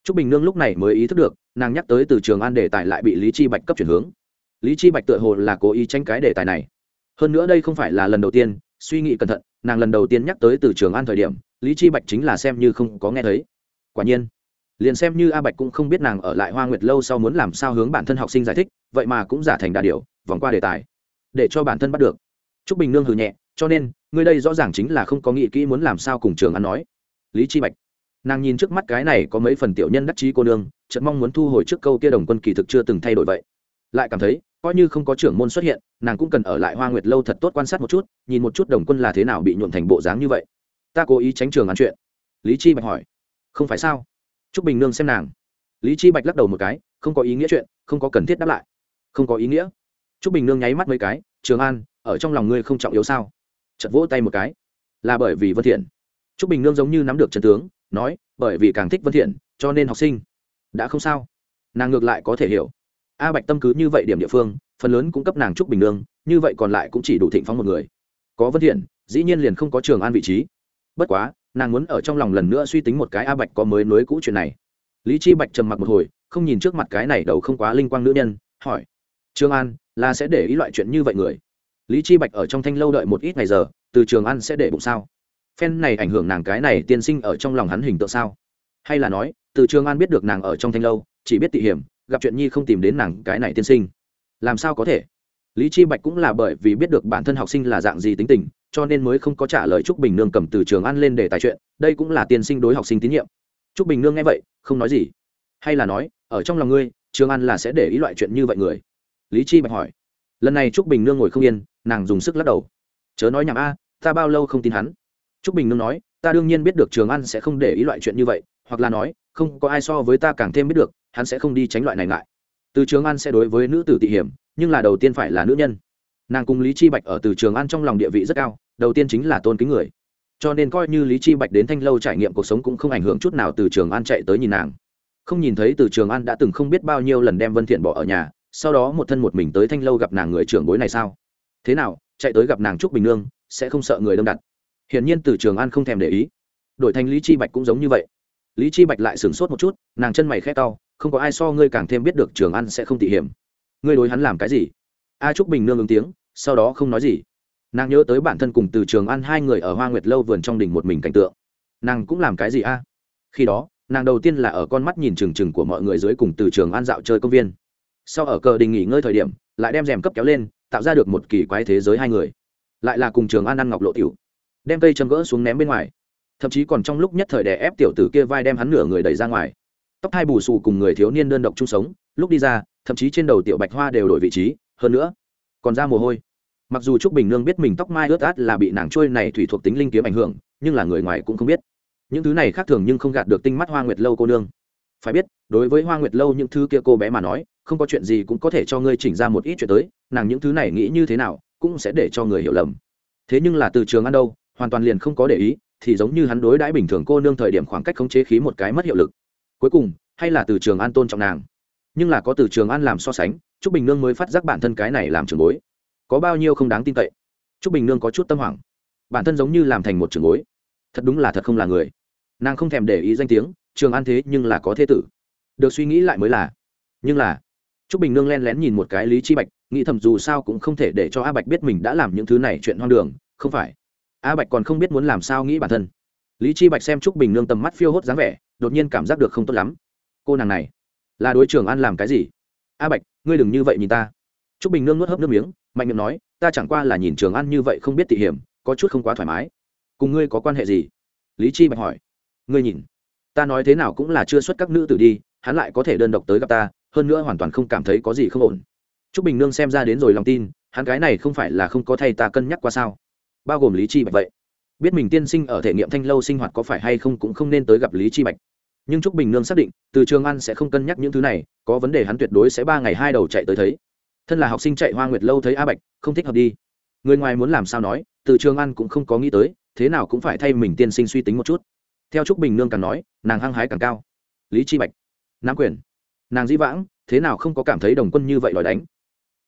Trúc Bình Nương lúc này mới ý thức được, nàng nhắc tới từ Trường An đề tài lại bị Lý Chi Bạch cấp chuyển hướng. Lý Chi Bạch tựa hồ là cố ý tranh cái đề tài này. Hơn nữa đây không phải là lần đầu tiên, suy nghĩ cẩn thận, nàng lần đầu tiên nhắc tới từ Trường An thời điểm, Lý Chi Bạch chính là xem như không có nghe thấy. Quả nhiên, liền xem như A Bạch cũng không biết nàng ở lại Hoa Nguyệt lâu sau muốn làm sao hướng bản thân học sinh giải thích, vậy mà cũng giả thành đà điều, vòng qua đề tài, để cho bản thân bắt được. Trúc Bình Nương hừ nhẹ, cho nên, ngươi đây rõ ràng chính là không có nghĩ kỹ muốn làm sao cùng Trường An nói. Lý Chi Bạch nàng nhìn trước mắt cái này có mấy phần tiểu nhân đắc chí cô nương chợt mong muốn thu hồi trước câu kia đồng quân kỳ thực chưa từng thay đổi vậy lại cảm thấy coi như không có trưởng môn xuất hiện, nàng cũng cần ở lại hoa nguyệt lâu thật tốt quan sát một chút, nhìn một chút đồng quân là thế nào bị nhuộm thành bộ dáng như vậy. Ta cố ý tránh trường ăn chuyện. Lý chi bạch hỏi. Không phải sao? Trúc bình nương xem nàng. Lý chi bạch lắc đầu một cái, không có ý nghĩa chuyện, không có cần thiết đáp lại. Không có ý nghĩa. Trúc bình nương nháy mắt mấy cái, trường an, ở trong lòng ngươi không trọng yếu sao? Chật vỗ tay một cái. Là bởi vì vân thiện. Trúc bình nương giống như nắm được trận tướng, nói, bởi vì càng thích vân thiện, cho nên học sinh. Đã không sao. Nàng ngược lại có thể hiểu a bạch tâm cứ như vậy điểm địa phương, phần lớn cũng cấp nàng trúc bình nương, như vậy còn lại cũng chỉ đủ thịnh phóng một người. Có vân thiện, dĩ nhiên liền không có trường an vị trí. Bất quá, nàng muốn ở trong lòng lần nữa suy tính một cái a bạch có mới nối cũ chuyện này. Lý chi bạch trầm mặc một hồi, không nhìn trước mặt cái này đầu không quá linh quang nữ nhân, hỏi, trường an, là sẽ để ý loại chuyện như vậy người? Lý chi bạch ở trong thanh lâu đợi một ít ngày giờ, từ trường an sẽ để bụng sao? Phen này ảnh hưởng nàng cái này tiên sinh ở trong lòng hắn hình tượng sao? Hay là nói, từ trường an biết được nàng ở trong thanh lâu, chỉ biết tị hiểm gặp chuyện nhi không tìm đến nàng cái này tiên sinh. Làm sao có thể? Lý chi bạch cũng là bởi vì biết được bản thân học sinh là dạng gì tính tình cho nên mới không có trả lời trúc bình nương cầm từ trường an lên để tài chuyện đây cũng là tiên sinh đối học sinh tín nhiệm. Trúc bình nương nghe vậy không nói gì. Hay là nói ở trong lòng ngươi trường an là sẽ để ý loại chuyện như vậy người? Lý chi bạch hỏi. Lần này trúc bình nương ngồi không yên nàng dùng sức lắc đầu. Chớ nói nhảm a ta bao lâu không tin hắn. Trúc Bình Nương nói, ta đương nhiên biết được Trường An sẽ không để ý loại chuyện như vậy, hoặc là nói, không có ai so với ta càng thêm biết được, hắn sẽ không đi tránh loại này ngại. Từ Trường An sẽ đối với nữ tử tị hiểm, nhưng là đầu tiên phải là nữ nhân. Nàng cùng Lý Chi Bạch ở Từ Trường An trong lòng địa vị rất cao, đầu tiên chính là tôn kính người. Cho nên coi như Lý Chi Bạch đến Thanh lâu trải nghiệm cuộc sống cũng không ảnh hưởng chút nào Từ Trường An chạy tới nhìn nàng. Không nhìn thấy Từ Trường An đã từng không biết bao nhiêu lần đem Vân Thiện bỏ ở nhà, sau đó một thân một mình tới Thanh lâu gặp nàng người trưởng bối này sao? Thế nào, chạy tới gặp nàng Trúc Bình Nương, sẽ không sợ người đông đặt hiển nhiên từ trường an không thèm để ý đổi thành lý chi bạch cũng giống như vậy lý chi bạch lại sửng sốt một chút nàng chân mày khẽ to không có ai so ngươi càng thêm biết được trường an sẽ không tỉ hiểm. Ngươi đối hắn làm cái gì? A trúc bình nương ứng tiếng, sau đó không nói gì. Nàng nhớ tới bản thân cùng từ trường an hai người ở hoa nguyệt lâu vườn trong đỉnh một mình cảnh tượng. Nàng cũng làm cái gì a? Khi đó, nàng đầu tiên là ở con mắt nhìn trừng trừng của mọi người dưới cùng từ trường an dạo chơi công viên. Sau ở cờ đình nghỉ ngơi thời điểm, lại đem rèm cấp kéo lên, tạo ra được một kỳ quái thế giới hai người. Lại là cùng trường an ăn ngọc lộ tiểu. Đem cây châm gỡ xuống ném bên ngoài. Thậm chí còn trong lúc nhất thời đè ép tiểu tử kia vai đem hắn nửa người đẩy ra ngoài tóc hai bù xù cùng người thiếu niên đơn độc chung sống, lúc đi ra, thậm chí trên đầu tiểu bạch hoa đều đổi vị trí, hơn nữa, còn ra mồ hôi. Mặc dù trúc bình nương biết mình tóc mai ướt át là bị nàng trôi này thủy thuộc tính linh kiếm ảnh hưởng, nhưng là người ngoài cũng không biết. Những thứ này khác thường nhưng không gạt được tinh mắt hoa nguyệt lâu cô nương. Phải biết, đối với hoa nguyệt lâu những thứ kia cô bé mà nói, không có chuyện gì cũng có thể cho ngươi chỉnh ra một ít chuyện tới, nàng những thứ này nghĩ như thế nào cũng sẽ để cho người hiểu lầm. Thế nhưng là từ trường ăn đâu, hoàn toàn liền không có để ý, thì giống như hắn đối đãi bình thường cô nương thời điểm khoảng cách khống chế khí một cái mất hiệu lực cuối cùng, hay là từ trường an tôn trọng nàng? Nhưng là có từ trường an làm so sánh, trúc bình nương mới phát giác bản thân cái này làm trường bối. Có bao nhiêu không đáng tin cậy? Trúc bình nương có chút tâm hoảng. Bản thân giống như làm thành một trường bối. Thật đúng là thật không là người. Nàng không thèm để ý danh tiếng, trường an thế nhưng là có thế tử. Được suy nghĩ lại mới là. Nhưng là, trúc bình nương len lén nhìn một cái lý chi bạch, nghĩ thầm dù sao cũng không thể để cho a bạch biết mình đã làm những thứ này chuyện hoang đường, không phải. A bạch còn không biết muốn làm sao nghĩ bản thân. Lý chi bạch xem trúc bình nương tầm mắt phiêu hốt dáng vẻ đột nhiên cảm giác được không tốt lắm. Cô nàng này, là đối trường an làm cái gì? A bạch, ngươi đừng như vậy nhìn ta. Trúc bình nương nuốt hớp nước miếng, mạnh miệng nói, ta chẳng qua là nhìn trường an như vậy không biết tỉ hiểm, có chút không quá thoải mái. Cùng ngươi có quan hệ gì? Lý chi bạch hỏi. Ngươi nhìn, ta nói thế nào cũng là chưa xuất các nữ tử đi, hắn lại có thể đơn độc tới gặp ta, hơn nữa hoàn toàn không cảm thấy có gì không ổn. Trúc bình nương xem ra đến rồi lòng tin, hắn cái này không phải là không có thay ta cân nhắc qua sao? Bao gồm lý chi bạch vậy biết mình tiên sinh ở thể nghiệm thanh lâu sinh hoạt có phải hay không cũng không nên tới gặp lý chi bạch. Nhưng trúc bình nương xác định, từ trường ăn sẽ không cân nhắc những thứ này, có vấn đề hắn tuyệt đối sẽ ba ngày hai đầu chạy tới thấy. Thân là học sinh chạy hoa nguyệt lâu thấy a bạch, không thích hợp đi. Người ngoài muốn làm sao nói, từ trường ăn cũng không có nghĩ tới, thế nào cũng phải thay mình tiên sinh suy tính một chút. Theo trúc bình nương càng nói, nàng hăng hái càng cao. Lý chi bạch, nắm quyền. Nàng di vãng, thế nào không có cảm thấy đồng quân như vậy đòi đánh.